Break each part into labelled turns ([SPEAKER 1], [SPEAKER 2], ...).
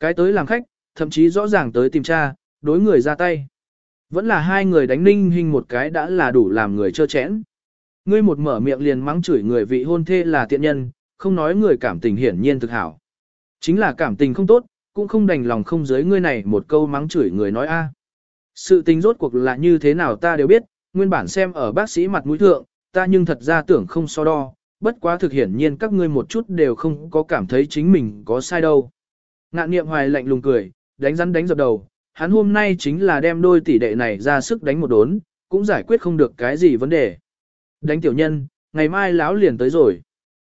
[SPEAKER 1] Cái tới làm khách, thậm chí rõ ràng tới tìm cha, đối người ra tay. Vẫn là hai người đánh ninh hình một cái đã là đủ làm người chơ chẽn. Ngươi một mở miệng liền mắng chửi người vị hôn thê là tiện nhân, không nói người cảm tình hiển nhiên thực hảo. Chính là cảm tình không tốt, cũng không đành lòng không giới ngươi này một câu mắng chửi người nói a. À. Sự tình rốt cuộc là như thế nào ta đều biết, nguyên bản xem ở bác sĩ mặt mũi thượng, ta nhưng thật ra tưởng không so đo, bất quá thực hiển nhiên các ngươi một chút đều không có cảm thấy chính mình có sai đâu. Ngạn niệm hoài lạnh lùng cười, đánh rắn đánh dập đầu, hắn hôm nay chính là đem đôi tỷ đệ này ra sức đánh một đốn, cũng giải quyết không được cái gì vấn đề. Đánh tiểu nhân, ngày mai lão liền tới rồi.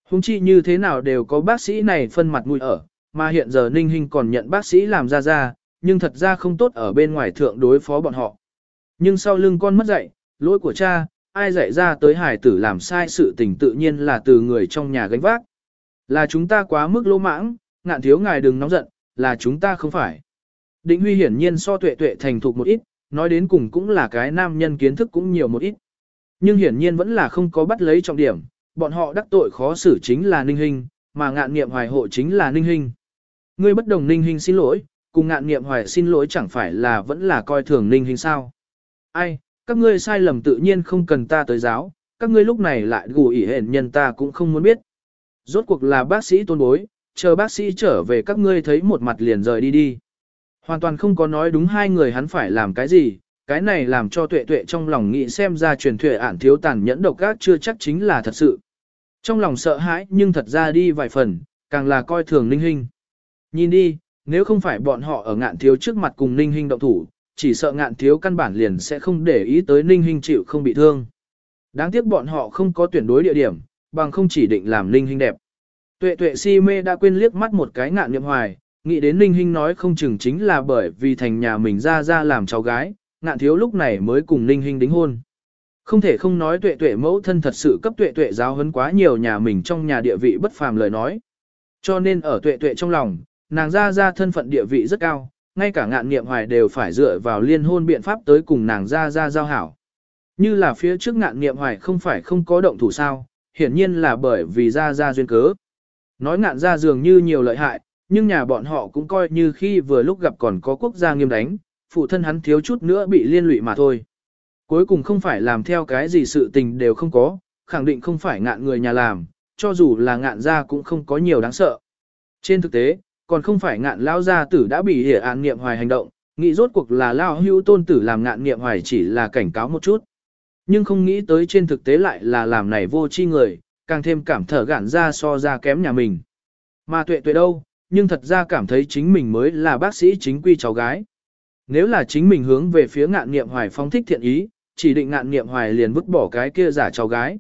[SPEAKER 1] Hùng chi như thế nào đều có bác sĩ này phân mặt mũi ở, mà hiện giờ Ninh Hinh còn nhận bác sĩ làm ra ra, nhưng thật ra không tốt ở bên ngoài thượng đối phó bọn họ. Nhưng sau lưng con mất dạy, lỗi của cha, ai dạy ra tới hải tử làm sai sự tình tự nhiên là từ người trong nhà gánh vác. Là chúng ta quá mức lỗ mãng, ngạn thiếu ngài đừng nóng giận, là chúng ta không phải. Định huy hiển nhiên so tuệ tuệ thành thục một ít, nói đến cùng cũng là cái nam nhân kiến thức cũng nhiều một ít. Nhưng hiển nhiên vẫn là không có bắt lấy trọng điểm, bọn họ đắc tội khó xử chính là ninh hình, mà ngạn nghiệm hoài hộ chính là ninh hình. Ngươi bất đồng ninh hình xin lỗi, cùng ngạn nghiệm hoài xin lỗi chẳng phải là vẫn là coi thường ninh hình sao. Ai, các ngươi sai lầm tự nhiên không cần ta tới giáo, các ngươi lúc này lại gù ỉ hển nhân ta cũng không muốn biết. Rốt cuộc là bác sĩ tôn bối, chờ bác sĩ trở về các ngươi thấy một mặt liền rời đi đi. Hoàn toàn không có nói đúng hai người hắn phải làm cái gì, cái này làm cho tuệ tuệ trong lòng nghĩ xem ra truyền thuệ ản thiếu tàn nhẫn độc ác chưa chắc chính là thật sự. Trong lòng sợ hãi nhưng thật ra đi vài phần, càng là coi thường ninh hình. Nhìn đi, nếu không phải bọn họ ở ngạn thiếu trước mặt cùng ninh hình động thủ, chỉ sợ ngạn thiếu căn bản liền sẽ không để ý tới ninh hình chịu không bị thương. Đáng tiếc bọn họ không có tuyển đối địa điểm, bằng không chỉ định làm ninh hình đẹp. Tuệ tuệ si mê đã quên liếc mắt một cái ngạn niệm hoài, nghĩ đến ninh Hinh nói không chừng chính là bởi vì thành nhà mình ra ra làm cháu gái, ngạn thiếu lúc này mới cùng ninh Hinh đính hôn. Không thể không nói tuệ tuệ mẫu thân thật sự cấp tuệ tuệ giáo huấn quá nhiều nhà mình trong nhà địa vị bất phàm lời nói. Cho nên ở tuệ tuệ trong lòng, nàng ra ra thân phận địa vị rất cao, ngay cả ngạn Niệm hoài đều phải dựa vào liên hôn biện pháp tới cùng nàng ra ra giao hảo. Như là phía trước ngạn Niệm hoài không phải không có động thủ sao, hiển nhiên là bởi vì ra ra duyên cớ. Nói ngạn ra dường như nhiều lợi hại, nhưng nhà bọn họ cũng coi như khi vừa lúc gặp còn có quốc gia nghiêm đánh, phụ thân hắn thiếu chút nữa bị liên lụy mà thôi. Cuối cùng không phải làm theo cái gì sự tình đều không có, khẳng định không phải ngạn người nhà làm, cho dù là ngạn gia cũng không có nhiều đáng sợ. Trên thực tế, còn không phải ngạn lao gia tử đã bị hiểu án nghiệm hoài hành động, nghĩ rốt cuộc là lao hưu tôn tử làm ngạn nghiệm hoài chỉ là cảnh cáo một chút. Nhưng không nghĩ tới trên thực tế lại là làm này vô chi người, càng thêm cảm thở gạn ra so ra kém nhà mình. Mà tuệ tuệ đâu, nhưng thật ra cảm thấy chính mình mới là bác sĩ chính quy cháu gái. Nếu là chính mình hướng về phía ngạn nghiệm hoài phong thích thiện ý, chỉ định ngạn nghiệm hoài liền vứt bỏ cái kia giả cháu gái.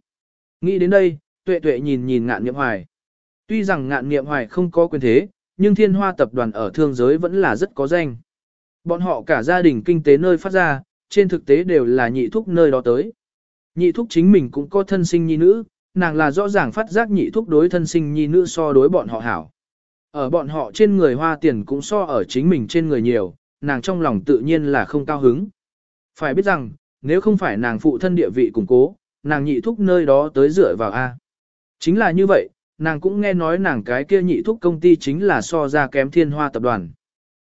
[SPEAKER 1] Nghĩ đến đây, tuệ tuệ nhìn nhìn ngạn nghiệm hoài. Tuy rằng ngạn nghiệm hoài không có quyền thế, nhưng thiên hoa tập đoàn ở thương giới vẫn là rất có danh. Bọn họ cả gia đình kinh tế nơi phát ra, trên thực tế đều là nhị thúc nơi đó tới. Nhị thúc chính mình cũng có thân sinh nhi nữ, nàng là rõ ràng phát giác nhị thúc đối thân sinh nhi nữ so đối bọn họ hảo. Ở bọn họ trên người hoa tiền cũng so ở chính mình trên người nhiều, nàng trong lòng tự nhiên là không cao hứng. Phải biết rằng, nếu không phải nàng phụ thân địa vị củng cố, nàng nhị thúc nơi đó tới dựa vào A. Chính là như vậy, nàng cũng nghe nói nàng cái kia nhị thúc công ty chính là so ra kém thiên hoa tập đoàn.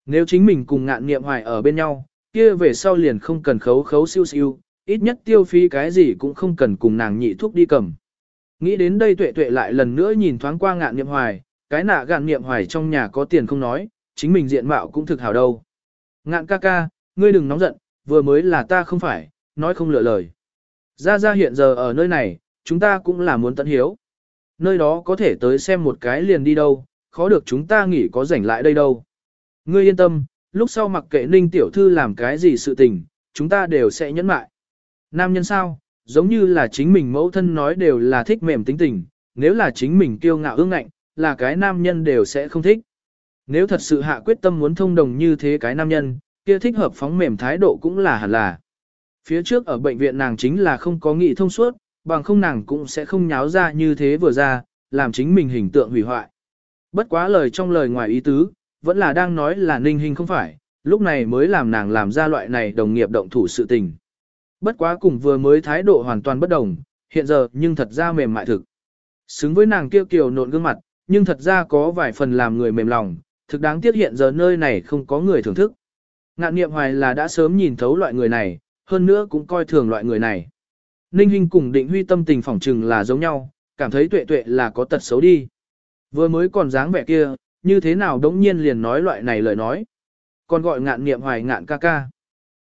[SPEAKER 1] Nếu chính mình cùng ngạn nghiệm hoài ở bên nhau, kia về sau liền không cần khấu khấu siêu siêu, ít nhất tiêu phí cái gì cũng không cần cùng nàng nhị thúc đi cầm. Nghĩ đến đây tuệ tuệ lại lần nữa nhìn thoáng qua ngạn nghiệm hoài, cái nạ gạn nghiệm hoài trong nhà có tiền không nói, chính mình diện mạo cũng thực hảo đâu. Ngạn ca ca, ngươi đừng nóng giận, vừa mới là ta không phải, nói không lựa lời. Ra ra hiện giờ ở nơi này, chúng ta cũng là muốn tận hiếu. Nơi đó có thể tới xem một cái liền đi đâu, khó được chúng ta nghỉ có rảnh lại đây đâu. Ngươi yên tâm, lúc sau mặc kệ ninh tiểu thư làm cái gì sự tình, chúng ta đều sẽ nhẫn mại. Nam nhân sao, giống như là chính mình mẫu thân nói đều là thích mềm tính tình, nếu là chính mình kiêu ngạo ương ngạnh, là cái nam nhân đều sẽ không thích. Nếu thật sự hạ quyết tâm muốn thông đồng như thế cái nam nhân, kia thích hợp phóng mềm thái độ cũng là hẳn là. Phía trước ở bệnh viện nàng chính là không có nghị thông suốt, bằng không nàng cũng sẽ không nháo ra như thế vừa ra, làm chính mình hình tượng hủy hoại. Bất quá lời trong lời ngoài ý tứ, vẫn là đang nói là ninh hình không phải, lúc này mới làm nàng làm ra loại này đồng nghiệp động thủ sự tình. Bất quá cùng vừa mới thái độ hoàn toàn bất đồng, hiện giờ nhưng thật ra mềm mại thực. Xứng với nàng kia kiều nộn gương mặt, nhưng thật ra có vài phần làm người mềm lòng, Thực đáng tiếc hiện giờ nơi này không có người thưởng thức. Ngạn niệm hoài là đã sớm nhìn thấu loại người này, hơn nữa cũng coi thường loại người này. Ninh Hinh cùng định huy tâm tình phỏng trừng là giống nhau, cảm thấy tuệ tuệ là có tật xấu đi. Vừa mới còn dáng vẻ kia, như thế nào đống nhiên liền nói loại này lời nói. Còn gọi ngạn niệm hoài ngạn ca ca.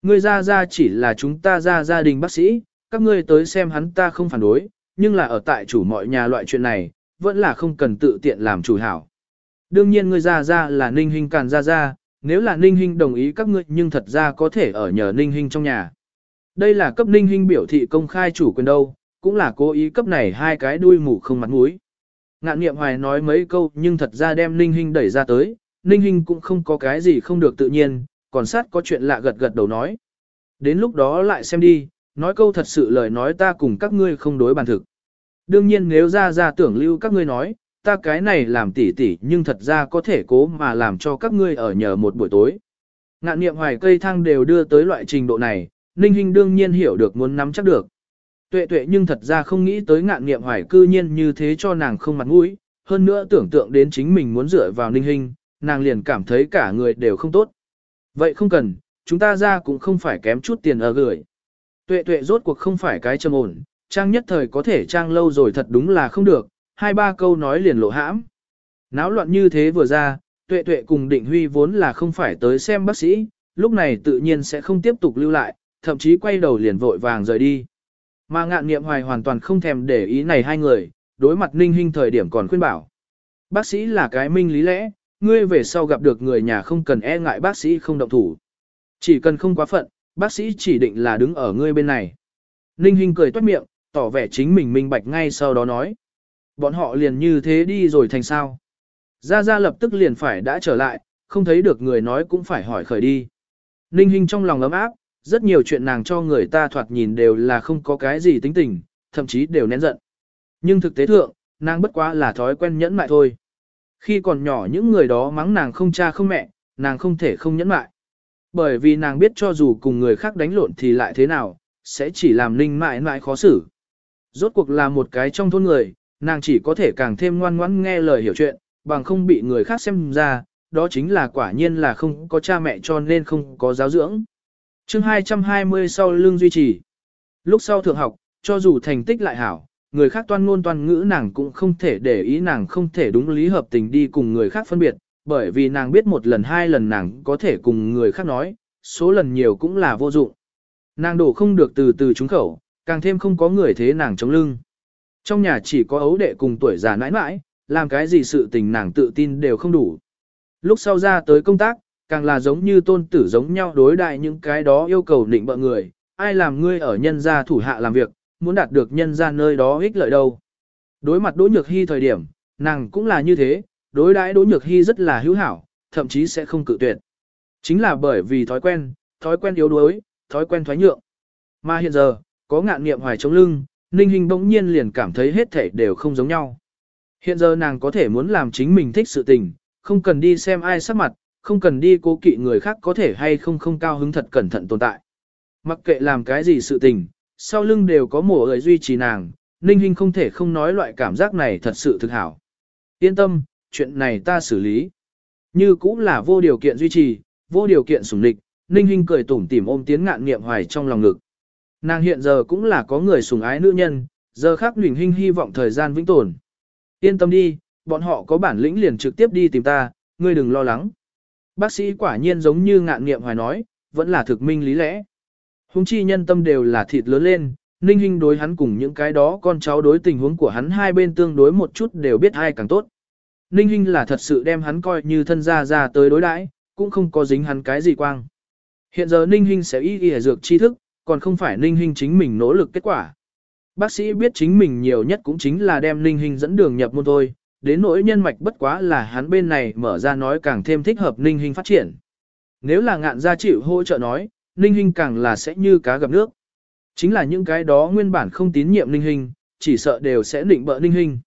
[SPEAKER 1] Ngươi ra ra chỉ là chúng ta ra gia đình bác sĩ, các ngươi tới xem hắn ta không phản đối, nhưng là ở tại chủ mọi nhà loại chuyện này, vẫn là không cần tự tiện làm chủ hảo. Đương nhiên ngươi ra ra là ninh hình càn ra ra, nếu là ninh hình đồng ý các ngươi nhưng thật ra có thể ở nhờ ninh hình trong nhà. Đây là cấp ninh hình biểu thị công khai chủ quyền đâu, cũng là cố ý cấp này hai cái đuôi mù không mặt mũi. Ngạn niệm hoài nói mấy câu nhưng thật ra đem ninh hình đẩy ra tới, ninh hình cũng không có cái gì không được tự nhiên, còn sát có chuyện lạ gật gật đầu nói. Đến lúc đó lại xem đi, nói câu thật sự lời nói ta cùng các ngươi không đối bàn thực. Đương nhiên nếu ra ra tưởng lưu các ngươi nói, ta cái này làm tỉ tỉ nhưng thật ra có thể cố mà làm cho các ngươi ở nhờ một buổi tối. Ngạn niệm hoài cây thang đều đưa tới loại trình độ này, Ninh Hinh đương nhiên hiểu được muốn nắm chắc được. Tuệ tuệ nhưng thật ra không nghĩ tới ngạn niệm hoài cư nhiên như thế cho nàng không mặt mũi, hơn nữa tưởng tượng đến chính mình muốn dựa vào Ninh Hinh, nàng liền cảm thấy cả người đều không tốt. Vậy không cần, chúng ta ra cũng không phải kém chút tiền ở gửi. Tuệ tuệ rốt cuộc không phải cái trầm ổn, trang nhất thời có thể trang lâu rồi thật đúng là không được, hai ba câu nói liền lộ hãm. Náo loạn như thế vừa ra, tuệ tuệ cùng định huy vốn là không phải tới xem bác sĩ, lúc này tự nhiên sẽ không tiếp tục lưu lại, thậm chí quay đầu liền vội vàng rời đi. Mà ngạn nghiệm hoài hoàn toàn không thèm để ý này hai người, đối mặt ninh hinh thời điểm còn khuyên bảo. Bác sĩ là cái minh lý lẽ, ngươi về sau gặp được người nhà không cần e ngại bác sĩ không động thủ. Chỉ cần không quá phận, bác sĩ chỉ định là đứng ở ngươi bên này. Ninh Hinh cười toát miệng, tỏ vẻ chính mình minh bạch ngay sau đó nói. Bọn họ liền như thế đi rồi thành sao. Gia Gia lập tức liền phải đã trở lại, không thấy được người nói cũng phải hỏi khởi đi. Ninh Hinh trong lòng ấm áp, rất nhiều chuyện nàng cho người ta thoạt nhìn đều là không có cái gì tính tình, thậm chí đều nén giận. Nhưng thực tế thượng, nàng bất quá là thói quen nhẫn mại thôi. Khi còn nhỏ những người đó mắng nàng không cha không mẹ, nàng không thể không nhẫn mại. Bởi vì nàng biết cho dù cùng người khác đánh lộn thì lại thế nào, sẽ chỉ làm ninh mãi mãi khó xử. Rốt cuộc là một cái trong thôn người, nàng chỉ có thể càng thêm ngoan ngoãn nghe lời hiểu chuyện, bằng không bị người khác xem ra, đó chính là quả nhiên là không có cha mẹ cho nên không có giáo dưỡng. chương 220 sau lưng duy trì. Lúc sau thượng học, cho dù thành tích lại hảo, người khác toan ngôn toan ngữ nàng cũng không thể để ý nàng không thể đúng lý hợp tình đi cùng người khác phân biệt, bởi vì nàng biết một lần hai lần nàng có thể cùng người khác nói, số lần nhiều cũng là vô dụng. Nàng đổ không được từ từ trúng khẩu, càng thêm không có người thế nàng chống lưng. Trong nhà chỉ có ấu đệ cùng tuổi già nãi nãi, làm cái gì sự tình nàng tự tin đều không đủ. Lúc sau ra tới công tác, càng là giống như tôn tử giống nhau đối đại những cái đó yêu cầu định bợ người, ai làm ngươi ở nhân gia thủ hạ làm việc, muốn đạt được nhân ra nơi đó ích lợi đâu. Đối mặt Đỗ Nhược Hy thời điểm, nàng cũng là như thế, đối đãi Đỗ Nhược Hy rất là hữu hảo, thậm chí sẽ không cự tuyệt. Chính là bởi vì thói quen, thói quen yếu đuối, thói quen thoái nhượng. Mà hiện giờ, có ngạn nghiệm hoài chống lưng, Ninh Hình bỗng nhiên liền cảm thấy hết thể đều không giống nhau. Hiện giờ nàng có thể muốn làm chính mình thích sự tình, không cần đi xem ai sắc mặt, không cần đi cố kỵ người khác có thể hay không không cao hứng thật cẩn thận tồn tại. Mặc kệ làm cái gì sự tình, sau lưng đều có mổ người duy trì nàng, Ninh Hinh không thể không nói loại cảm giác này thật sự thực hảo. Yên tâm, chuyện này ta xử lý. Như cũng là vô điều kiện duy trì, vô điều kiện sủng địch, Ninh Hinh cười tủm tỉm ôm tiến ngạn niệm hoài trong lòng ngực. Nàng hiện giờ cũng là có người sủng ái nữ nhân, giờ khác Ninh Hinh hy vọng thời gian vĩnh tồn. Yên tâm đi, bọn họ có bản lĩnh liền trực tiếp đi tìm ta, ngươi đừng lo lắng. Bác sĩ quả nhiên giống như ngạn niệm hoài nói, vẫn là thực minh lý lẽ. Hùng chi nhân tâm đều là thịt lớn lên, Ninh Hinh đối hắn cùng những cái đó con cháu đối tình huống của hắn hai bên tương đối một chút đều biết ai càng tốt. Ninh Hinh là thật sự đem hắn coi như thân gia ra tới đối đãi, cũng không có dính hắn cái gì quang. Hiện giờ Ninh Hinh sẽ y y dược tri thức, còn không phải Ninh Hinh chính mình nỗ lực kết quả. Bác sĩ biết chính mình nhiều nhất cũng chính là đem Ninh Hinh dẫn đường nhập môn thôi, đến nỗi nhân mạch bất quá là hắn bên này mở ra nói càng thêm thích hợp Ninh Hinh phát triển. Nếu là ngạn gia chịu hỗ trợ nói, Ninh Hinh càng là sẽ như cá gặp nước. Chính là những cái đó nguyên bản không tín nhiệm Ninh Hinh, chỉ sợ đều sẽ định bỡ Ninh Hinh.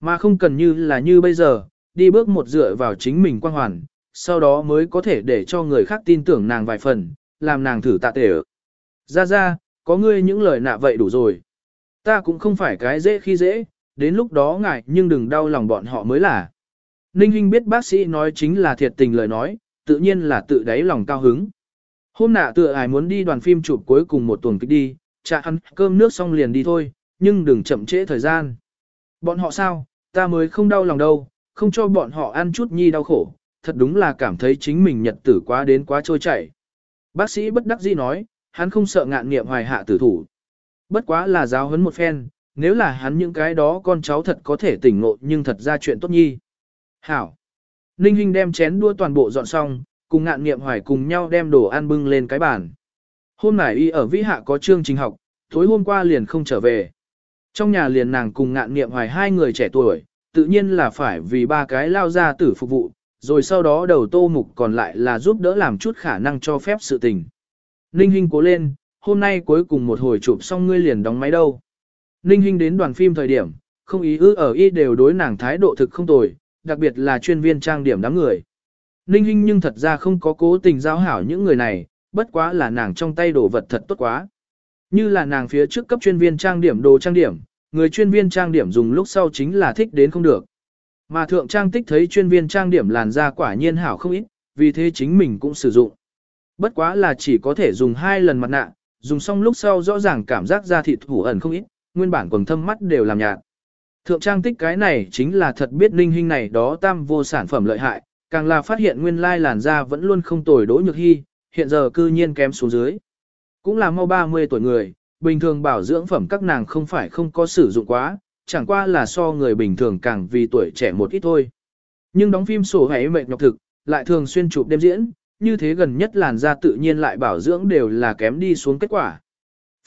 [SPEAKER 1] Mà không cần như là như bây giờ, đi bước một dựa vào chính mình quan hoàn, sau đó mới có thể để cho người khác tin tưởng nàng vài phần, làm nàng thử tạ tể Ra ra, có ngươi những lời nạ vậy đủ rồi. Ta cũng không phải cái dễ khi dễ, đến lúc đó ngại nhưng đừng đau lòng bọn họ mới là. Ninh Hinh biết bác sĩ nói chính là thiệt tình lời nói, tự nhiên là tự đáy lòng cao hứng. Hôm nạ tựa ai muốn đi đoàn phim chụp cuối cùng một tuần kịch đi, chả ăn cơm nước xong liền đi thôi, nhưng đừng chậm trễ thời gian. Bọn họ sao, ta mới không đau lòng đâu, không cho bọn họ ăn chút nhi đau khổ, thật đúng là cảm thấy chính mình nhật tử quá đến quá trôi chảy. Bác sĩ bất đắc dĩ nói, hắn không sợ ngạn nghiệm hoài hạ tử thủ. Bất quá là giáo huấn một phen, nếu là hắn những cái đó con cháu thật có thể tỉnh ngộ nhưng thật ra chuyện tốt nhi. Hảo. Ninh Hinh đem chén đua toàn bộ dọn xong, cùng ngạn nghiệm hoài cùng nhau đem đồ ăn bưng lên cái bàn. Hôm nay y ở Vĩ Hạ có chương trình học, tối hôm qua liền không trở về. Trong nhà liền nàng cùng ngạn nghiệm hoài hai người trẻ tuổi, tự nhiên là phải vì ba cái lao ra tử phục vụ, rồi sau đó đầu tô mục còn lại là giúp đỡ làm chút khả năng cho phép sự tình. Ninh Hinh cố lên, hôm nay cuối cùng một hồi chụp xong ngươi liền đóng máy đâu. Ninh Hinh đến đoàn phim thời điểm, không ý ư ở y đều đối nàng thái độ thực không tồi, đặc biệt là chuyên viên trang điểm đám người. Ninh Hinh nhưng thật ra không có cố tình giao hảo những người này, bất quá là nàng trong tay đồ vật thật tốt quá. Như là nàng phía trước cấp chuyên viên trang điểm đồ trang điểm, người chuyên viên trang điểm dùng lúc sau chính là thích đến không được. Mà thượng trang tích thấy chuyên viên trang điểm làn da quả nhiên hảo không ít, vì thế chính mình cũng sử dụng. Bất quá là chỉ có thể dùng hai lần mặt nạ, dùng xong lúc sau rõ ràng cảm giác da thịt hủ ẩn không ít, nguyên bản quần thâm mắt đều làm nhạt. Thượng trang tích cái này chính là thật biết ninh hình này đó tam vô sản phẩm lợi hại, càng là phát hiện nguyên lai làn da vẫn luôn không tồi đỗ nhược hy, hiện giờ cư nhiên kém xuống dưới. Cũng là mau 30 tuổi người, bình thường bảo dưỡng phẩm các nàng không phải không có sử dụng quá, chẳng qua là so người bình thường càng vì tuổi trẻ một ít thôi. Nhưng đóng phim sổ hãy mệt nhọc thực, lại thường xuyên chụp đêm diễn, như thế gần nhất làn da tự nhiên lại bảo dưỡng đều là kém đi xuống kết quả.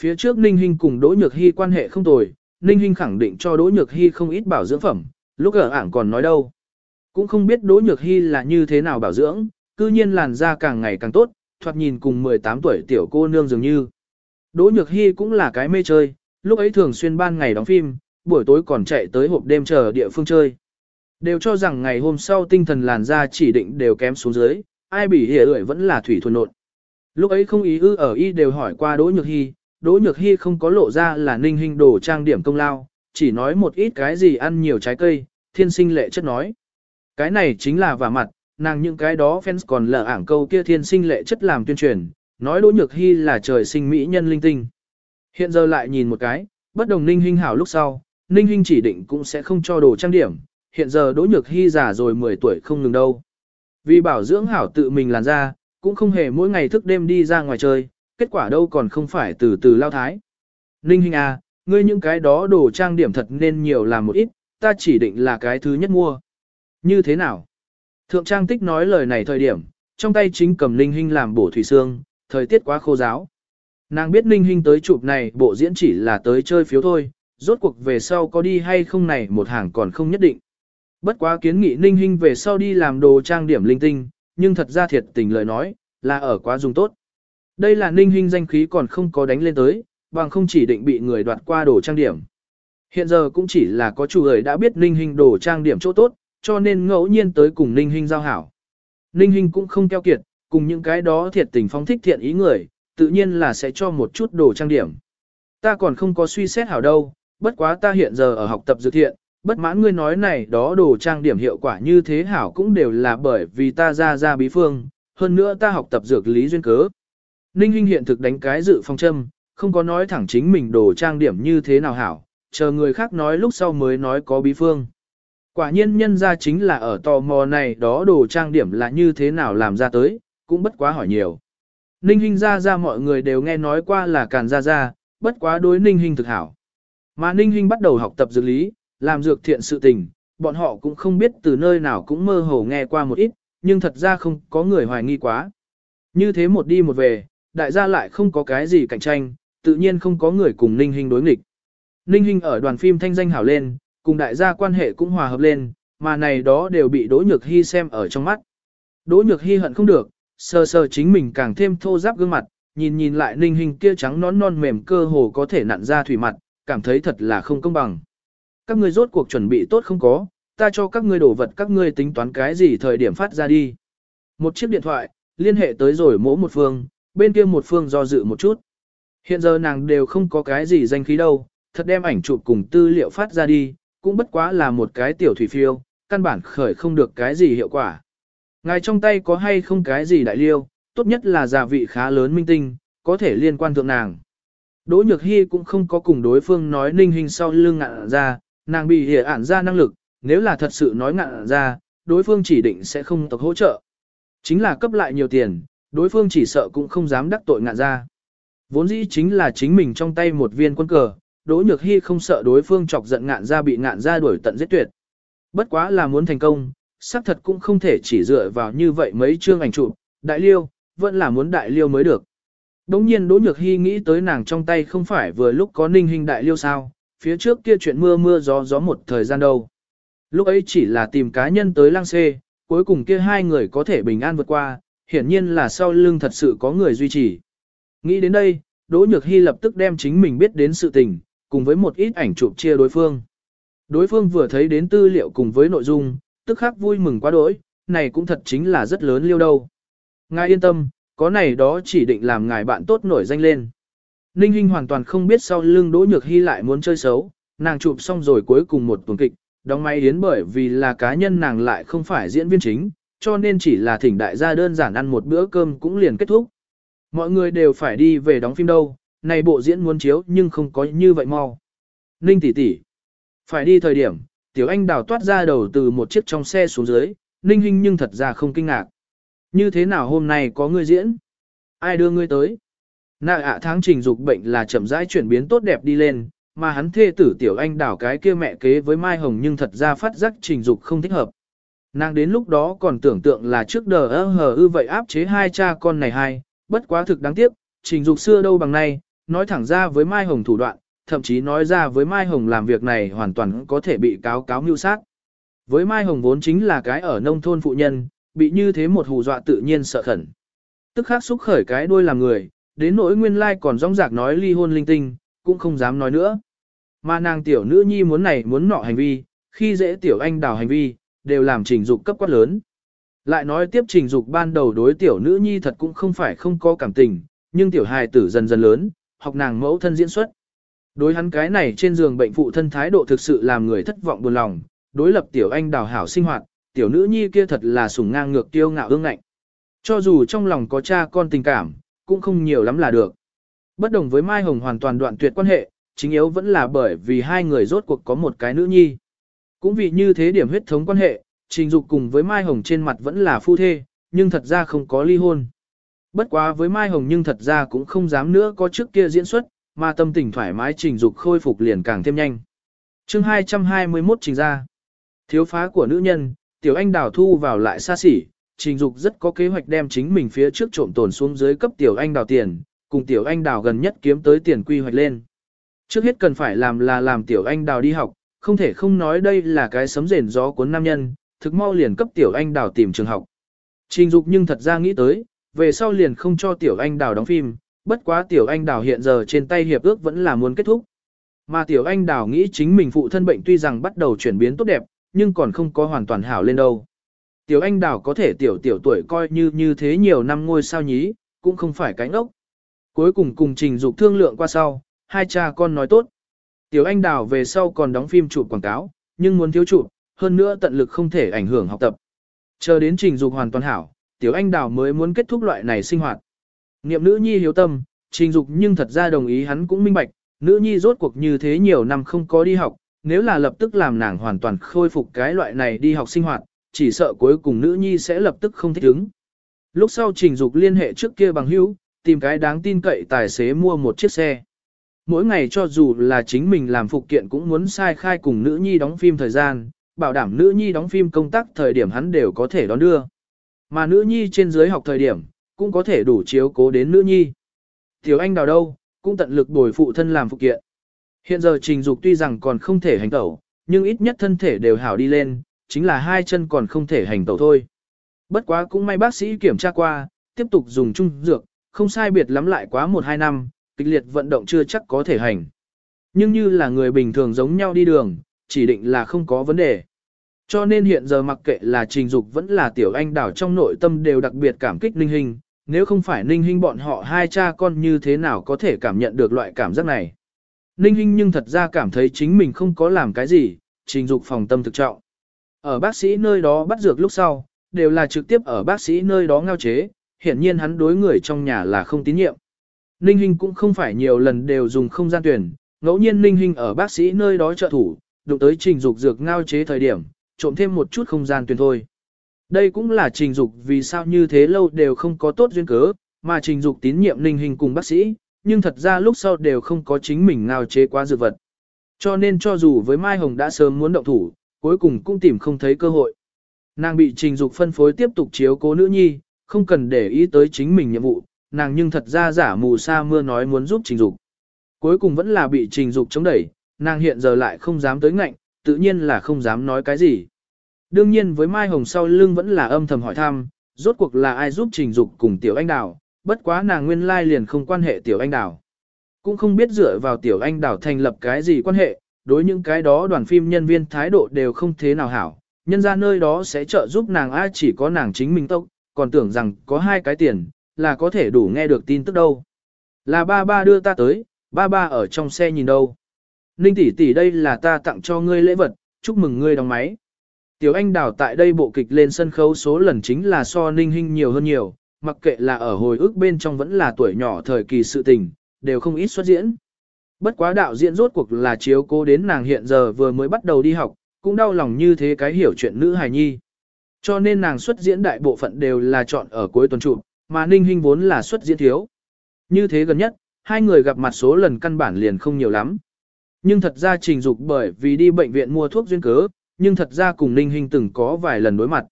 [SPEAKER 1] Phía trước Ninh Hinh cùng Đỗ Nhược Hy quan hệ không tồi, Ninh Hinh khẳng định cho Đỗ Nhược Hy không ít bảo dưỡng phẩm, lúc ở ảng còn nói đâu. Cũng không biết Đỗ Nhược Hy là như thế nào bảo dưỡng, cư nhiên làn da càng ngày càng tốt, thoạt nhìn cùng 18 tuổi tiểu cô nương dường như. Đỗ Nhược Hy cũng là cái mê chơi, lúc ấy thường xuyên ban ngày đóng phim, buổi tối còn chạy tới hộp đêm chờ địa phương chơi. Đều cho rằng ngày hôm sau tinh thần làn da chỉ định đều kém xuống dưới, ai bị hiểu ưỡi vẫn là thủy thuần nộn. Lúc ấy không ý ư ở y đều hỏi qua Đỗ Nhược Hy, Đỗ Nhược Hy không có lộ ra là ninh hình đồ trang điểm công lao, chỉ nói một ít cái gì ăn nhiều trái cây, thiên sinh lệ chất nói. Cái này chính là vả mặt, nàng những cái đó fans còn lờ ảng câu kia thiên sinh lệ chất làm tuyên truyền, nói Đỗ Nhược Hy là trời sinh mỹ nhân linh tinh. Hiện giờ lại nhìn một cái, bất đồng ninh Hinh hảo lúc sau, ninh Hinh chỉ định cũng sẽ không cho đồ trang điểm, hiện giờ Đỗ Nhược Hy già rồi 10 tuổi không ngừng đâu. Vì bảo dưỡng hảo tự mình làn ra, cũng không hề mỗi ngày thức đêm đi ra ngoài chơi, kết quả đâu còn không phải từ từ lao thái. Ninh Hinh à, ngươi những cái đó đồ trang điểm thật nên nhiều làm một ít, ta chỉ định là cái thứ nhất mua. Như thế nào? Thượng Trang Tích nói lời này thời điểm, trong tay chính cầm Ninh Hinh làm bổ thủy xương, thời tiết quá khô giáo. Nàng biết Ninh Hinh tới chụp này bộ diễn chỉ là tới chơi phiếu thôi, rốt cuộc về sau có đi hay không này một hàng còn không nhất định. Bất quá kiến nghị Ninh Hinh về sau đi làm đồ trang điểm linh tinh, nhưng thật ra thiệt tình lời nói, là ở quá dùng tốt. Đây là Ninh Hinh danh khí còn không có đánh lên tới, bằng không chỉ định bị người đoạt qua đồ trang điểm. Hiện giờ cũng chỉ là có chủ người đã biết Ninh Hinh đồ trang điểm chỗ tốt, cho nên ngẫu nhiên tới cùng Ninh Hinh giao hảo. Ninh Hinh cũng không keo kiệt, cùng những cái đó thiệt tình phong thích thiện ý người, tự nhiên là sẽ cho một chút đồ trang điểm. Ta còn không có suy xét hảo đâu, bất quá ta hiện giờ ở học tập dự thiện, bất mãn ngươi nói này đó đồ trang điểm hiệu quả như thế hảo cũng đều là bởi vì ta ra ra bí phương, hơn nữa ta học tập dược lý duyên cớ. Ninh Hinh hiện thực đánh cái dự phong châm, không có nói thẳng chính mình đồ trang điểm như thế nào hảo, chờ người khác nói lúc sau mới nói có bí phương. Quả nhiên nhân ra chính là ở tò mò này đó đồ trang điểm là như thế nào làm ra tới, cũng bất quá hỏi nhiều. Ninh Hinh ra ra mọi người đều nghe nói qua là càn ra ra, bất quá đối Ninh Hinh thực hảo. Mà Ninh Hinh bắt đầu học tập dược lý, làm dược thiện sự tình, bọn họ cũng không biết từ nơi nào cũng mơ hồ nghe qua một ít, nhưng thật ra không có người hoài nghi quá. Như thế một đi một về, đại gia lại không có cái gì cạnh tranh, tự nhiên không có người cùng Ninh Hinh đối nghịch. Ninh Hinh ở đoàn phim thanh danh hảo lên, cùng đại gia quan hệ cũng hòa hợp lên, mà này đó đều bị Đỗ Nhược Hy xem ở trong mắt. Đỗ Nhược Hy hận không được, sờ sờ chính mình càng thêm thô ráp gương mặt, nhìn nhìn lại Ninh hình kia trắng nón non mềm cơ hồ có thể nặn ra thủy mặt, cảm thấy thật là không công bằng. Các ngươi rốt cuộc chuẩn bị tốt không có, ta cho các ngươi đổ vật các ngươi tính toán cái gì thời điểm phát ra đi. Một chiếc điện thoại, liên hệ tới rồi mỗ một phương, bên kia một phương do dự một chút. Hiện giờ nàng đều không có cái gì danh khí đâu, thật đem ảnh chụp cùng tư liệu phát ra đi, cũng bất quá là một cái tiểu thủy phiêu, căn bản khởi không được cái gì hiệu quả. Ngài trong tay có hay không cái gì đại liêu, tốt nhất là gia vị khá lớn minh tinh, có thể liên quan thượng nàng. Đỗ Nhược Hy cũng không có cùng đối phương nói ninh hình sau lưng ngạn ra, nàng bị hiểu ản ra năng lực, nếu là thật sự nói ngạn ra, đối phương chỉ định sẽ không tộc hỗ trợ. Chính là cấp lại nhiều tiền, đối phương chỉ sợ cũng không dám đắc tội ngạn ra. Vốn dĩ chính là chính mình trong tay một viên quân cờ, Đỗ Nhược Hy không sợ đối phương chọc giận ngạn ra bị ngạn ra đuổi tận giết tuyệt. Bất quá là muốn thành công, xác thật cũng không thể chỉ dựa vào như vậy mấy chương ảnh chụp, đại liêu, vẫn là muốn đại liêu mới được. Đống nhiên Đỗ Nhược Hy nghĩ tới nàng trong tay không phải vừa lúc có ninh hình đại liêu sao, phía trước kia chuyện mưa mưa gió gió một thời gian đâu. Lúc ấy chỉ là tìm cá nhân tới lang xê, cuối cùng kia hai người có thể bình an vượt qua, hiển nhiên là sau lưng thật sự có người duy trì. Nghĩ đến đây, Đỗ Nhược Hy lập tức đem chính mình biết đến sự tình, cùng với một ít ảnh chụp chia đối phương. Đối phương vừa thấy đến tư liệu cùng với nội dung, tức khắc vui mừng quá đỗi, này cũng thật chính là rất lớn liêu đâu. Ngài yên tâm, có này đó chỉ định làm ngài bạn tốt nổi danh lên. Ninh Hinh hoàn toàn không biết sau lưng Đỗ Nhược Hy lại muốn chơi xấu, nàng chụp xong rồi cuối cùng một tuần kịch, đóng máy đến bởi vì là cá nhân nàng lại không phải diễn viên chính, cho nên chỉ là thỉnh đại gia đơn giản ăn một bữa cơm cũng liền kết thúc. Mọi người đều phải đi về đóng phim đâu, này bộ diễn muốn chiếu nhưng không có như vậy mau. Ninh tỷ tỷ, phải đi thời điểm, tiểu anh đào toát ra đầu từ một chiếc trong xe xuống dưới, Ninh Hinh nhưng thật ra không kinh ngạc. Như thế nào hôm nay có người diễn? Ai đưa ngươi tới? Nạ ạ tháng trình dục bệnh là chậm rãi chuyển biến tốt đẹp đi lên, mà hắn thê tử tiểu anh đảo cái kia mẹ kế với Mai Hồng nhưng thật ra phát giác trình dục không thích hợp. Nàng đến lúc đó còn tưởng tượng là trước đờ ơ hờ ư vậy áp chế hai cha con này hai, bất quá thực đáng tiếc, trình dục xưa đâu bằng nay, nói thẳng ra với Mai Hồng thủ đoạn, thậm chí nói ra với Mai Hồng làm việc này hoàn toàn có thể bị cáo cáo mưu sát. Với Mai Hồng vốn chính là cái ở nông thôn phụ nhân, bị như thế một hù dọa tự nhiên sợ khẩn. Tức khắc xúc khởi cái đuôi làm người, đến nỗi nguyên lai còn rong rạc nói ly hôn linh tinh, cũng không dám nói nữa. Mà nàng tiểu nữ nhi muốn này muốn nọ hành vi, khi dễ tiểu anh đào hành vi, đều làm trình dục cấp quát lớn. Lại nói tiếp trình dục ban đầu đối tiểu nữ nhi thật cũng không phải không có cảm tình, nhưng tiểu hài tử dần dần lớn, học nàng mẫu thân diễn xuất. Đối hắn cái này trên giường bệnh phụ thân thái độ thực sự làm người thất vọng buồn lòng, đối lập tiểu anh đào hảo sinh hoạt, tiểu nữ nhi kia thật là sủng ngang ngược tiêu ngạo ương ngạnh. Cho dù trong lòng có cha con tình cảm, cũng không nhiều lắm là được. Bất đồng với Mai Hồng hoàn toàn đoạn tuyệt quan hệ, chính yếu vẫn là bởi vì hai người rốt cuộc có một cái nữ nhi. Cũng vì như thế điểm huyết thống quan hệ, Trình Dục cùng với Mai Hồng trên mặt vẫn là phu thê, nhưng thật ra không có ly hôn. Bất quá với Mai Hồng nhưng thật ra cũng không dám nữa có trước kia diễn xuất, mà tâm tình thoải mái Trình Dục khôi phục liền càng thêm nhanh. chương 221 trình ra. Thiếu phá của nữ nhân, Tiểu Anh đào thu vào lại xa xỉ, Trình Dục rất có kế hoạch đem chính mình phía trước trộm tồn xuống dưới cấp Tiểu Anh đào tiền, cùng Tiểu Anh đào gần nhất kiếm tới tiền quy hoạch lên. Trước hết cần phải làm là làm Tiểu Anh đào đi học, không thể không nói đây là cái sấm rền gió cuốn nam nhân, thực mau liền cấp Tiểu Anh đào tìm trường học. Trình Dục nhưng thật ra nghĩ tới, về sau liền không cho Tiểu Anh đào đóng phim, bất quá Tiểu Anh đào hiện giờ trên tay hiệp ước vẫn là muốn kết thúc. Mà Tiểu Anh đào nghĩ chính mình phụ thân bệnh tuy rằng bắt đầu chuyển biến tốt đẹp, nhưng còn không có hoàn toàn hảo lên đâu. Tiểu anh đào có thể tiểu tiểu tuổi coi như như thế nhiều năm ngôi sao nhí, cũng không phải cánh ốc. Cuối cùng cùng trình dục thương lượng qua sau, hai cha con nói tốt. Tiểu anh đào về sau còn đóng phim chụp quảng cáo, nhưng muốn thiếu chụp, hơn nữa tận lực không thể ảnh hưởng học tập. Chờ đến trình dục hoàn toàn hảo, tiểu anh đào mới muốn kết thúc loại này sinh hoạt. Niệm nữ nhi hiếu tâm, trình dục nhưng thật ra đồng ý hắn cũng minh bạch, nữ nhi rốt cuộc như thế nhiều năm không có đi học, nếu là lập tức làm nàng hoàn toàn khôi phục cái loại này đi học sinh hoạt, chỉ sợ cuối cùng nữ nhi sẽ lập tức không thích ứng. Lúc sau trình dục liên hệ trước kia bằng hữu, tìm cái đáng tin cậy tài xế mua một chiếc xe. Mỗi ngày cho dù là chính mình làm phụ kiện cũng muốn sai khai cùng nữ nhi đóng phim thời gian, bảo đảm nữ nhi đóng phim công tác thời điểm hắn đều có thể đón đưa. Mà nữ nhi trên dưới học thời điểm, cũng có thể đủ chiếu cố đến nữ nhi. Tiểu anh đào đâu, cũng tận lực bồi phụ thân làm phụ kiện. Hiện giờ trình dục tuy rằng còn không thể hành tẩu, nhưng ít nhất thân thể đều hảo đi lên, chính là hai chân còn không thể hành tẩu thôi. Bất quá cũng may bác sĩ kiểm tra qua, tiếp tục dùng chung dược, không sai biệt lắm lại quá 1-2 năm, kịch liệt vận động chưa chắc có thể hành. Nhưng như là người bình thường giống nhau đi đường, chỉ định là không có vấn đề. Cho nên hiện giờ mặc kệ là trình dục vẫn là tiểu anh đảo trong nội tâm đều đặc biệt cảm kích ninh hình, nếu không phải ninh hình bọn họ hai cha con như thế nào có thể cảm nhận được loại cảm giác này. Ninh hình nhưng thật ra cảm thấy chính mình không có làm cái gì, trình dục phòng tâm thực trọng. ở bác sĩ nơi đó bắt dược lúc sau, đều là trực tiếp ở bác sĩ nơi đó ngao chế, hiển nhiên hắn đối người trong nhà là không tín nhiệm. Ninh Hinh cũng không phải nhiều lần đều dùng không gian tuyển, ngẫu nhiên Ninh Hinh ở bác sĩ nơi đó trợ thủ, đụng tới trình dục dược ngao chế thời điểm, trộm thêm một chút không gian tuyển thôi. Đây cũng là trình dục vì sao như thế lâu đều không có tốt duyên cớ, mà trình dục tín nhiệm Ninh hình cùng bác sĩ, nhưng thật ra lúc sau đều không có chính mình ngao chế quá dược vật. Cho nên cho dù với Mai Hồng đã sớm muốn động thủ, cuối cùng cũng tìm không thấy cơ hội. Nàng bị trình dục phân phối tiếp tục chiếu cố nữ nhi, không cần để ý tới chính mình nhiệm vụ, nàng nhưng thật ra giả mù sa mưa nói muốn giúp trình dục. Cuối cùng vẫn là bị trình dục chống đẩy, nàng hiện giờ lại không dám tới ngạnh, tự nhiên là không dám nói cái gì. Đương nhiên với Mai Hồng sau lưng vẫn là âm thầm hỏi thăm, rốt cuộc là ai giúp trình dục cùng tiểu anh đào, bất quá nàng nguyên lai liền không quan hệ tiểu anh đào. Cũng không biết dựa vào tiểu anh đào thành lập cái gì quan hệ, đối những cái đó đoàn phim nhân viên thái độ đều không thế nào hảo, nhân ra nơi đó sẽ trợ giúp nàng ai chỉ có nàng chính mình tốc, còn tưởng rằng có hai cái tiền, là có thể đủ nghe được tin tức đâu. Là ba ba đưa ta tới, ba ba ở trong xe nhìn đâu. Ninh tỷ tỷ đây là ta tặng cho ngươi lễ vật, chúc mừng ngươi đóng máy. Tiểu Anh Đào tại đây bộ kịch lên sân khấu số lần chính là so Ninh Hinh nhiều hơn nhiều, mặc kệ là ở hồi ức bên trong vẫn là tuổi nhỏ thời kỳ sự tình, đều không ít xuất diễn. Bất quá đạo diễn rốt cuộc là chiếu cố đến nàng hiện giờ vừa mới bắt đầu đi học, cũng đau lòng như thế cái hiểu chuyện nữ hài nhi. Cho nên nàng xuất diễn đại bộ phận đều là chọn ở cuối tuần trụ, mà Ninh Hinh vốn là xuất diễn thiếu. Như thế gần nhất, hai người gặp mặt số lần căn bản liền không nhiều lắm. Nhưng thật ra trình dục bởi vì đi bệnh viện mua thuốc duyên cớ, nhưng thật ra cùng Ninh Hinh từng có vài lần đối mặt.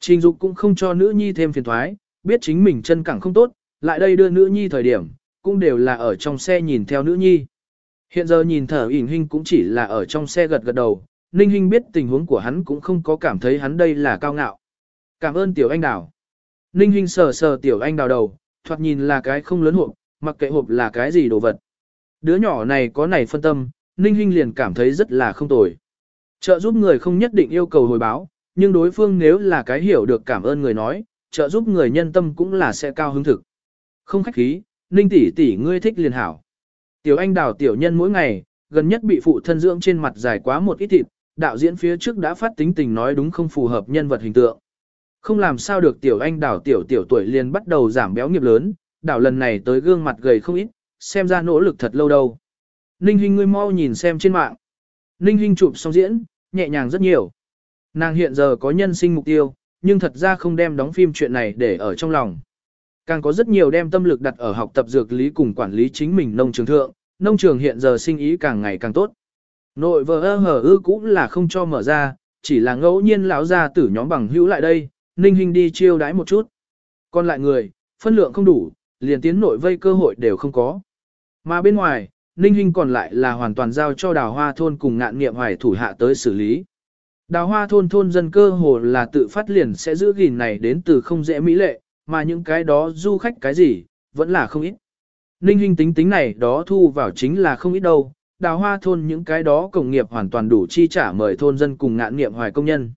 [SPEAKER 1] Trình dục cũng không cho nữ nhi thêm phiền thoái, biết chính mình chân cẳng không tốt, lại đây đưa nữ nhi thời điểm, cũng đều là ở trong xe nhìn theo nữ nhi. Hiện giờ nhìn thở ỉn Hinh cũng chỉ là ở trong xe gật gật đầu, Ninh Hinh biết tình huống của hắn cũng không có cảm thấy hắn đây là cao ngạo. Cảm ơn tiểu anh đào. Ninh Hinh sờ sờ tiểu anh đào đầu, thoạt nhìn là cái không lớn hộp, mặc kệ hộp là cái gì đồ vật. Đứa nhỏ này có này phân tâm, Ninh Hinh liền cảm thấy rất là không tồi. Trợ giúp người không nhất định yêu cầu hồi báo, nhưng đối phương nếu là cái hiểu được cảm ơn người nói, trợ giúp người nhân tâm cũng là sẽ cao hứng thực. Không khách khí, Ninh tỷ tỷ ngươi thích liền hảo. Tiểu anh đào tiểu nhân mỗi ngày, gần nhất bị phụ thân dưỡng trên mặt dài quá một ít thịt, đạo diễn phía trước đã phát tính tình nói đúng không phù hợp nhân vật hình tượng. Không làm sao được tiểu anh đảo tiểu tiểu tuổi liền bắt đầu giảm béo nghiệp lớn, đảo lần này tới gương mặt gầy không ít, xem ra nỗ lực thật lâu đâu. Ninh Hinh ngươi mau nhìn xem trên mạng. Ninh Hinh chụp xong diễn, nhẹ nhàng rất nhiều. Nàng hiện giờ có nhân sinh mục tiêu, nhưng thật ra không đem đóng phim chuyện này để ở trong lòng. Càng có rất nhiều đem tâm lực đặt ở học tập dược lý cùng quản lý chính mình nông trường thượng, nông trường hiện giờ sinh ý càng ngày càng tốt. Nội vợ ơ hở ư cũng là không cho mở ra, chỉ là ngẫu nhiên lão ra tử nhóm bằng hữu lại đây, Ninh Hinh đi chiêu đãi một chút. Còn lại người, phân lượng không đủ, liền tiến nội vây cơ hội đều không có. Mà bên ngoài, Ninh Hinh còn lại là hoàn toàn giao cho đào hoa thôn cùng ngạn nghiệm hoài thủ hạ tới xử lý. Đào hoa thôn thôn dân cơ hồ là tự phát liền sẽ giữ gìn này đến từ không dễ mỹ lệ, mà những cái đó du khách cái gì, vẫn là không ít. Ninh Hinh tính tính này đó thu vào chính là không ít đâu, đào hoa thôn những cái đó công nghiệp hoàn toàn đủ chi trả mời thôn dân cùng ngạn nghiệm hoài công nhân.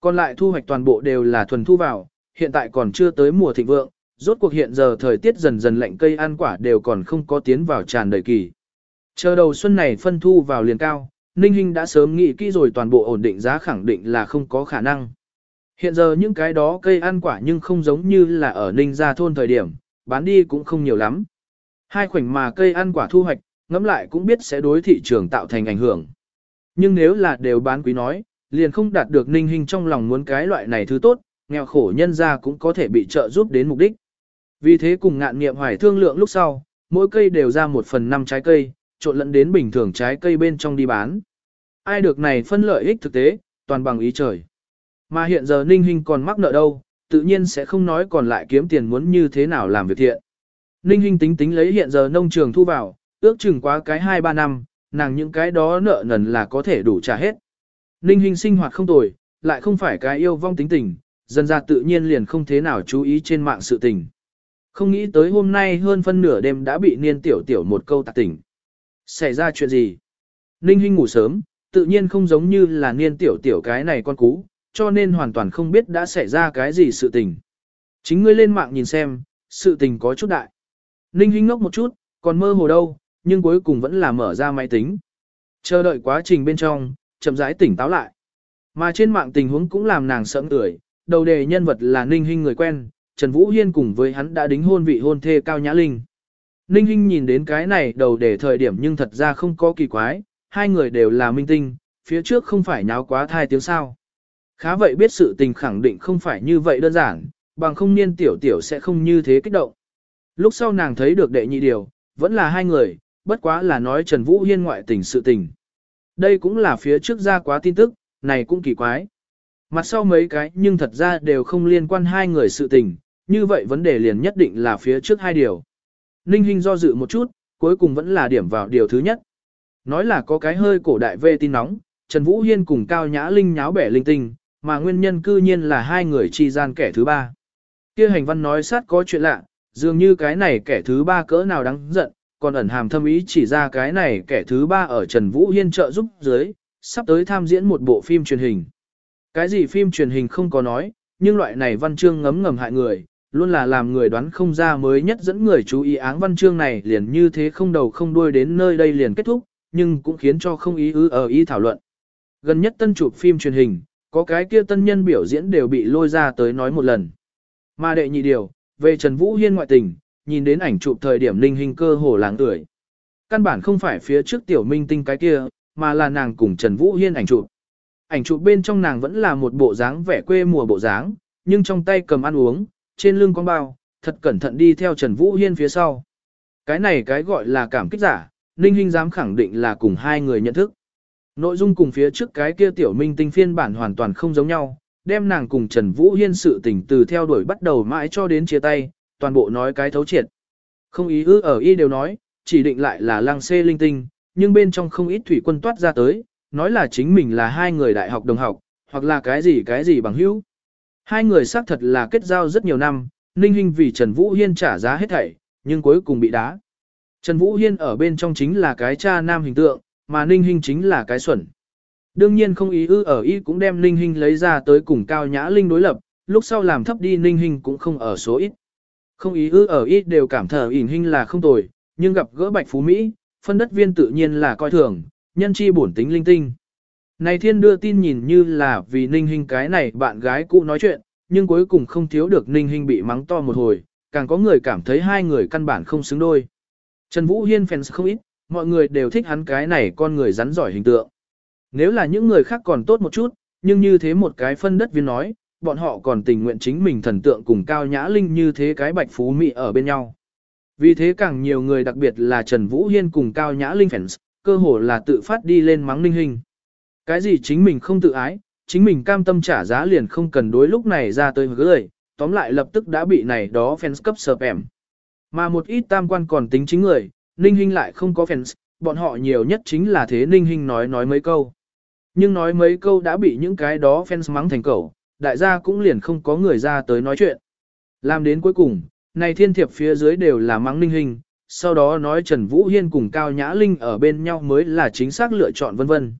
[SPEAKER 1] Còn lại thu hoạch toàn bộ đều là thuần thu vào, hiện tại còn chưa tới mùa thịnh vượng, rốt cuộc hiện giờ thời tiết dần dần lạnh cây ăn quả đều còn không có tiến vào tràn đầy kỳ. Chờ đầu xuân này phân thu vào liền cao, Ninh Hinh đã sớm nghĩ kỹ rồi toàn bộ ổn định giá khẳng định là không có khả năng. Hiện giờ những cái đó cây ăn quả nhưng không giống như là ở Ninh Gia thôn thời điểm, bán đi cũng không nhiều lắm. Hai khoảnh mà cây ăn quả thu hoạch, ngẫm lại cũng biết sẽ đối thị trường tạo thành ảnh hưởng. Nhưng nếu là đều bán quý nói, liền không đạt được ninh hình trong lòng muốn cái loại này thứ tốt, nghèo khổ nhân gia cũng có thể bị trợ giúp đến mục đích. Vì thế cùng ngạn nghiệm hoài thương lượng lúc sau, mỗi cây đều ra một phần năm trái cây, trộn lẫn đến bình thường trái cây bên trong đi bán. Ai được này phân lợi ích thực tế, toàn bằng ý trời. Mà hiện giờ ninh Hinh còn mắc nợ đâu, tự nhiên sẽ không nói còn lại kiếm tiền muốn như thế nào làm việc thiện. Ninh Hinh tính tính lấy hiện giờ nông trường thu vào, ước chừng quá cái 2-3 năm, nàng những cái đó nợ nần là có thể đủ trả hết. Ninh Hinh sinh hoạt không tồi, lại không phải cái yêu vong tính tình, dần ra tự nhiên liền không thế nào chú ý trên mạng sự tình. Không nghĩ tới hôm nay hơn phân nửa đêm đã bị niên tiểu tiểu một câu tạc tỉnh. Xảy ra chuyện gì? Ninh Hinh ngủ sớm, tự nhiên không giống như là niên tiểu tiểu cái này con cú, cho nên hoàn toàn không biết đã xảy ra cái gì sự tình. Chính ngươi lên mạng nhìn xem, sự tình có chút đại. Ninh Hinh ngốc một chút, còn mơ hồ đâu, nhưng cuối cùng vẫn là mở ra máy tính. Chờ đợi quá trình bên trong, chậm rãi tỉnh táo lại. Mà trên mạng tình huống cũng làm nàng sẫm tưởi, đầu đề nhân vật là Ninh Hinh người quen, Trần Vũ Hiên cùng với hắn đã đính hôn vị hôn thê Cao Nhã Linh. Ninh Hinh nhìn đến cái này đầu để thời điểm nhưng thật ra không có kỳ quái, hai người đều là minh tinh, phía trước không phải nháo quá thai tiếng sao. Khá vậy biết sự tình khẳng định không phải như vậy đơn giản, bằng không niên tiểu tiểu sẽ không như thế kích động. Lúc sau nàng thấy được đệ nhị điều, vẫn là hai người, bất quá là nói Trần Vũ Hiên ngoại tình sự tình. Đây cũng là phía trước ra quá tin tức, này cũng kỳ quái. Mặt sau mấy cái nhưng thật ra đều không liên quan hai người sự tình, như vậy vấn đề liền nhất định là phía trước hai điều. Ninh Hinh do dự một chút, cuối cùng vẫn là điểm vào điều thứ nhất. Nói là có cái hơi cổ đại về tin nóng, Trần Vũ Hiên cùng Cao Nhã Linh nháo bẻ linh tinh, mà nguyên nhân cư nhiên là hai người chi gian kẻ thứ ba. Kia hành văn nói sát có chuyện lạ, dường như cái này kẻ thứ ba cỡ nào đáng giận, còn ẩn hàm thâm ý chỉ ra cái này kẻ thứ ba ở Trần Vũ Hiên trợ giúp dưới, sắp tới tham diễn một bộ phim truyền hình. Cái gì phim truyền hình không có nói, nhưng loại này văn chương ngấm ngầm hại người, luôn là làm người đoán không ra mới nhất dẫn người chú ý áng văn chương này liền như thế không đầu không đuôi đến nơi đây liền kết thúc, nhưng cũng khiến cho không ý ư ở ý thảo luận. Gần nhất tân chụp phim truyền hình, có cái kia tân nhân biểu diễn đều bị lôi ra tới nói một lần. Mà đệ nhị điều, về Trần Vũ Hiên ngoại tình, nhìn đến ảnh chụp thời điểm linh hình cơ hồ láng ưỡi. Căn bản không phải phía trước tiểu minh tinh cái kia, mà là nàng cùng Trần Vũ Hiên ảnh chụp. Ảnh chụp bên trong nàng vẫn là một bộ dáng vẻ quê mùa bộ dáng, nhưng trong tay cầm ăn uống, trên lưng con bao, thật cẩn thận đi theo Trần Vũ Hiên phía sau. Cái này cái gọi là cảm kích giả, Ninh Hinh dám khẳng định là cùng hai người nhận thức. Nội dung cùng phía trước cái kia tiểu minh tinh phiên bản hoàn toàn không giống nhau, đem nàng cùng Trần Vũ Hiên sự tình từ theo đuổi bắt đầu mãi cho đến chia tay, toàn bộ nói cái thấu triệt. Không ý ư ở y đều nói, chỉ định lại là lăng xê linh tinh, nhưng bên trong không ít thủy quân toát ra tới, nói là chính mình là hai người đại học đồng học, hoặc là cái gì cái gì bằng hữu. Hai người xác thật là kết giao rất nhiều năm, Ninh Hinh vì Trần Vũ Hiên trả giá hết thảy, nhưng cuối cùng bị đá. Trần Vũ Hiên ở bên trong chính là cái cha nam hình tượng, mà Ninh Hinh chính là cái xuẩn. Đương nhiên không ý ư ở ý cũng đem Ninh Hinh lấy ra tới cùng Cao Nhã Linh đối lập, lúc sau làm thấp đi Ninh Hinh cũng không ở số ít. Không ý ư ở ít đều cảm thở ỉn Hinh là không tồi, nhưng gặp gỡ Bạch Phú Mỹ, phân đất viên tự nhiên là coi thường, nhân chi bổn tính linh tinh. Này thiên đưa tin nhìn như là vì Ninh hình cái này bạn gái cũ nói chuyện, nhưng cuối cùng không thiếu được Ninh hình bị mắng to một hồi, càng có người cảm thấy hai người căn bản không xứng đôi. Trần Vũ Hiên fans không ít, mọi người đều thích hắn cái này con người rắn giỏi hình tượng. Nếu là những người khác còn tốt một chút, nhưng như thế một cái phân đất viên nói, bọn họ còn tình nguyện chính mình thần tượng cùng Cao Nhã Linh như thế cái bạch phú mỹ ở bên nhau. Vì thế càng nhiều người đặc biệt là Trần Vũ Hiên cùng Cao Nhã Linh fans, cơ hồ là tự phát đi lên mắng Ninh Hình. Cái gì chính mình không tự ái, chính mình cam tâm trả giá liền không cần đối lúc này ra tới gửi, tóm lại lập tức đã bị này đó fans cấp sợp ẻm. Mà một ít tam quan còn tính chính người, Ninh Hinh lại không có fans, bọn họ nhiều nhất chính là thế Ninh Hinh nói nói mấy câu. Nhưng nói mấy câu đã bị những cái đó fans mắng thành cẩu, đại gia cũng liền không có người ra tới nói chuyện. Làm đến cuối cùng, này thiên thiệp phía dưới đều là mắng Ninh Hinh, sau đó nói Trần Vũ Hiên cùng Cao Nhã Linh ở bên nhau mới là chính xác lựa chọn vân vân.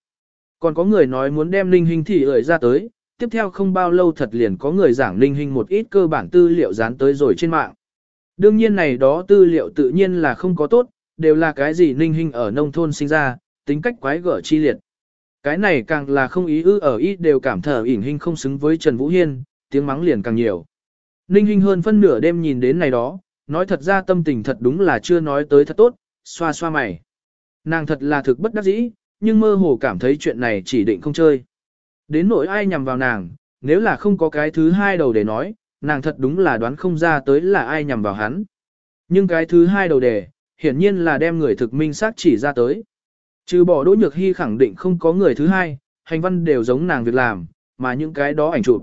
[SPEAKER 1] Còn có người nói muốn đem Ninh Hinh thị ởi ra tới, tiếp theo không bao lâu thật liền có người giảng Ninh Hinh một ít cơ bản tư liệu dán tới rồi trên mạng. Đương nhiên này đó tư liệu tự nhiên là không có tốt, đều là cái gì Ninh Hinh ở nông thôn sinh ra, tính cách quái gở chi liệt. Cái này càng là không ý ư ở ý đều cảm thở ỉn Hinh không xứng với Trần Vũ Hiên, tiếng mắng liền càng nhiều. Ninh Hinh hơn phân nửa đêm nhìn đến này đó, nói thật ra tâm tình thật đúng là chưa nói tới thật tốt, xoa xoa mày. Nàng thật là thực bất đắc dĩ, nhưng mơ hồ cảm thấy chuyện này chỉ định không chơi. Đến nỗi ai nhằm vào nàng, nếu là không có cái thứ hai đầu để nói, nàng thật đúng là đoán không ra tới là ai nhằm vào hắn. Nhưng cái thứ hai đầu đề, hiển nhiên là đem người thực minh xác chỉ ra tới. Trừ bỏ Đỗ Nhược Hy khẳng định không có người thứ hai, hành văn đều giống nàng việc làm, mà những cái đó ảnh chụp.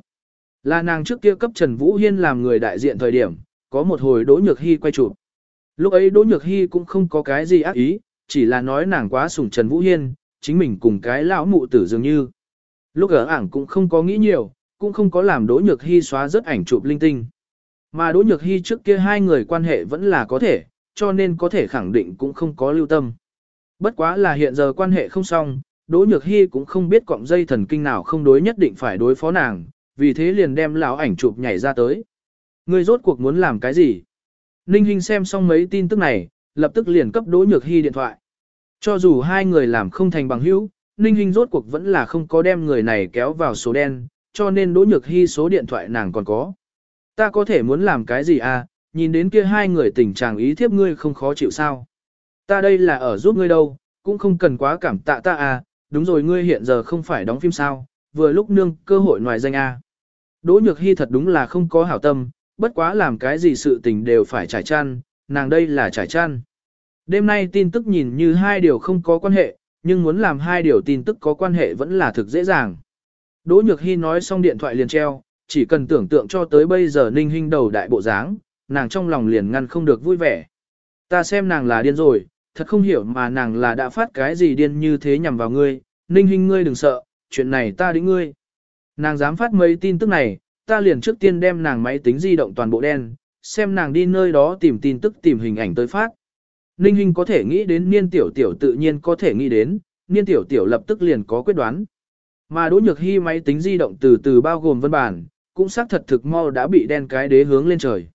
[SPEAKER 1] Là nàng trước kia cấp Trần Vũ Hiên làm người đại diện thời điểm, có một hồi Đỗ Nhược Hy quay chụp. Lúc ấy Đỗ Nhược Hy cũng không có cái gì ác ý, chỉ là nói nàng quá sủng Trần Vũ Hiên, chính mình cùng cái lão mụ tử dường như. Lúc ở ảng cũng không có nghĩ nhiều, cũng không có làm Đỗ Nhược Hy xóa rất ảnh chụp linh tinh. Mà Đỗ Nhược Hy trước kia hai người quan hệ vẫn là có thể, cho nên có thể khẳng định cũng không có lưu tâm. Bất quá là hiện giờ quan hệ không xong, Đỗ Nhược Hy cũng không biết cọng dây thần kinh nào không đối nhất định phải đối phó nàng, vì thế liền đem lão ảnh chụp nhảy ra tới. Người rốt cuộc muốn làm cái gì? Ninh Hinh xem xong mấy tin tức này, lập tức liền cấp Đỗ Nhược Hy điện thoại. Cho dù hai người làm không thành bằng hữu, Ninh Hinh rốt cuộc vẫn là không có đem người này kéo vào số đen, cho nên Đỗ Nhược Hy số điện thoại nàng còn có. Ta có thể muốn làm cái gì à, nhìn đến kia hai người tình trạng ý thiếp ngươi không khó chịu sao. Ta đây là ở giúp ngươi đâu, cũng không cần quá cảm tạ ta à, đúng rồi ngươi hiện giờ không phải đóng phim sao, vừa lúc nương cơ hội ngoài danh à. Đỗ Nhược Hy thật đúng là không có hảo tâm, bất quá làm cái gì sự tình đều phải trải chăn, nàng đây là trải chăn. Đêm nay tin tức nhìn như hai điều không có quan hệ, nhưng muốn làm hai điều tin tức có quan hệ vẫn là thực dễ dàng. Đỗ Nhược Hy nói xong điện thoại liền treo, chỉ cần tưởng tượng cho tới bây giờ ninh hình đầu đại bộ dáng, nàng trong lòng liền ngăn không được vui vẻ. Ta xem nàng là điên rồi, thật không hiểu mà nàng là đã phát cái gì điên như thế nhằm vào ngươi, ninh hình ngươi đừng sợ, chuyện này ta đĩnh ngươi. Nàng dám phát mấy tin tức này, ta liền trước tiên đem nàng máy tính di động toàn bộ đen, xem nàng đi nơi đó tìm tin tức tìm hình ảnh tới phát. Ninh Hinh có thể nghĩ đến niên tiểu tiểu tự nhiên có thể nghĩ đến, niên tiểu tiểu lập tức liền có quyết đoán. Mà Đỗ Nhược Hi máy tính di động từ từ bao gồm văn bản, cũng xác thật thực mau đã bị đen cái đế hướng lên trời.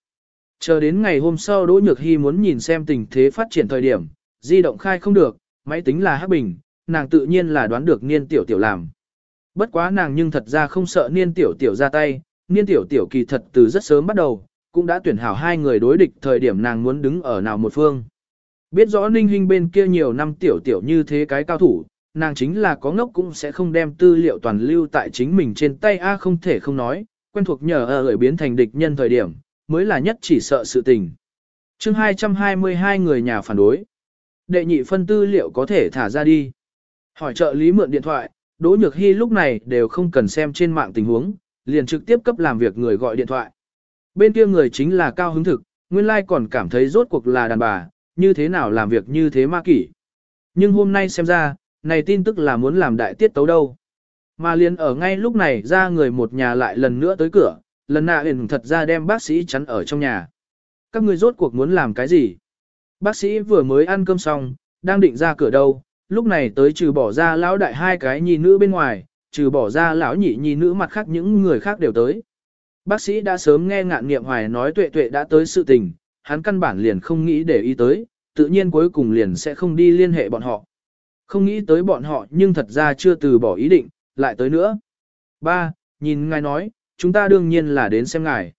[SPEAKER 1] Chờ đến ngày hôm sau Đỗ Nhược Hi muốn nhìn xem tình thế phát triển thời điểm, di động khai không được, máy tính là hắc bình, nàng tự nhiên là đoán được niên tiểu tiểu làm. Bất quá nàng nhưng thật ra không sợ niên tiểu tiểu ra tay, niên tiểu tiểu kỳ thật từ rất sớm bắt đầu, cũng đã tuyển hảo hai người đối địch thời điểm nàng muốn đứng ở nào một phương. Biết rõ ninh hình bên kia nhiều năm tiểu tiểu như thế cái cao thủ, nàng chính là có ngốc cũng sẽ không đem tư liệu toàn lưu tại chính mình trên tay A không thể không nói, quen thuộc nhờ ở gửi biến thành địch nhân thời điểm, mới là nhất chỉ sợ sự tình. chương 222 người nhà phản đối. Đệ nhị phân tư liệu có thể thả ra đi. Hỏi trợ lý mượn điện thoại, Đỗ Nhược Hy lúc này đều không cần xem trên mạng tình huống, liền trực tiếp cấp làm việc người gọi điện thoại. Bên kia người chính là cao hứng thực, nguyên lai like còn cảm thấy rốt cuộc là đàn bà, như thế nào làm việc như thế ma kỷ. Nhưng hôm nay xem ra, này tin tức là muốn làm đại tiết tấu đâu. Mà liền ở ngay lúc này ra người một nhà lại lần nữa tới cửa, lần nạ huyền thật ra đem bác sĩ chắn ở trong nhà. Các người rốt cuộc muốn làm cái gì? Bác sĩ vừa mới ăn cơm xong, đang định ra cửa đâu, lúc này tới trừ bỏ ra lão đại hai cái nhi nữ bên ngoài, trừ bỏ ra lão nhị nhi nữ mặt khác những người khác đều tới. Bác sĩ đã sớm nghe ngạn nghiệm hoài nói tuệ tuệ đã tới sự tình, hắn căn bản liền không nghĩ để ý tới, tự nhiên cuối cùng liền sẽ không đi liên hệ bọn họ. Không nghĩ tới bọn họ nhưng thật ra chưa từ bỏ ý định, lại tới nữa. Ba, nhìn ngài nói, chúng ta đương nhiên là đến xem ngài.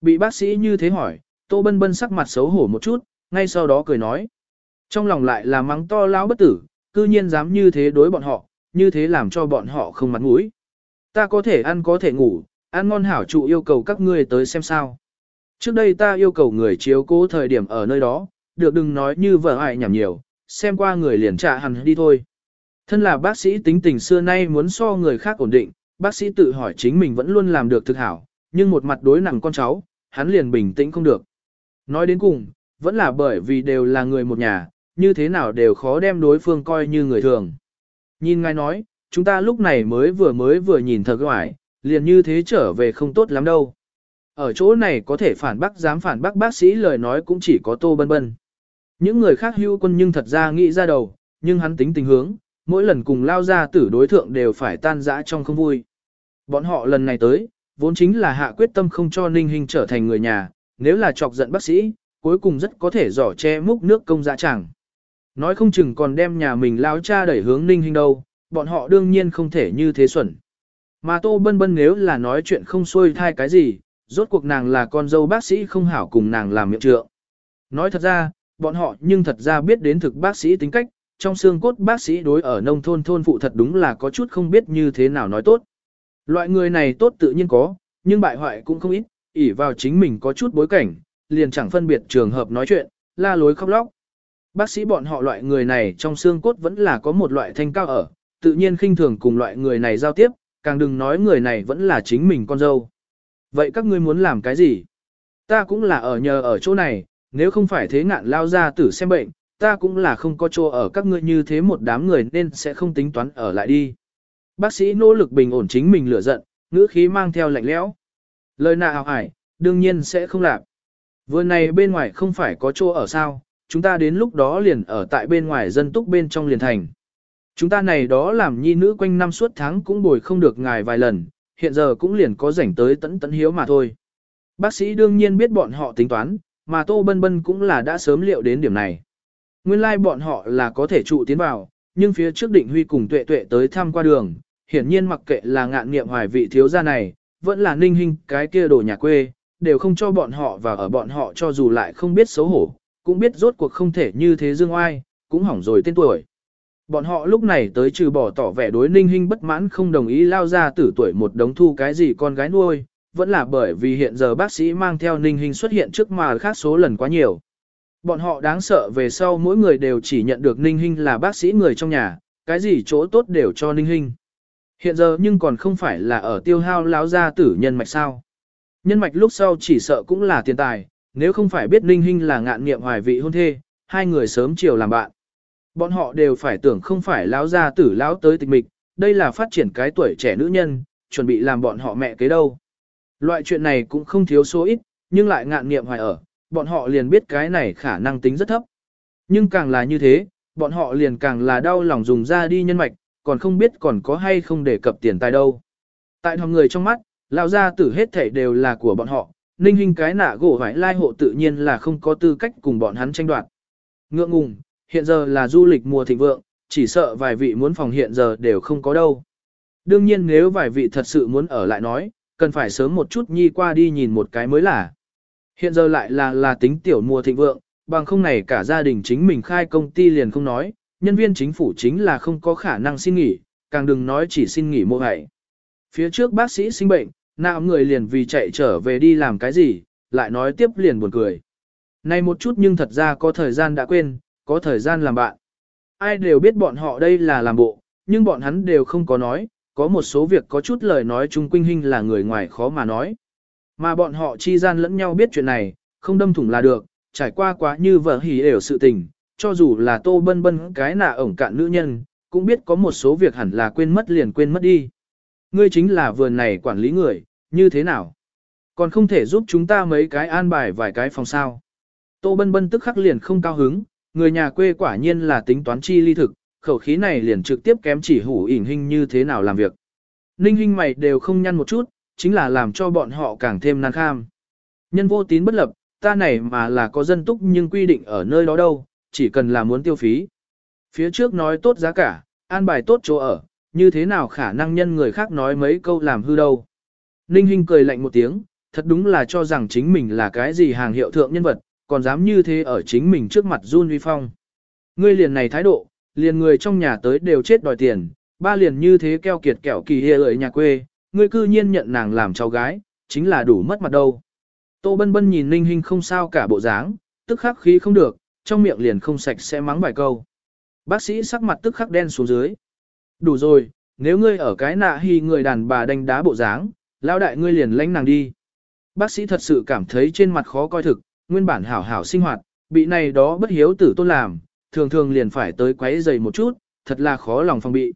[SPEAKER 1] Bị bác sĩ như thế hỏi, Tô Bân Bân sắc mặt xấu hổ một chút, ngay sau đó cười nói. Trong lòng lại là mắng to lão bất tử, cư nhiên dám như thế đối bọn họ, như thế làm cho bọn họ không mặt mũi. Ta có thể ăn có thể ngủ, ăn ngon hảo trụ yêu cầu các ngươi tới xem sao. Trước đây ta yêu cầu người chiếu cố thời điểm ở nơi đó, được đừng nói như vợ hại nhảm nhiều, xem qua người liền trả hẳn đi thôi. Thân là bác sĩ tính tình xưa nay muốn so người khác ổn định, bác sĩ tự hỏi chính mình vẫn luôn làm được thực hảo, nhưng một mặt đối nặng con cháu, hắn liền bình tĩnh không được. Nói đến cùng, vẫn là bởi vì đều là người một nhà, như thế nào đều khó đem đối phương coi như người thường. Nhìn ngài nói, chúng ta lúc này mới vừa mới vừa nhìn thật ngoại, liền như thế trở về không tốt lắm đâu. Ở chỗ này có thể phản bác dám phản bác bác sĩ lời nói cũng chỉ có tô bân bân. Những người khác hưu quân nhưng thật ra nghĩ ra đầu, nhưng hắn tính tình hướng, mỗi lần cùng lao ra tử đối thượng đều phải tan rã trong không vui. Bọn họ lần này tới, vốn chính là hạ quyết tâm không cho Ninh Hinh trở thành người nhà, nếu là chọc giận bác sĩ, cuối cùng rất có thể giỏ che múc nước công dã chẳng. Nói không chừng còn đem nhà mình lao cha đẩy hướng Ninh Hinh đâu, bọn họ đương nhiên không thể như thế xuẩn. Mà Tô Bân Bân nếu là nói chuyện không xuôi thai cái gì, rốt cuộc nàng là con dâu bác sĩ không hảo cùng nàng làm miệng trượng. Nói thật ra, bọn họ nhưng thật ra biết đến thực bác sĩ tính cách, trong xương cốt bác sĩ đối ở nông thôn thôn phụ thật đúng là có chút không biết như thế nào nói tốt. Loại người này tốt tự nhiên có, nhưng bại hoại cũng không ít, ỷ vào chính mình có chút bối cảnh, liền chẳng phân biệt trường hợp nói chuyện, la lối khóc lóc. Bác sĩ bọn họ loại người này trong xương cốt vẫn là có một loại thanh cao ở, tự nhiên khinh thường cùng loại người này giao tiếp, càng đừng nói người này vẫn là chính mình con dâu. Vậy các ngươi muốn làm cái gì? Ta cũng là ở nhờ ở chỗ này, nếu không phải thế ngạn lao ra tử xem bệnh, ta cũng là không có chỗ ở các ngươi như thế một đám người nên sẽ không tính toán ở lại đi. Bác sĩ nỗ lực bình ổn chính mình lửa giận, ngữ khí mang theo lạnh lẽo. Lời nào hải, đương nhiên sẽ không làm. Vừa này bên ngoài không phải có chỗ ở sao, chúng ta đến lúc đó liền ở tại bên ngoài dân túc bên trong liền thành. Chúng ta này đó làm nhi nữ quanh năm suốt tháng cũng bồi không được ngài vài lần, hiện giờ cũng liền có rảnh tới tẫn tẫn hiếu mà thôi. Bác sĩ đương nhiên biết bọn họ tính toán, mà Tô Bân Bân cũng là đã sớm liệu đến điểm này. Nguyên lai like bọn họ là có thể trụ tiến vào, nhưng phía trước định huy cùng tuệ tuệ tới thăm qua đường, hiển nhiên mặc kệ là ngạn nghiệm hoài vị thiếu gia này, vẫn là ninh hình cái kia đồ nhà quê, đều không cho bọn họ và ở bọn họ cho dù lại không biết xấu hổ, cũng biết rốt cuộc không thể như thế dương oai, cũng hỏng rồi tên tuổi. Bọn họ lúc này tới trừ bỏ tỏ vẻ đối ninh hình bất mãn không đồng ý lao ra tử tuổi một đống thu cái gì con gái nuôi, vẫn là bởi vì hiện giờ bác sĩ mang theo ninh hình xuất hiện trước mà khác số lần quá nhiều. Bọn họ đáng sợ về sau mỗi người đều chỉ nhận được ninh hình là bác sĩ người trong nhà, cái gì chỗ tốt đều cho ninh hình. Hiện giờ nhưng còn không phải là ở tiêu hao lão gia tử nhân mạch sao. Nhân mạch lúc sau chỉ sợ cũng là tiền tài, nếu không phải biết ninh hình là ngạn nghiệm hoài vị hôn thê, hai người sớm chiều làm bạn. Bọn họ đều phải tưởng không phải lão gia tử lão tới tịch mịch, đây là phát triển cái tuổi trẻ nữ nhân, chuẩn bị làm bọn họ mẹ kế đâu. Loại chuyện này cũng không thiếu số ít, nhưng lại ngạn nghiệm hoài ở, bọn họ liền biết cái này khả năng tính rất thấp. Nhưng càng là như thế, bọn họ liền càng là đau lòng dùng ra đi nhân mạch, còn không biết còn có hay không để cập tiền tài đâu. Tại thòng người trong mắt, lão gia tử hết thảy đều là của bọn họ, ninh hình cái nạ gỗ vải lai hộ tự nhiên là không có tư cách cùng bọn hắn tranh đoạt. Ngượng ngùng, hiện giờ là du lịch mùa thịnh vượng, chỉ sợ vài vị muốn phòng hiện giờ đều không có đâu. Đương nhiên nếu vài vị thật sự muốn ở lại nói, cần phải sớm một chút nhi qua đi nhìn một cái mới là. Hiện giờ lại là là tính tiểu mùa thịnh vượng, bằng không này cả gia đình chính mình khai công ty liền không nói, nhân viên chính phủ chính là không có khả năng xin nghỉ, càng đừng nói chỉ xin nghỉ mô hại. Phía trước bác sĩ sinh bệnh, nào người liền vì chạy trở về đi làm cái gì, lại nói tiếp liền buồn cười. Này một chút nhưng thật ra có thời gian đã quên, có thời gian làm bạn. Ai đều biết bọn họ đây là làm bộ, nhưng bọn hắn đều không có nói, có một số việc có chút lời nói chung quinh hình là người ngoài khó mà nói. Mà bọn họ chi gian lẫn nhau biết chuyện này, không đâm thủng là được, trải qua quá như vợ hỉ đều sự tình, cho dù là tô bân bân cái nạ ổng cạn nữ nhân, cũng biết có một số việc hẳn là quên mất liền quên mất đi. Ngươi chính là vườn này quản lý người, như thế nào? Còn không thể giúp chúng ta mấy cái an bài vài cái phòng sao. Tô bân bân tức khắc liền không cao hứng, người nhà quê quả nhiên là tính toán chi ly thực, khẩu khí này liền trực tiếp kém chỉ hủ ỉn hình như thế nào làm việc. Ninh hình mày đều không nhăn một chút, chính là làm cho bọn họ càng thêm nan kham. Nhân vô tín bất lập, ta này mà là có dân túc nhưng quy định ở nơi đó đâu, chỉ cần là muốn tiêu phí. Phía trước nói tốt giá cả, an bài tốt chỗ ở, như thế nào khả năng nhân người khác nói mấy câu làm hư đâu. Ninh Hinh cười lạnh một tiếng, thật đúng là cho rằng chính mình là cái gì hàng hiệu thượng nhân vật, còn dám như thế ở chính mình trước mặt run uy phong. Ngươi liền này thái độ, liền người trong nhà tới đều chết đòi tiền, ba liền như thế keo kiệt kẹo kỳ hề ở nhà quê, ngươi cư nhiên nhận nàng làm cháu gái, chính là đủ mất mặt đâu. Tô bân bân nhìn Ninh Hinh không sao cả bộ dáng, tức khắc khí không được, trong miệng liền không sạch sẽ mắng vài câu. Bác sĩ sắc mặt tức khắc đen xuống dưới. Đủ rồi, nếu ngươi ở cái nạ hi người đàn bà đánh đá bộ dáng, lao đại ngươi liền lánh nàng đi. Bác sĩ thật sự cảm thấy trên mặt khó coi thực, nguyên bản hảo hảo sinh hoạt, bị này đó bất hiếu tử tôn làm, thường thường liền phải tới quấy giày một chút, thật là khó lòng phòng bị.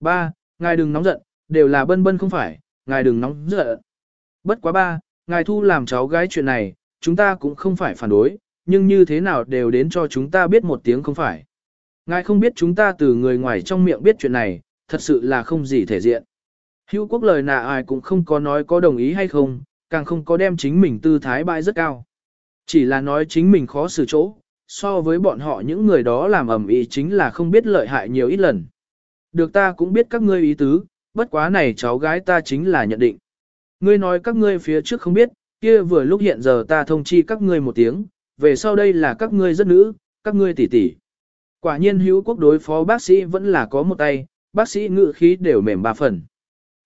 [SPEAKER 1] Ba, ngài đừng nóng giận, đều là bân bân không phải, ngài đừng nóng giận. Bất quá ba, ngài thu làm cháu gái chuyện này, chúng ta cũng không phải phản đối, nhưng như thế nào đều đến cho chúng ta biết một tiếng không phải. Ngài không biết chúng ta từ người ngoài trong miệng biết chuyện này, thật sự là không gì thể diện. Hữu quốc lời nạ ai cũng không có nói có đồng ý hay không, càng không có đem chính mình tư thái bại rất cao. Chỉ là nói chính mình khó xử chỗ, so với bọn họ những người đó làm ẩm ý chính là không biết lợi hại nhiều ít lần. Được ta cũng biết các ngươi ý tứ, bất quá này cháu gái ta chính là nhận định. Ngươi nói các ngươi phía trước không biết, kia vừa lúc hiện giờ ta thông chi các ngươi một tiếng, về sau đây là các ngươi rất nữ, các ngươi tỷ tỷ. Quả nhiên hữu quốc đối phó bác sĩ vẫn là có một tay, bác sĩ ngự khí đều mềm ba phần.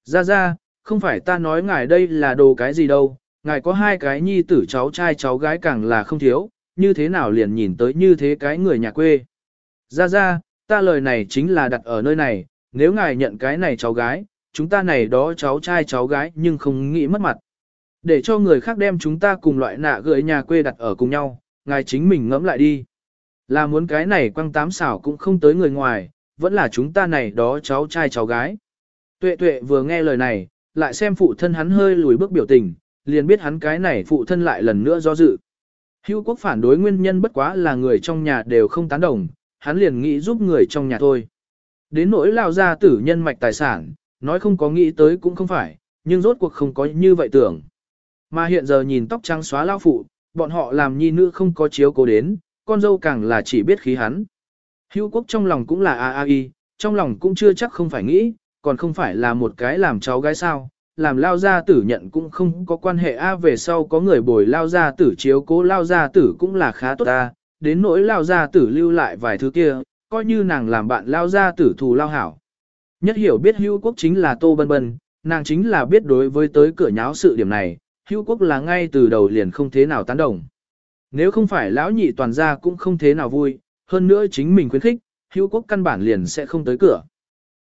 [SPEAKER 1] Ra ra, không phải ta nói ngài đây là đồ cái gì đâu, ngài có hai cái nhi tử cháu trai cháu gái càng là không thiếu, như thế nào liền nhìn tới như thế cái người nhà quê. Ra ra, ta lời này chính là đặt ở nơi này, nếu ngài nhận cái này cháu gái, chúng ta này đó cháu trai cháu gái nhưng không nghĩ mất mặt. Để cho người khác đem chúng ta cùng loại nạ gửi nhà quê đặt ở cùng nhau, ngài chính mình ngẫm lại đi. Là muốn cái này quăng tám xảo cũng không tới người ngoài, vẫn là chúng ta này đó cháu trai cháu gái. Tuệ tuệ vừa nghe lời này, lại xem phụ thân hắn hơi lùi bước biểu tình, liền biết hắn cái này phụ thân lại lần nữa do dự. Hữu quốc phản đối nguyên nhân bất quá là người trong nhà đều không tán đồng, hắn liền nghĩ giúp người trong nhà thôi. Đến nỗi lao ra tử nhân mạch tài sản, nói không có nghĩ tới cũng không phải, nhưng rốt cuộc không có như vậy tưởng. Mà hiện giờ nhìn tóc trắng xóa lao phụ, bọn họ làm nhi nữ không có chiếu cố đến, con dâu càng là chỉ biết khí hắn. Hữu quốc trong lòng cũng là a a y, trong lòng cũng chưa chắc không phải nghĩ, còn không phải là một cái làm cháu gái sao, làm lao gia tử nhận cũng không có quan hệ a về sau có người bồi lao gia tử chiếu cố lao gia tử cũng là khá tốt a, đến nỗi lao gia tử lưu lại vài thứ kia, coi như nàng làm bạn lao gia tử thù lao hảo. Nhất hiểu biết hữu quốc chính là Tô Bân Bân, nàng chính là biết đối với tới cửa nháo sự điểm này, hữu quốc là ngay từ đầu liền không thế nào tán đồng. Nếu không phải lão nhị toàn gia cũng không thế nào vui, hơn nữa chính mình khuyến khích, hữu quốc căn bản liền sẽ không tới cửa.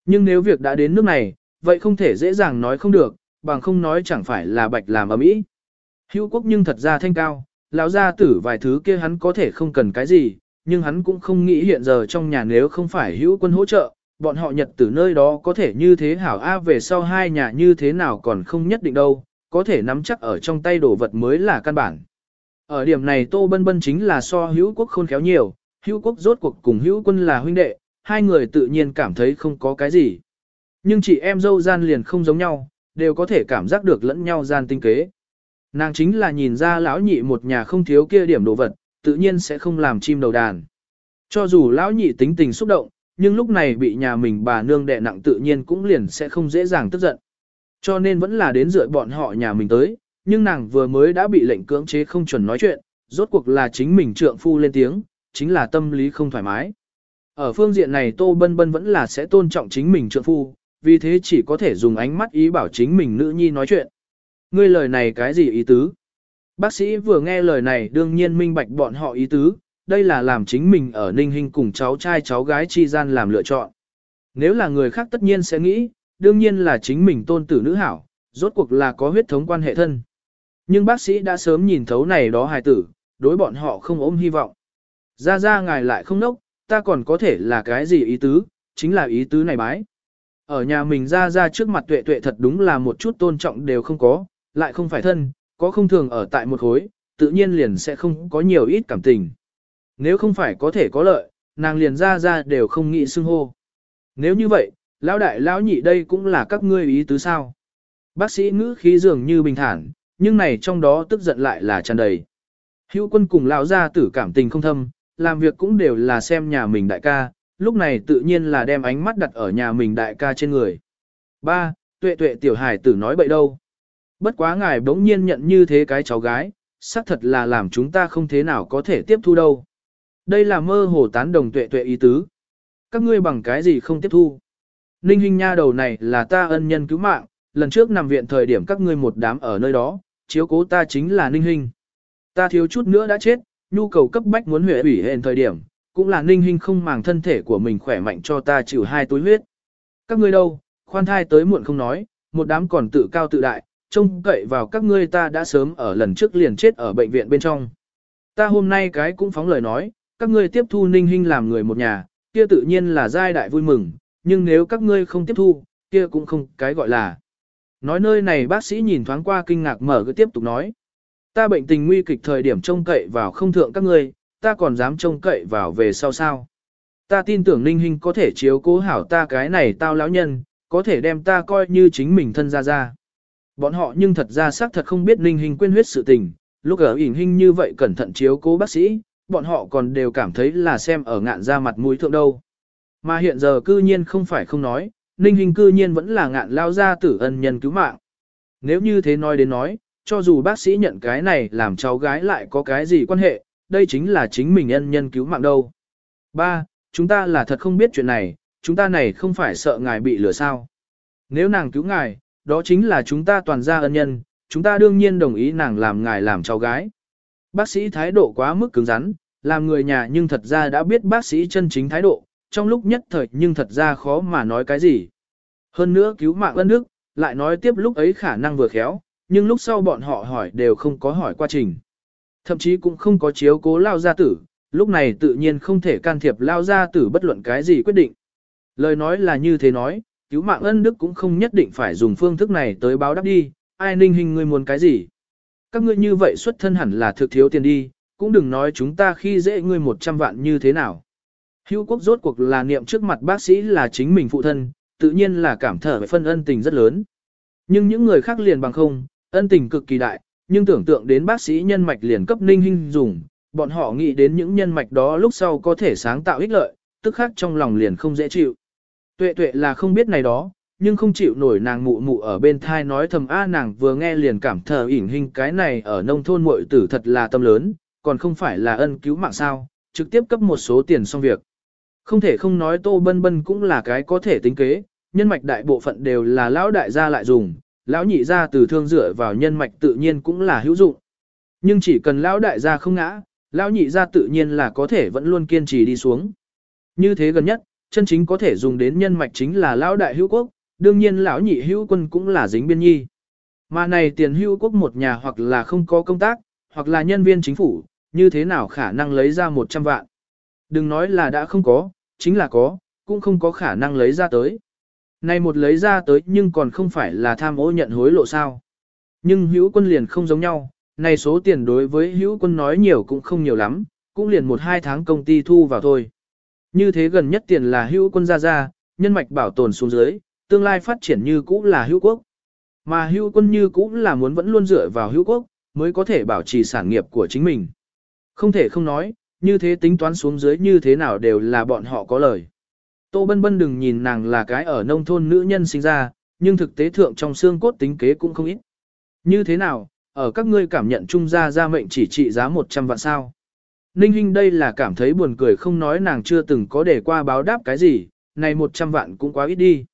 [SPEAKER 1] Nhưng nếu việc đã đến nước này, vậy không thể dễ dàng nói không được, bằng không nói chẳng phải là bạch làm ở mỹ. Hữu quốc nhưng thật ra thanh cao, lão gia tử vài thứ kia hắn có thể không cần cái gì, nhưng hắn cũng không nghĩ hiện giờ trong nhà nếu không phải hữu quân hỗ trợ, bọn họ nhật từ nơi đó có thể như thế hảo A về sau hai nhà như thế nào còn không nhất định đâu, có thể nắm chắc ở trong tay đồ vật mới là căn bản. Ở điểm này Tô Bân Bân chính là so hữu quốc khôn khéo nhiều, hữu quốc rốt cuộc cùng hữu quân là huynh đệ, hai người tự nhiên cảm thấy không có cái gì. Nhưng chị em dâu gian liền không giống nhau, đều có thể cảm giác được lẫn nhau gian tinh kế. Nàng chính là nhìn ra lão nhị một nhà không thiếu kia điểm đồ vật, tự nhiên sẽ không làm chim đầu đàn. Cho dù lão nhị tính tình xúc động, nhưng lúc này bị nhà mình bà nương đè nặng tự nhiên cũng liền sẽ không dễ dàng tức giận. Cho nên vẫn là đến dựa bọn họ nhà mình tới, nhưng nàng vừa mới đã bị lệnh cưỡng chế không chuẩn nói chuyện, rốt cuộc là chính mình trượng phu lên tiếng, chính là tâm lý không thoải mái. Ở phương diện này Tô Bân Bân vẫn là sẽ tôn trọng chính mình trượng phu, vì thế chỉ có thể dùng ánh mắt ý bảo chính mình nữ nhi nói chuyện. Ngươi lời này cái gì ý tứ? Bác sĩ vừa nghe lời này đương nhiên minh bạch bọn họ ý tứ, đây là làm chính mình ở Ninh hình cùng cháu trai cháu gái chi gian làm lựa chọn. Nếu là người khác tất nhiên sẽ nghĩ, đương nhiên là chính mình tôn tử nữ hảo, rốt cuộc là có huyết thống quan hệ thân. Nhưng bác sĩ đã sớm nhìn thấu này đó hài tử, đối bọn họ không ôm hy vọng. Ra ra ngài lại không nốc, ta còn có thể là cái gì ý tứ, chính là ý tứ này bái. Ở nhà mình ra ra trước mặt tuệ tuệ thật đúng là một chút tôn trọng đều không có, lại không phải thân, có không thường ở tại một khối, tự nhiên liền sẽ không có nhiều ít cảm tình. Nếu không phải có thể có lợi, nàng liền ra ra đều không nghĩ xưng hô. Nếu như vậy, lão đại lão nhị đây cũng là các ngươi ý tứ sao. Bác sĩ ngữ khí dường như bình thản, nhưng này trong đó tức giận lại là tràn đầy. Hữu quân cùng lão gia tử cảm tình không thâm, làm việc cũng đều là xem nhà mình đại ca, lúc này tự nhiên là đem ánh mắt đặt ở nhà mình đại ca trên người. Ba, tuệ tuệ tiểu hải tử nói bậy đâu. Bất quá ngài bỗng nhiên nhận như thế cái cháu gái, xác thật là làm chúng ta không thế nào có thể tiếp thu đâu. Đây là mơ hồ tán đồng tuệ tuệ ý tứ. Các ngươi bằng cái gì không tiếp thu. Ninh Hinh nha đầu này là ta ân nhân cứu mạng, lần trước nằm viện thời điểm các ngươi một đám ở nơi đó, chiếu cố ta chính là Ninh Hinh. Ta thiếu chút nữa đã chết, nhu cầu cấp bách muốn huệ ủy hẹn thời điểm, cũng là Ninh hình không màng thân thể của mình khỏe mạnh cho ta chịu hai túi huyết. Các ngươi đâu, khoan thai tới muộn không nói, một đám còn tự cao tự đại, trông cậy vào các ngươi ta đã sớm ở lần trước liền chết ở bệnh viện bên trong. Ta hôm nay cái cũng phóng lời nói, các ngươi tiếp thu ninh hinh làm người một nhà, kia tự nhiên là giai đại vui mừng, nhưng nếu các ngươi không tiếp thu, kia cũng không cái gọi là. Nói nơi này bác sĩ nhìn thoáng qua kinh ngạc mở cứ tiếp tục nói. Ta bệnh tình nguy kịch thời điểm trông cậy vào không thượng các ngươi, ta còn dám trông cậy vào về sau sao. Ta tin tưởng ninh hinh có thể chiếu cố hảo ta cái này tao lão nhân, có thể đem ta coi như chính mình thân ra ra. Bọn họ nhưng thật ra xác thật không biết ninh Hinh quên huyết sự tình, lúc ở ỉn hình như vậy cẩn thận chiếu cố bác sĩ, bọn họ còn đều cảm thấy là xem ở ngạn ra mặt mũi thượng đâu. Mà hiện giờ cư nhiên không phải không nói, ninh Hinh cư nhiên vẫn là ngạn lao ra tử ân nhân cứu mạng. Nếu như thế nói đến nói, cho dù bác sĩ nhận cái này làm cháu gái lại có cái gì quan hệ, đây chính là chính mình ân nhân cứu mạng đâu. Ba, chúng ta là thật không biết chuyện này, chúng ta này không phải sợ ngài bị lừa sao. Nếu nàng cứu ngài, đó chính là chúng ta toàn gia ân nhân, chúng ta đương nhiên đồng ý nàng làm ngài làm cháu gái. Bác sĩ thái độ quá mức cứng rắn, làm người nhà nhưng thật ra đã biết bác sĩ chân chính thái độ, trong lúc nhất thời nhưng thật ra khó mà nói cái gì. Hơn nữa cứu mạng ân đức, lại nói tiếp lúc ấy khả năng vừa khéo, nhưng lúc sau bọn họ hỏi đều không có hỏi qua trình. Thậm chí cũng không có chiếu cố lao gia tử, lúc này tự nhiên không thể can thiệp lao gia tử bất luận cái gì quyết định. Lời nói là như thế nói, cứu mạng ân đức cũng không nhất định phải dùng phương thức này tới báo đáp đi, ai ninh hình ngươi muốn cái gì. Các ngươi như vậy xuất thân hẳn là thực thiếu tiền đi, cũng đừng nói chúng ta khi dễ ngươi 100 vạn như thế nào. Hữu quốc rốt cuộc là niệm trước mặt bác sĩ là chính mình phụ thân, tự nhiên là cảm thở phân ân tình rất lớn. Nhưng những người khác liền bằng không, ân tình cực kỳ đại, nhưng tưởng tượng đến bác sĩ nhân mạch liền cấp ninh hình dùng, bọn họ nghĩ đến những nhân mạch đó lúc sau có thể sáng tạo ích lợi, tức khác trong lòng liền không dễ chịu. Tuệ tuệ là không biết này đó, nhưng không chịu nổi nàng mụ mụ ở bên thai nói thầm a nàng vừa nghe liền cảm thờ ỉn hình cái này ở nông thôn muội tử thật là tâm lớn, còn không phải là ân cứu mạng sao, trực tiếp cấp một số tiền xong việc. Không thể không nói Tô Bân Bân cũng là cái có thể tính kế, nhân mạch đại bộ phận đều là lão đại gia lại dùng, lão nhị gia từ thương dựa vào nhân mạch tự nhiên cũng là hữu dụng. Nhưng chỉ cần lão đại gia không ngã, lão nhị gia tự nhiên là có thể vẫn luôn kiên trì đi xuống. Như thế gần nhất, chân chính có thể dùng đến nhân mạch chính là lão đại hữu quốc, đương nhiên lão nhị hữu quân cũng là dính biên nhi. Mà này tiền hữu quốc một nhà hoặc là không có công tác, hoặc là nhân viên chính phủ, như thế nào khả năng lấy ra 100 vạn. Đừng nói là đã không có, chính là có, cũng không có khả năng lấy ra tới. Này một lấy ra tới nhưng còn không phải là tham ô nhận hối lộ sao. Nhưng hữu quân liền không giống nhau, này số tiền đối với hữu quân nói nhiều cũng không nhiều lắm, cũng liền một hai tháng công ty thu vào thôi. Như thế gần nhất tiền là hữu quân ra ra, nhân mạch bảo tồn xuống dưới, tương lai phát triển như cũ là hữu quốc. Mà hữu quân như cũ là muốn vẫn luôn dựa vào hữu quốc, mới có thể bảo trì sản nghiệp của chính mình. Không thể không nói, như thế tính toán xuống dưới như thế nào đều là bọn họ có lời. Tô Bân Bân đừng nhìn nàng là cái ở nông thôn nữ nhân sinh ra, nhưng thực tế thượng trong xương cốt tính kế cũng không ít. Như thế nào, ở các ngươi cảm nhận trung gia gia mệnh chỉ trị giá 100 vạn sao. Ninh Hinh đây là cảm thấy buồn cười không nói nàng chưa từng có để qua báo đáp cái gì, này 100 vạn cũng quá ít đi.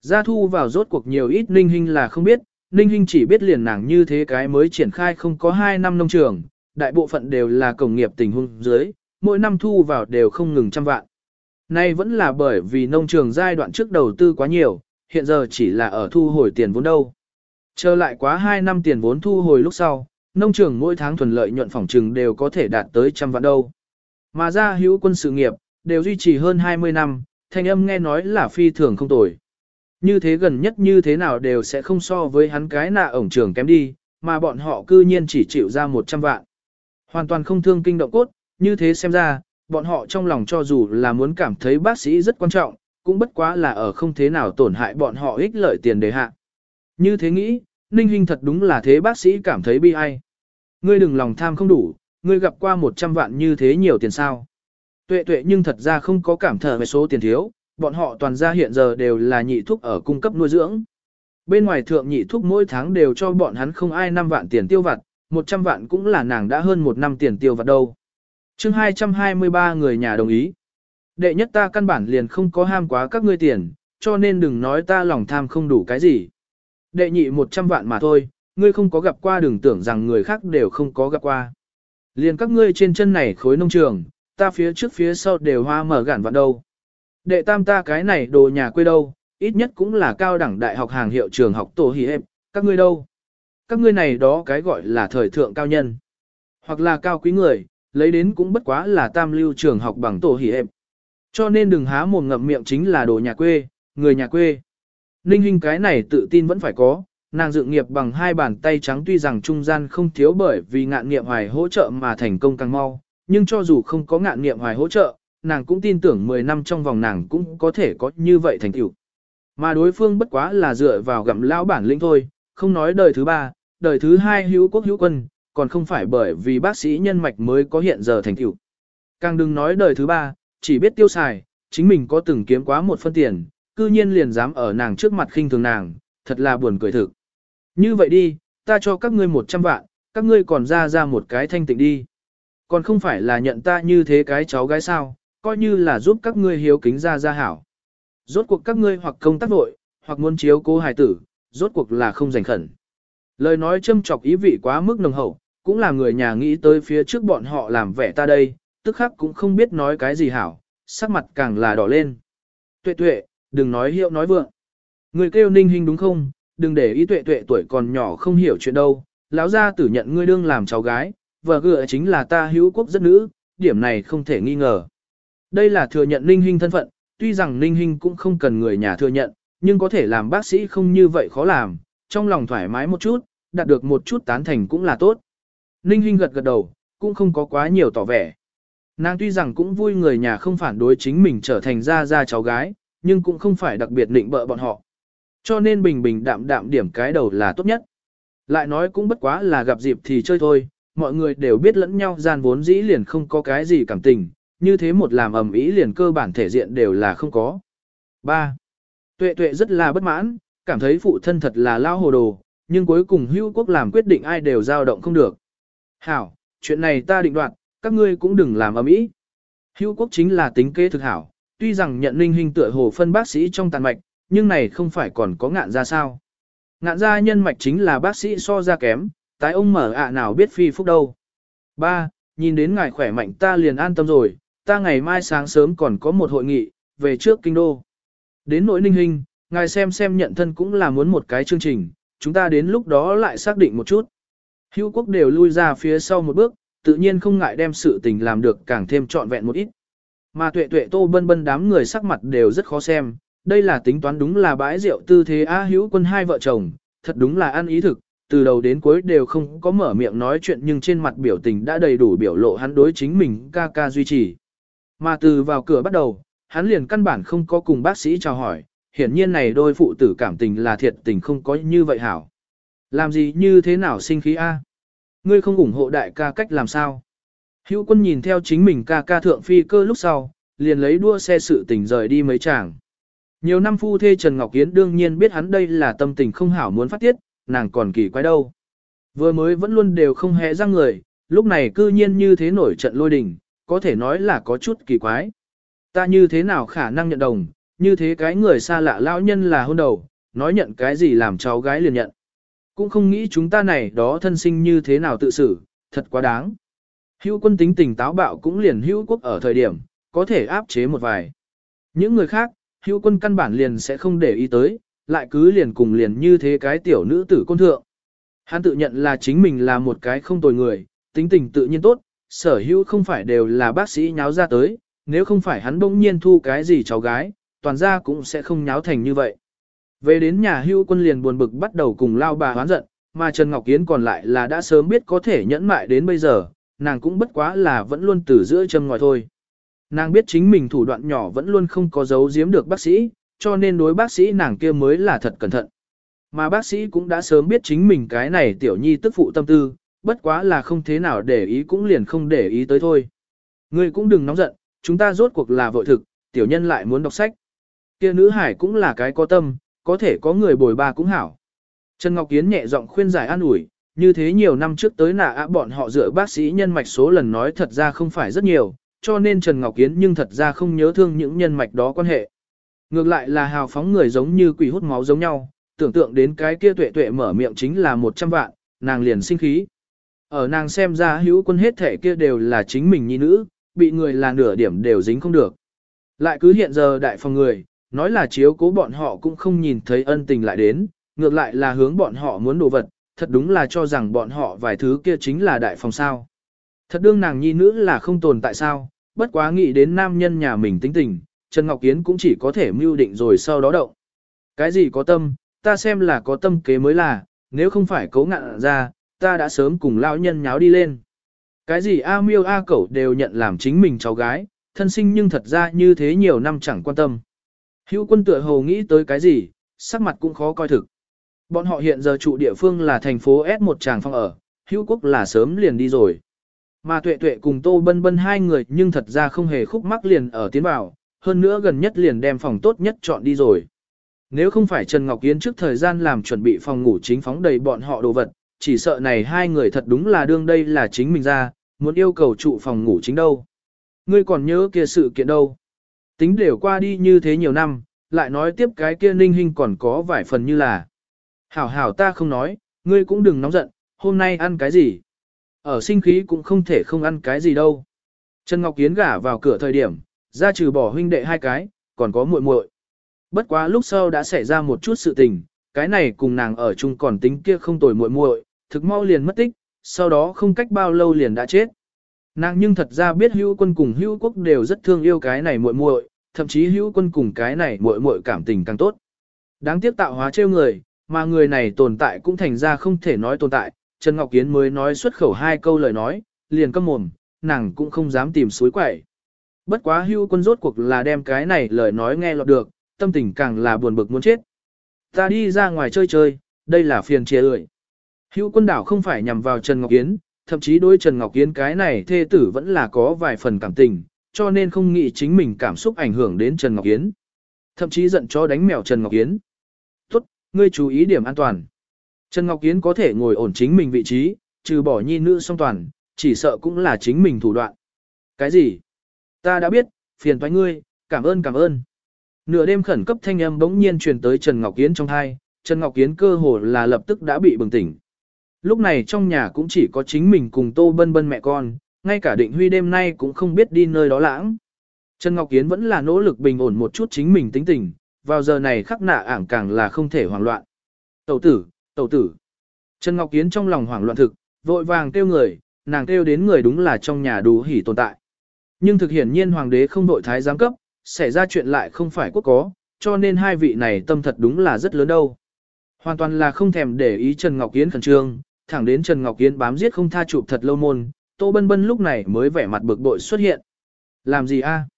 [SPEAKER 1] Gia thu vào rốt cuộc nhiều ít Ninh Hinh là không biết, Ninh Hinh chỉ biết liền nàng như thế cái mới triển khai không có 2 năm nông trường, đại bộ phận đều là công nghiệp tình huống dưới, mỗi năm thu vào đều không ngừng trăm vạn. Nay vẫn là bởi vì nông trường giai đoạn trước đầu tư quá nhiều, hiện giờ chỉ là ở thu hồi tiền vốn đâu. Trở lại quá 2 năm tiền vốn thu hồi lúc sau, nông trường mỗi tháng thuần lợi nhuận phòng trừng đều có thể đạt tới trăm vạn đâu. Mà ra hữu quân sự nghiệp, đều duy trì hơn 20 năm, thanh âm nghe nói là phi thường không tồi. Như thế gần nhất như thế nào đều sẽ không so với hắn cái nạ ổng trường kém đi, mà bọn họ cư nhiên chỉ chịu ra 100 vạn. Hoàn toàn không thương kinh động cốt, như thế xem ra, bọn họ trong lòng cho dù là muốn cảm thấy bác sĩ rất quan trọng, cũng bất quá là ở không thế nào tổn hại bọn họ ích lợi tiền đề hạ. Như thế nghĩ, Ninh Hinh thật đúng là thế bác sĩ cảm thấy bi ai. Ngươi đừng lòng tham không đủ, ngươi gặp qua 100 vạn như thế nhiều tiền sao. Tuệ tuệ nhưng thật ra không có cảm thở về số tiền thiếu, bọn họ toàn ra hiện giờ đều là nhị thuốc ở cung cấp nuôi dưỡng. Bên ngoài thượng nhị thuốc mỗi tháng đều cho bọn hắn không ai 5 vạn tiền tiêu vặt, 100 vạn cũng là nàng đã hơn một năm tiền tiêu vặt đâu chương 223 người nhà đồng ý. Đệ nhất ta căn bản liền không có ham quá các ngươi tiền, cho nên đừng nói ta lòng tham không đủ cái gì. Đệ nhị 100 vạn mà thôi, ngươi không có gặp qua đừng tưởng rằng người khác đều không có gặp qua. Liền các ngươi trên chân này khối nông trường, ta phía trước phía sau đều hoa mở gạn vạn đâu. Đệ tam ta cái này đồ nhà quê đâu, ít nhất cũng là cao đẳng đại học hàng hiệu trường học tổ hỉ em các ngươi đâu. Các ngươi này đó cái gọi là thời thượng cao nhân, hoặc là cao quý người, lấy đến cũng bất quá là tam lưu trường học bằng tổ hỉ em Cho nên đừng há mồm ngậm miệng chính là đồ nhà quê, người nhà quê. Ninh Hinh cái này tự tin vẫn phải có, nàng dự nghiệp bằng hai bàn tay trắng tuy rằng trung gian không thiếu bởi vì ngạn nghiệm hoài hỗ trợ mà thành công càng mau, nhưng cho dù không có ngạn nghiệm hoài hỗ trợ, nàng cũng tin tưởng 10 năm trong vòng nàng cũng có thể có như vậy thành tựu. Mà đối phương bất quá là dựa vào gặm lão bản lĩnh thôi, không nói đời thứ ba, đời thứ hai hữu quốc hữu quân, còn không phải bởi vì bác sĩ nhân mạch mới có hiện giờ thành tựu. Càng đừng nói đời thứ ba, chỉ biết tiêu xài, chính mình có từng kiếm quá một phân tiền, cư nhiên liền dám ở nàng trước mặt khinh thường nàng, thật là buồn cười thực. Như vậy đi, ta cho các ngươi 100 vạn, các ngươi còn ra ra một cái thanh tịnh đi. Còn không phải là nhận ta như thế cái cháu gái sao, coi như là giúp các ngươi hiếu kính ra ra hảo. Rốt cuộc các ngươi hoặc công tác vội, hoặc muốn chiếu cố hài tử, rốt cuộc là không giành khẩn. Lời nói châm chọc ý vị quá mức nồng hậu, cũng là người nhà nghĩ tới phía trước bọn họ làm vẻ ta đây, tức khắc cũng không biết nói cái gì hảo, sắc mặt càng là đỏ lên. Tuệ tuệ, đừng nói hiệu nói vượng. Người kêu ninh hình đúng không, đừng để ý tuệ tuệ tuổi còn nhỏ không hiểu chuyện đâu, lão gia tử nhận ngươi đương làm cháu gái, vợ gựa chính là ta hữu quốc dân nữ, điểm này không thể nghi ngờ. Đây là thừa nhận ninh hình thân phận, tuy rằng ninh hình cũng không cần người nhà thừa nhận, nhưng có thể làm bác sĩ không như vậy khó làm, trong lòng thoải mái một chút, đạt được một chút tán thành cũng là tốt. Ninh Hinh gật gật đầu, cũng không có quá nhiều tỏ vẻ. Nàng tuy rằng cũng vui người nhà không phản đối chính mình trở thành gia gia cháu gái, nhưng cũng không phải đặc biệt định bợ bọn họ. Cho nên bình bình đạm đạm điểm cái đầu là tốt nhất. Lại nói cũng bất quá là gặp dịp thì chơi thôi, mọi người đều biết lẫn nhau gian vốn dĩ liền không có cái gì cảm tình, như thế một làm ầm ĩ liền cơ bản thể diện đều là không có. 3. Tuệ tuệ rất là bất mãn, cảm thấy phụ thân thật là lao hồ đồ, nhưng cuối cùng hưu quốc làm quyết định ai đều dao động không được. Hảo, chuyện này ta định đoạt, các ngươi cũng đừng làm ầm ĩ. Hưu quốc chính là tính kế thực hảo, tuy rằng nhận linh hình tựa hồ phân bác sĩ trong tàn mạch, nhưng này không phải còn có ngạn ra sao. Ngạn ra nhân mạch chính là bác sĩ so ra kém, tái ông mở ạ nào biết phi phúc đâu. Ba, nhìn đến ngài khỏe mạnh ta liền an tâm rồi, ta ngày mai sáng sớm còn có một hội nghị, về trước kinh đô. Đến nỗi ninh hình, ngài xem xem nhận thân cũng là muốn một cái chương trình, chúng ta đến lúc đó lại xác định một chút. Hữu quốc đều lui ra phía sau một bước, tự nhiên không ngại đem sự tình làm được càng thêm trọn vẹn một ít. Mà tuệ tuệ tô bân bân đám người sắc mặt đều rất khó xem, đây là tính toán đúng là bãi rượu tư thế A hữu quân hai vợ chồng, thật đúng là ăn ý thực, từ đầu đến cuối đều không có mở miệng nói chuyện nhưng trên mặt biểu tình đã đầy đủ biểu lộ hắn đối chính mình ca ca duy trì. Mà từ vào cửa bắt đầu, hắn liền căn bản không có cùng bác sĩ chào hỏi, hiển nhiên này đôi phụ tử cảm tình là thiệt tình không có như vậy hảo. Làm gì như thế nào sinh khí A? Ngươi không ủng hộ đại ca cách làm sao? Hữu quân nhìn theo chính mình ca ca thượng phi cơ lúc sau, liền lấy đua xe sự tình rời đi mấy chàng. Nhiều năm phu thê Trần Ngọc Yến đương nhiên biết hắn đây là tâm tình không hảo muốn phát tiết, nàng còn kỳ quái đâu. Vừa mới vẫn luôn đều không hề ra người, lúc này cư nhiên như thế nổi trận lôi đình, có thể nói là có chút kỳ quái. Ta như thế nào khả năng nhận đồng, như thế cái người xa lạ lão nhân là hôn đầu, nói nhận cái gì làm cháu gái liền nhận. Cũng không nghĩ chúng ta này đó thân sinh như thế nào tự xử, thật quá đáng. Hữu quân tính tình táo bạo cũng liền hữu quốc ở thời điểm, có thể áp chế một vài. Những người khác, hữu quân căn bản liền sẽ không để ý tới, lại cứ liền cùng liền như thế cái tiểu nữ tử côn thượng. Hắn tự nhận là chính mình là một cái không tồi người, tính tình tự nhiên tốt, sở hữu không phải đều là bác sĩ nháo ra tới, nếu không phải hắn bỗng nhiên thu cái gì cháu gái, toàn ra cũng sẽ không nháo thành như vậy. Về đến nhà hưu quân liền buồn bực bắt đầu cùng lao bà hoán giận, mà Trần Ngọc yến còn lại là đã sớm biết có thể nhẫn mại đến bây giờ, nàng cũng bất quá là vẫn luôn từ giữa châm ngòi thôi. Nàng biết chính mình thủ đoạn nhỏ vẫn luôn không có giấu giếm được bác sĩ, cho nên đối bác sĩ nàng kia mới là thật cẩn thận. Mà bác sĩ cũng đã sớm biết chính mình cái này tiểu nhi tức phụ tâm tư, bất quá là không thế nào để ý cũng liền không để ý tới thôi. Ngươi cũng đừng nóng giận, chúng ta rốt cuộc là vội thực, tiểu nhân lại muốn đọc sách. Kia nữ hải cũng là cái có tâm, có thể có người bồi ba cũng hảo. Trần Ngọc Yến nhẹ giọng khuyên giải an ủi, như thế nhiều năm trước tới nạ ạ bọn họ dựa bác sĩ nhân mạch số lần nói thật ra không phải rất nhiều, cho nên Trần Ngọc Yến nhưng thật ra không nhớ thương những nhân mạch đó quan hệ. Ngược lại là hào phóng người giống như quỷ hút máu giống nhau, tưởng tượng đến cái kia tuệ tuệ mở miệng chính là 100 vạn, nàng liền sinh khí. Ở nàng xem ra hữu quân hết thể kia đều là chính mình nhi nữ, bị người là nửa điểm đều dính không được. Lại cứ hiện giờ đại phòng người, nói là chiếu cố bọn họ cũng không nhìn thấy ân tình lại đến, ngược lại là hướng bọn họ muốn đồ vật, thật đúng là cho rằng bọn họ vài thứ kia chính là đại phòng sao. Thật đương nàng nhi nữ là không tồn tại sao, bất quá nghĩ đến nam nhân nhà mình tính tình, Trần Ngọc Kiến cũng chỉ có thể mưu định rồi sau đó động. Cái gì có tâm, ta xem là có tâm kế mới là, nếu không phải cố ngạn ra, ta đã sớm cùng lão nhân nháo đi lên. Cái gì A miêu A cẩu đều nhận làm chính mình cháu gái, thân sinh nhưng thật ra như thế nhiều năm chẳng quan tâm. Hữu quân tựa hồ nghĩ tới cái gì, sắc mặt cũng khó coi thực. Bọn họ hiện giờ trụ địa phương là thành phố S một tràng phong ở, hữu quốc là sớm liền đi rồi. Mà tuệ tuệ cùng tô bân bân hai người nhưng thật ra không hề khúc mắc liền ở tiến vào, hơn nữa gần nhất liền đem phòng tốt nhất chọn đi rồi. Nếu không phải Trần Ngọc Yến trước thời gian làm chuẩn bị phòng ngủ chính phóng đầy bọn họ đồ vật, chỉ sợ này hai người thật đúng là đương đây là chính mình ra, muốn yêu cầu trụ phòng ngủ chính đâu. Ngươi còn nhớ kia sự kiện đâu. Tính đều qua đi như thế nhiều năm, lại nói tiếp cái kia ninh hình còn có vài phần như là. Hảo hảo ta không nói, ngươi cũng đừng nóng giận, hôm nay ăn cái gì. Ở sinh khí cũng không thể không ăn cái gì đâu. Trần Ngọc Yến gả vào cửa thời điểm, ra trừ bỏ huynh đệ hai cái, còn có muội muội. Bất quá lúc sau đã xảy ra một chút sự tình, cái này cùng nàng ở chung còn tính kia không tồi muội muội, thực mau liền mất tích, sau đó không cách bao lâu liền đã chết. Nàng nhưng thật ra biết hữu quân cùng hữu quốc đều rất thương yêu cái này muội muội, thậm chí hữu quân cùng cái này muội muội cảm tình càng tốt. Đáng tiếc tạo hóa trêu người, mà người này tồn tại cũng thành ra không thể nói tồn tại, Trần Ngọc Kiến mới nói xuất khẩu hai câu lời nói, liền câm mồm, nàng cũng không dám tìm suối quẩy. Bất quá hưu quân rốt cuộc là đem cái này lời nói nghe lọt được, tâm tình càng là buồn bực muốn chết. Ta đi ra ngoài chơi chơi, đây là phiền chia ơi. Hưu quân đảo không phải nhằm vào Trần Ngọc Yến, thậm chí đối Trần Ngọc Yến cái này thê tử vẫn là có vài phần cảm tình, cho nên không nghĩ chính mình cảm xúc ảnh hưởng đến Trần Ngọc Yến. Thậm chí giận cho đánh mèo Trần Ngọc Yến. Tốt, ngươi chú ý điểm an toàn. Trần Ngọc Yến có thể ngồi ổn chính mình vị trí, trừ bỏ nhi nữ song toàn, chỉ sợ cũng là chính mình thủ đoạn. Cái gì? Ta đã biết, phiền toái ngươi, cảm ơn cảm ơn. Nửa đêm khẩn cấp thanh âm bỗng nhiên truyền tới Trần Ngọc Yến trong thai, Trần Ngọc Yến cơ hồ là lập tức đã bị bừng tỉnh. Lúc này trong nhà cũng chỉ có chính mình cùng Tô Bân Bân mẹ con, ngay cả định huy đêm nay cũng không biết đi nơi đó lãng. Trần Ngọc Yến vẫn là nỗ lực bình ổn một chút chính mình tính tình, vào giờ này khắc nạ ảng càng là không thể hoảng loạn. Tẩu tử, tẩu tử. Trần Ngọc Yến trong lòng hoảng loạn thực, vội vàng kêu người, nàng kêu đến người đúng là trong nhà đủ hỉ tồn tại. Nhưng thực hiển nhiên hoàng đế không đội thái giám cấp, xảy ra chuyện lại không phải quốc có, cho nên hai vị này tâm thật đúng là rất lớn đâu. Hoàn toàn là không thèm để ý Trần Ngọc Yến khẩn trương, thẳng đến Trần Ngọc Yến bám giết không tha chụp thật lâu môn, Tô Bân Bân lúc này mới vẻ mặt bực bội xuất hiện. Làm gì a? À?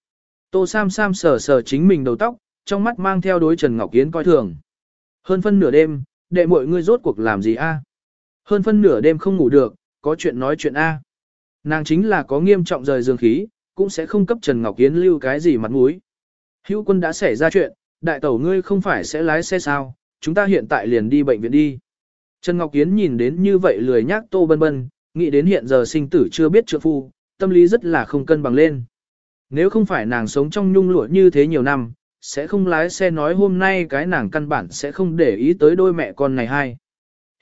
[SPEAKER 1] Tô Sam Sam sờ sờ chính mình đầu tóc, trong mắt mang theo đối Trần Ngọc Yến coi thường. Hơn phân nửa đêm, đệ mọi ngươi rốt cuộc làm gì a? À? Hơn phân nửa đêm không ngủ được, có chuyện nói chuyện a. À? Nàng chính là có nghiêm trọng rời dương khí, cũng sẽ không cấp Trần Ngọc Yến lưu cái gì mặt mũi. Hữu quân đã xảy ra chuyện, đại tẩu ngươi không phải sẽ lái xe sao, chúng ta hiện tại liền đi bệnh viện đi. Trần Ngọc Yến nhìn đến như vậy lười nhác tô bân bân, nghĩ đến hiện giờ sinh tử chưa biết trượng phu, tâm lý rất là không cân bằng lên. Nếu không phải nàng sống trong nhung lụa như thế nhiều năm, sẽ không lái xe nói hôm nay cái nàng căn bản sẽ không để ý tới đôi mẹ con này hai.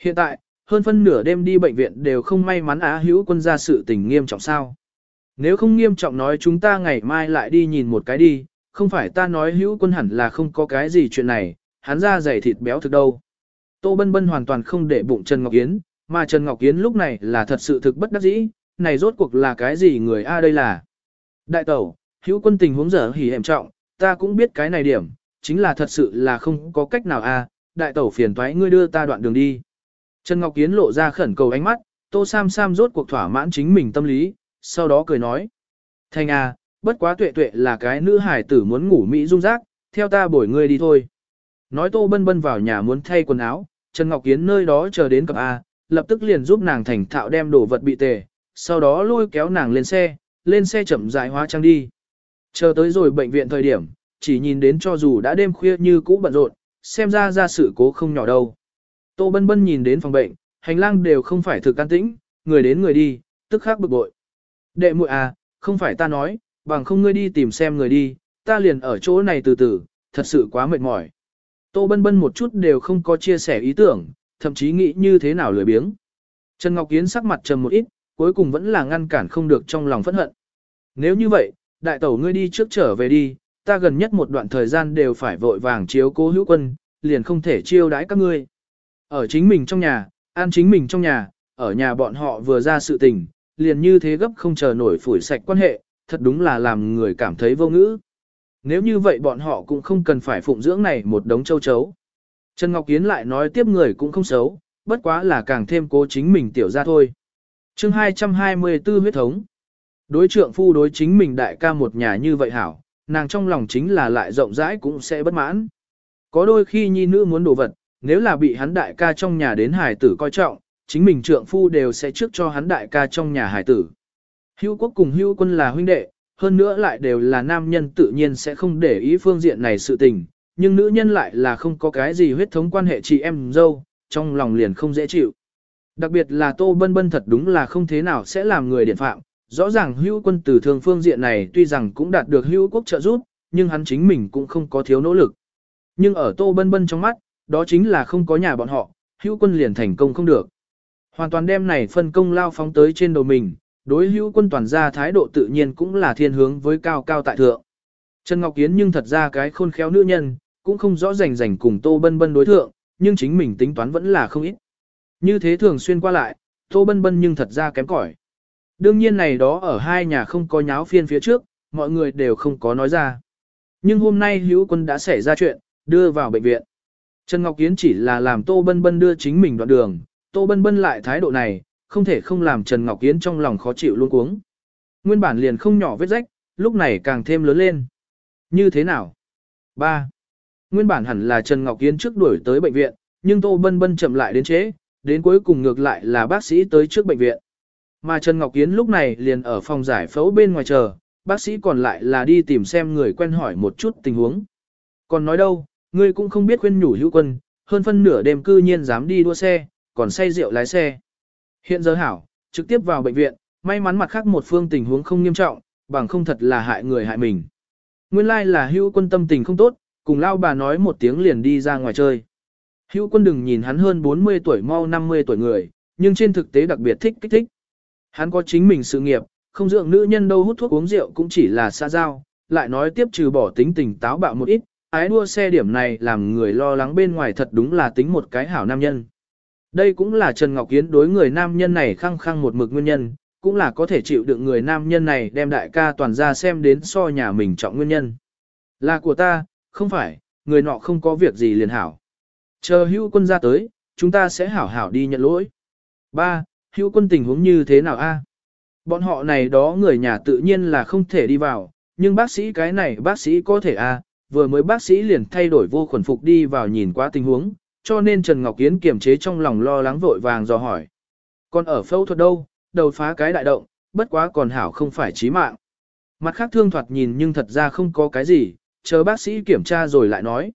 [SPEAKER 1] Hiện tại, hơn phân nửa đêm đi bệnh viện đều không may mắn á hữu quân ra sự tình nghiêm trọng sao. Nếu không nghiêm trọng nói chúng ta ngày mai lại đi nhìn một cái đi, không phải ta nói hữu quân hẳn là không có cái gì chuyện này, hắn ra dày thịt béo thực đâu. Tô Bân Bân hoàn toàn không để bụng Trần Ngọc Yến, mà Trần Ngọc Yến lúc này là thật sự thực bất đắc dĩ, này rốt cuộc là cái gì người A đây là. Đại tẩu, hữu quân tình huống dở hỉ hẻm trọng, ta cũng biết cái này điểm, chính là thật sự là không có cách nào A, đại tẩu phiền toái ngươi đưa ta đoạn đường đi. Trần Ngọc Yến lộ ra khẩn cầu ánh mắt, Tô Sam Sam rốt cuộc thỏa mãn chính mình tâm lý, sau đó cười nói. Thành A, bất quá tuệ tuệ là cái nữ hải tử muốn ngủ Mỹ dung rác, theo ta bổi ngươi đi thôi. Nói Tô Bân Bân vào nhà muốn thay quần áo, Trần Ngọc Yến nơi đó chờ đến cặp A, lập tức liền giúp nàng thành thạo đem đồ vật bị tề, sau đó lôi kéo nàng lên xe, lên xe chậm rãi hóa trang đi. Chờ tới rồi bệnh viện thời điểm, chỉ nhìn đến cho dù đã đêm khuya như cũ bận rộn, xem ra ra sự cố không nhỏ đâu. Tô Bân Bân nhìn đến phòng bệnh, hành lang đều không phải thực can tĩnh, người đến người đi, tức khắc bực bội. Đệ muội à, không phải ta nói, bằng không ngươi đi tìm xem người đi, ta liền ở chỗ này từ từ, thật sự quá mệt mỏi. Tô Bân Bân một chút đều không có chia sẻ ý tưởng, thậm chí nghĩ như thế nào lười biếng. Trần Ngọc Kiến sắc mặt trầm một ít, cuối cùng vẫn là ngăn cản không được trong lòng phẫn hận. Nếu như vậy, đại tẩu ngươi đi trước trở về đi, ta gần nhất một đoạn thời gian đều phải vội vàng chiếu cố hữu quân, liền không thể chiêu đãi các ngươi. Ở chính mình trong nhà, an chính mình trong nhà, ở nhà bọn họ vừa ra sự tình, liền như thế gấp không chờ nổi phủi sạch quan hệ, thật đúng là làm người cảm thấy vô ngữ. Nếu như vậy bọn họ cũng không cần phải phụng dưỡng này một đống châu chấu. Trần Ngọc Kiến lại nói tiếp người cũng không xấu, bất quá là càng thêm cố chính mình tiểu ra thôi. chương 224 huyết thống. Đối trượng phu đối chính mình đại ca một nhà như vậy hảo, nàng trong lòng chính là lại rộng rãi cũng sẽ bất mãn. Có đôi khi nhi nữ muốn đồ vật, nếu là bị hắn đại ca trong nhà đến hải tử coi trọng, chính mình trượng phu đều sẽ trước cho hắn đại ca trong nhà hải tử. Hữu quốc cùng hữu quân là huynh đệ, hơn nữa lại đều là nam nhân tự nhiên sẽ không để ý phương diện này sự tình, nhưng nữ nhân lại là không có cái gì huyết thống quan hệ chị em dâu, trong lòng liền không dễ chịu. Đặc biệt là Tô Bân Bân thật đúng là không thế nào sẽ làm người điện phạm, rõ ràng hữu quân từ thường phương diện này tuy rằng cũng đạt được hữu quốc trợ giúp, nhưng hắn chính mình cũng không có thiếu nỗ lực. Nhưng ở Tô Bân Bân trong mắt, đó chính là không có nhà bọn họ, hữu quân liền thành công không được. Hoàn toàn đem này phân công lao phóng tới trên đầu mình, đối hữu quân toàn ra thái độ tự nhiên cũng là thiên hướng với cao cao tại thượng. Trần Ngọc Kiến nhưng thật ra cái khôn khéo nữ nhân, cũng không rõ rành rành cùng Tô Bân Bân đối thượng, nhưng chính mình tính toán vẫn là không ít. Như thế thường xuyên qua lại, Tô Bân Bân nhưng thật ra kém cỏi. Đương nhiên này đó ở hai nhà không có nháo phiên phía trước, mọi người đều không có nói ra. Nhưng hôm nay hữu quân đã xảy ra chuyện, đưa vào bệnh viện. Trần Ngọc Kiến chỉ là làm Tô Bân Bân đưa chính mình đoạn đường, Tô Bân Bân lại thái độ này, không thể không làm Trần Ngọc Yến trong lòng khó chịu luôn cuống. Nguyên bản liền không nhỏ vết rách, lúc này càng thêm lớn lên. Như thế nào? 3. Nguyên bản hẳn là Trần Ngọc Yến trước đuổi tới bệnh viện, nhưng Tô Bân Bân chậm lại đến chế, đến cuối cùng ngược lại là bác sĩ tới trước bệnh viện. Mà Trần Ngọc Yến lúc này liền ở phòng giải phẫu bên ngoài chờ, bác sĩ còn lại là đi tìm xem người quen hỏi một chút tình huống. Còn nói đâu, ngươi cũng không biết khuyên nhủ hữu quân, hơn phân nửa đêm cư nhiên dám đi đua xe, còn say rượu lái xe. Hiện giờ hảo, trực tiếp vào bệnh viện, may mắn mặt khác một phương tình huống không nghiêm trọng, bằng không thật là hại người hại mình. Nguyên lai like là hữu quân tâm tình không tốt, cùng lao bà nói một tiếng liền đi ra ngoài chơi. Hữu quân đừng nhìn hắn hơn 40 tuổi mau 50 tuổi người, nhưng trên thực tế đặc biệt thích kích thích. Hắn có chính mình sự nghiệp, không dưỡng nữ nhân đâu hút thuốc uống rượu cũng chỉ là xa giao, lại nói tiếp trừ bỏ tính tình táo bạo một ít, ái đua xe điểm này làm người lo lắng bên ngoài thật đúng là tính một cái hảo nam nhân. Đây cũng là Trần Ngọc Yến đối người nam nhân này khăng khăng một mực nguyên nhân, cũng là có thể chịu đựng người nam nhân này đem đại ca toàn ra xem đến so nhà mình trọng nguyên nhân. Là của ta, không phải, người nọ không có việc gì liền hảo. Chờ hữu quân ra tới, chúng ta sẽ hảo hảo đi nhận lỗi. Ba, hữu quân tình huống như thế nào a? Bọn họ này đó người nhà tự nhiên là không thể đi vào, nhưng bác sĩ cái này bác sĩ có thể a, vừa mới bác sĩ liền thay đổi vô khuẩn phục đi vào nhìn qua tình huống, cho nên Trần Ngọc Yến kiềm chế trong lòng lo lắng vội vàng dò hỏi. Còn ở phẫu thuật đâu, đầu phá cái đại động, bất quá còn hảo không phải chí mạng. Mặt khác thương thoạt nhìn nhưng thật ra không có cái gì, chờ bác sĩ kiểm tra rồi lại nói.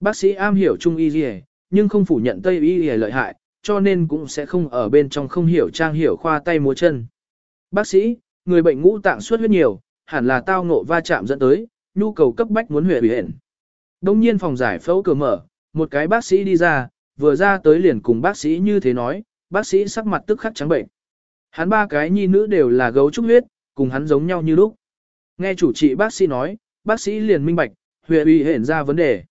[SPEAKER 1] Bác sĩ am hiểu trung y gì, nhưng không phủ nhận tây y gì lợi hại, cho nên cũng sẽ không ở bên trong không hiểu trang hiểu khoa tay múa chân. Bác sĩ, người bệnh ngũ tạng suốt huyết nhiều, hẳn là tao ngộ va chạm dẫn tới, nhu cầu cấp bách muốn huệ bị hẹn. Đông nhiên phòng giải phẫu cửa mở, một cái bác sĩ đi ra, vừa ra tới liền cùng bác sĩ như thế nói, bác sĩ sắc mặt tức khắc trắng bệnh. Hắn ba cái nhi nữ đều là gấu trúc huyết, cùng hắn giống nhau như lúc. Nghe chủ trị bác sĩ nói, bác sĩ liền minh bạch, huệ uy hển ra vấn đề.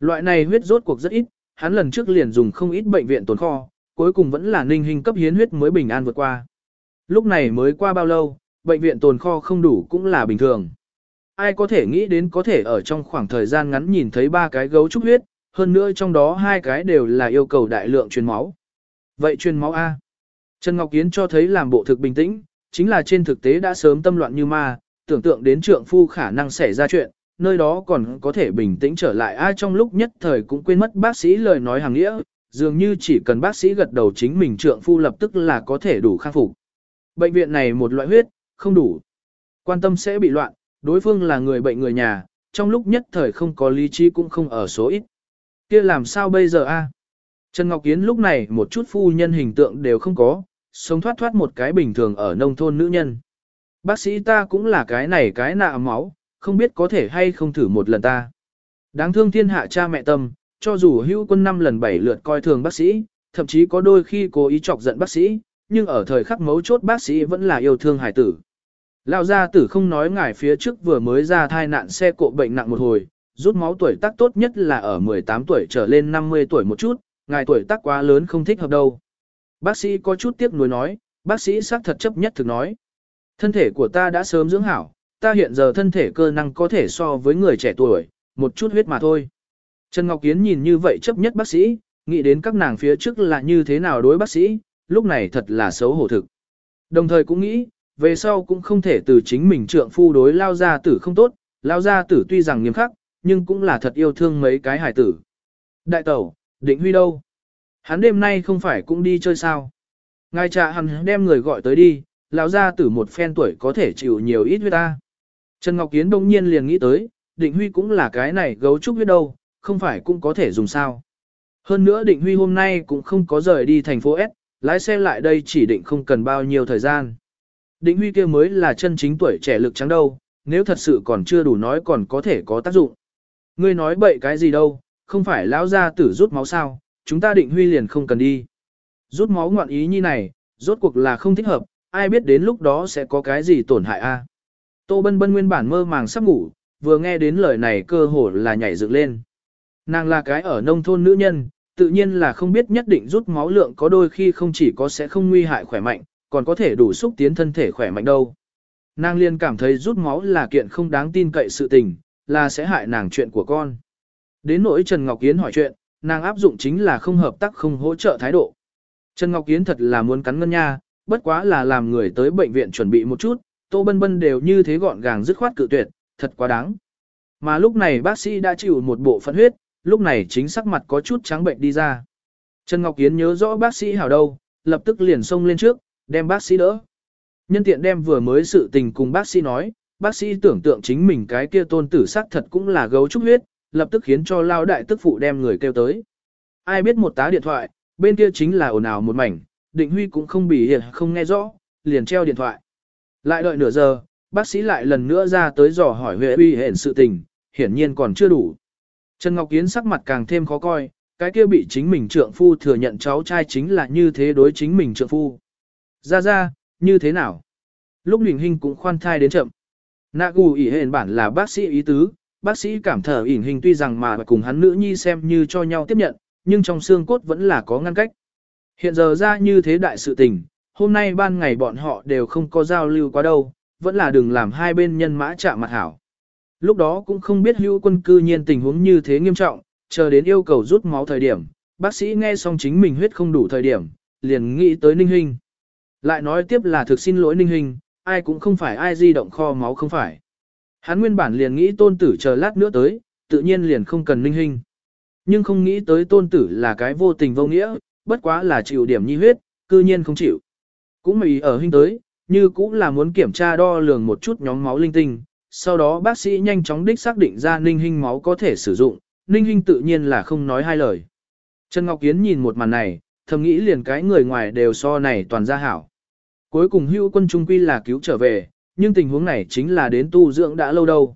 [SPEAKER 1] Loại này huyết rốt cuộc rất ít, hắn lần trước liền dùng không ít bệnh viện tồn kho, cuối cùng vẫn là ninh hình cấp hiến huyết mới bình an vượt qua. Lúc này mới qua bao lâu, bệnh viện tồn kho không đủ cũng là bình thường. Ai có thể nghĩ đến có thể ở trong khoảng thời gian ngắn nhìn thấy ba cái gấu trúc huyết, hơn nữa trong đó hai cái đều là yêu cầu đại lượng truyền máu. Vậy truyền máu A. Trần Ngọc yến cho thấy làm bộ thực bình tĩnh, chính là trên thực tế đã sớm tâm loạn như ma, tưởng tượng đến trượng phu khả năng xảy ra chuyện, nơi đó còn có thể bình tĩnh trở lại ai trong lúc nhất thời cũng quên mất bác sĩ lời nói hàng nghĩa, dường như chỉ cần bác sĩ gật đầu chính mình trượng phu lập tức là có thể đủ khắc phục. Bệnh viện này một loại huyết, không đủ. Quan tâm sẽ bị loạn, đối phương là người bệnh người nhà, trong lúc nhất thời không có lý trí cũng không ở số ít kia làm sao bây giờ a? Trần Ngọc Yến lúc này một chút phu nhân hình tượng đều không có, sống thoát thoát một cái bình thường ở nông thôn nữ nhân. Bác sĩ ta cũng là cái này cái nạ máu, không biết có thể hay không thử một lần ta. Đáng thương thiên hạ cha mẹ tâm, cho dù hữu quân năm lần bảy lượt coi thường bác sĩ, thậm chí có đôi khi cố ý chọc giận bác sĩ, nhưng ở thời khắc mấu chốt bác sĩ vẫn là yêu thương hải tử. Lão gia tử không nói ngài phía trước vừa mới ra thai nạn xe cộ bệnh nặng một hồi, rút máu tuổi tác tốt nhất là ở 18 tuổi trở lên 50 tuổi một chút, ngài tuổi tác quá lớn không thích hợp đâu. Bác sĩ có chút tiếc nuối nói, bác sĩ xác thật chấp nhất thực nói. Thân thể của ta đã sớm dưỡng hảo, ta hiện giờ thân thể cơ năng có thể so với người trẻ tuổi, một chút huyết mà thôi. Trần Ngọc Kiến nhìn như vậy chấp nhất bác sĩ, nghĩ đến các nàng phía trước là như thế nào đối bác sĩ, lúc này thật là xấu hổ thực. Đồng thời cũng nghĩ, về sau cũng không thể từ chính mình trượng phu đối lao gia tử không tốt, lao gia tử tuy rằng nghiêm khắc, nhưng cũng là thật yêu thương mấy cái hải tử. Đại tẩu, định huy đâu? Hắn đêm nay không phải cũng đi chơi sao? Ngài trà hắn đem người gọi tới đi, lão gia tử một phen tuổi có thể chịu nhiều ít huyết ta. Trần Ngọc Kiến đông nhiên liền nghĩ tới, định huy cũng là cái này gấu trúc huyết đâu, không phải cũng có thể dùng sao. Hơn nữa định huy hôm nay cũng không có rời đi thành phố S, lái xe lại đây chỉ định không cần bao nhiêu thời gian. Định huy kia mới là chân chính tuổi trẻ lực trắng đâu, nếu thật sự còn chưa đủ nói còn có thể có tác dụng. Ngươi nói bậy cái gì đâu, không phải lão gia tử rút máu sao, chúng ta định huy liền không cần đi. Rút máu ngoạn ý như này, rốt cuộc là không thích hợp, ai biết đến lúc đó sẽ có cái gì tổn hại a. Tô Bân Bân nguyên bản mơ màng sắp ngủ, vừa nghe đến lời này cơ hồ là nhảy dựng lên. Nàng là cái ở nông thôn nữ nhân, tự nhiên là không biết nhất định rút máu lượng có đôi khi không chỉ có sẽ không nguy hại khỏe mạnh, còn có thể đủ xúc tiến thân thể khỏe mạnh đâu. Nàng liên cảm thấy rút máu là kiện không đáng tin cậy sự tình, là sẽ hại nàng chuyện của con. Đến nỗi Trần Ngọc Yến hỏi chuyện, nàng áp dụng chính là không hợp tác không hỗ trợ thái độ. Trần Ngọc Yến thật là muốn cắn ngân nha, bất quá là làm người tới bệnh viện chuẩn bị một chút, Tô Bân Bân đều như thế gọn gàng dứt khoát cự tuyệt, thật quá đáng. Mà lúc này bác sĩ đã chịu một bộ phận huyết, lúc này chính sắc mặt có chút trắng bệnh đi ra. Trần Ngọc Yến nhớ rõ bác sĩ hảo đâu, lập tức liền xông lên trước, đem bác sĩ đỡ. Nhân tiện đem vừa mới sự tình cùng bác sĩ nói, bác sĩ tưởng tượng chính mình cái kia tôn tử xác thật cũng là gấu trúc huyết, lập tức khiến cho lao đại tức phụ đem người kêu tới. Ai biết một tá điện thoại, bên kia chính là ồn ào một mảnh, định huy cũng không bị hiện không nghe rõ, liền treo điện thoại. Lại đợi nửa giờ, bác sĩ lại lần nữa ra tới dò hỏi Huy uy hển sự tình, hiển nhiên còn chưa đủ. Trần Ngọc Kiến sắc mặt càng thêm khó coi, cái kia bị chính mình trượng phu thừa nhận cháu trai chính là như thế đối chính mình trượng phu. Ra ra, như thế nào? Lúc Luyện Hình cũng khoan thai đến chậm. Nạ gù ỉ hền bản là bác sĩ ý tứ, bác sĩ cảm thở ỉn hình tuy rằng mà cùng hắn nữ nhi xem như cho nhau tiếp nhận, nhưng trong xương cốt vẫn là có ngăn cách. Hiện giờ ra như thế đại sự tình, hôm nay ban ngày bọn họ đều không có giao lưu quá đâu, vẫn là đừng làm hai bên nhân mã chạm mặt hảo. Lúc đó cũng không biết hữu quân cư nhiên tình huống như thế nghiêm trọng, chờ đến yêu cầu rút máu thời điểm, bác sĩ nghe xong chính mình huyết không đủ thời điểm, liền nghĩ tới Ninh Hinh. Lại nói tiếp là thực xin lỗi Ninh Hinh, ai cũng không phải ai di động kho máu không phải. Hắn nguyên bản liền nghĩ tôn tử chờ lát nữa tới, tự nhiên liền không cần Ninh hình. Nhưng không nghĩ tới tôn tử là cái vô tình vô nghĩa, bất quá là chịu điểm nhi huyết, cư nhiên không chịu. Cũng mỉ ở hình tới, như cũng là muốn kiểm tra đo lường một chút nhóm máu linh tinh, sau đó bác sĩ nhanh chóng đích xác định ra ninh hình máu có thể sử dụng, ninh hình tự nhiên là không nói hai lời. Trần Ngọc Kiến nhìn một màn này, thầm nghĩ liền cái người ngoài đều so này toàn ra hảo. Cuối cùng hưu quân trung quy là cứu trở về, nhưng tình huống này chính là đến tu dưỡng đã lâu đâu.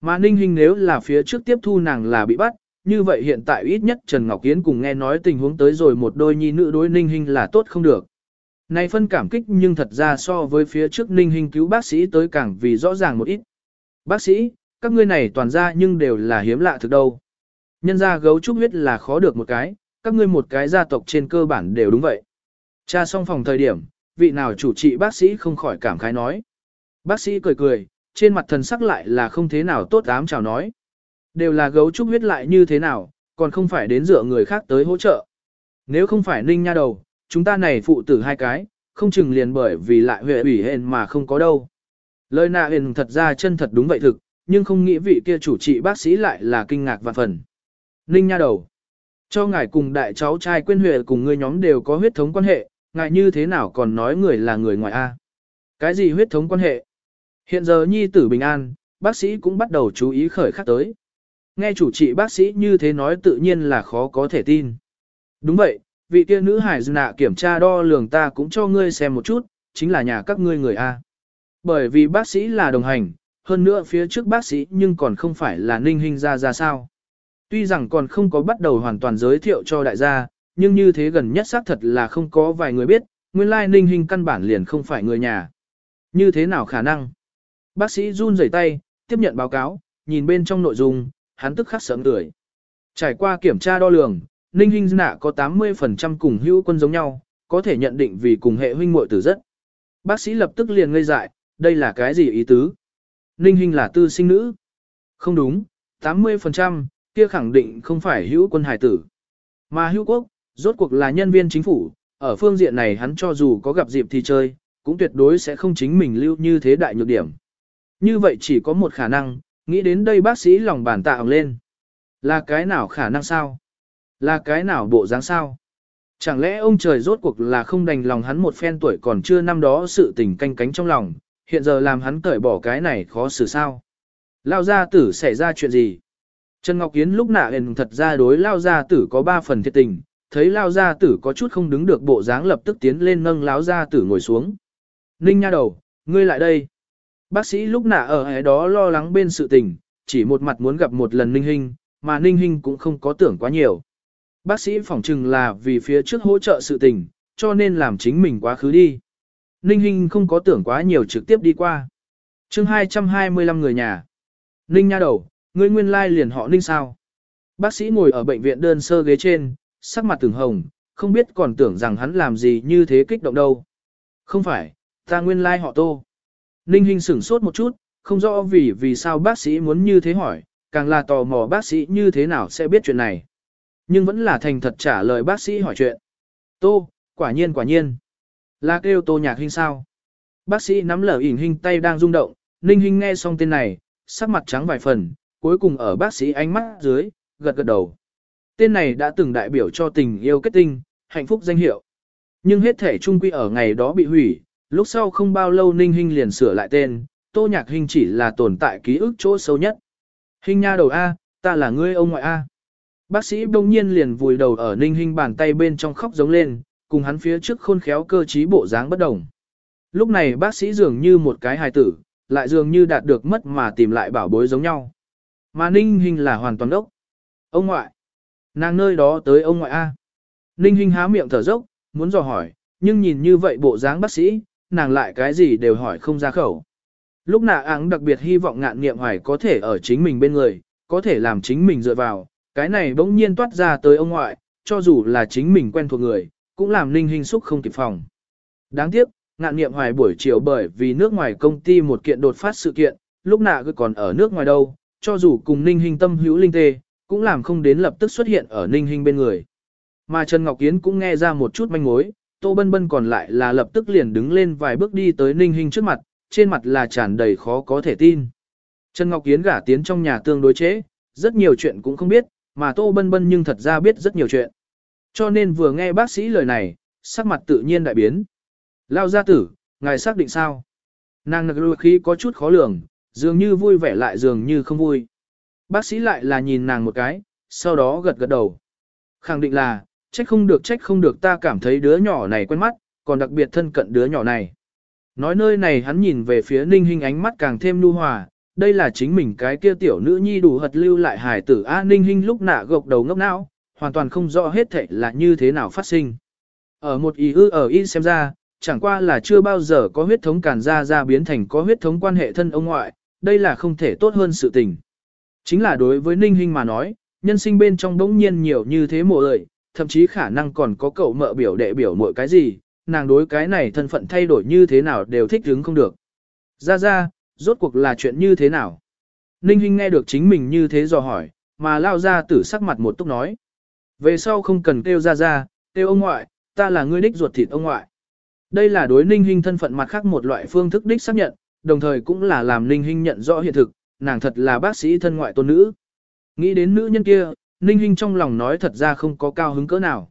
[SPEAKER 1] Mà ninh hình nếu là phía trước tiếp thu nàng là bị bắt, như vậy hiện tại ít nhất Trần Ngọc Kiến cùng nghe nói tình huống tới rồi một đôi nhi nữ đối ninh hình là tốt không được. Này phân cảm kích nhưng thật ra so với phía trước ninh hình cứu bác sĩ tới càng vì rõ ràng một ít. Bác sĩ, các ngươi này toàn ra nhưng đều là hiếm lạ thực đâu. Nhân ra gấu trúc huyết là khó được một cái, các ngươi một cái gia tộc trên cơ bản đều đúng vậy. Cha xong phòng thời điểm, vị nào chủ trị bác sĩ không khỏi cảm khái nói. Bác sĩ cười cười, trên mặt thần sắc lại là không thế nào tốt ám chào nói. Đều là gấu trúc huyết lại như thế nào, còn không phải đến dựa người khác tới hỗ trợ. Nếu không phải ninh nha đầu, chúng ta này phụ tử hai cái, không chừng liền bởi vì lại huệ ủy hên mà không có đâu. Lời nạ hên thật ra chân thật đúng vậy thực, nhưng không nghĩ vị kia chủ trị bác sĩ lại là kinh ngạc và phần. Ninh nha đầu. Cho ngài cùng đại cháu trai quên huệ cùng ngươi nhóm đều có huyết thống quan hệ, ngại như thế nào còn nói người là người ngoài A. Cái gì huyết thống quan hệ? Hiện giờ nhi tử bình an, bác sĩ cũng bắt đầu chú ý khởi khắc tới. Nghe chủ trị bác sĩ như thế nói tự nhiên là khó có thể tin. Đúng vậy, vị kia nữ hải nạ kiểm tra đo lường ta cũng cho ngươi xem một chút, chính là nhà các ngươi người A. Bởi vì bác sĩ là đồng hành, hơn nữa phía trước bác sĩ nhưng còn không phải là ninh hình ra ra sao. Tuy rằng còn không có bắt đầu hoàn toàn giới thiệu cho đại gia, nhưng như thế gần nhất xác thật là không có vài người biết, nguyên lai ninh hình căn bản liền không phải người nhà. Như thế nào khả năng? Bác sĩ run rẩy tay, tiếp nhận báo cáo, nhìn bên trong nội dung, hắn tức khắc sớm cười. Trải qua kiểm tra đo lường, Ninh hình nạ có 80% cùng hữu quân giống nhau, có thể nhận định vì cùng hệ huynh muội tử rất. Bác sĩ lập tức liền ngây dại, đây là cái gì ý tứ? Ninh Hinh là tư sinh nữ. Không đúng, 80%, kia khẳng định không phải hữu quân hải tử. Mà hữu quốc, rốt cuộc là nhân viên chính phủ, ở phương diện này hắn cho dù có gặp dịp thì chơi, cũng tuyệt đối sẽ không chính mình lưu như thế đại nhược điểm. Như vậy chỉ có một khả năng, nghĩ đến đây bác sĩ lòng bàn tạ lên. Là cái nào khả năng sao? Là cái nào bộ dáng sao? Chẳng lẽ ông trời rốt cuộc là không đành lòng hắn một phen tuổi còn chưa năm đó sự tình canh cánh trong lòng, hiện giờ làm hắn cởi bỏ cái này khó xử sao? Lao gia tử xảy ra chuyện gì? Trần Ngọc Yến lúc nạ hình thật ra đối Lao gia tử có ba phần thiệt tình, thấy Lao gia tử có chút không đứng được bộ dáng lập tức tiến lên nâng Lao gia tử ngồi xuống. Ninh nha đầu, ngươi lại đây. Bác sĩ lúc nạ ở ấy đó lo lắng bên sự tình, chỉ một mặt muốn gặp một lần Ninh Hinh, mà Ninh Hinh cũng không có tưởng quá nhiều. Bác sĩ phỏng chừng là vì phía trước hỗ trợ sự tình, cho nên làm chính mình quá khứ đi. Ninh Hinh không có tưởng quá nhiều trực tiếp đi qua. chương 225 người nhà. Ninh nha đầu, ngươi nguyên lai liền họ Ninh sao? Bác sĩ ngồi ở bệnh viện đơn sơ ghế trên, sắc mặt từng hồng, không biết còn tưởng rằng hắn làm gì như thế kích động đâu. Không phải, ta nguyên lai họ Tô. Ninh Hinh sửng sốt một chút, không rõ vì vì sao bác sĩ muốn như thế hỏi, càng là tò mò bác sĩ như thế nào sẽ biết chuyện này. Nhưng vẫn là thành thật trả lời bác sĩ hỏi chuyện. Tô, quả nhiên quả nhiên. Là kêu tô nhạc hình sao. Bác sĩ nắm lở ỉn hình tay đang rung động, ninh Hinh nghe xong tên này, sắc mặt trắng vài phần, cuối cùng ở bác sĩ ánh mắt dưới, gật gật đầu. Tên này đã từng đại biểu cho tình yêu kết tinh, hạnh phúc danh hiệu. Nhưng hết thể trung quy ở ngày đó bị hủy, lúc sau không bao lâu ninh Hinh liền sửa lại tên, tô nhạc Hinh chỉ là tồn tại ký ức chỗ sâu nhất. Hinh nha đầu A, ta là ngươi ông ngoại A. Bác sĩ bỗng nhiên liền vùi đầu ở ninh Hinh bàn tay bên trong khóc giống lên, cùng hắn phía trước khôn khéo cơ trí bộ dáng bất đồng. Lúc này bác sĩ dường như một cái hài tử, lại dường như đạt được mất mà tìm lại bảo bối giống nhau. Mà ninh Hinh là hoàn toàn đốc. Ông ngoại. Nàng nơi đó tới ông ngoại A. Ninh hình há miệng thở dốc, muốn dò hỏi, nhưng nhìn như vậy bộ dáng bác sĩ, nàng lại cái gì đều hỏi không ra khẩu. Lúc nạ áng đặc biệt hy vọng ngạn nghiệm hoài có thể ở chính mình bên người, có thể làm chính mình dựa vào, cái này bỗng nhiên toát ra tới ông ngoại, cho dù là chính mình quen thuộc người, cũng làm ninh hình xúc không kịp phòng. Đáng tiếc, ngạn nghiệm hoài buổi chiều bởi vì nước ngoài công ty một kiện đột phát sự kiện, lúc nạ cứ còn ở nước ngoài đâu, cho dù cùng ninh hình tâm hữu linh tê, cũng làm không đến lập tức xuất hiện ở ninh Hinh bên người. Mà Trần Ngọc Yến cũng nghe ra một chút manh mối, Tô Bân Bân còn lại là lập tức liền đứng lên vài bước đi tới ninh Hinh trước mặt, trên mặt là tràn đầy khó có thể tin. Trần Ngọc Yến gả tiến trong nhà tương đối chế, rất nhiều chuyện cũng không biết, mà Tô Bân Bân nhưng thật ra biết rất nhiều chuyện. Cho nên vừa nghe bác sĩ lời này, sắc mặt tự nhiên đại biến. Lao gia tử, ngài xác định sao? Nàng nặc lưu khí có chút khó lường, dường như vui vẻ lại dường như không vui. Bác sĩ lại là nhìn nàng một cái, sau đó gật gật đầu. Khẳng định là, trách không được trách không được ta cảm thấy đứa nhỏ này quen mắt, còn đặc biệt thân cận đứa nhỏ này. Nói nơi này hắn nhìn về phía ninh hình ánh mắt càng thêm nu hòa, đây là chính mình cái kia tiểu nữ nhi đủ hật lưu lại hài tử A ninh hình lúc nạ gộc đầu ngốc não, hoàn toàn không rõ hết thệ là như thế nào phát sinh. Ở một ý ư ở y xem ra, chẳng qua là chưa bao giờ có huyết thống càn ra ra biến thành có huyết thống quan hệ thân ông ngoại, đây là không thể tốt hơn sự tình. Chính là đối với Ninh Hinh mà nói, nhân sinh bên trong đống nhiên nhiều như thế mộ lợi, thậm chí khả năng còn có cậu mợ biểu đệ biểu mọi cái gì, nàng đối cái này thân phận thay đổi như thế nào đều thích ứng không được. Ra ra, rốt cuộc là chuyện như thế nào? Ninh Hinh nghe được chính mình như thế dò hỏi, mà lao ra tử sắc mặt một túc nói. Về sau không cần kêu ra ra, kêu ông ngoại, ta là ngươi đích ruột thịt ông ngoại. Đây là đối Ninh Hinh thân phận mặt khác một loại phương thức đích xác nhận, đồng thời cũng là làm Ninh Hinh nhận rõ hiện thực, nàng thật là bác sĩ thân ngoại tôn nữ. Nghĩ đến nữ nhân kia, Ninh Hinh trong lòng nói thật ra không có cao hứng cỡ nào.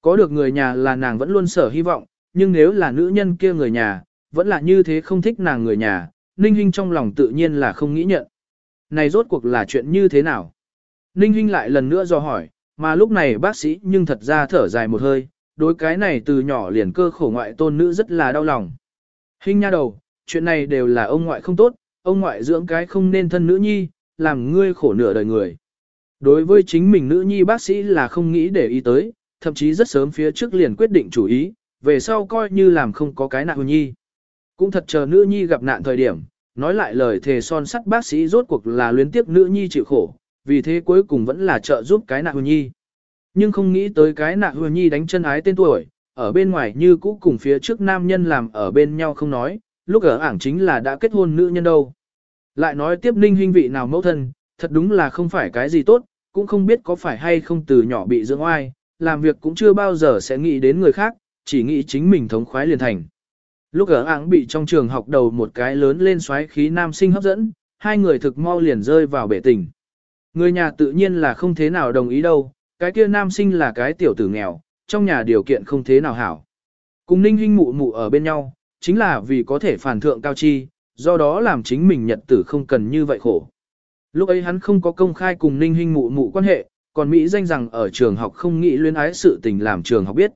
[SPEAKER 1] Có được người nhà là nàng vẫn luôn sở hy vọng, nhưng nếu là nữ nhân kia người nhà, vẫn là như thế không thích nàng người nhà, Ninh Hinh trong lòng tự nhiên là không nghĩ nhận. Này rốt cuộc là chuyện như thế nào? Ninh Hinh lại lần nữa do hỏi, mà lúc này bác sĩ nhưng thật ra thở dài một hơi, đối cái này từ nhỏ liền cơ khổ ngoại tôn nữ rất là đau lòng. Hinh nha đầu, chuyện này đều là ông ngoại không tốt, ông ngoại dưỡng cái không nên thân nữ nhi, làm ngươi khổ nửa đời người. Đối với chính mình nữ nhi bác sĩ là không nghĩ để ý tới, thậm chí rất sớm phía trước liền quyết định chủ ý, về sau coi như làm không có cái nạn nhi. Cũng thật chờ nữ nhi gặp nạn thời điểm, nói lại lời thề son sắt bác sĩ rốt cuộc là luyến tiếp nữ nhi chịu khổ, vì thế cuối cùng vẫn là trợ giúp cái nạn nhi. Nhưng không nghĩ tới cái nạn nhi đánh chân ái tên tuổi, ở bên ngoài như cũ cùng phía trước nam nhân làm ở bên nhau không nói, lúc ở ảng chính là đã kết hôn nữ nhân đâu. Lại nói tiếp ninh hình vị nào mẫu thân, thật đúng là không phải cái gì tốt, cũng không biết có phải hay không từ nhỏ bị dưỡng oai, làm việc cũng chưa bao giờ sẽ nghĩ đến người khác, chỉ nghĩ chính mình thống khoái liền thành. Lúc ở áng bị trong trường học đầu một cái lớn lên xoáy khí nam sinh hấp dẫn, hai người thực mau liền rơi vào bể tình. Người nhà tự nhiên là không thế nào đồng ý đâu, cái kia nam sinh là cái tiểu tử nghèo, trong nhà điều kiện không thế nào hảo. Cùng ninh huynh mụ mụ ở bên nhau, chính là vì có thể phản thượng cao chi, do đó làm chính mình nhật tử không cần như vậy khổ. Lúc ấy hắn không có công khai cùng ninh huynh mụ mụ quan hệ, còn Mỹ danh rằng ở trường học không nghĩ luyến ái sự tình làm trường học biết.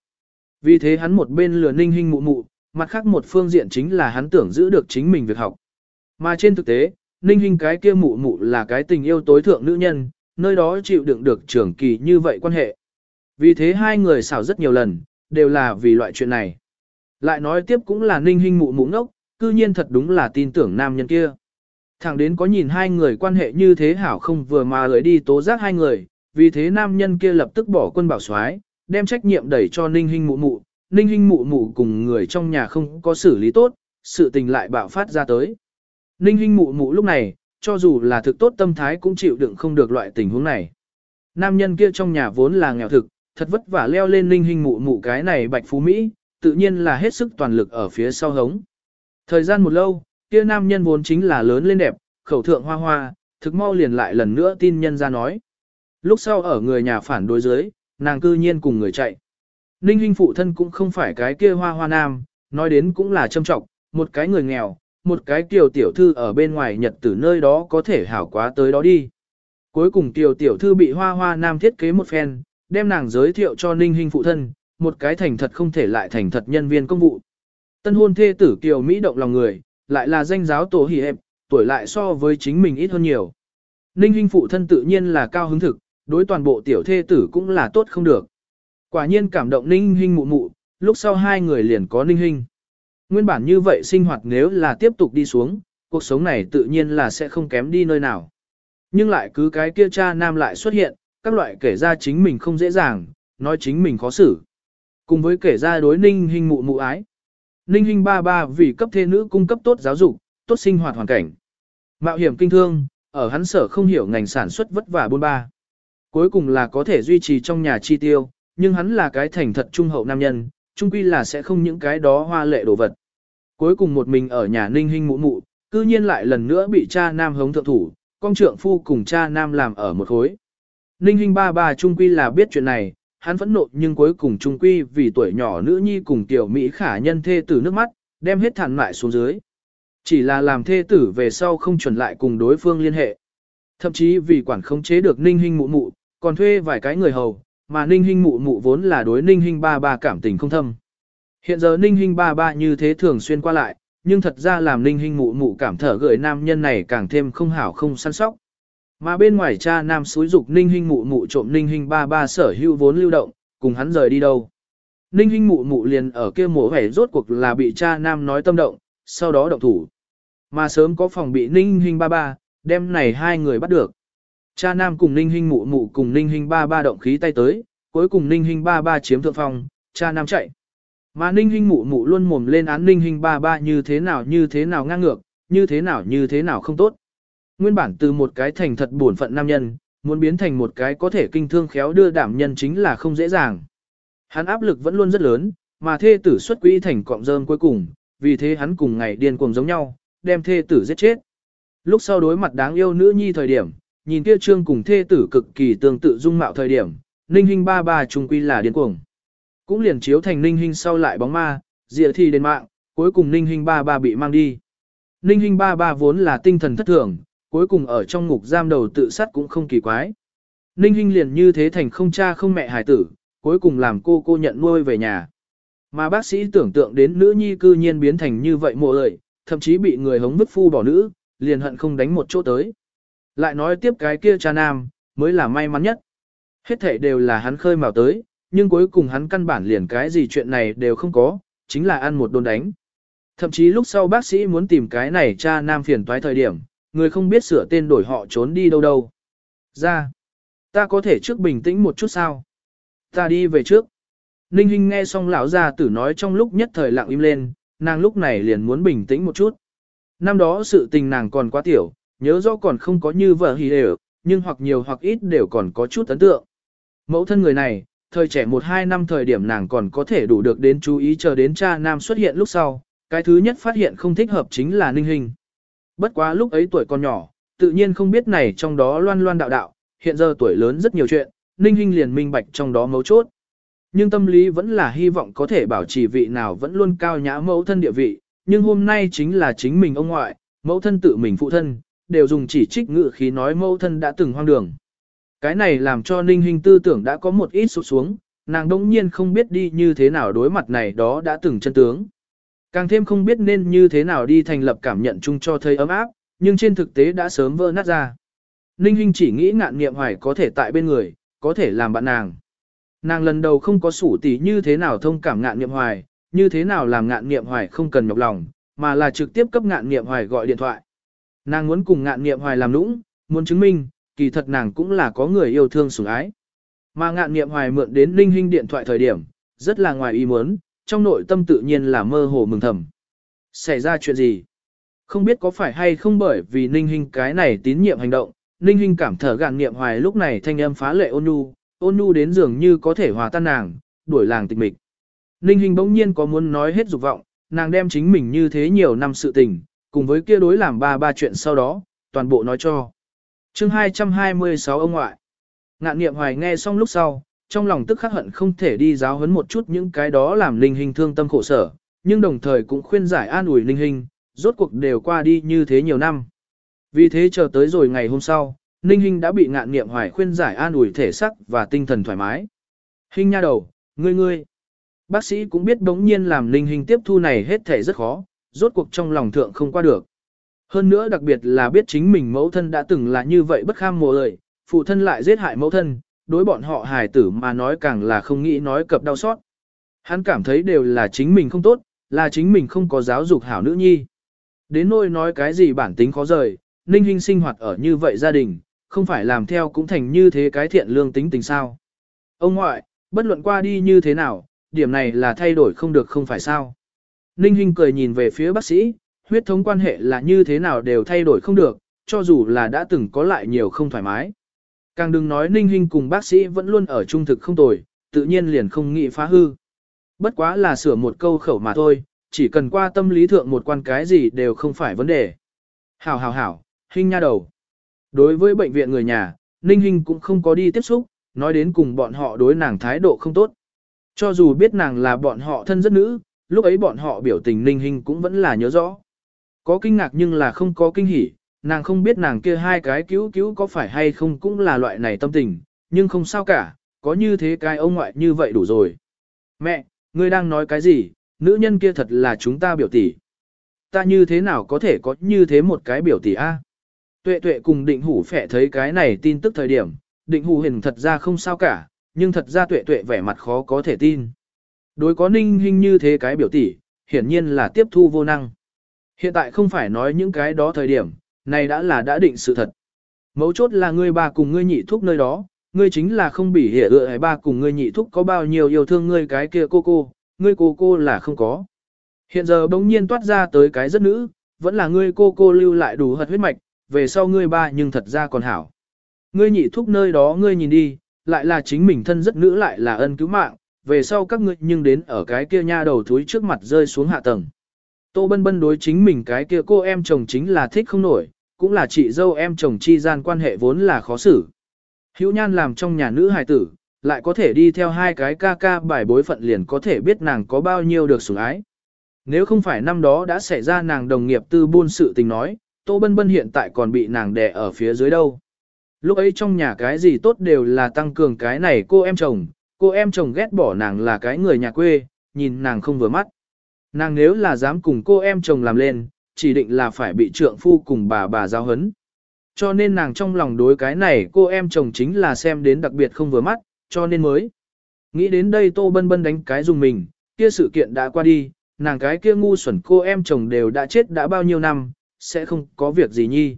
[SPEAKER 1] Vì thế hắn một bên lừa ninh huynh mụ mụ, mặt khác một phương diện chính là hắn tưởng giữ được chính mình việc học. Mà trên thực tế, ninh huynh cái kia mụ mụ là cái tình yêu tối thượng nữ nhân, nơi đó chịu đựng được trường kỳ như vậy quan hệ. Vì thế hai người xảo rất nhiều lần, đều là vì loại chuyện này. Lại nói tiếp cũng là ninh huynh mụ mụ ngốc, cư nhiên thật đúng là tin tưởng nam nhân kia. Thẳng đến có nhìn hai người quan hệ như thế hảo không vừa mà lưỡi đi tố giác hai người, vì thế nam nhân kia lập tức bỏ quân bảo soái đem trách nhiệm đẩy cho ninh Hinh mụ mụ, ninh Hinh mụ mụ cùng người trong nhà không có xử lý tốt, sự tình lại bạo phát ra tới. Ninh Hinh mụ mụ lúc này, cho dù là thực tốt tâm thái cũng chịu đựng không được loại tình huống này. Nam nhân kia trong nhà vốn là nghèo thực, thật vất vả leo lên ninh Hinh mụ mụ cái này bạch phú Mỹ, tự nhiên là hết sức toàn lực ở phía sau hống. Thời gian một lâu, kia nam nhân vốn chính là lớn lên đẹp, khẩu thượng hoa hoa, thực mau liền lại lần nữa tin nhân ra nói. Lúc sau ở người nhà phản đối dưới, nàng cư nhiên cùng người chạy. Ninh huynh phụ thân cũng không phải cái kia hoa hoa nam, nói đến cũng là châm trọng, một cái người nghèo, một cái tiểu tiểu thư ở bên ngoài nhật tử nơi đó có thể hảo quá tới đó đi. Cuối cùng tiểu tiểu thư bị hoa hoa nam thiết kế một phen, đem nàng giới thiệu cho ninh huynh phụ thân, một cái thành thật không thể lại thành thật nhân viên công vụ. Tân hôn thê tử kiều Mỹ động lòng người, lại là danh giáo tổ hỷ hẹp, tuổi lại so với chính mình ít hơn nhiều. Ninh Hinh phụ thân tự nhiên là cao hứng thực, đối toàn bộ tiểu thê tử cũng là tốt không được. Quả nhiên cảm động ninh Hinh mụ mụ, lúc sau hai người liền có ninh Hinh. Nguyên bản như vậy sinh hoạt nếu là tiếp tục đi xuống, cuộc sống này tự nhiên là sẽ không kém đi nơi nào. Nhưng lại cứ cái kia cha nam lại xuất hiện, các loại kể ra chính mình không dễ dàng, nói chính mình khó xử. Cùng với kể ra đối ninh Hinh mụ mụ ái. Ninh Hinh ba ba vì cấp thê nữ cung cấp tốt giáo dục, tốt sinh hoạt hoàn cảnh. Mạo hiểm kinh thương, ở hắn sở không hiểu ngành sản xuất vất vả buôn ba. Cuối cùng là có thể duy trì trong nhà chi tiêu, nhưng hắn là cái thành thật trung hậu nam nhân, trung quy là sẽ không những cái đó hoa lệ đồ vật. Cuối cùng một mình ở nhà ninh Hinh mụ mụ, cư nhiên lại lần nữa bị cha nam hống thượng thủ, con trượng phu cùng cha nam làm ở một khối. Ninh Hinh ba ba trung quy là biết chuyện này, hắn phẫn nộ nhưng cuối cùng trung quy vì tuổi nhỏ nữ nhi cùng tiểu Mỹ khả nhân thê tử nước mắt, đem hết thản mại xuống dưới. Chỉ là làm thê tử về sau không chuẩn lại cùng đối phương liên hệ. Thậm chí vì quản không chế được ninh hình mụ mụ, còn thuê vài cái người hầu, mà ninh hình mụ mụ vốn là đối ninh hình ba ba cảm tình không thâm. Hiện giờ ninh hình ba ba như thế thường xuyên qua lại, nhưng thật ra làm ninh hình mụ mụ cảm thở gửi nam nhân này càng thêm không hảo không săn sóc. Mà bên ngoài cha nam suối dục ninh Hinh mụ mụ trộm ninh Hinh ba ba sở hữu vốn lưu động, cùng hắn rời đi đâu. Ninh Hinh mụ mụ liền ở kia mổ vẻ rốt cuộc là bị cha nam nói tâm động, sau đó động thủ. Mà sớm có phòng bị ninh Hinh ba ba, đem này hai người bắt được. Cha nam cùng ninh Hinh mụ mụ cùng ninh Hinh ba ba động khí tay tới, cuối cùng ninh Hinh ba ba chiếm thượng phòng, cha nam chạy. Mà ninh Hinh mụ mụ luôn mồm lên án ninh Hinh ba ba như thế nào như thế nào ngang ngược, như thế nào như thế nào không tốt. Nguyên bản từ một cái thành thật buồn phận nam nhân, muốn biến thành một cái có thể kinh thương khéo đưa đảm nhân chính là không dễ dàng. Hắn áp lực vẫn luôn rất lớn, mà thê tử xuất quỹ thành cọng rơm cuối cùng, vì thế hắn cùng ngày điên cuồng giống nhau, đem thê tử giết chết. Lúc sau đối mặt đáng yêu nữ nhi thời điểm, nhìn kia trương cùng thê tử cực kỳ tương tự dung mạo thời điểm, ninh hình ba ba trung quy là điên cuồng. Cũng liền chiếu thành ninh hình sau lại bóng ma, dịa thì đến mạng, cuối cùng ninh hình ba ba bị mang đi. Ninh hình ba ba vốn là tinh thần thất thường, cuối cùng ở trong ngục giam đầu tự sát cũng không kỳ quái. Ninh Hinh liền như thế thành không cha không mẹ hài tử, cuối cùng làm cô cô nhận nuôi về nhà. Mà bác sĩ tưởng tượng đến nữ nhi cư nhiên biến thành như vậy mộ lợi, thậm chí bị người hống bức phu bỏ nữ, liền hận không đánh một chỗ tới. Lại nói tiếp cái kia cha nam, mới là may mắn nhất. Hết thể đều là hắn khơi mào tới, nhưng cuối cùng hắn căn bản liền cái gì chuyện này đều không có, chính là ăn một đồn đánh. Thậm chí lúc sau bác sĩ muốn tìm cái này cha nam phiền toái thời điểm, người không biết sửa tên đổi họ trốn đi đâu đâu. Ra, ta có thể trước bình tĩnh một chút sao? Ta đi về trước. Ninh Hinh nghe xong lão gia tử nói trong lúc nhất thời lặng im lên, nàng lúc này liền muốn bình tĩnh một chút. Năm đó sự tình nàng còn quá tiểu, nhớ rõ còn không có như vợ hì đều, nhưng hoặc nhiều hoặc ít đều còn có chút ấn tượng. Mẫu thân người này, thời trẻ một hai năm thời điểm nàng còn có thể đủ được đến chú ý chờ đến cha nam xuất hiện lúc sau, cái thứ nhất phát hiện không thích hợp chính là ninh Hinh. Bất quá lúc ấy tuổi còn nhỏ, tự nhiên không biết này trong đó loan loan đạo đạo, hiện giờ tuổi lớn rất nhiều chuyện, ninh Hinh liền minh bạch trong đó mấu chốt. Nhưng tâm lý vẫn là hy vọng có thể bảo trì vị nào vẫn luôn cao nhã mẫu thân địa vị, nhưng hôm nay chính là chính mình ông ngoại, mẫu thân tự mình phụ thân, đều dùng chỉ trích ngự khí nói mẫu thân đã từng hoang đường. Cái này làm cho ninh Hinh tư tưởng đã có một ít sụt xuống, nàng đỗng nhiên không biết đi như thế nào đối mặt này đó đã từng chân tướng. Càng thêm không biết nên như thế nào đi thành lập cảm nhận chung cho thấy ấm áp, nhưng trên thực tế đã sớm vỡ nát ra. Ninh Hinh chỉ nghĩ ngạn nghiệm hoài có thể tại bên người, có thể làm bạn nàng. Nàng lần đầu không có sủ tỉ như thế nào thông cảm ngạn nghiệm hoài, như thế nào làm ngạn nghiệm hoài không cần nhọc lòng, mà là trực tiếp cấp ngạn nghiệm hoài gọi điện thoại. Nàng muốn cùng ngạn nghiệm hoài làm nũng, muốn chứng minh, kỳ thật nàng cũng là có người yêu thương sủng ái. Mà ngạn nghiệm hoài mượn đến Ninh Hinh điện thoại thời điểm, rất là ngoài ý muốn, trong nội tâm tự nhiên là mơ hồ mừng thầm. Xảy ra chuyện gì? Không biết có phải hay không bởi vì Ninh Hinh cái này tín nhiệm hành động, Ninh Hinh cảm thở gạn niệm hoài lúc này thanh âm phá lệ ôn nhu, ôn nhu đến dường như có thể hòa tan nàng, đuổi làng tịch mịch. Ninh Hinh bỗng nhiên có muốn nói hết dục vọng, nàng đem chính mình như thế nhiều năm sự tình, cùng với kia đối làm ba ba chuyện sau đó, toàn bộ nói cho. chương 226 ông ngoại. Ngạn niệm hoài nghe xong lúc sau, trong lòng tức khắc hận không thể đi giáo huấn một chút những cái đó làm linh hình thương tâm khổ sở, nhưng đồng thời cũng khuyên giải an ủi linh hình, rốt cuộc đều qua đi như thế nhiều năm. Vì thế chờ tới rồi ngày hôm sau, Ninh Hinh đã bị ngạn nghiệm hoài khuyên giải an ủi thể sắc và tinh thần thoải mái. Hinh nha đầu, ngươi ngươi. Bác sĩ cũng biết đống nhiên làm Ninh Hinh tiếp thu này hết thể rất khó, rốt cuộc trong lòng thượng không qua được. Hơn nữa đặc biệt là biết chính mình mẫu thân đã từng là như vậy bất kham mùa lời, phụ thân lại giết hại mẫu thân, đối bọn họ hài tử mà nói càng là không nghĩ nói cập đau xót. Hắn cảm thấy đều là chính mình không tốt, là chính mình không có giáo dục hảo nữ nhi. Đến nỗi nói cái gì bản tính khó rời, Ninh Hinh sinh hoạt ở như vậy gia đình, không phải làm theo cũng thành như thế cái thiện lương tính tình sao. Ông ngoại, bất luận qua đi như thế nào, điểm này là thay đổi không được không phải sao. Ninh Hinh cười nhìn về phía bác sĩ, huyết thống quan hệ là như thế nào đều thay đổi không được, cho dù là đã từng có lại nhiều không thoải mái. Càng đừng nói Ninh Hinh cùng bác sĩ vẫn luôn ở trung thực không tồi, tự nhiên liền không nghĩ phá hư. Bất quá là sửa một câu khẩu mà thôi, chỉ cần qua tâm lý thượng một quan cái gì đều không phải vấn đề. Hảo hảo hảo, Hinh nha đầu. Đối với bệnh viện người nhà, Ninh Hinh cũng không có đi tiếp xúc, nói đến cùng bọn họ đối nàng thái độ không tốt. Cho dù biết nàng là bọn họ thân rất nữ, lúc ấy bọn họ biểu tình Ninh Hinh cũng vẫn là nhớ rõ. Có kinh ngạc nhưng là không có kinh hỉ, nàng không biết nàng kia hai cái cứu cứu có phải hay không cũng là loại này tâm tình, nhưng không sao cả, có như thế cái ông ngoại như vậy đủ rồi. Mẹ, ngươi đang nói cái gì, nữ nhân kia thật là chúng ta biểu tỷ. Ta như thế nào có thể có như thế một cái biểu tỷ a? Tuệ tuệ cùng định hủ phẻ thấy cái này tin tức thời điểm, định hủ hình thật ra không sao cả, nhưng thật ra tuệ tuệ vẻ mặt khó có thể tin. Đối có ninh hình như thế cái biểu tỷ, hiển nhiên là tiếp thu vô năng. Hiện tại không phải nói những cái đó thời điểm, này đã là đã định sự thật. Mấu chốt là ngươi ba cùng ngươi nhị thúc nơi đó, ngươi chính là không bỉ hệ ựa ba cùng ngươi nhị thúc có bao nhiêu yêu thương ngươi cái kia cô cô, ngươi cô cô là không có. Hiện giờ bỗng nhiên toát ra tới cái rất nữ, vẫn là ngươi cô cô lưu lại đủ hật huyết mạch, về sau ngươi ba nhưng thật ra còn hảo. Ngươi nhị thúc nơi đó ngươi nhìn đi, lại là chính mình thân rất nữ lại là ân cứu mạng, về sau các ngươi nhưng đến ở cái kia nha đầu thúi trước mặt rơi xuống hạ tầng. Tô bân bân đối chính mình cái kia cô em chồng chính là thích không nổi, cũng là chị dâu em chồng chi gian quan hệ vốn là khó xử. Hữu nhan làm trong nhà nữ hài tử, lại có thể đi theo hai cái ca ca bài bối phận liền có thể biết nàng có bao nhiêu được sủng ái. Nếu không phải năm đó đã xảy ra nàng đồng nghiệp tư buôn sự tình nói, Tô Bân Bân hiện tại còn bị nàng đè ở phía dưới đâu. Lúc ấy trong nhà cái gì tốt đều là tăng cường cái này cô em chồng, cô em chồng ghét bỏ nàng là cái người nhà quê, nhìn nàng không vừa mắt. Nàng nếu là dám cùng cô em chồng làm lên, chỉ định là phải bị trượng phu cùng bà bà giao hấn. Cho nên nàng trong lòng đối cái này cô em chồng chính là xem đến đặc biệt không vừa mắt, cho nên mới. Nghĩ đến đây Tô Bân Bân đánh cái dùng mình, kia sự kiện đã qua đi, nàng cái kia ngu xuẩn cô em chồng đều đã chết đã bao nhiêu năm, sẽ không có việc gì nhi.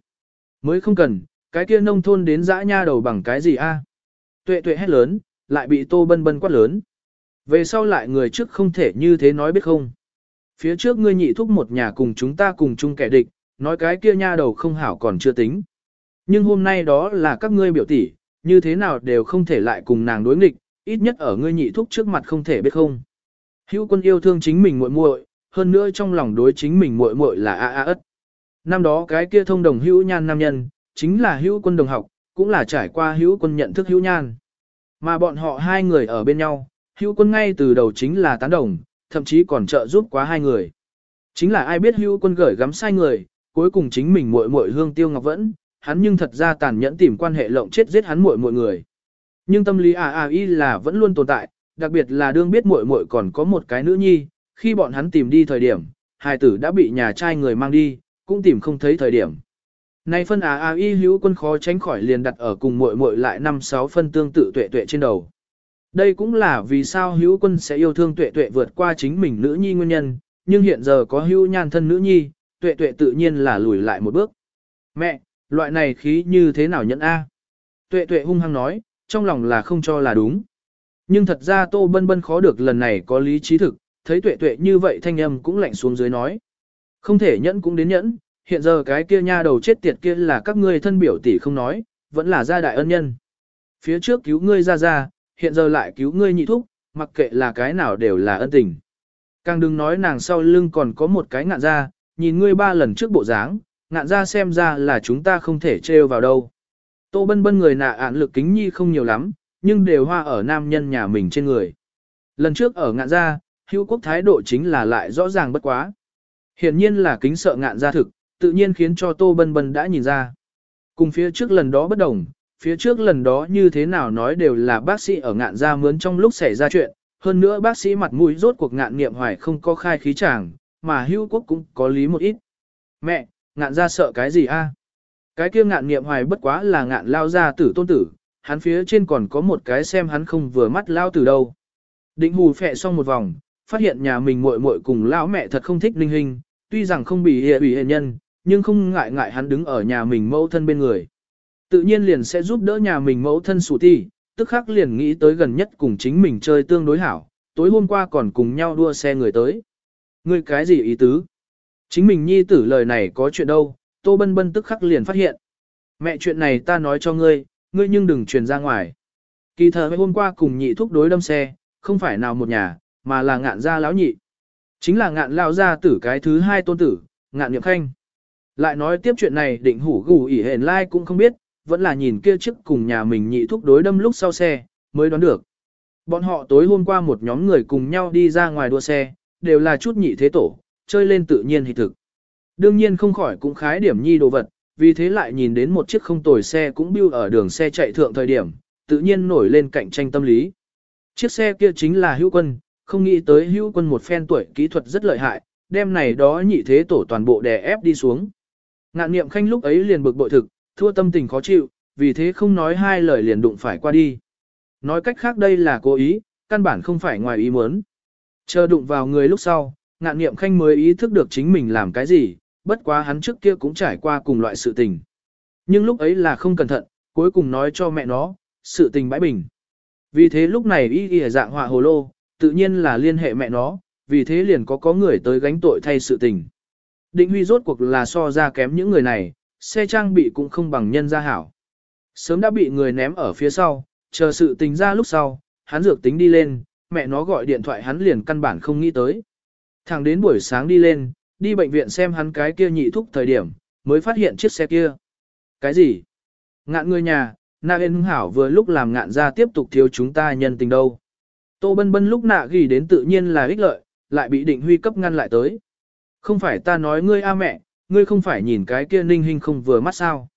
[SPEAKER 1] Mới không cần, cái kia nông thôn đến dã nha đầu bằng cái gì a? Tuệ tuệ hét lớn, lại bị Tô Bân Bân quát lớn. Về sau lại người trước không thể như thế nói biết không. Phía trước ngươi nhị thúc một nhà cùng chúng ta cùng chung kẻ địch, nói cái kia nha đầu không hảo còn chưa tính. Nhưng hôm nay đó là các ngươi biểu tỷ, như thế nào đều không thể lại cùng nàng đối nghịch, ít nhất ở ngươi nhị thúc trước mặt không thể biết không. Hữu quân yêu thương chính mình muội muội, hơn nữa trong lòng đối chính mình muội muội là a a ất. Năm đó cái kia thông đồng hữu nhan nam nhân, chính là hữu quân đồng học, cũng là trải qua hữu quân nhận thức hữu nhan. Mà bọn họ hai người ở bên nhau, hữu quân ngay từ đầu chính là tán đồng, thậm chí còn trợ giúp quá hai người. Chính là ai biết hưu quân gửi gắm sai người, cuối cùng chính mình muội muội hương tiêu ngọc vẫn, hắn nhưng thật ra tàn nhẫn tìm quan hệ lộng chết giết hắn muội muội người. Nhưng tâm lý à à y là vẫn luôn tồn tại, đặc biệt là đương biết muội muội còn có một cái nữ nhi, khi bọn hắn tìm đi thời điểm, hài tử đã bị nhà trai người mang đi, cũng tìm không thấy thời điểm. Nay phân à à y hữu quân khó tránh khỏi liền đặt ở cùng muội muội lại năm sáu phân tương tự tuệ tuệ trên đầu. Đây cũng là vì sao hữu quân sẽ yêu thương tuệ tuệ vượt qua chính mình nữ nhi nguyên nhân, nhưng hiện giờ có hữu nhan thân nữ nhi, tuệ tuệ tự nhiên là lùi lại một bước. Mẹ, loại này khí như thế nào nhẫn A? Tuệ tuệ hung hăng nói, trong lòng là không cho là đúng. Nhưng thật ra tô bân bân khó được lần này có lý trí thực, thấy tuệ tuệ như vậy thanh âm cũng lạnh xuống dưới nói. Không thể nhẫn cũng đến nhẫn, hiện giờ cái kia nha đầu chết tiệt kia là các ngươi thân biểu tỷ không nói, vẫn là gia đại ân nhân. Phía trước cứu ngươi ra ra, hiện giờ lại cứu ngươi nhị thúc, mặc kệ là cái nào đều là ân tình. Càng đừng nói nàng sau lưng còn có một cái ngạn ra, nhìn ngươi ba lần trước bộ dáng, ngạn ra xem ra là chúng ta không thể trêu vào đâu. Tô bân bân người nạ ản lực kính nhi không nhiều lắm, nhưng đều hoa ở nam nhân nhà mình trên người. Lần trước ở ngạn ra, hữu quốc thái độ chính là lại rõ ràng bất quá. Hiển nhiên là kính sợ ngạn gia thực, tự nhiên khiến cho Tô Bân Bân đã nhìn ra. Cùng phía trước lần đó bất đồng, phía trước lần đó như thế nào nói đều là bác sĩ ở ngạn gia mướn trong lúc xảy ra chuyện, hơn nữa bác sĩ mặt mũi rốt cuộc ngạn nghiệm hoài không có khai khí chàng, mà hưu quốc cũng có lý một ít. Mẹ, ngạn gia sợ cái gì a? Cái kia ngạn nghiệm hoài bất quá là ngạn lao gia tử tôn tử, hắn phía trên còn có một cái xem hắn không vừa mắt lao tử đâu. Định hù phẹ xong một vòng, phát hiện nhà mình muội muội cùng lão mẹ thật không thích linh hình, tuy rằng không bị hệ ủy hệ nhân, nhưng không ngại ngại hắn đứng ở nhà mình mẫu thân bên người. Tự nhiên liền sẽ giúp đỡ nhà mình mẫu thân sủ ti, tức khắc liền nghĩ tới gần nhất cùng chính mình chơi tương đối hảo, tối hôm qua còn cùng nhau đua xe người tới. Ngươi cái gì ý tứ? Chính mình nhi tử lời này có chuyện đâu, Tô Bân Bân tức khắc liền phát hiện. Mẹ chuyện này ta nói cho ngươi, ngươi nhưng đừng truyền ra ngoài. Kỳ thờ hôm qua cùng nhị thúc đối đâm xe, không phải nào một nhà, mà là ngạn gia lão nhị. Chính là ngạn lão gia tử cái thứ hai tôn tử, ngạn niệm khanh. Lại nói tiếp chuyện này định hủ gù ỉ hền lai cũng không biết, vẫn là nhìn kia chiếc cùng nhà mình nhị thúc đối đâm lúc sau xe, mới đoán được. Bọn họ tối hôm qua một nhóm người cùng nhau đi ra ngoài đua xe, đều là chút nhị thế tổ, chơi lên tự nhiên hỷ thực. Đương nhiên không khỏi cũng khái điểm nhi đồ vật, vì thế lại nhìn đến một chiếc không tồi xe cũng bưu ở đường xe chạy thượng thời điểm, tự nhiên nổi lên cạnh tranh tâm lý. Chiếc xe kia chính là hữu quân, không nghĩ tới hữu quân một phen tuổi kỹ thuật rất lợi hại, đem này đó nhị thế tổ toàn bộ đè ép đi xuống. Ngạn niệm khanh lúc ấy liền bực bội thực, thua tâm tình khó chịu, vì thế không nói hai lời liền đụng phải qua đi. Nói cách khác đây là cố ý, căn bản không phải ngoài ý muốn. Chờ đụng vào người lúc sau, ngạn niệm khanh mới ý thức được chính mình làm cái gì, bất quá hắn trước kia cũng trải qua cùng loại sự tình. Nhưng lúc ấy là không cẩn thận, cuối cùng nói cho mẹ nó, sự tình bãi bình. Vì thế lúc này y y dạng họa hồ lô, tự nhiên là liên hệ mẹ nó, vì thế liền có có người tới gánh tội thay sự tình. Định huy rốt cuộc là so ra kém những người này, xe trang bị cũng không bằng nhân gia hảo. Sớm đã bị người ném ở phía sau, chờ sự tình ra lúc sau, hắn dược tính đi lên, mẹ nó gọi điện thoại hắn liền căn bản không nghĩ tới. Thẳng đến buổi sáng đi lên, đi bệnh viện xem hắn cái kia nhị thúc thời điểm, mới phát hiện chiếc xe kia. Cái gì? Ngạn người nhà, nạ Yên Hưng Hảo vừa lúc làm ngạn ra tiếp tục thiếu chúng ta nhân tình đâu. Tô Bân Bân lúc nạ ghi đến tự nhiên là ích lợi, lại bị định huy cấp ngăn lại tới. Không phải ta nói ngươi a mẹ, ngươi không phải nhìn cái kia ninh hình không vừa mắt sao.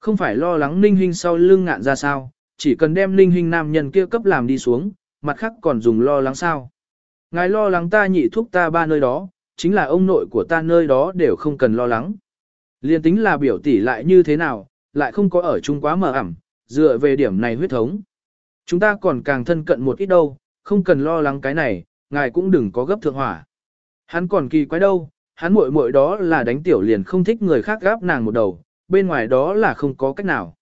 [SPEAKER 1] Không phải lo lắng ninh hình sau lưng ngạn ra sao, chỉ cần đem ninh hình nam nhân kia cấp làm đi xuống, mặt khác còn dùng lo lắng sao. Ngài lo lắng ta nhị thúc ta ba nơi đó, chính là ông nội của ta nơi đó đều không cần lo lắng. Liên tính là biểu tỷ lại như thế nào, lại không có ở chung quá mờ ẩm, dựa về điểm này huyết thống. Chúng ta còn càng thân cận một ít đâu, không cần lo lắng cái này, ngài cũng đừng có gấp thượng hỏa. Hắn còn kỳ quái đâu, hắn muội muội đó là đánh tiểu liền không thích người khác gáp nàng một đầu, bên ngoài đó là không có cách nào.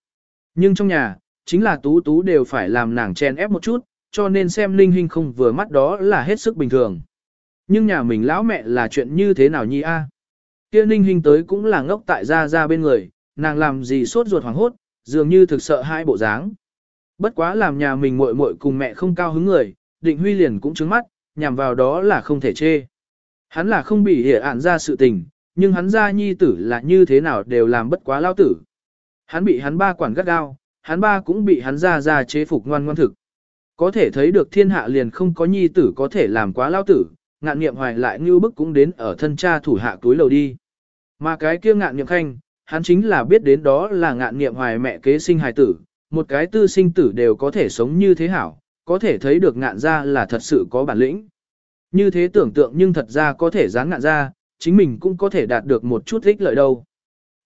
[SPEAKER 1] Nhưng trong nhà, chính là tú tú đều phải làm nàng chen ép một chút, cho nên xem linh hình không vừa mắt đó là hết sức bình thường. Nhưng nhà mình lão mẹ là chuyện như thế nào nhi a? Kia linh hình tới cũng là ngốc tại gia gia bên người, nàng làm gì sốt ruột hoảng hốt, dường như thực sợ hai bộ dáng. Bất quá làm nhà mình muội muội cùng mẹ không cao hứng người, định huy liền cũng trứng mắt, nhằm vào đó là không thể chê. Hắn là không bị hệ ạn ra sự tình, nhưng hắn ra nhi tử là như thế nào đều làm bất quá lao tử. Hắn bị hắn ba quản gắt gao, hắn ba cũng bị hắn ra ra chế phục ngoan ngoan thực. Có thể thấy được thiên hạ liền không có nhi tử có thể làm quá lao tử, ngạn nghiệm hoài lại như bức cũng đến ở thân cha thủ hạ túi lầu đi. Mà cái kia ngạn nghiệm khanh, hắn chính là biết đến đó là ngạn nghiệm hoài mẹ kế sinh hài tử, một cái tư sinh tử đều có thể sống như thế hảo, có thể thấy được ngạn ra là thật sự có bản lĩnh. Như thế tưởng tượng nhưng thật ra có thể dán ngạn ra, chính mình cũng có thể đạt được một chút ích lợi đâu.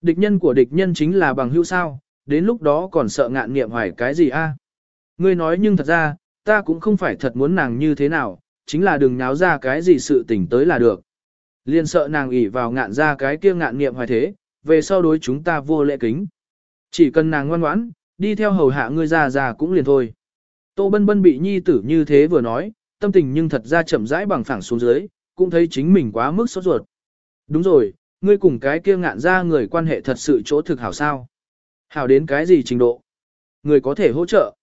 [SPEAKER 1] Địch nhân của địch nhân chính là bằng hữu sao, đến lúc đó còn sợ ngạn nghiệm hoài cái gì a? Ngươi nói nhưng thật ra, ta cũng không phải thật muốn nàng như thế nào, chính là đừng nháo ra cái gì sự tình tới là được. Liên sợ nàng ỉ vào ngạn ra cái kia ngạn nghiệm hoài thế, về sau đối chúng ta vô lễ kính. Chỉ cần nàng ngoan ngoãn, đi theo hầu hạ ngươi ra ra cũng liền thôi. Tô Bân Bân bị nhi tử như thế vừa nói, tâm tình nhưng thật ra chậm rãi bằng phẳng xuống dưới, cũng thấy chính mình quá mức sốt ruột. Đúng rồi, ngươi cùng cái kia ngạn ra người quan hệ thật sự chỗ thực hảo sao. Hảo đến cái gì trình độ? Người có thể hỗ trợ.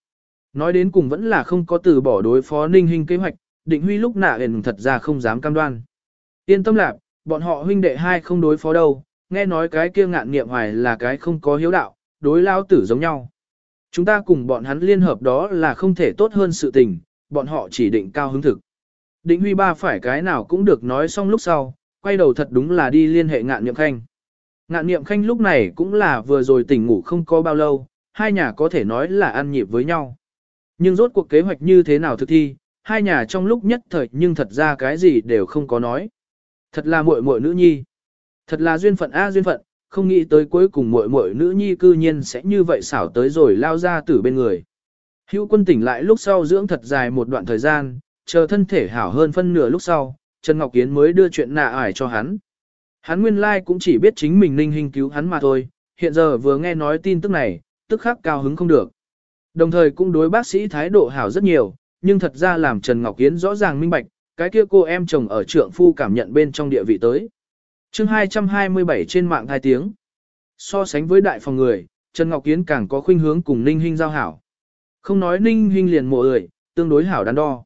[SPEAKER 1] Nói đến cùng vẫn là không có từ bỏ đối phó ninh hình kế hoạch, định huy lúc nạ hền thật ra không dám cam đoan. Yên tâm lạc, bọn họ huynh đệ hai không đối phó đâu, nghe nói cái kia ngạn nghiệm hoài là cái không có hiếu đạo, đối lao tử giống nhau. Chúng ta cùng bọn hắn liên hợp đó là không thể tốt hơn sự tình, bọn họ chỉ định cao hứng thực. Định huy ba phải cái nào cũng được nói xong lúc sau, quay đầu thật đúng là đi liên hệ ngạn niệm khanh. Ngạn niệm khanh lúc này cũng là vừa rồi tỉnh ngủ không có bao lâu, hai nhà có thể nói là ăn nhịp với nhau. Nhưng rốt cuộc kế hoạch như thế nào thực thi, hai nhà trong lúc nhất thời nhưng thật ra cái gì đều không có nói. Thật là muội muội nữ nhi. Thật là duyên phận a duyên phận, không nghĩ tới cuối cùng muội muội nữ nhi cư nhiên sẽ như vậy xảo tới rồi lao ra từ bên người. Hữu quân tỉnh lại lúc sau dưỡng thật dài một đoạn thời gian, chờ thân thể hảo hơn phân nửa lúc sau, Trần Ngọc Kiến mới đưa chuyện nạ ải cho hắn. Hắn nguyên lai like cũng chỉ biết chính mình ninh hình cứu hắn mà thôi, hiện giờ vừa nghe nói tin tức này, tức khắc cao hứng không được. Đồng thời cũng đối bác sĩ thái độ hảo rất nhiều, nhưng thật ra làm Trần Ngọc Kiến rõ ràng minh bạch, cái kia cô em chồng ở trượng phu cảm nhận bên trong địa vị tới. chương 227 trên mạng hai tiếng. So sánh với đại phòng người, Trần Ngọc Kiến càng có khuynh hướng cùng Ninh Hinh giao hảo. Không nói Ninh huynh liền mộ ơi, tương đối hảo đắn đo.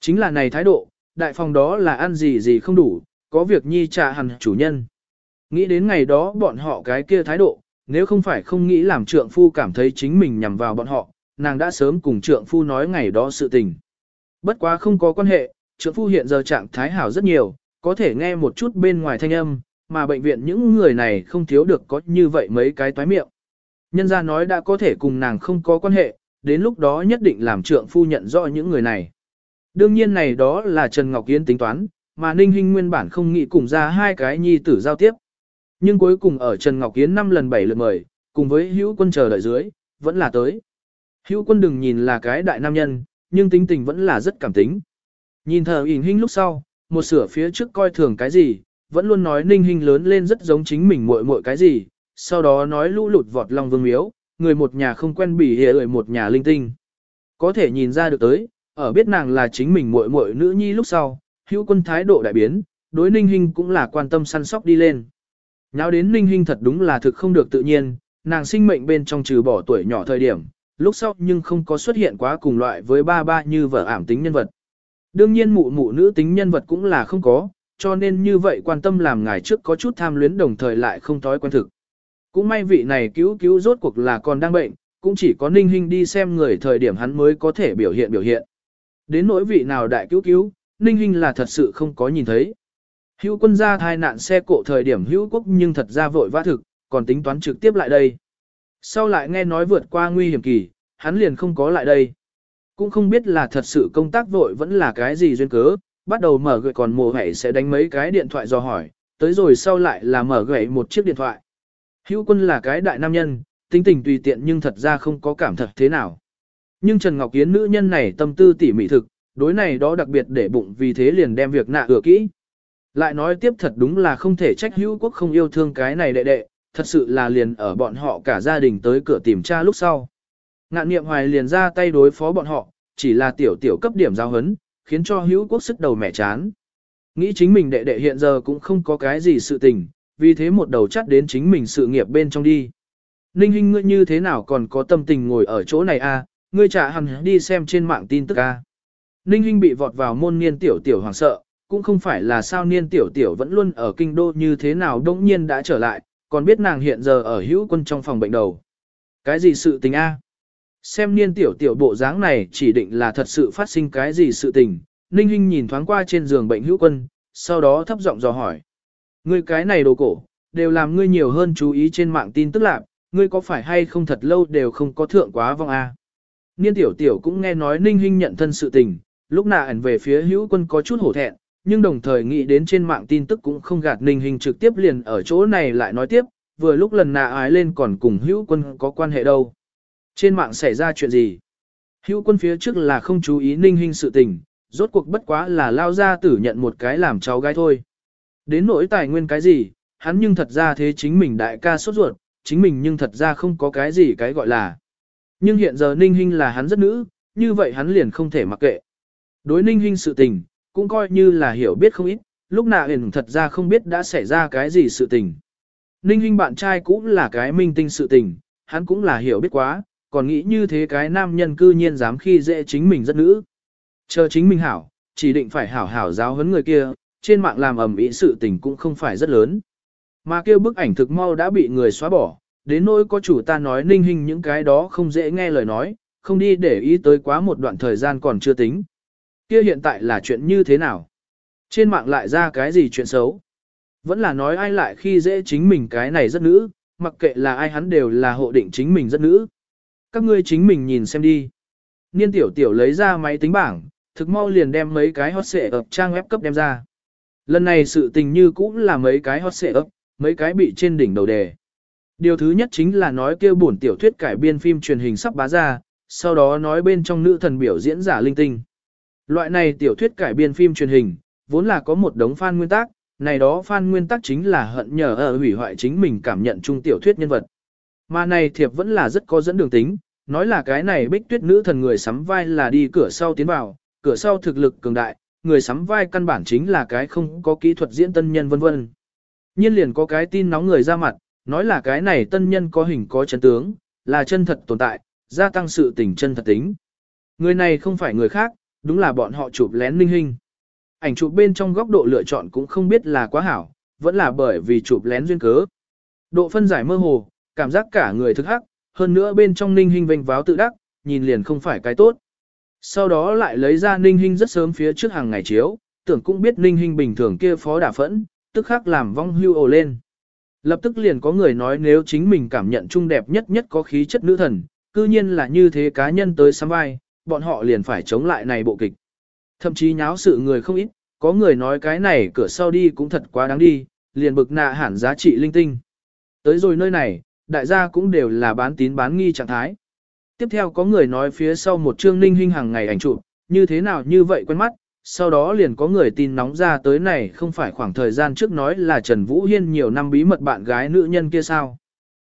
[SPEAKER 1] Chính là này thái độ, đại phòng đó là ăn gì gì không đủ, có việc nhi trả hẳn chủ nhân. Nghĩ đến ngày đó bọn họ cái kia thái độ, nếu không phải không nghĩ làm trượng phu cảm thấy chính mình nhằm vào bọn họ, nàng đã sớm cùng trượng phu nói ngày đó sự tình. Bất quá không có quan hệ, trượng phu hiện giờ trạng thái hảo rất nhiều, có thể nghe một chút bên ngoài thanh âm, mà bệnh viện những người này không thiếu được có như vậy mấy cái toái miệng. Nhân gia nói đã có thể cùng nàng không có quan hệ, đến lúc đó nhất định làm trượng phu nhận rõ những người này. Đương nhiên này đó là Trần Ngọc Yến tính toán, mà Ninh Hinh nguyên bản không nghĩ cùng ra hai cái nhi tử giao tiếp. Nhưng cuối cùng ở Trần Ngọc Yến năm lần bảy lượt mời, cùng với hữu quân chờ đợi dưới, vẫn là tới. Hữu quân đừng nhìn là cái đại nam nhân, nhưng tính tình vẫn là rất cảm tính. Nhìn thờ ỉn Hinh lúc sau, một sửa phía trước coi thường cái gì, vẫn luôn nói ninh Hinh lớn lên rất giống chính mình muội muội cái gì, sau đó nói lũ lụt vọt long vương miếu, người một nhà không quen bỉ hệ người một nhà linh tinh. Có thể nhìn ra được tới, ở biết nàng là chính mình muội muội nữ nhi lúc sau, hữu quân thái độ đại biến, đối ninh hình cũng là quan tâm săn sóc đi lên. Nháo đến ninh hình thật đúng là thực không được tự nhiên, nàng sinh mệnh bên trong trừ bỏ tuổi nhỏ thời điểm, lúc sau nhưng không có xuất hiện quá cùng loại với ba ba như vợ ảm tính nhân vật. Đương nhiên mụ mụ nữ tính nhân vật cũng là không có, cho nên như vậy quan tâm làm ngài trước có chút tham luyến đồng thời lại không thói quen thực. Cũng may vị này cứu cứu rốt cuộc là còn đang bệnh, cũng chỉ có ninh hình đi xem người thời điểm hắn mới có thể biểu hiện biểu hiện. Đến nỗi vị nào đại cứu cứu, ninh hình là thật sự không có nhìn thấy. Hữu quân ra thai nạn xe cộ thời điểm hữu quốc nhưng thật ra vội vã thực, còn tính toán trực tiếp lại đây. Sau lại nghe nói vượt qua nguy hiểm kỳ, hắn liền không có lại đây. Cũng không biết là thật sự công tác vội vẫn là cái gì duyên cớ, bắt đầu mở gợi còn mùa hẻ sẽ đánh mấy cái điện thoại do hỏi, tới rồi sau lại là mở gậy một chiếc điện thoại. Hữu quân là cái đại nam nhân, tính tình tùy tiện nhưng thật ra không có cảm thật thế nào. Nhưng Trần Ngọc Yến nữ nhân này tâm tư tỉ mỉ thực, đối này đó đặc biệt để bụng vì thế liền đem việc nạ ửa kỹ. Lại nói tiếp thật đúng là không thể trách hữu quốc không yêu thương cái này đệ đệ, thật sự là liền ở bọn họ cả gia đình tới cửa tìm cha lúc sau. Ngạn niệm hoài liền ra tay đối phó bọn họ, chỉ là tiểu tiểu cấp điểm giao hấn, khiến cho hữu quốc sức đầu mẻ chán. Nghĩ chính mình đệ đệ hiện giờ cũng không có cái gì sự tình, vì thế một đầu chắt đến chính mình sự nghiệp bên trong đi. Ninh Hinh ngươi như thế nào còn có tâm tình ngồi ở chỗ này a? À? ngươi trả hẳn đi xem trên mạng tin tức a. À? Ninh Hinh bị vọt vào môn niên tiểu tiểu hoàng sợ, cũng không phải là sao niên tiểu tiểu vẫn luôn ở kinh đô như thế nào đông nhiên đã trở lại, còn biết nàng hiện giờ ở hữu quân trong phòng bệnh đầu. Cái gì sự tình a? Xem niên tiểu tiểu bộ dáng này chỉ định là thật sự phát sinh cái gì sự tình, Ninh Hinh nhìn thoáng qua trên giường bệnh hữu quân, sau đó thấp giọng dò hỏi. Ngươi cái này đồ cổ, đều làm ngươi nhiều hơn chú ý trên mạng tin tức lạc, ngươi có phải hay không thật lâu đều không có thượng quá vong a? Niên tiểu tiểu cũng nghe nói Ninh Hinh nhận thân sự tình, lúc nạ ẩn về phía hữu quân có chút hổ thẹn, nhưng đồng thời nghĩ đến trên mạng tin tức cũng không gạt Ninh Hinh trực tiếp liền ở chỗ này lại nói tiếp, vừa lúc lần nạ ái lên còn cùng hữu quân có quan hệ đâu. Trên mạng xảy ra chuyện gì? Hữu quân phía trước là không chú ý Ninh Hinh sự tình, rốt cuộc bất quá là lao ra tử nhận một cái làm cháu gái thôi. Đến nỗi tài nguyên cái gì, hắn nhưng thật ra thế chính mình đại ca sốt ruột, chính mình nhưng thật ra không có cái gì cái gọi là. Nhưng hiện giờ Ninh Hinh là hắn rất nữ, như vậy hắn liền không thể mặc kệ. Đối Ninh Hinh sự tình, cũng coi như là hiểu biết không ít, lúc nào huyền thật ra không biết đã xảy ra cái gì sự tình. Ninh Hinh bạn trai cũng là cái minh tinh sự tình, hắn cũng là hiểu biết quá, còn nghĩ như thế cái nam nhân cư nhiên dám khi dễ chính mình rất nữ. Chờ chính mình hảo, chỉ định phải hảo hảo giáo huấn người kia, trên mạng làm ầm ĩ sự tình cũng không phải rất lớn. Mà kêu bức ảnh thực mau đã bị người xóa bỏ, đến nỗi có chủ ta nói ninh hình những cái đó không dễ nghe lời nói, không đi để ý tới quá một đoạn thời gian còn chưa tính. Kia hiện tại là chuyện như thế nào? Trên mạng lại ra cái gì chuyện xấu? Vẫn là nói ai lại khi dễ chính mình cái này rất nữ, mặc kệ là ai hắn đều là hộ định chính mình rất nữ. Các ngươi chính mình nhìn xem đi. Niên tiểu tiểu lấy ra máy tính bảng, thực mau liền đem mấy cái hot xệ ập trang web cấp đem ra. Lần này sự tình như cũng là mấy cái hot xệ ấp, mấy cái bị trên đỉnh đầu đề. Điều thứ nhất chính là nói kêu bổn tiểu thuyết cải biên phim truyền hình sắp bá ra, sau đó nói bên trong nữ thần biểu diễn giả linh tinh. Loại này tiểu thuyết cải biên phim truyền hình, vốn là có một đống fan nguyên tắc, này đó fan nguyên tắc chính là hận nhờ ở hủy hoại chính mình cảm nhận chung tiểu thuyết nhân vật. Mà này thiệp vẫn là rất có dẫn đường tính, nói là cái này bích tuyết nữ thần người sắm vai là đi cửa sau tiến vào, cửa sau thực lực cường đại, người sắm vai căn bản chính là cái không có kỹ thuật diễn tân nhân vân vân. Nhiên liền có cái tin nóng người ra mặt, nói là cái này tân nhân có hình có chân tướng, là chân thật tồn tại, gia tăng sự tình chân thật tính. Người này không phải người khác, đúng là bọn họ chụp lén linh hình. Ảnh chụp bên trong góc độ lựa chọn cũng không biết là quá hảo, vẫn là bởi vì chụp lén duyên cớ. Độ phân giải mơ hồ, cảm giác cả người thức hắc, hơn nữa bên trong ninh hình vênh váo tự đắc, nhìn liền không phải cái tốt. Sau đó lại lấy ra ninh hình rất sớm phía trước hàng ngày chiếu, tưởng cũng biết ninh hình bình thường kia phó đả phẫn, tức khắc làm vong hưu ồ lên. Lập tức liền có người nói nếu chính mình cảm nhận trung đẹp nhất nhất có khí chất nữ thần, cư nhiên là như thế cá nhân tới sắm vai, bọn họ liền phải chống lại này bộ kịch. Thậm chí nháo sự người không ít, có người nói cái này cửa sau đi cũng thật quá đáng đi, liền bực nạ hẳn giá trị linh tinh. Tới rồi nơi này, đại gia cũng đều là bán tín bán nghi trạng thái. Tiếp theo có người nói phía sau một chương ninh hình hàng ngày ảnh chụp, như thế nào như vậy quen mắt, sau đó liền có người tin nóng ra tới này không phải khoảng thời gian trước nói là Trần Vũ Hiên nhiều năm bí mật bạn gái nữ nhân kia sao.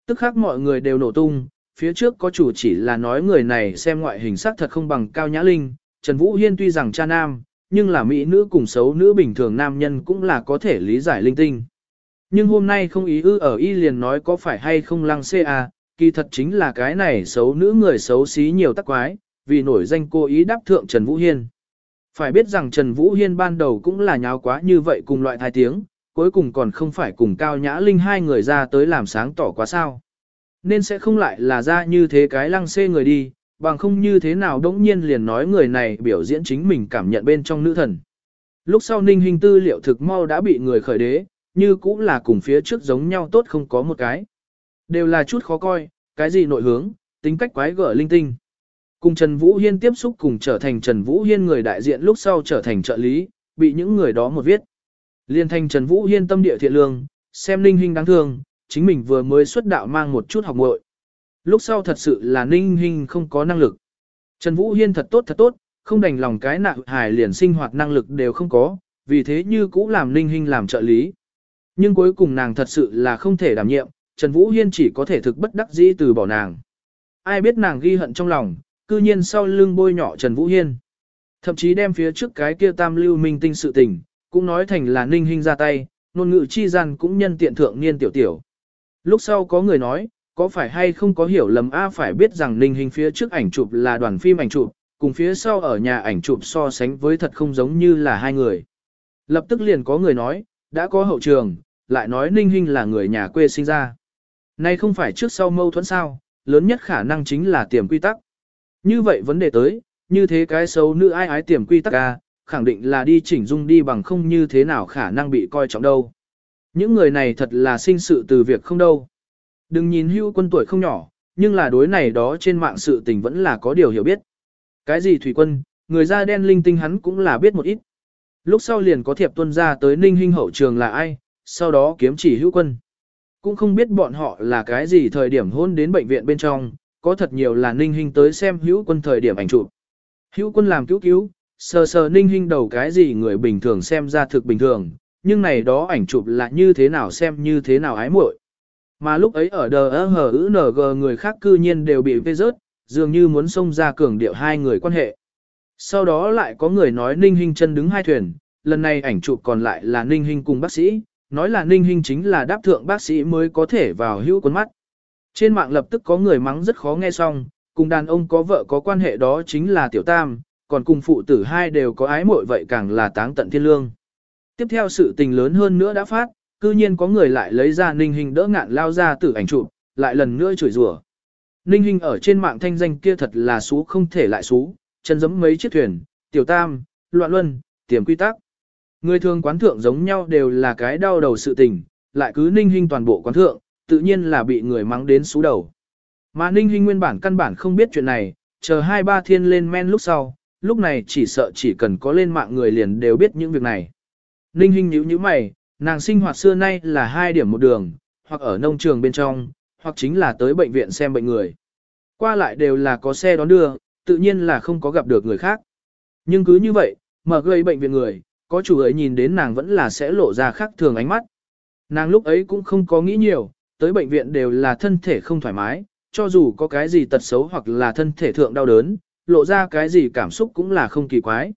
[SPEAKER 1] Tức khác mọi người đều nổ tung, phía trước có chủ chỉ là nói người này xem ngoại hình sắc thật không bằng Cao Nhã Linh, Trần Vũ Hiên tuy rằng cha nam, nhưng là mỹ nữ cùng xấu nữ bình thường nam nhân cũng là có thể lý giải linh tinh. Nhưng hôm nay không ý ư ở y liền nói có phải hay không lăng CA, à, kỳ thật chính là cái này xấu nữ người xấu xí nhiều tắc quái, vì nổi danh cô ý đáp thượng Trần Vũ Hiên. Phải biết rằng Trần Vũ Hiên ban đầu cũng là nháo quá như vậy cùng loại thai tiếng, cuối cùng còn không phải cùng Cao Nhã Linh hai người ra tới làm sáng tỏ quá sao. Nên sẽ không lại là ra như thế cái lăng xê người đi, bằng không như thế nào đống nhiên liền nói người này biểu diễn chính mình cảm nhận bên trong nữ thần. Lúc sau ninh hình tư liệu thực mau đã bị người khởi đế, như cũng là cùng phía trước giống nhau tốt không có một cái. Đều là chút khó coi, cái gì nội hướng, tính cách quái gở linh tinh. Cùng Trần Vũ Hiên tiếp xúc cùng trở thành Trần Vũ Hiên người đại diện lúc sau trở thành trợ lý, bị những người đó một viết. Liên Thanh Trần Vũ Hiên tâm địa thiện lương, xem ninh Hinh đáng thương, chính mình vừa mới xuất đạo mang một chút học muội Lúc sau thật sự là ninh Hinh không có năng lực. Trần Vũ Hiên thật tốt thật tốt, không đành lòng cái nạ hài liền sinh hoạt năng lực đều không có, vì thế như cũ làm ninh Hinh làm trợ lý. Nhưng cuối cùng nàng thật sự là không thể đảm nhiệm, Trần Vũ Hiên chỉ có thể thực bất đắc dĩ từ bỏ nàng. Ai biết nàng ghi hận trong lòng, cư nhiên sau lưng bôi nhỏ Trần Vũ Hiên. Thậm chí đem phía trước cái kia tam lưu minh tinh sự tình, cũng nói thành là ninh hình ra tay, ngôn ngữ chi gian cũng nhân tiện thượng niên tiểu tiểu. Lúc sau có người nói, có phải hay không có hiểu lầm A phải biết rằng ninh hình phía trước ảnh chụp là đoàn phim ảnh chụp, cùng phía sau ở nhà ảnh chụp so sánh với thật không giống như là hai người. Lập tức liền có người nói, đã có hậu trường, lại nói ninh hình là người nhà quê sinh ra. Nay không phải trước sau mâu thuẫn sao, lớn nhất khả năng chính là tiềm quy tắc. Như vậy vấn đề tới, như thế cái xấu nữ ai ái tiềm quy tắc à, khẳng định là đi chỉnh dung đi bằng không như thế nào khả năng bị coi trọng đâu. Những người này thật là sinh sự từ việc không đâu. Đừng nhìn hưu quân tuổi không nhỏ, nhưng là đối này đó trên mạng sự tình vẫn là có điều hiểu biết. Cái gì thủy quân, người da đen linh tinh hắn cũng là biết một ít. Lúc sau liền có thiệp tuân ra tới ninh hinh hậu trường là ai, sau đó kiếm chỉ hữu quân. Cũng không biết bọn họ là cái gì thời điểm hôn đến bệnh viện bên trong, có thật nhiều là ninh hình tới xem hữu quân thời điểm ảnh chụp. Hữu quân làm cứu cứu, sờ sờ ninh hình đầu cái gì người bình thường xem ra thực bình thường, nhưng này đó ảnh chụp là như thế nào xem như thế nào ái muội. Mà lúc ấy ở đờ hờ ứ ng người khác cư nhiên đều bị vê rớt, dường như muốn xông ra cường điệu hai người quan hệ. Sau đó lại có người nói Ninh hình chân đứng hai thuyền, lần này ảnh chụp còn lại là Ninh hình cùng bác sĩ, nói là Ninh Hinh chính là đáp thượng bác sĩ mới có thể vào hữu cuốn mắt. Trên mạng lập tức có người mắng rất khó nghe xong, cùng đàn ông có vợ có quan hệ đó chính là Tiểu Tam, còn cùng phụ tử hai đều có ái muội vậy càng là táng tận thiên lương. Tiếp theo sự tình lớn hơn nữa đã phát, cư nhiên có người lại lấy ra ninh hình đỡ ngạn lao ra tử ảnh chụp, lại lần nữa chửi rủa. Ninh hình ở trên mạng thanh danh kia thật là xú không thể lại xú, chân giấm mấy chiếc thuyền, tiểu tam, loạn luân, tiềm quy tắc. Người thường quán thượng giống nhau đều là cái đau đầu sự tình, lại cứ ninh hình toàn bộ quán thượng, tự nhiên là bị người mắng đến xú đầu. Mà ninh hình nguyên bản căn bản không biết chuyện này, chờ hai ba thiên lên men lúc sau, lúc này chỉ sợ chỉ cần có lên mạng người liền đều biết những việc này. Ninh hình nhíu nhíu mày, nàng sinh hoạt xưa nay là hai điểm một đường, hoặc ở nông trường bên trong, hoặc chính là tới bệnh viện xem bệnh người. Qua lại đều là có xe đón đưa, tự nhiên là không có gặp được người khác. Nhưng cứ như vậy, mở gây bệnh viện người, có chủ ấy nhìn đến nàng vẫn là sẽ lộ ra khác thường ánh mắt. Nàng lúc ấy cũng không có nghĩ nhiều, tới bệnh viện đều là thân thể không thoải mái, cho dù có cái gì tật xấu hoặc là thân thể thượng đau đớn, lộ ra cái gì cảm xúc cũng là không kỳ quái.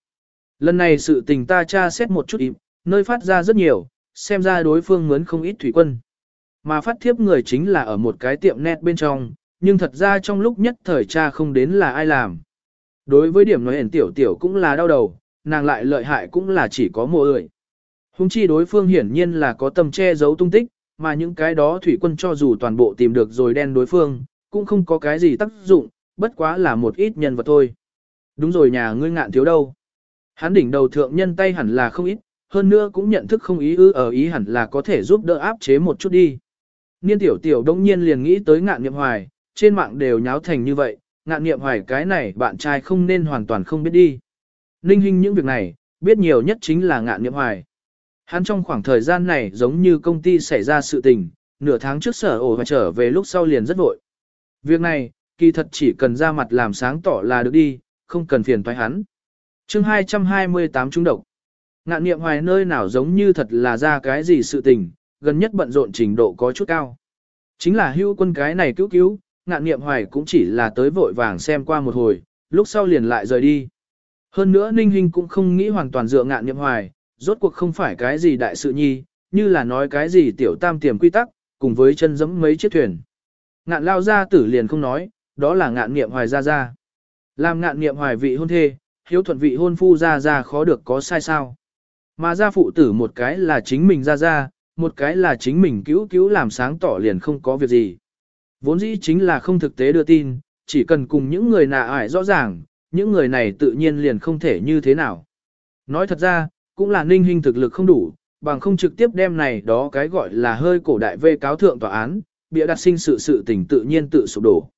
[SPEAKER 1] Lần này sự tình ta tra xét một chút im, nơi phát ra rất nhiều, xem ra đối phương mướn không ít thủy quân. Mà phát thiếp người chính là ở một cái tiệm net bên trong, nhưng thật ra trong lúc nhất thời cha không đến là ai làm. Đối với điểm nói ẩn tiểu tiểu cũng là đau đầu, nàng lại lợi hại cũng là chỉ có mùa ơi. Hùng chi đối phương hiển nhiên là có tâm che giấu tung tích, mà những cái đó thủy quân cho dù toàn bộ tìm được rồi đen đối phương, cũng không có cái gì tác dụng, bất quá là một ít nhân vật thôi. Đúng rồi nhà ngươi ngạn thiếu đâu. Hắn đỉnh đầu thượng nhân tay hẳn là không ít, hơn nữa cũng nhận thức không ý ư ở ý hẳn là có thể giúp đỡ áp chế một chút đi. Niên tiểu tiểu đông nhiên liền nghĩ tới ngạn niệm hoài, trên mạng đều nháo thành như vậy, ngạn niệm hoài cái này bạn trai không nên hoàn toàn không biết đi. Ninh hình những việc này, biết nhiều nhất chính là ngạn niệm hoài. Hắn trong khoảng thời gian này giống như công ty xảy ra sự tình, nửa tháng trước sở ổ và trở về lúc sau liền rất vội. Việc này, kỳ thật chỉ cần ra mặt làm sáng tỏ là được đi, không cần phiền toái hắn. chương 228 trung độc. Ngạn niệm hoài nơi nào giống như thật là ra cái gì sự tình, gần nhất bận rộn trình độ có chút cao. Chính là hưu quân cái này cứu cứu, ngạn niệm hoài cũng chỉ là tới vội vàng xem qua một hồi, lúc sau liền lại rời đi. Hơn nữa Ninh Hinh cũng không nghĩ hoàn toàn dựa ngạn niệm hoài, rốt cuộc không phải cái gì đại sự nhi, như là nói cái gì tiểu tam tiềm quy tắc, cùng với chân dẫm mấy chiếc thuyền. Ngạn lao ra tử liền không nói, đó là ngạn niệm hoài ra ra. Làm ngạn niệm hoài vị hôn thê, hiếu thuận vị hôn phu ra ra khó được có sai sao. Mà gia phụ tử một cái là chính mình ra ra, một cái là chính mình cứu cứu làm sáng tỏ liền không có việc gì. Vốn dĩ chính là không thực tế đưa tin, chỉ cần cùng những người nạ ải rõ ràng, những người này tự nhiên liền không thể như thế nào. Nói thật ra, cũng là ninh hình thực lực không đủ, bằng không trực tiếp đem này đó cái gọi là hơi cổ đại vê cáo thượng tòa án, bịa đặt sinh sự sự tình tự nhiên tự sụp đổ.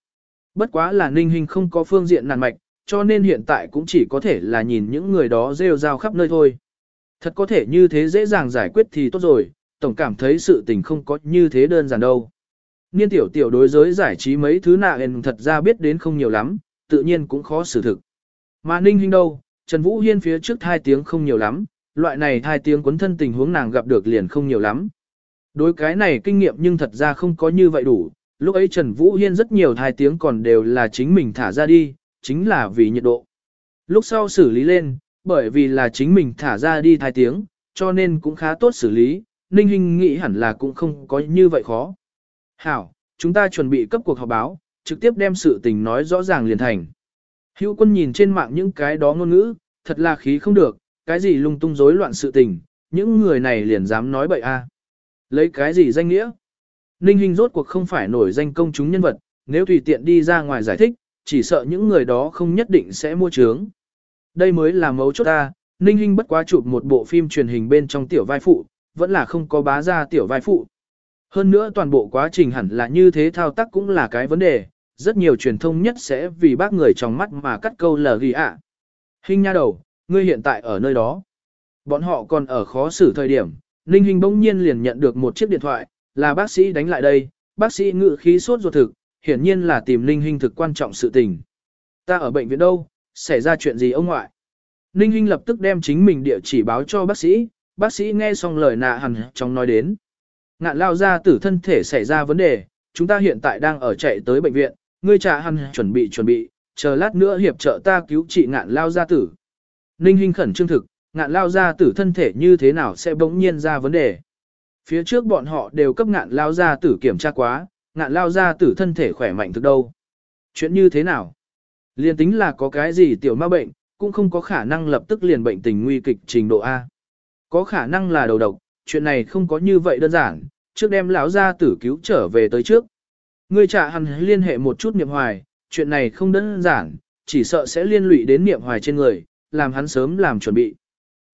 [SPEAKER 1] Bất quá là ninh hình không có phương diện nàn mạch, cho nên hiện tại cũng chỉ có thể là nhìn những người đó rêu rao khắp nơi thôi. Thật có thể như thế dễ dàng giải quyết thì tốt rồi, tổng cảm thấy sự tình không có như thế đơn giản đâu. Niên tiểu tiểu đối giới giải trí mấy thứ nạ em thật ra biết đến không nhiều lắm, tự nhiên cũng khó xử thực. Mà ninh hình đâu, Trần Vũ Hiên phía trước thai tiếng không nhiều lắm, loại này thai tiếng quấn thân tình huống nàng gặp được liền không nhiều lắm. Đối cái này kinh nghiệm nhưng thật ra không có như vậy đủ, lúc ấy Trần Vũ Hiên rất nhiều thai tiếng còn đều là chính mình thả ra đi, chính là vì nhiệt độ. Lúc sau xử lý lên, bởi vì là chính mình thả ra đi thai tiếng, cho nên cũng khá tốt xử lý, Ninh Hinh nghĩ hẳn là cũng không có như vậy khó. Hảo, chúng ta chuẩn bị cấp cuộc họp báo, trực tiếp đem sự tình nói rõ ràng liền thành. Hữu quân nhìn trên mạng những cái đó ngôn ngữ, thật là khí không được, cái gì lung tung rối loạn sự tình, những người này liền dám nói bậy a. Lấy cái gì danh nghĩa? Ninh Hinh rốt cuộc không phải nổi danh công chúng nhân vật, nếu tùy tiện đi ra ngoài giải thích, chỉ sợ những người đó không nhất định sẽ mua trướng. Đây mới là mấu chốt ta, Ninh Hinh bất quá chụp một bộ phim truyền hình bên trong tiểu vai phụ, vẫn là không có bá ra tiểu vai phụ. Hơn nữa toàn bộ quá trình hẳn là như thế thao tác cũng là cái vấn đề, rất nhiều truyền thông nhất sẽ vì bác người trong mắt mà cắt câu lờ ghi ạ. À. Hình nha đầu, ngươi hiện tại ở nơi đó. Bọn họ còn ở khó xử thời điểm, Ninh Hình bỗng nhiên liền nhận được một chiếc điện thoại, là bác sĩ đánh lại đây, bác sĩ ngự khí sốt ruột thực, hiển nhiên là tìm Ninh Hình thực quan trọng sự tình. Ta ở bệnh viện đâu, xảy ra chuyện gì ông ngoại? Ninh Hinh lập tức đem chính mình địa chỉ báo cho bác sĩ, bác sĩ nghe xong lời nạ hẳn trong nói đến. Ngạn lao ra tử thân thể xảy ra vấn đề, chúng ta hiện tại đang ở chạy tới bệnh viện, ngươi trà hẳn chuẩn bị chuẩn bị, chờ lát nữa hiệp trợ ta cứu trị ngạn lao gia tử. Ninh Hinh khẩn trương thực, ngạn lao gia tử thân thể như thế nào sẽ bỗng nhiên ra vấn đề. Phía trước bọn họ đều cấp ngạn lao gia tử kiểm tra quá, ngạn lao gia tử thân thể khỏe mạnh thực đâu. Chuyện như thế nào? Liên tính là có cái gì tiểu ma bệnh, cũng không có khả năng lập tức liền bệnh tình nguy kịch trình độ A. Có khả năng là đầu độc, chuyện này không có như vậy đơn giản, trước đem lão gia tử cứu trở về tới trước. Ngươi trả hẳn liên hệ một chút niệm hoài, chuyện này không đơn giản, chỉ sợ sẽ liên lụy đến niệm hoài trên người, làm hắn sớm làm chuẩn bị.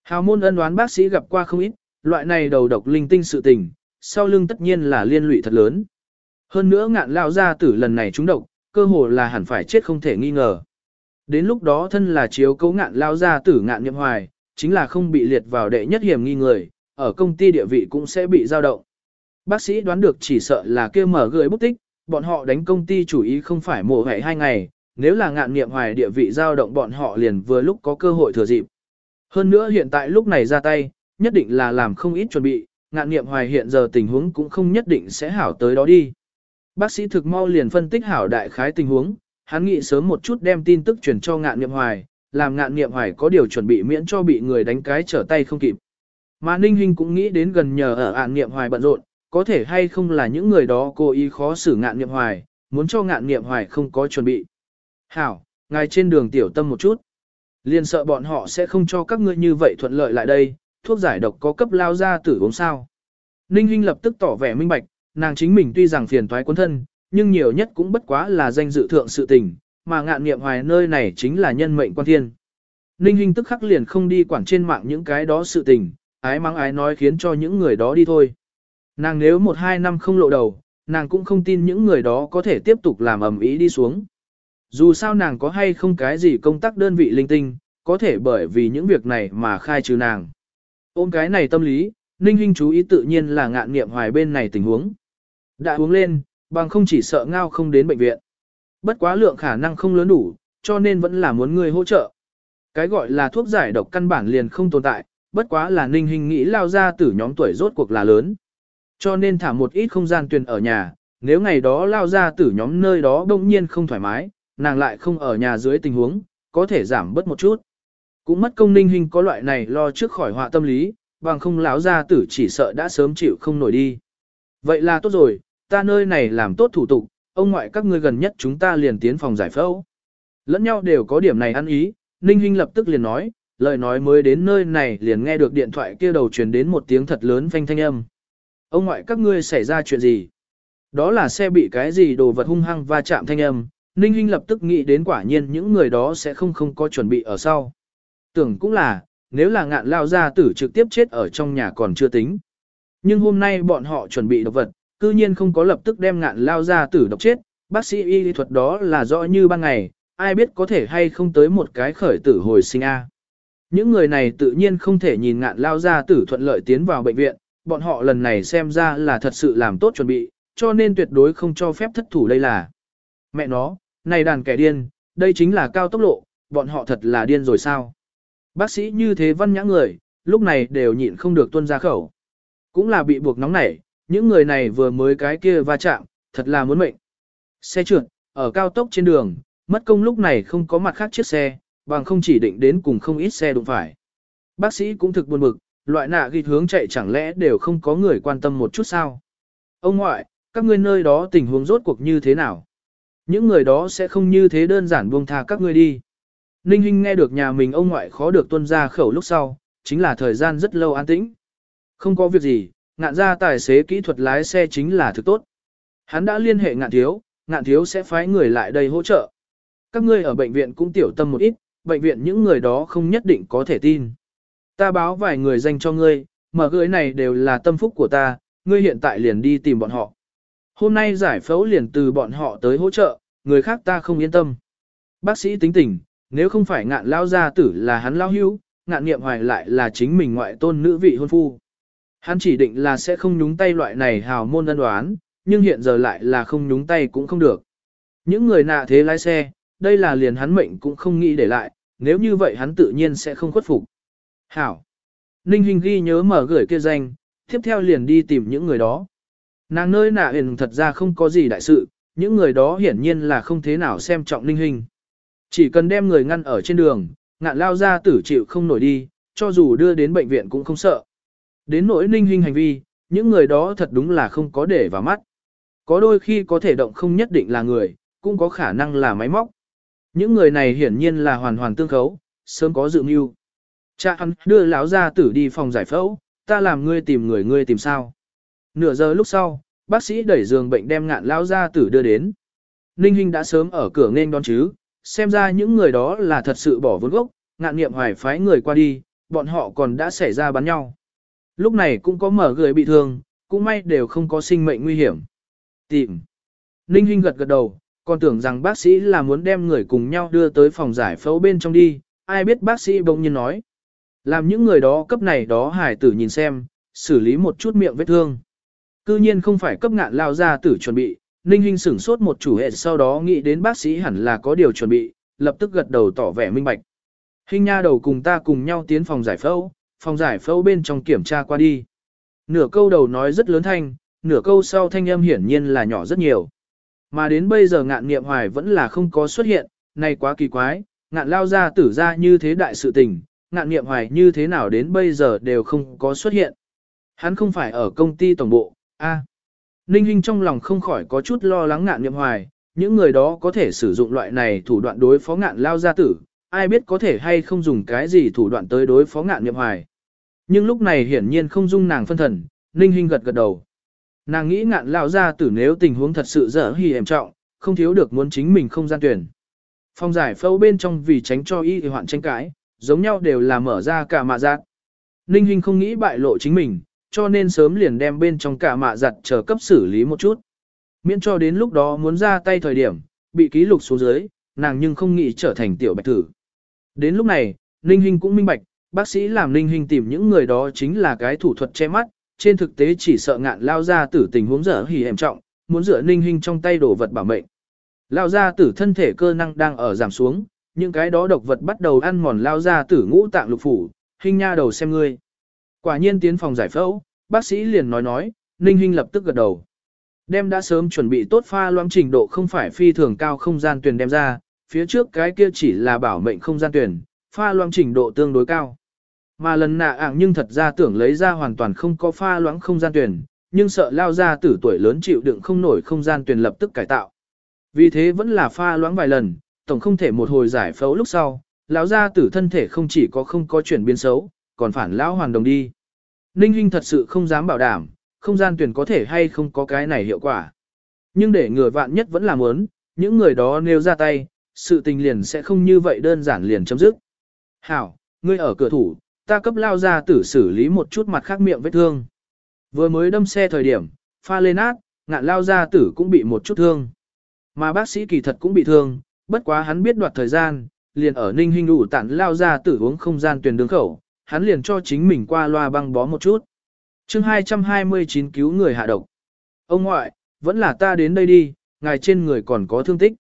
[SPEAKER 1] Hào môn ân đoán bác sĩ gặp qua không ít, loại này đầu độc linh tinh sự tình, sau lưng tất nhiên là liên lụy thật lớn. Hơn nữa ngạn lao gia tử lần này trúng độc, cơ hồ là hẳn phải chết không thể nghi ngờ. Đến lúc đó thân là chiếu cấu ngạn lao gia tử ngạn niệm hoài, chính là không bị liệt vào đệ nhất hiểm nghi người, ở công ty địa vị cũng sẽ bị dao động. Bác sĩ đoán được chỉ sợ là kia mở gửi bút tích, bọn họ đánh công ty chủ ý không phải mổ hẻ hai ngày, nếu là ngạn nghiệm hoài địa vị dao động bọn họ liền vừa lúc có cơ hội thừa dịp. Hơn nữa hiện tại lúc này ra tay, nhất định là làm không ít chuẩn bị, ngạn nghiệm hoài hiện giờ tình huống cũng không nhất định sẽ hảo tới đó đi. Bác sĩ thực mau liền phân tích hảo đại khái tình huống, hắn nghĩ sớm một chút đem tin tức truyền cho ngạn nghiệm hoài, làm ngạn nghiệm hoài có điều chuẩn bị miễn cho bị người đánh cái trở tay không kịp. Mà Ninh Hinh cũng nghĩ đến gần nhờ ở ạn nghiệm hoài bận rộn, có thể hay không là những người đó cố ý khó xử ngạn nghiệm hoài, muốn cho ngạn nghiệm hoài không có chuẩn bị. Hảo, ngài trên đường tiểu tâm một chút. Liên sợ bọn họ sẽ không cho các ngươi như vậy thuận lợi lại đây, thuốc giải độc có cấp lao ra tử uống sao. Ninh Hinh lập tức tỏ vẻ minh bạch, nàng chính mình tuy rằng phiền toái quân thân, nhưng nhiều nhất cũng bất quá là danh dự thượng sự tình, mà ngạn nghiệm hoài nơi này chính là nhân mệnh quan thiên. Ninh Hinh tức khắc liền không đi quản trên mạng những cái đó sự tình, ái mắng ái nói khiến cho những người đó đi thôi. Nàng nếu một hai năm không lộ đầu, nàng cũng không tin những người đó có thể tiếp tục làm ầm ý đi xuống. Dù sao nàng có hay không cái gì công tác đơn vị linh tinh, có thể bởi vì những việc này mà khai trừ nàng. Ôm cái này tâm lý, Ninh Hinh chú ý tự nhiên là ngạn nghiệm hoài bên này tình huống. Đã uống lên, bằng không chỉ sợ ngao không đến bệnh viện. Bất quá lượng khả năng không lớn đủ, cho nên vẫn là muốn người hỗ trợ. Cái gọi là thuốc giải độc căn bản liền không tồn tại, bất quá là Ninh Hinh nghĩ lao ra từ nhóm tuổi rốt cuộc là lớn. Cho nên thả một ít không gian tuyền ở nhà, nếu ngày đó lao ra từ nhóm nơi đó đông nhiên không thoải mái, nàng lại không ở nhà dưới tình huống, có thể giảm bớt một chút. Cũng mất công ninh hình có loại này lo trước khỏi họa tâm lý, bằng không lão ra tử chỉ sợ đã sớm chịu không nổi đi. Vậy là tốt rồi, ta nơi này làm tốt thủ tục, ông ngoại các ngươi gần nhất chúng ta liền tiến phòng giải phẫu. Lẫn nhau đều có điểm này ăn ý, Ninh Hinh lập tức liền nói, lời nói mới đến nơi này liền nghe được điện thoại kia đầu truyền đến một tiếng thật lớn phanh thanh âm. Ông ngoại các ngươi xảy ra chuyện gì? Đó là xe bị cái gì đồ vật hung hăng va chạm thanh âm, Ninh Hinh lập tức nghĩ đến quả nhiên những người đó sẽ không không có chuẩn bị ở sau. Tưởng cũng là, nếu là ngạn lao gia tử trực tiếp chết ở trong nhà còn chưa tính. Nhưng hôm nay bọn họ chuẩn bị độc vật, cư nhiên không có lập tức đem ngạn lao gia tử độc chết, bác sĩ y lý thuật đó là rõ như ban ngày, ai biết có thể hay không tới một cái khởi tử hồi sinh A. Những người này tự nhiên không thể nhìn ngạn lao gia tử thuận lợi tiến vào bệnh viện, bọn họ lần này xem ra là thật sự làm tốt chuẩn bị, cho nên tuyệt đối không cho phép thất thủ đây là. Mẹ nó, này đàn kẻ điên, đây chính là cao tốc lộ, bọn họ thật là điên rồi sao? Bác sĩ như thế văn nhã người, lúc này đều nhịn không được tuân ra khẩu. Cũng là bị buộc nóng nảy, những người này vừa mới cái kia va chạm, thật là muốn mệnh. Xe trượt, ở cao tốc trên đường, mất công lúc này không có mặt khác chiếc xe, bằng không chỉ định đến cùng không ít xe đụng phải. Bác sĩ cũng thực buồn bực, loại nạ ghi hướng chạy chẳng lẽ đều không có người quan tâm một chút sao. Ông ngoại, các ngươi nơi đó tình huống rốt cuộc như thế nào? Những người đó sẽ không như thế đơn giản buông tha các ngươi đi. Ninh Hinh nghe được nhà mình ông ngoại khó được tuân ra khẩu lúc sau, chính là thời gian rất lâu an tĩnh. Không có việc gì, ngạn ra tài xế kỹ thuật lái xe chính là thực tốt. Hắn đã liên hệ ngạn thiếu, ngạn thiếu sẽ phái người lại đây hỗ trợ. Các ngươi ở bệnh viện cũng tiểu tâm một ít, bệnh viện những người đó không nhất định có thể tin. Ta báo vài người danh cho ngươi, mở gửi này đều là tâm phúc của ta, ngươi hiện tại liền đi tìm bọn họ. Hôm nay giải phẫu liền từ bọn họ tới hỗ trợ, người khác ta không yên tâm. Bác sĩ tính tình, nếu không phải ngạn lao gia tử là hắn lao hữu, ngạn nghiệm hoài lại là chính mình ngoại tôn nữ vị hôn phu. Hắn chỉ định là sẽ không nhúng tay loại này hào môn ân đoán, nhưng hiện giờ lại là không nhúng tay cũng không được. Những người nạ thế lái xe, đây là liền hắn mệnh cũng không nghĩ để lại, nếu như vậy hắn tự nhiên sẽ không khuất phục. Hảo. Ninh Hình ghi nhớ mở gửi kia danh, tiếp theo liền đi tìm những người đó. Nàng nơi nạ hình thật ra không có gì đại sự, những người đó hiển nhiên là không thế nào xem trọng Ninh Hình. Chỉ cần đem người ngăn ở trên đường, ngạn lao ra tử chịu không nổi đi, cho dù đưa đến bệnh viện cũng không sợ. Đến nỗi Ninh Hình hành vi, những người đó thật đúng là không có để vào mắt. Có đôi khi có thể động không nhất định là người, cũng có khả năng là máy móc. Những người này hiển nhiên là hoàn hoàn tương khấu, sớm có dự mưu. Cha hắn đưa lão gia tử đi phòng giải phẫu, ta làm ngươi tìm người ngươi tìm sao. Nửa giờ lúc sau, bác sĩ đẩy giường bệnh đem ngạn lão gia tử đưa đến. Ninh Hinh đã sớm ở cửa nên đón chứ, xem ra những người đó là thật sự bỏ vốn gốc, ngạn nghiệm hoài phái người qua đi, bọn họ còn đã xảy ra bắn nhau. Lúc này cũng có mở người bị thương, cũng may đều không có sinh mệnh nguy hiểm. Tìm. Ninh Hinh gật gật đầu, còn tưởng rằng bác sĩ là muốn đem người cùng nhau đưa tới phòng giải phẫu bên trong đi, ai biết bác sĩ bỗng nhiên nói. Làm những người đó cấp này đó hải tử nhìn xem, xử lý một chút miệng vết thương. Cư nhiên không phải cấp ngạn lao ra tử chuẩn bị, Ninh Hinh sửng sốt một chủ hệ sau đó nghĩ đến bác sĩ hẳn là có điều chuẩn bị, lập tức gật đầu tỏ vẻ minh bạch. Hình nha đầu cùng ta cùng nhau tiến phòng giải phẫu, phòng giải phẫu bên trong kiểm tra qua đi. Nửa câu đầu nói rất lớn thanh, nửa câu sau thanh âm hiển nhiên là nhỏ rất nhiều. Mà đến bây giờ ngạn nghiệm hoài vẫn là không có xuất hiện, này quá kỳ quái, ngạn lao ra tử ra như thế đại sự tình, ngạn nghiệm hoài như thế nào đến bây giờ đều không có xuất hiện. Hắn không phải ở công ty tổng bộ, a. Ninh Hinh trong lòng không khỏi có chút lo lắng ngạn nghiệm hoài, những người đó có thể sử dụng loại này thủ đoạn đối phó ngạn lao gia tử, ai biết có thể hay không dùng cái gì thủ đoạn tới đối phó ngạn nghiệm hoài. Nhưng lúc này hiển nhiên không dung nàng phân thần, Ninh Hinh gật gật đầu. Nàng nghĩ ngạn lao gia tử nếu tình huống thật sự dở hì em trọng, không thiếu được muốn chính mình không gian tuyển. Phong giải phẫu bên trong vì tránh cho y hoạn tranh cãi, giống nhau đều là mở ra cả mạ giặt. Ninh Hinh không nghĩ bại lộ chính mình, cho nên sớm liền đem bên trong cả mạ giặt chờ cấp xử lý một chút. Miễn cho đến lúc đó muốn ra tay thời điểm, bị ký lục xuống dưới, nàng nhưng không nghĩ trở thành tiểu bạch thử. Đến lúc này, Ninh Hinh cũng minh bạch, bác sĩ làm Ninh Hinh tìm những người đó chính là cái thủ thuật che mắt, trên thực tế chỉ sợ ngạn lao ra tử tình huống dở hỉ hẻm trọng, muốn dựa Ninh Hinh trong tay đổ vật bảo mệnh. Lao ra tử thân thể cơ năng đang ở giảm xuống, những cái đó độc vật bắt đầu ăn mòn lao ra tử ngũ tạng lục phủ, hình nha đầu xem ngươi. Quả nhiên tiến phòng giải phẫu, bác sĩ liền nói nói, Ninh Hinh lập tức gật đầu. Đem đã sớm chuẩn bị tốt pha loãng trình độ không phải phi thường cao không gian tuyển đem ra, phía trước cái kia chỉ là bảo mệnh không gian tuyển, pha loãng trình độ tương đối cao. Mà lần nạ ảng nhưng thật ra tưởng lấy ra hoàn toàn không có pha loãng không gian tuyển, nhưng sợ lao ra tử tuổi lớn chịu đựng không nổi không gian tuyển lập tức cải tạo. Vì thế vẫn là pha loãng vài lần, tổng không thể một hồi giải phẫu lúc sau, lão gia tử thân thể không chỉ có không có chuyển biến xấu, còn phản lão hoàn đồng đi. Ninh Hinh thật sự không dám bảo đảm, không gian tuyển có thể hay không có cái này hiệu quả. Nhưng để ngừa vạn nhất vẫn là muốn, những người đó nêu ra tay, sự tình liền sẽ không như vậy đơn giản liền chấm dứt. Hảo, ngươi ở cửa thủ, ta cấp lao ra tử xử lý một chút mặt khác miệng vết thương. Vừa mới đâm xe thời điểm, pha lên át, ngạn lao ra tử cũng bị một chút thương. Mà bác sĩ kỳ thật cũng bị thương, bất quá hắn biết đoạt thời gian, liền ở ninh Hinh đủ tản lao ra tử uống không gian tuyển đường khẩu, hắn liền cho chính mình qua loa băng bó một chút. chương 229 cứu người hạ độc. Ông ngoại, vẫn là ta đến đây đi, ngài trên người còn có thương tích.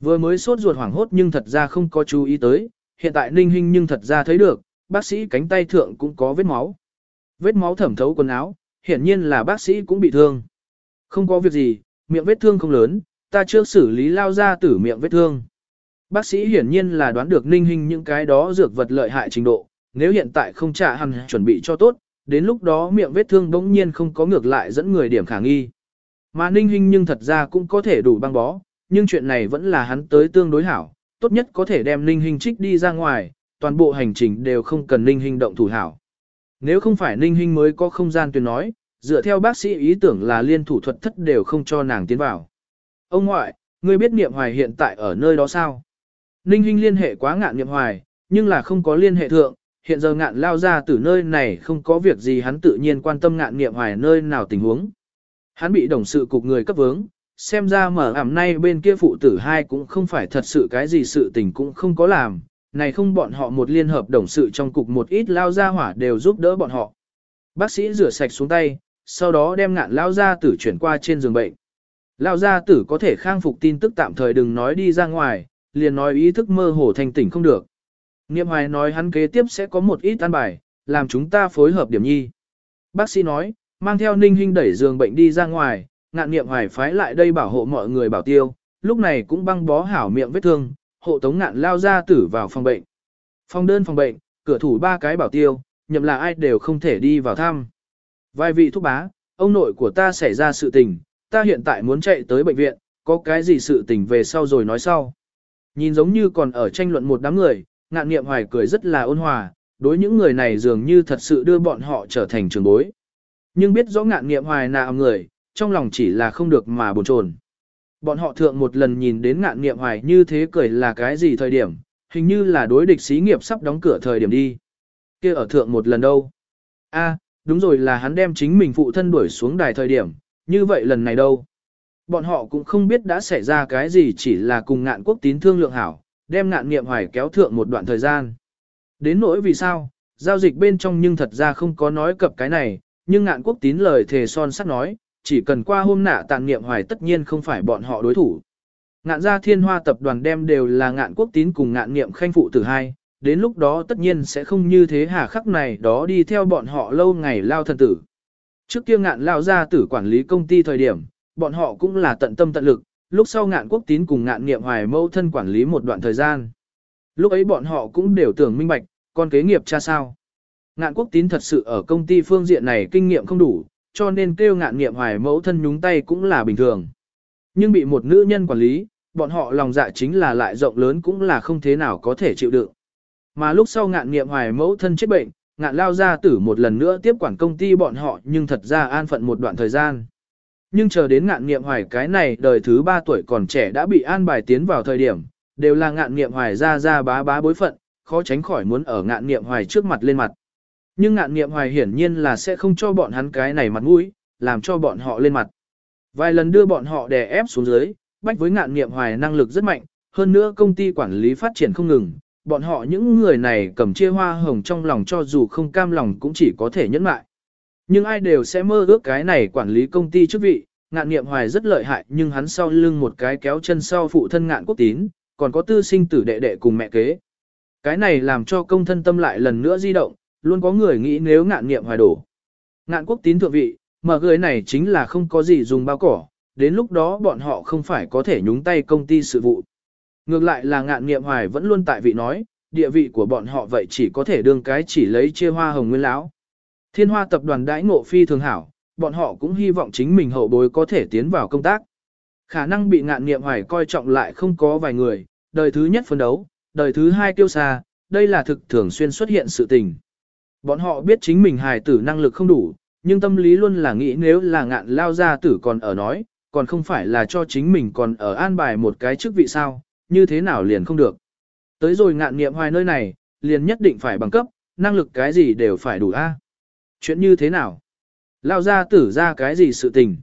[SPEAKER 1] Vừa mới sốt ruột hoảng hốt nhưng thật ra không có chú ý tới, hiện tại ninh Hinh nhưng thật ra thấy được, bác sĩ cánh tay thượng cũng có vết máu. Vết máu thẩm thấu quần áo, hiển nhiên là bác sĩ cũng bị thương. Không có việc gì, miệng vết thương không lớn, ta trước xử lý lao ra tử miệng vết thương. Bác sĩ hiển nhiên là đoán được ninh hình những cái đó dược vật lợi hại trình độ, nếu hiện tại không trả hẳn chuẩn bị cho tốt, đến lúc đó miệng vết thương bỗng nhiên không có ngược lại dẫn người điểm khả nghi. Mà ninh hình nhưng thật ra cũng có thể đủ băng bó, nhưng chuyện này vẫn là hắn tới tương đối hảo, tốt nhất có thể đem ninh hình trích đi ra ngoài, toàn bộ hành trình đều không cần ninh hình động thủ hảo. Nếu không phải ninh hình mới có không gian tuyên nói, dựa theo bác sĩ ý tưởng là liên thủ thuật thất đều không cho nàng tiến vào. Ông ngoại, ngươi biết niệm hoài hiện tại ở nơi đó sao? Ninh Hinh liên hệ quá ngạn niệm hoài, nhưng là không có liên hệ thượng, hiện giờ ngạn lao ra từ nơi này không có việc gì hắn tự nhiên quan tâm ngạn niệm hoài nơi nào tình huống. Hắn bị đồng sự cục người cấp vướng, xem ra mở ảm nay bên kia phụ tử hai cũng không phải thật sự cái gì sự tình cũng không có làm, này không bọn họ một liên hợp đồng sự trong cục một ít lao ra hỏa đều giúp đỡ bọn họ. Bác sĩ rửa sạch xuống tay, sau đó đem ngạn lao ra tử chuyển qua trên giường bệnh. Lao gia tử có thể khang phục tin tức tạm thời đừng nói đi ra ngoài, liền nói ý thức mơ hồ thành tỉnh không được. Niệm hoài nói hắn kế tiếp sẽ có một ít an bài, làm chúng ta phối hợp điểm nhi. Bác sĩ nói, mang theo ninh hình đẩy giường bệnh đi ra ngoài, ngạn niệm hoài phái lại đây bảo hộ mọi người bảo tiêu, lúc này cũng băng bó hảo miệng vết thương, hộ tống ngạn lao gia tử vào phòng bệnh. Phòng đơn phòng bệnh, cửa thủ ba cái bảo tiêu, nhậm là ai đều không thể đi vào thăm. Vài vị thúc bá, ông nội của ta xảy ra sự tình, ta hiện tại muốn chạy tới bệnh viện, có cái gì sự tình về sau rồi nói sau. Nhìn giống như còn ở tranh luận một đám người, ngạn nghiệm hoài cười rất là ôn hòa, đối những người này dường như thật sự đưa bọn họ trở thành trường bối. Nhưng biết rõ ngạn nghiệm hoài nào người, trong lòng chỉ là không được mà buồn chồn. Bọn họ thượng một lần nhìn đến ngạn nghiệm hoài như thế cười là cái gì thời điểm, hình như là đối địch xí nghiệp sắp đóng cửa thời điểm đi. kia ở thượng một lần đâu. A, đúng rồi là hắn đem chính mình phụ thân đuổi xuống đài thời điểm, như vậy lần này đâu. Bọn họ cũng không biết đã xảy ra cái gì chỉ là cùng ngạn quốc tín thương lượng hảo, đem ngạn nghiệm hoài kéo thượng một đoạn thời gian. Đến nỗi vì sao, giao dịch bên trong nhưng thật ra không có nói cập cái này, nhưng ngạn quốc tín lời thề son sắt nói, chỉ cần qua hôm nạ tàn nghiệm hoài tất nhiên không phải bọn họ đối thủ. Ngạn gia thiên hoa tập đoàn đem đều là ngạn quốc tín cùng ngạn nghiệm khanh phụ tử hai, đến lúc đó tất nhiên sẽ không như thế hà khắc này đó đi theo bọn họ lâu ngày lao thần tử. Trước kia ngạn lao gia tử quản lý công ty thời điểm, bọn họ cũng là tận tâm tận lực, lúc sau ngạn quốc tín cùng ngạn nghiệm hoài mâu thân quản lý một đoạn thời gian. Lúc ấy bọn họ cũng đều tưởng minh bạch, con kế nghiệp cha sao. Ngạn quốc tín thật sự ở công ty phương diện này kinh nghiệm không đủ, cho nên kêu ngạn nghiệm hoài mẫu thân nhúng tay cũng là bình thường. Nhưng bị một nữ nhân quản lý, bọn họ lòng dạ chính là lại rộng lớn cũng là không thế nào có thể chịu đựng. Mà lúc sau ngạn nghiệm hoài mẫu thân chết bệnh, ngạn lao ra tử một lần nữa tiếp quản công ty bọn họ nhưng thật ra an phận một đoạn thời gian. Nhưng chờ đến ngạn nghiệm hoài cái này đời thứ ba tuổi còn trẻ đã bị an bài tiến vào thời điểm, đều là ngạn nghiệm hoài ra ra bá bá bối phận, khó tránh khỏi muốn ở ngạn nghiệm hoài trước mặt lên mặt. Nhưng ngạn nghiệm hoài hiển nhiên là sẽ không cho bọn hắn cái này mặt mũi, làm cho bọn họ lên mặt. Vài lần đưa bọn họ đè ép xuống dưới, bách với ngạn nghiệm hoài năng lực rất mạnh, hơn nữa công ty quản lý phát triển không ngừng, bọn họ những người này cầm chia hoa hồng trong lòng cho dù không cam lòng cũng chỉ có thể nhẫn mại. Nhưng ai đều sẽ mơ ước cái này quản lý công ty chức vị, ngạn nghiệm hoài rất lợi hại nhưng hắn sau lưng một cái kéo chân sau phụ thân ngạn quốc tín, còn có tư sinh tử đệ đệ cùng mẹ kế. Cái này làm cho công thân tâm lại lần nữa di động, luôn có người nghĩ nếu ngạn nghiệm hoài đổ. Ngạn quốc tín thượng vị, mở người này chính là không có gì dùng bao cỏ, đến lúc đó bọn họ không phải có thể nhúng tay công ty sự vụ. Ngược lại là ngạn nghiệm hoài vẫn luôn tại vị nói, địa vị của bọn họ vậy chỉ có thể đương cái chỉ lấy chia hoa hồng nguyên lão. Thiên hoa tập đoàn đãi ngộ phi thường hảo, bọn họ cũng hy vọng chính mình hậu bối có thể tiến vào công tác. Khả năng bị ngạn nghiệm hoài coi trọng lại không có vài người, đời thứ nhất phấn đấu, đời thứ hai tiêu xa, đây là thực thường xuyên xuất hiện sự tình. Bọn họ biết chính mình hài tử năng lực không đủ, nhưng tâm lý luôn là nghĩ nếu là ngạn lao gia tử còn ở nói, còn không phải là cho chính mình còn ở an bài một cái chức vị sao, như thế nào liền không được. Tới rồi ngạn nghiệm hoài nơi này, liền nhất định phải bằng cấp, năng lực cái gì đều phải đủ a. À? Chuyện như thế nào? Lao gia tử ra cái gì sự tình?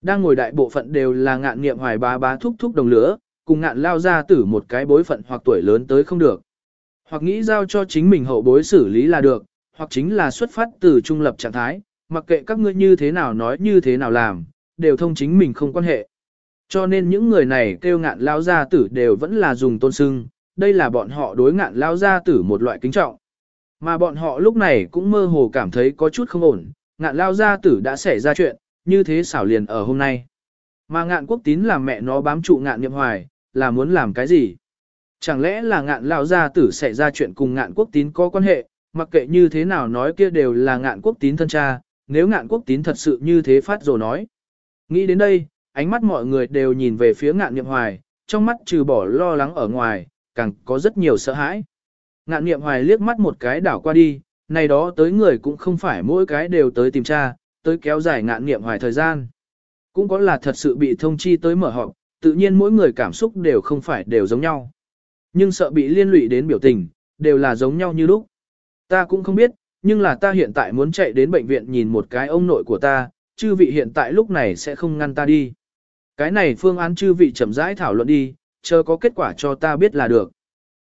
[SPEAKER 1] Đang ngồi đại bộ phận đều là ngạn nghiệm hoài bá bá thúc thúc đồng lửa, cùng ngạn lao gia tử một cái bối phận hoặc tuổi lớn tới không được. Hoặc nghĩ giao cho chính mình hậu bối xử lý là được, hoặc chính là xuất phát từ trung lập trạng thái, mặc kệ các ngươi như thế nào nói như thế nào làm, đều thông chính mình không quan hệ. Cho nên những người này kêu ngạn lao gia tử đều vẫn là dùng tôn sưng, đây là bọn họ đối ngạn lao gia tử một loại kính trọng. Mà bọn họ lúc này cũng mơ hồ cảm thấy có chút không ổn, ngạn lao gia tử đã xảy ra chuyện, như thế xảo liền ở hôm nay. Mà ngạn quốc tín làm mẹ nó bám trụ ngạn niệm hoài, là muốn làm cái gì? Chẳng lẽ là ngạn lao gia tử xảy ra chuyện cùng ngạn quốc tín có quan hệ, mặc kệ như thế nào nói kia đều là ngạn quốc tín thân cha, nếu ngạn quốc tín thật sự như thế phát rồi nói. Nghĩ đến đây, ánh mắt mọi người đều nhìn về phía ngạn niệm hoài, trong mắt trừ bỏ lo lắng ở ngoài, càng có rất nhiều sợ hãi. Ngạn niệm hoài liếc mắt một cái đảo qua đi, này đó tới người cũng không phải mỗi cái đều tới tìm tra, tới kéo dài ngạn niệm hoài thời gian. Cũng có là thật sự bị thông chi tới mở họp, tự nhiên mỗi người cảm xúc đều không phải đều giống nhau. Nhưng sợ bị liên lụy đến biểu tình, đều là giống nhau như lúc. Ta cũng không biết, nhưng là ta hiện tại muốn chạy đến bệnh viện nhìn một cái ông nội của ta, chư vị hiện tại lúc này sẽ không ngăn ta đi. Cái này phương án chư vị chậm rãi thảo luận đi, chờ có kết quả cho ta biết là được.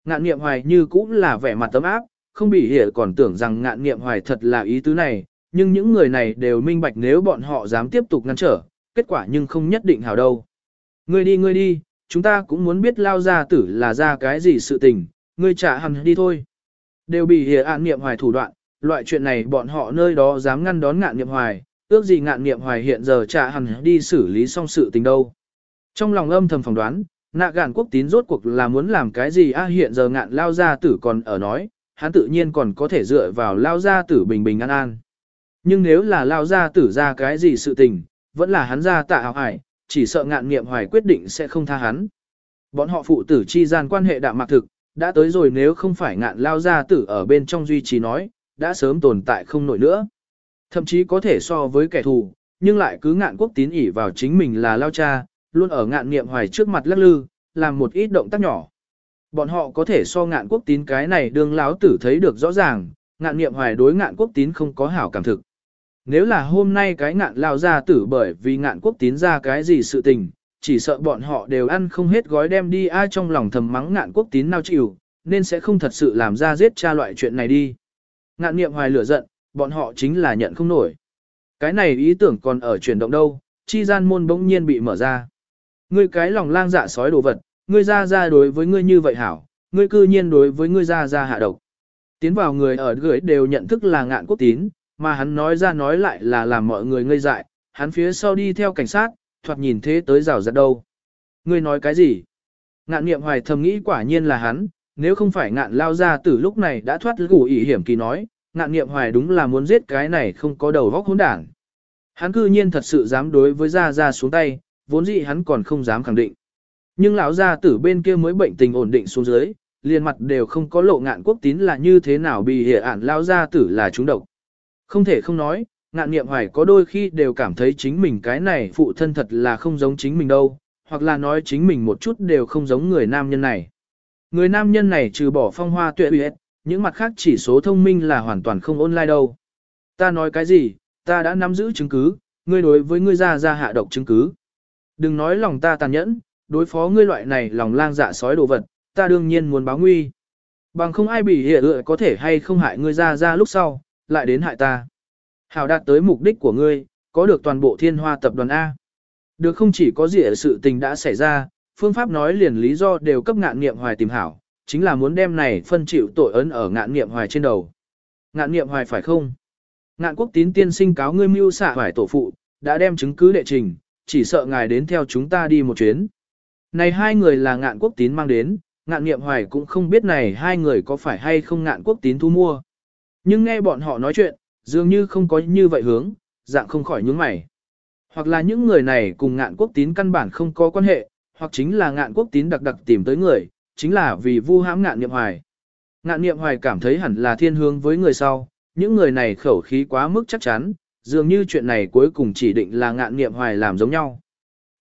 [SPEAKER 1] Ngạn niệm hoài như cũng là vẻ mặt tấm áp, không bị hiểu còn tưởng rằng ngạn niệm hoài thật là ý tứ này, nhưng những người này đều minh bạch nếu bọn họ dám tiếp tục ngăn trở, kết quả nhưng không nhất định hảo đâu. Ngươi đi ngươi đi, chúng ta cũng muốn biết lao ra tử là ra cái gì sự tình, ngươi trả hẳn đi thôi. Đều bị hiểu án niệm hoài thủ đoạn, loại chuyện này bọn họ nơi đó dám ngăn đón ngạn niệm hoài, ước gì ngạn niệm hoài hiện giờ trả hẳn đi xử lý xong sự tình đâu. Trong lòng âm thầm phỏng đoán, nạ gạn quốc tín rốt cuộc là muốn làm cái gì a hiện giờ ngạn lao gia tử còn ở nói, hắn tự nhiên còn có thể dựa vào lao gia tử bình bình an an. Nhưng nếu là lao gia tử ra cái gì sự tình, vẫn là hắn ra tạ hào hải, chỉ sợ ngạn nghiệm hoài quyết định sẽ không tha hắn. Bọn họ phụ tử chi gian quan hệ đạm mạc thực, đã tới rồi nếu không phải ngạn lao gia tử ở bên trong duy trì nói, đã sớm tồn tại không nổi nữa. Thậm chí có thể so với kẻ thù, nhưng lại cứ ngạn quốc tín ỉ vào chính mình là lao cha, luôn ở ngạn nghiệm hoài trước mặt lắc lư, làm một ít động tác nhỏ. Bọn họ có thể so ngạn quốc tín cái này đương láo tử thấy được rõ ràng, ngạn nghiệm hoài đối ngạn quốc tín không có hảo cảm thực. Nếu là hôm nay cái ngạn lao ra tử bởi vì ngạn quốc tín ra cái gì sự tình, chỉ sợ bọn họ đều ăn không hết gói đem đi ai trong lòng thầm mắng ngạn quốc tín nào chịu, nên sẽ không thật sự làm ra giết cha loại chuyện này đi. Ngạn nghiệm hoài lửa giận, bọn họ chính là nhận không nổi. Cái này ý tưởng còn ở chuyển động đâu, chi gian môn bỗng nhiên bị mở ra. Ngươi cái lòng lang dạ sói đồ vật, ngươi ra ra đối với ngươi như vậy hảo, ngươi cư nhiên đối với ngươi ra ra hạ độc. Tiến vào người ở gửi đều nhận thức là ngạn quốc tín, mà hắn nói ra nói lại là làm mọi người ngây dại, hắn phía sau đi theo cảnh sát, thoạt nhìn thế tới rào giật đâu. Ngươi nói cái gì? Ngạn niệm hoài thầm nghĩ quả nhiên là hắn, nếu không phải ngạn lao ra từ lúc này đã thoát gủ ỉ hiểm kỳ nói, ngạn niệm hoài đúng là muốn giết cái này không có đầu vóc hỗn đảng. Hắn cư nhiên thật sự dám đối với Gia Gia xuống tay, vốn dĩ hắn còn không dám khẳng định. Nhưng lão gia tử bên kia mới bệnh tình ổn định xuống dưới, liền mặt đều không có lộ ngạn quốc tín là như thế nào bị hệ ản lão gia tử là trúng độc. Không thể không nói, ngạn niệm hoài có đôi khi đều cảm thấy chính mình cái này phụ thân thật là không giống chính mình đâu, hoặc là nói chính mình một chút đều không giống người nam nhân này. Người nam nhân này trừ bỏ phong hoa tuệ uyết, những mặt khác chỉ số thông minh là hoàn toàn không online đâu. Ta nói cái gì, ta đã nắm giữ chứng cứ, ngươi đối với ngươi ra ra hạ độc chứng cứ. Đừng nói lòng ta tàn nhẫn, đối phó ngươi loại này lòng lang dạ sói đồ vật, ta đương nhiên muốn báo nguy. Bằng không ai bị hệ ựa có thể hay không hại ngươi ra ra lúc sau, lại đến hại ta. Hảo đạt tới mục đích của ngươi, có được toàn bộ thiên hoa tập đoàn A. Được không chỉ có gì sự tình đã xảy ra, phương pháp nói liền lý do đều cấp ngạn nghiệm hoài tìm hảo, chính là muốn đem này phân chịu tội ấn ở ngạn nghiệm hoài trên đầu. Ngạn nghiệm hoài phải không? Ngạn quốc tín tiên sinh cáo ngươi mưu xạ phải tổ phụ, đã đem chứng cứ đệ trình, chỉ sợ ngài đến theo chúng ta đi một chuyến. Này hai người là ngạn quốc tín mang đến, ngạn nghiệm hoài cũng không biết này hai người có phải hay không ngạn quốc tín thu mua. Nhưng nghe bọn họ nói chuyện, dường như không có như vậy hướng, dạng không khỏi nhướng mày. Hoặc là những người này cùng ngạn quốc tín căn bản không có quan hệ, hoặc chính là ngạn quốc tín đặc đặc tìm tới người, chính là vì vu hãm ngạn niệm hoài. Ngạn niệm hoài cảm thấy hẳn là thiên hướng với người sau, những người này khẩu khí quá mức chắc chắn, dường như chuyện này cuối cùng chỉ định là ngạn niệm hoài làm giống nhau.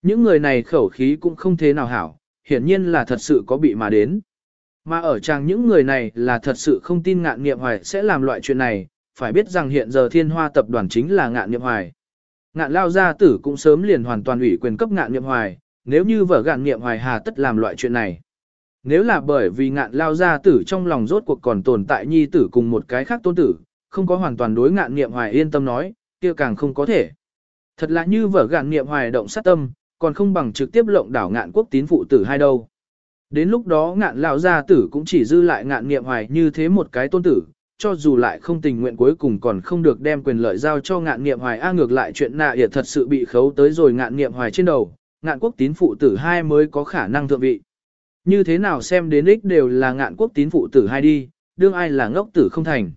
[SPEAKER 1] Những người này khẩu khí cũng không thế nào hảo, hiển nhiên là thật sự có bị mà đến. Mà ở trang những người này là thật sự không tin ngạn niệm hoài sẽ làm loại chuyện này, phải biết rằng hiện giờ thiên hoa tập đoàn chính là ngạn niệm hoài. Ngạn lao gia tử cũng sớm liền hoàn toàn ủy quyền cấp ngạn niệm hoài, nếu như vợ gạn niệm hoài hà tất làm loại chuyện này. Nếu là bởi vì ngạn lao gia tử trong lòng rốt cuộc còn tồn tại nhi tử cùng một cái khác tôn tử, không có hoàn toàn đối ngạn nghiệm hoài yên tâm nói, kia càng không có thể. Thật là như vở gạn nghiệm hoài động sát tâm, còn không bằng trực tiếp lộng đảo ngạn quốc tín phụ tử hai đâu. Đến lúc đó ngạn lão gia tử cũng chỉ dư lại ngạn nghiệm hoài như thế một cái tôn tử, cho dù lại không tình nguyện cuối cùng còn không được đem quyền lợi giao cho ngạn nghiệm hoài a ngược lại chuyện nạ yệt thật sự bị khấu tới rồi ngạn nghiệm hoài trên đầu, ngạn quốc tín phụ tử hai mới có khả năng thượng vị. Như thế nào xem đến ích đều là ngạn quốc tín phụ tử hai đi, đương ai là ngốc tử không thành.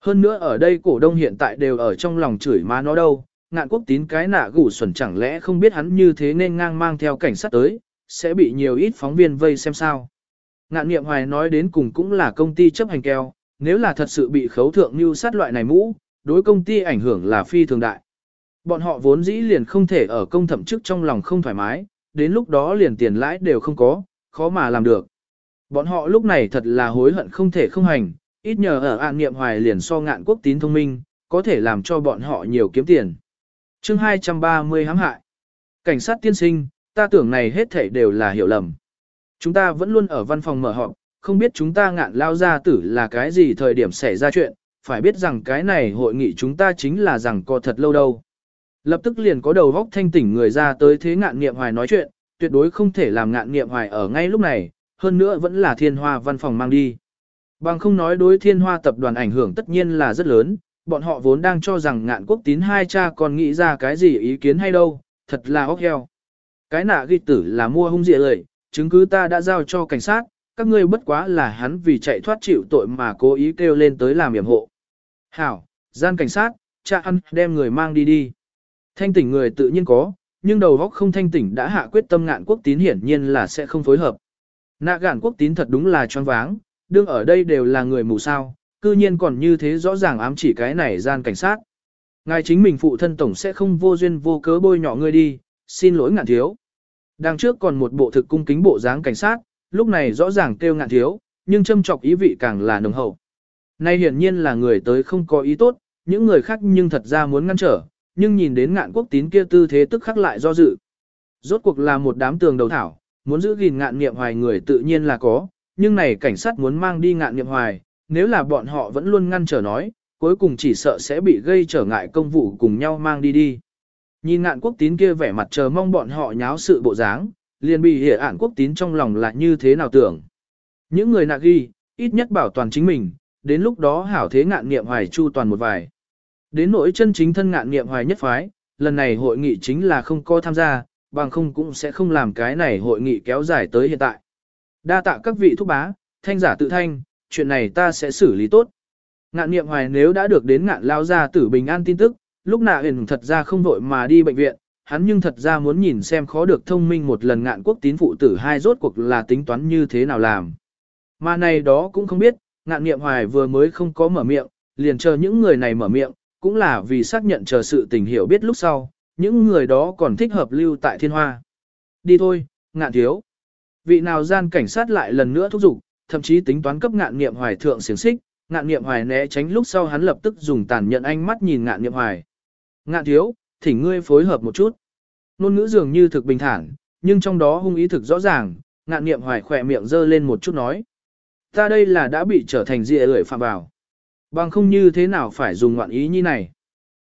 [SPEAKER 1] Hơn nữa ở đây cổ đông hiện tại đều ở trong lòng chửi má nó đâu, ngạn quốc tín cái nạ gủ xuẩn chẳng lẽ không biết hắn như thế nên ngang mang theo cảnh sát tới, sẽ bị nhiều ít phóng viên vây xem sao. Ngạn nghiệm hoài nói đến cùng cũng là công ty chấp hành keo, nếu là thật sự bị khấu thượng như sát loại này mũ, đối công ty ảnh hưởng là phi thường đại. Bọn họ vốn dĩ liền không thể ở công thẩm chức trong lòng không thoải mái, đến lúc đó liền tiền lãi đều không có, khó mà làm được. Bọn họ lúc này thật là hối hận không thể không hành, ít nhờ ở an niệm hoài liền so ngạn quốc tín thông minh, có thể làm cho bọn họ nhiều kiếm tiền. chương 230 hãm hại. Cảnh sát tiên sinh, ta tưởng này hết thảy đều là hiểu lầm. Chúng ta vẫn luôn ở văn phòng mở họp, không biết chúng ta ngạn lao ra tử là cái gì thời điểm xảy ra chuyện, phải biết rằng cái này hội nghị chúng ta chính là rằng có thật lâu đâu. Lập tức liền có đầu vóc thanh tỉnh người ra tới thế ngạn nghiệm hoài nói chuyện, tuyệt đối không thể làm ngạn nghiệm hoài ở ngay lúc này, hơn nữa vẫn là thiên hoa văn phòng mang đi. Bằng không nói đối thiên hoa tập đoàn ảnh hưởng tất nhiên là rất lớn, bọn họ vốn đang cho rằng ngạn quốc tín hai cha còn nghĩ ra cái gì ý kiến hay đâu, thật là ốc heo. Cái nạ ghi tử là mua hung dịa lời, chứng cứ ta đã giao cho cảnh sát, các ngươi bất quá là hắn vì chạy thoát chịu tội mà cố ý kêu lên tới làm yểm hộ. Hảo, gian cảnh sát, cha ăn đem người mang đi đi. Thanh tỉnh người tự nhiên có, nhưng đầu óc không thanh tỉnh đã hạ quyết tâm ngạn quốc tín hiển nhiên là sẽ không phối hợp. Nạ gạn quốc tín thật đúng là choáng váng, đương ở đây đều là người mù sao, cư nhiên còn như thế rõ ràng ám chỉ cái này gian cảnh sát. Ngài chính mình phụ thân tổng sẽ không vô duyên vô cớ bôi nhỏ ngươi đi, xin lỗi ngạn thiếu. Đằng trước còn một bộ thực cung kính bộ dáng cảnh sát, lúc này rõ ràng kêu ngạn thiếu, nhưng châm chọc ý vị càng là nồng hậu. Nay hiển nhiên là người tới không có ý tốt, những người khác nhưng thật ra muốn ngăn trở, nhưng nhìn đến ngạn quốc tín kia tư thế tức khắc lại do dự. Rốt cuộc là một đám tường đầu thảo, muốn giữ gìn ngạn nghiệm hoài người tự nhiên là có, nhưng này cảnh sát muốn mang đi ngạn nghiệm hoài, nếu là bọn họ vẫn luôn ngăn trở nói, cuối cùng chỉ sợ sẽ bị gây trở ngại công vụ cùng nhau mang đi đi. Nhìn ngạn quốc tín kia vẻ mặt chờ mong bọn họ nháo sự bộ dáng, liền bị hiểu ản quốc tín trong lòng là như thế nào tưởng. Những người nạ ghi, ít nhất bảo toàn chính mình, đến lúc đó hảo thế ngạn nghiệm hoài chu toàn một vài. Đến nỗi chân chính thân ngạn nghiệm hoài nhất phái, lần này hội nghị chính là không có tham gia, bằng không cũng sẽ không làm cái này hội nghị kéo dài tới hiện tại. Đa tạ các vị thúc bá, thanh giả tự thanh, chuyện này ta sẽ xử lý tốt. Ngạn nghiệm hoài nếu đã được đến ngạn lao ra tử bình an tin tức, lúc nào huyền thật ra không vội mà đi bệnh viện, hắn nhưng thật ra muốn nhìn xem khó được thông minh một lần ngạn quốc tín phụ tử hai rốt cuộc là tính toán như thế nào làm. Mà này đó cũng không biết, ngạn nghiệm hoài vừa mới không có mở miệng, liền chờ những người này mở miệng, cũng là vì xác nhận chờ sự tình hiểu biết lúc sau, những người đó còn thích hợp lưu tại thiên hoa. Đi thôi, ngạn thiếu. Vị nào gian cảnh sát lại lần nữa thúc giục, thậm chí tính toán cấp ngạn nghiệm hoài thượng xiềng xích, ngạn nghiệm hoài né tránh lúc sau hắn lập tức dùng tàn nhận ánh mắt nhìn ngạn nghiệm hoài. Ngạn thiếu, thỉnh ngươi phối hợp một chút. Nôn ngữ dường như thực bình thản, nhưng trong đó hung ý thực rõ ràng, ngạn nghiệm hoài khỏe miệng dơ lên một chút nói. Ta đây là đã bị trở thành dịa lưỡi phạm vào. Bằng không như thế nào phải dùng ngoạn ý như này.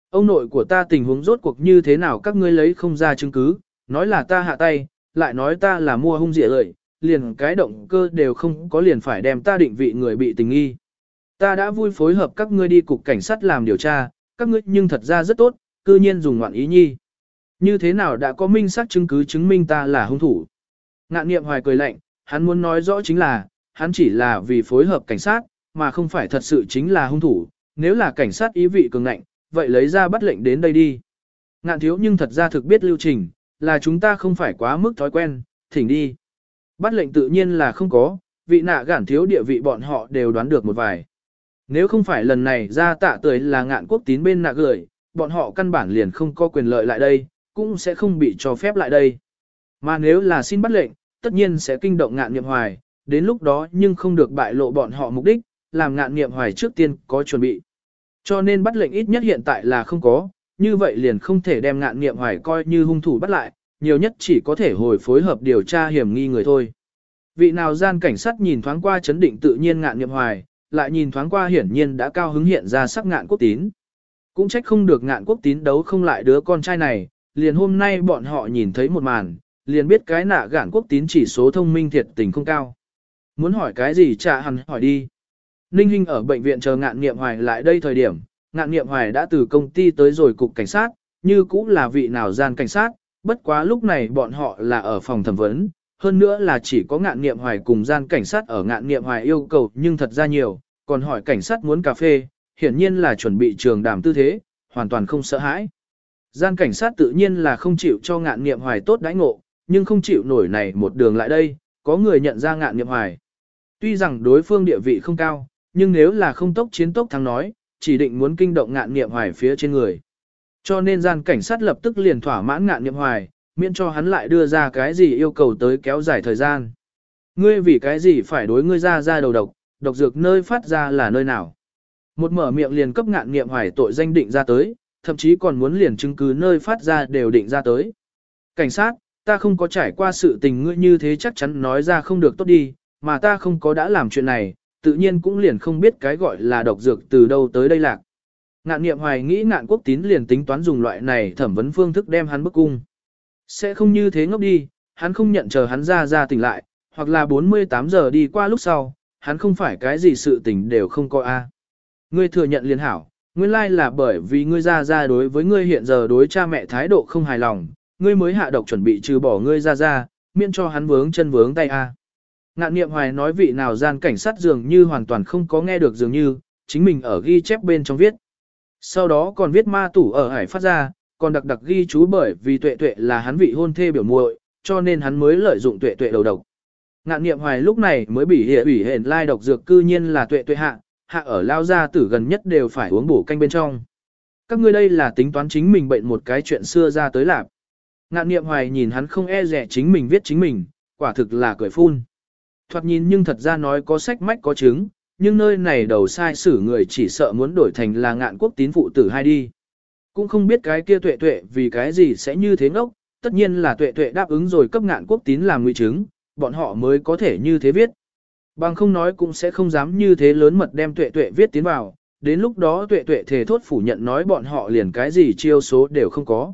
[SPEAKER 1] Ông nội của ta tình huống rốt cuộc như thế nào các ngươi lấy không ra chứng cứ, nói là ta hạ tay, lại nói ta là mua hung dịa lợi, liền cái động cơ đều không có liền phải đem ta định vị người bị tình nghi. Ta đã vui phối hợp các ngươi đi cục cảnh sát làm điều tra, các ngươi nhưng thật ra rất tốt, cư nhiên dùng ngoạn ý nhi. Như thế nào đã có minh xác chứng cứ chứng minh ta là hung thủ. Ngạn niệm hoài cười lạnh, hắn muốn nói rõ chính là, hắn chỉ là vì phối hợp cảnh sát, mà không phải thật sự chính là hung thủ, nếu là cảnh sát ý vị cường ngạnh, vậy lấy ra bắt lệnh đến đây đi. Ngạn thiếu nhưng thật ra thực biết lưu trình, là chúng ta không phải quá mức thói quen, thỉnh đi. Bắt lệnh tự nhiên là không có, vị nạ gản thiếu địa vị bọn họ đều đoán được một vài. Nếu không phải lần này ra tạ tươi là ngạn quốc tín bên nạ gửi, bọn họ căn bản liền không có quyền lợi lại đây, cũng sẽ không bị cho phép lại đây. Mà nếu là xin bắt lệnh, tất nhiên sẽ kinh động ngạn niệm hoài, đến lúc đó nhưng không được bại lộ bọn họ mục đích, làm ngạn niệm hoài trước tiên có chuẩn bị. Cho nên bắt lệnh ít nhất hiện tại là không có, như vậy liền không thể đem ngạn niệm hoài coi như hung thủ bắt lại, nhiều nhất chỉ có thể hồi phối hợp điều tra hiểm nghi người thôi. Vị nào gian cảnh sát nhìn thoáng qua chấn định tự nhiên ngạn niệm hoài, lại nhìn thoáng qua hiển nhiên đã cao hứng hiện ra sắc ngạn quốc tín. Cũng trách không được ngạn quốc tín đấu không lại đứa con trai này, liền hôm nay bọn họ nhìn thấy một màn, liền biết cái nạ gạn quốc tín chỉ số thông minh thiệt tình không cao. Muốn hỏi cái gì trả hẳn hỏi đi. Ninh Hinh ở bệnh viện chờ ngạn nghiệm hoài lại đây thời điểm, ngạn nghiệm hoài đã từ công ty tới rồi cục cảnh sát, như cũng là vị nào gian cảnh sát, bất quá lúc này bọn họ là ở phòng thẩm vấn, hơn nữa là chỉ có ngạn nghiệm hoài cùng gian cảnh sát ở ngạn nghiệm hoài yêu cầu nhưng thật ra nhiều, còn hỏi cảnh sát muốn cà phê, hiển nhiên là chuẩn bị trường đàm tư thế, hoàn toàn không sợ hãi. Gian cảnh sát tự nhiên là không chịu cho ngạn nghiệm hoài tốt đãi ngộ, nhưng không chịu nổi này một đường lại đây, có người nhận ra ngạn nghiệm hoài. Tuy rằng đối phương địa vị không cao, nhưng nếu là không tốc chiến tốc thắng nói, chỉ định muốn kinh động ngạn nghiệm hoài phía trên người. Cho nên gian cảnh sát lập tức liền thỏa mãn ngạn nghiệm hoài, miễn cho hắn lại đưa ra cái gì yêu cầu tới kéo dài thời gian. Ngươi vì cái gì phải đối ngươi ra ra đầu độc, độc dược nơi phát ra là nơi nào. Một mở miệng liền cấp ngạn nghiệm hoài tội danh định ra tới, thậm chí còn muốn liền chứng cứ nơi phát ra đều định ra tới. Cảnh sát, ta không có trải qua sự tình ngươi như thế chắc chắn nói ra không được tốt đi, mà ta không có đã làm chuyện này, tự nhiên cũng liền không biết cái gọi là độc dược từ đâu tới đây lạc. Ngạn niệm hoài nghĩ ngạn quốc tín liền tính toán dùng loại này thẩm vấn phương thức đem hắn bức cung. Sẽ không như thế ngốc đi, hắn không nhận chờ hắn ra ra tỉnh lại, hoặc là 48 giờ đi qua lúc sau, hắn không phải cái gì sự tình đều không coi a. Ngươi thừa nhận liền hảo, nguyên lai là bởi vì ngươi ra ra đối với ngươi hiện giờ đối cha mẹ thái độ không hài lòng, ngươi mới hạ độc chuẩn bị trừ bỏ ngươi ra ra, miễn cho hắn vướng chân vướng tay a. Ngạn niệm hoài nói vị nào gian cảnh sát dường như hoàn toàn không có nghe được dường như, chính mình ở ghi chép bên trong viết. Sau đó còn viết ma tủ ở hải phát ra, còn đặc đặc ghi chú bởi vì tuệ tuệ là hắn vị hôn thê biểu muội, cho nên hắn mới lợi dụng tuệ tuệ đầu độc. Ngạn niệm hoài lúc này mới bị hệ ủy hển lai độc dược cư nhiên là tuệ tuệ hạ, hạ ở lao gia tử gần nhất đều phải uống bổ canh bên trong. Các ngươi đây là tính toán chính mình bệnh một cái chuyện xưa ra tới lạp. Ngạn niệm hoài nhìn hắn không e rẻ chính mình viết chính mình, quả thực là cười phun. Thoạt nhìn nhưng thật ra nói có sách mách có chứng, nhưng nơi này đầu sai xử người chỉ sợ muốn đổi thành là ngạn quốc tín phụ tử hai đi. Cũng không biết cái kia tuệ tuệ vì cái gì sẽ như thế ngốc, tất nhiên là tuệ tuệ đáp ứng rồi cấp ngạn quốc tín làm nguy chứng, bọn họ mới có thể như thế viết. Bằng không nói cũng sẽ không dám như thế lớn mật đem tuệ tuệ viết tiến vào, đến lúc đó tuệ tuệ thề thốt phủ nhận nói bọn họ liền cái gì chiêu số đều không có.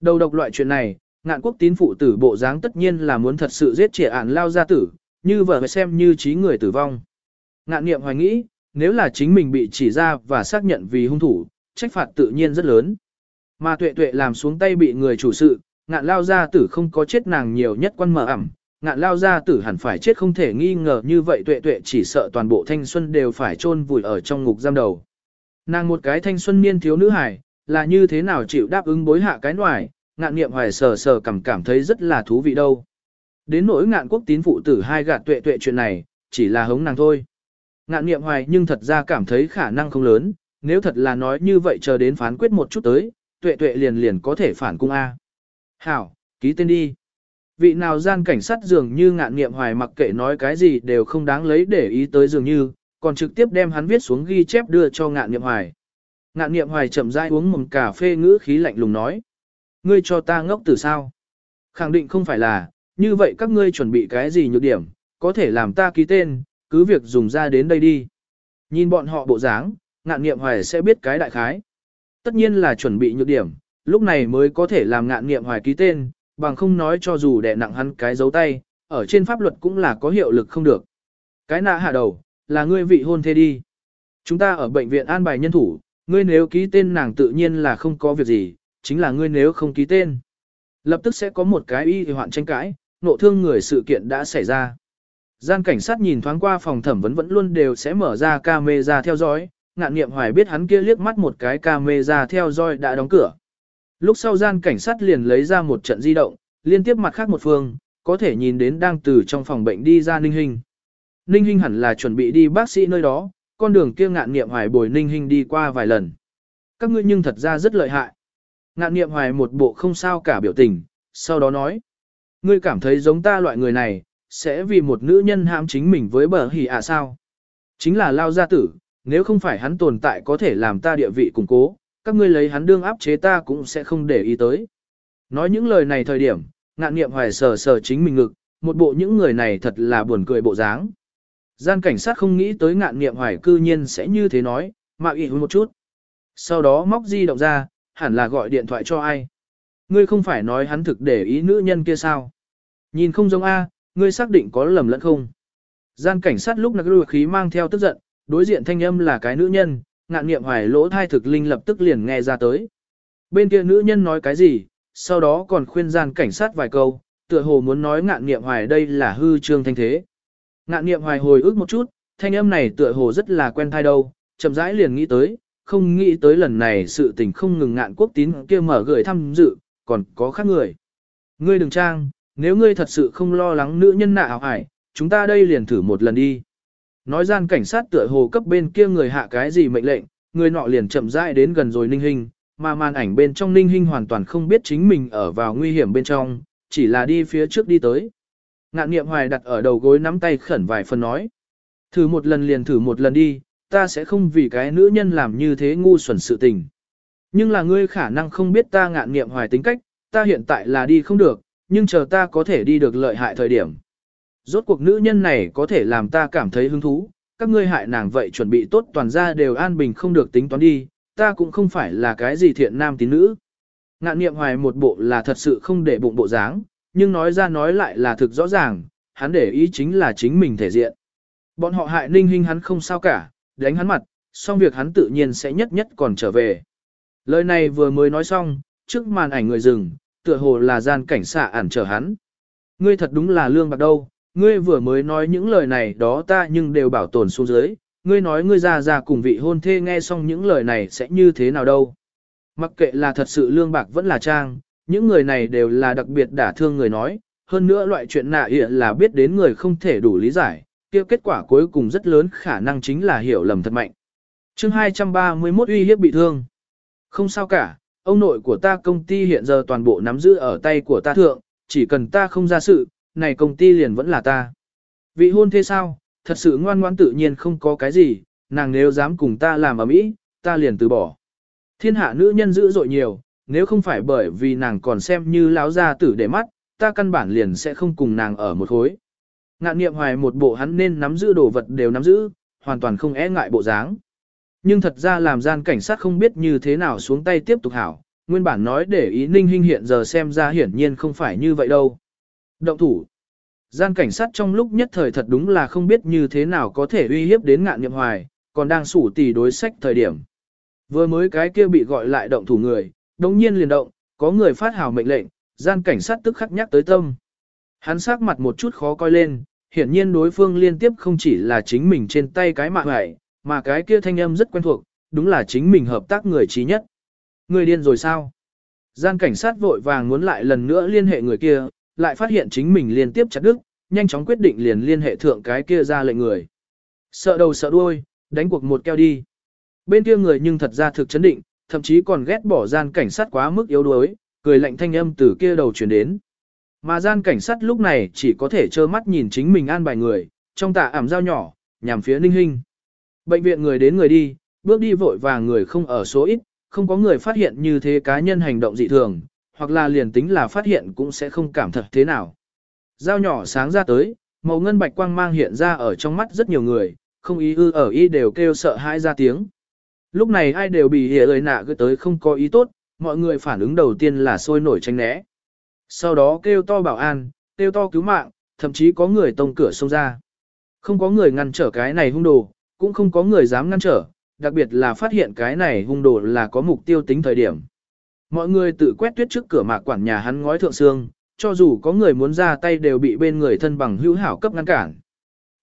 [SPEAKER 1] Đầu độc loại chuyện này, ngạn quốc tín phụ tử bộ dáng tất nhiên là muốn thật sự giết trẻ ản lao ra tử, như vợ xem như trí người tử vong. Ngạn niệm hoài nghĩ, nếu là chính mình bị chỉ ra và xác nhận vì hung thủ, trách phạt tự nhiên rất lớn. Mà tuệ tuệ làm xuống tay bị người chủ sự, ngạn lao gia tử không có chết nàng nhiều nhất quan mở ẩm, ngạn lao gia tử hẳn phải chết không thể nghi ngờ như vậy tuệ tuệ chỉ sợ toàn bộ thanh xuân đều phải chôn vùi ở trong ngục giam đầu. Nàng một cái thanh xuân niên thiếu nữ hải, là như thế nào chịu đáp ứng bối hạ cái ngoài, ngạn niệm hoài sờ sờ cảm cảm thấy rất là thú vị đâu. Đến nỗi ngạn quốc tín phụ tử hai gạt tuệ tuệ chuyện này, chỉ là hống nàng thôi. Ngạn nghiệm hoài nhưng thật ra cảm thấy khả năng không lớn, nếu thật là nói như vậy chờ đến phán quyết một chút tới, tuệ tuệ liền liền có thể phản cung A. Hảo, ký tên đi. Vị nào gian cảnh sát dường như ngạn nghiệm hoài mặc kệ nói cái gì đều không đáng lấy để ý tới dường như, còn trực tiếp đem hắn viết xuống ghi chép đưa cho ngạn nghiệm hoài. Ngạn nghiệm hoài chậm rãi uống một cà phê ngữ khí lạnh lùng nói. Ngươi cho ta ngốc từ sao? Khẳng định không phải là, như vậy các ngươi chuẩn bị cái gì nhược điểm, có thể làm ta ký tên, cứ việc dùng ra đến đây đi. Nhìn bọn họ bộ dáng, ngạn nghiệm hoài sẽ biết cái đại khái. Tất nhiên là chuẩn bị nhược điểm, lúc này mới có thể làm ngạn nghiệm hoài ký tên, bằng không nói cho dù đè nặng hắn cái dấu tay, ở trên pháp luật cũng là có hiệu lực không được. Cái nạ hạ đầu, là ngươi vị hôn thê đi. Chúng ta ở bệnh viện an bài nhân thủ, ngươi nếu ký tên nàng tự nhiên là không có việc gì, chính là ngươi nếu không ký tên. Lập tức sẽ có một cái y hoạn tranh cãi, nộ thương người sự kiện đã xảy ra. Gian cảnh sát nhìn thoáng qua phòng thẩm vấn vẫn luôn đều sẽ mở ra camera theo dõi, ngạn nghiệm hoài biết hắn kia liếc mắt một cái camera theo dõi đã đóng cửa. Lúc sau gian cảnh sát liền lấy ra một trận di động, liên tiếp mặt khác một phương, có thể nhìn đến đang từ trong phòng bệnh đi ra Ninh Hinh. Ninh Hinh hẳn là chuẩn bị đi bác sĩ nơi đó, con đường kia ngạn nghiệm hoài bồi Ninh Hinh đi qua vài lần. Các ngươi nhưng thật ra rất lợi hại. Ngạn nghiệm hoài một bộ không sao cả biểu tình, sau đó nói. Ngươi cảm thấy giống ta loại người này, sẽ vì một nữ nhân hãm chính mình với bờ hỉ à sao? Chính là lao gia tử, nếu không phải hắn tồn tại có thể làm ta địa vị củng cố, các ngươi lấy hắn đương áp chế ta cũng sẽ không để ý tới. Nói những lời này thời điểm, ngạn nghiệm hoài sờ sờ chính mình ngực, một bộ những người này thật là buồn cười bộ dáng. Gian cảnh sát không nghĩ tới ngạn nghiệm hoài cư nhiên sẽ như thế nói, mà ý một chút. Sau đó móc di động ra, hẳn là gọi điện thoại cho ai. Ngươi không phải nói hắn thực để ý nữ nhân kia sao? Nhìn không giống A, ngươi xác định có lầm lẫn không? Gian cảnh sát lúc nạc lùi khí mang theo tức giận, đối diện thanh âm là cái nữ nhân, ngạn nghiệm hoài lỗ thai thực linh lập tức liền nghe ra tới. Bên kia nữ nhân nói cái gì, sau đó còn khuyên gian cảnh sát vài câu, tựa hồ muốn nói ngạn nghiệm hoài đây là hư trương thanh thế. Ngạn nghiệm hoài hồi ức một chút, thanh âm này tựa hồ rất là quen thai đâu, chậm rãi liền nghĩ tới, không nghĩ tới lần này sự tình không ngừng ngạn quốc tín kia mở gửi thăm dự, còn có khác người. Ngươi đừng trang, nếu ngươi thật sự không lo lắng nữ nhân nạ ảo ải, chúng ta đây liền thử một lần đi. Nói gian cảnh sát tựa hồ cấp bên kia người hạ cái gì mệnh lệnh, người nọ liền chậm rãi đến gần rồi ninh hình, mà màn ảnh bên trong ninh hình hoàn toàn không biết chính mình ở vào nguy hiểm bên trong, chỉ là đi phía trước đi tới. Ngạn niệm hoài đặt ở đầu gối nắm tay khẩn vài phần nói. Thử một lần liền thử một lần đi, ta sẽ không vì cái nữ nhân làm như thế ngu xuẩn sự tình. Nhưng là ngươi khả năng không biết ta ngạn niệm hoài tính cách, ta hiện tại là đi không được, nhưng chờ ta có thể đi được lợi hại thời điểm. Rốt cuộc nữ nhân này có thể làm ta cảm thấy hứng thú, các ngươi hại nàng vậy chuẩn bị tốt toàn ra đều an bình không được tính toán đi, ta cũng không phải là cái gì thiện nam tín nữ. Ngạn niệm hoài một bộ là thật sự không để bụng bộ dáng, nhưng nói ra nói lại là thực rõ ràng, hắn để ý chính là chính mình thể diện. Bọn họ hại ninh hình hắn không sao cả, đánh hắn mặt, xong việc hắn tự nhiên sẽ nhất nhất còn trở về. Lời này vừa mới nói xong, trước màn ảnh người dừng, tựa hồ là gian cảnh xạ ản trở hắn. Ngươi thật đúng là lương bạc đâu, ngươi vừa mới nói những lời này đó ta nhưng đều bảo tồn xuống dưới, ngươi nói ngươi ra ra cùng vị hôn thê nghe xong những lời này sẽ như thế nào đâu. Mặc kệ là thật sự lương bạc vẫn là trang, những người này đều là đặc biệt đả thương người nói, hơn nữa loại chuyện nạ hiện là biết đến người không thể đủ lý giải, kia kết quả cuối cùng rất lớn khả năng chính là hiểu lầm thật mạnh. chương 231 uy hiếp bị thương. Không sao cả, ông nội của ta công ty hiện giờ toàn bộ nắm giữ ở tay của ta thượng, chỉ cần ta không ra sự, này công ty liền vẫn là ta. Vị hôn thế sao, thật sự ngoan ngoan tự nhiên không có cái gì, nàng nếu dám cùng ta làm ở mỹ, ta liền từ bỏ. Thiên hạ nữ nhân dữ dội nhiều, nếu không phải bởi vì nàng còn xem như láo gia tử để mắt, ta căn bản liền sẽ không cùng nàng ở một khối. Ngạn niệm hoài một bộ hắn nên nắm giữ đồ vật đều nắm giữ, hoàn toàn không e ngại bộ dáng. Nhưng thật ra làm gian cảnh sát không biết như thế nào xuống tay tiếp tục hảo, nguyên bản nói để ý ninh hình hiện giờ xem ra hiển nhiên không phải như vậy đâu. Động thủ. Gian cảnh sát trong lúc nhất thời thật đúng là không biết như thế nào có thể uy hiếp đến ngạn niệm hoài, còn đang sủ tỷ đối sách thời điểm. Vừa mới cái kia bị gọi lại động thủ người, đồng nhiên liền động, có người phát hào mệnh lệnh, gian cảnh sát tức khắc nhắc tới tâm. Hắn sắc mặt một chút khó coi lên, hiển nhiên đối phương liên tiếp không chỉ là chính mình trên tay cái mạng hại, mà cái kia thanh âm rất quen thuộc, đúng là chính mình hợp tác người trí nhất. Người điên rồi sao? Gian cảnh sát vội vàng muốn lại lần nữa liên hệ người kia, lại phát hiện chính mình liên tiếp chặt đứt, nhanh chóng quyết định liền liên hệ thượng cái kia ra lệnh người. Sợ đầu sợ đuôi, đánh cuộc một keo đi. Bên kia người nhưng thật ra thực chấn định, thậm chí còn ghét bỏ gian cảnh sát quá mức yếu đuối, cười lạnh thanh âm từ kia đầu chuyển đến. Mà gian cảnh sát lúc này chỉ có thể trơ mắt nhìn chính mình an bài người, trong tạ ảm dao nhỏ, nhằm phía ninh hình. Bệnh viện người đến người đi, bước đi vội vàng người không ở số ít, không có người phát hiện như thế cá nhân hành động dị thường, hoặc là liền tính là phát hiện cũng sẽ không cảm thật thế nào. Dao nhỏ sáng ra tới, màu ngân bạch quang mang hiện ra ở trong mắt rất nhiều người, không ý ư ở ý đều kêu sợ hãi ra tiếng. Lúc này ai đều bị hiểu lời nạ gửi tới không có ý tốt, mọi người phản ứng đầu tiên là sôi nổi tranh né. Sau đó kêu to bảo an, kêu to cứu mạng, thậm chí có người tông cửa xông ra. Không có người ngăn trở cái này hung đồ, cũng không có người dám ngăn trở, đặc biệt là phát hiện cái này hung đồ là có mục tiêu tính thời điểm. Mọi người tự quét tuyết trước cửa mạc quản nhà hắn ngói thượng xương, cho dù có người muốn ra tay đều bị bên người thân bằng hữu hảo cấp ngăn cản.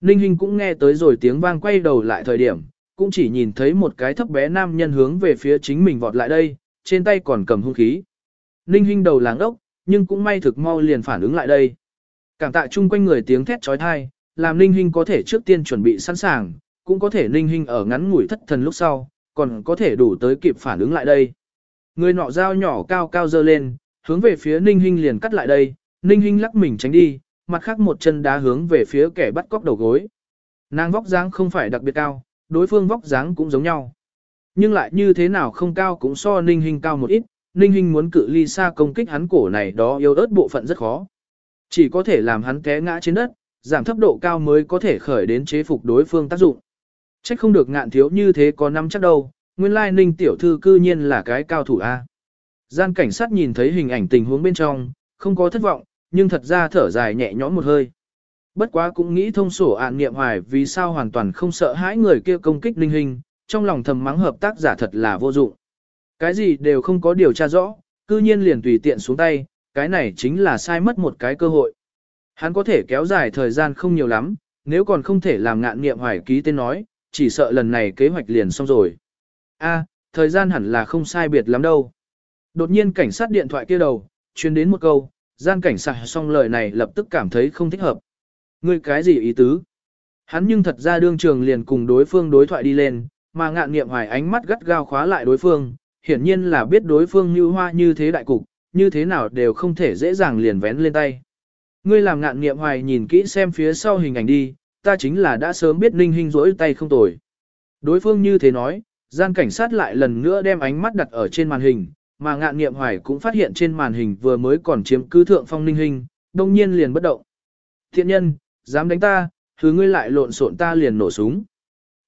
[SPEAKER 1] Ninh Hinh cũng nghe tới rồi tiếng vang quay đầu lại thời điểm, cũng chỉ nhìn thấy một cái thấp bé nam nhân hướng về phía chính mình vọt lại đây, trên tay còn cầm hung khí. Ninh Hinh đầu làng ốc, nhưng cũng may thực mau liền phản ứng lại đây. Cảm tạ chung quanh người tiếng thét trói thai, làm Ninh Hinh có thể trước tiên chuẩn bị sẵn sàng, cũng có thể Ninh Hinh ở ngắn ngủi thất thần lúc sau, còn có thể đủ tới kịp phản ứng lại đây. Người nọ dao nhỏ cao cao dơ lên, hướng về phía Ninh Hinh liền cắt lại đây, Ninh Hinh lắc mình tránh đi, mặt khác một chân đá hướng về phía kẻ bắt cóc đầu gối. Nàng vóc dáng không phải đặc biệt cao, đối phương vóc dáng cũng giống nhau. Nhưng lại như thế nào không cao cũng so Ninh Hinh cao một ít, Ninh Hinh muốn cự ly xa công kích hắn cổ này đó yếu ớt bộ phận rất khó. Chỉ có thể làm hắn té ngã trên đất, giảm thấp độ cao mới có thể khởi đến chế phục đối phương tác dụng. Trách không được ngạn thiếu như thế có năm chắc đâu, nguyên lai Ninh tiểu thư cư nhiên là cái cao thủ A. Gian cảnh sát nhìn thấy hình ảnh tình huống bên trong, không có thất vọng, nhưng thật ra thở dài nhẹ nhõm một hơi. Bất quá cũng nghĩ thông sổ ạn niệm hoài vì sao hoàn toàn không sợ hãi người kia công kích linh hình, trong lòng thầm mắng hợp tác giả thật là vô dụng. Cái gì đều không có điều tra rõ, cư nhiên liền tùy tiện xuống tay, cái này chính là sai mất một cái cơ hội. Hắn có thể kéo dài thời gian không nhiều lắm, nếu còn không thể làm ngạn niệm hoài ký tên nói, chỉ sợ lần này kế hoạch liền xong rồi. A, thời gian hẳn là không sai biệt lắm đâu. Đột nhiên cảnh sát điện thoại kia đầu, truyền đến một câu, gian cảnh sát xong lời này lập tức cảm thấy không thích hợp. Ngươi cái gì ý tứ? Hắn nhưng thật ra đương trường liền cùng đối phương đối thoại đi lên, mà ngạn nghiệm hoài ánh mắt gắt gao khóa lại đối phương, hiển nhiên là biết đối phương như hoa như thế đại cục, như thế nào đều không thể dễ dàng liền vén lên tay. Ngươi làm ngạn nghiệm hoài nhìn kỹ xem phía sau hình ảnh đi, ta chính là đã sớm biết ninh Hinh rỗi tay không tồi. Đối phương như thế nói, gian cảnh sát lại lần nữa đem ánh mắt đặt ở trên màn hình, mà ngạn nghiệm hoài cũng phát hiện trên màn hình vừa mới còn chiếm cứ thượng phong ninh Hinh, đông nhiên liền bất động. Thiện nhân, dám đánh ta, thứ ngươi lại lộn xộn ta liền nổ súng.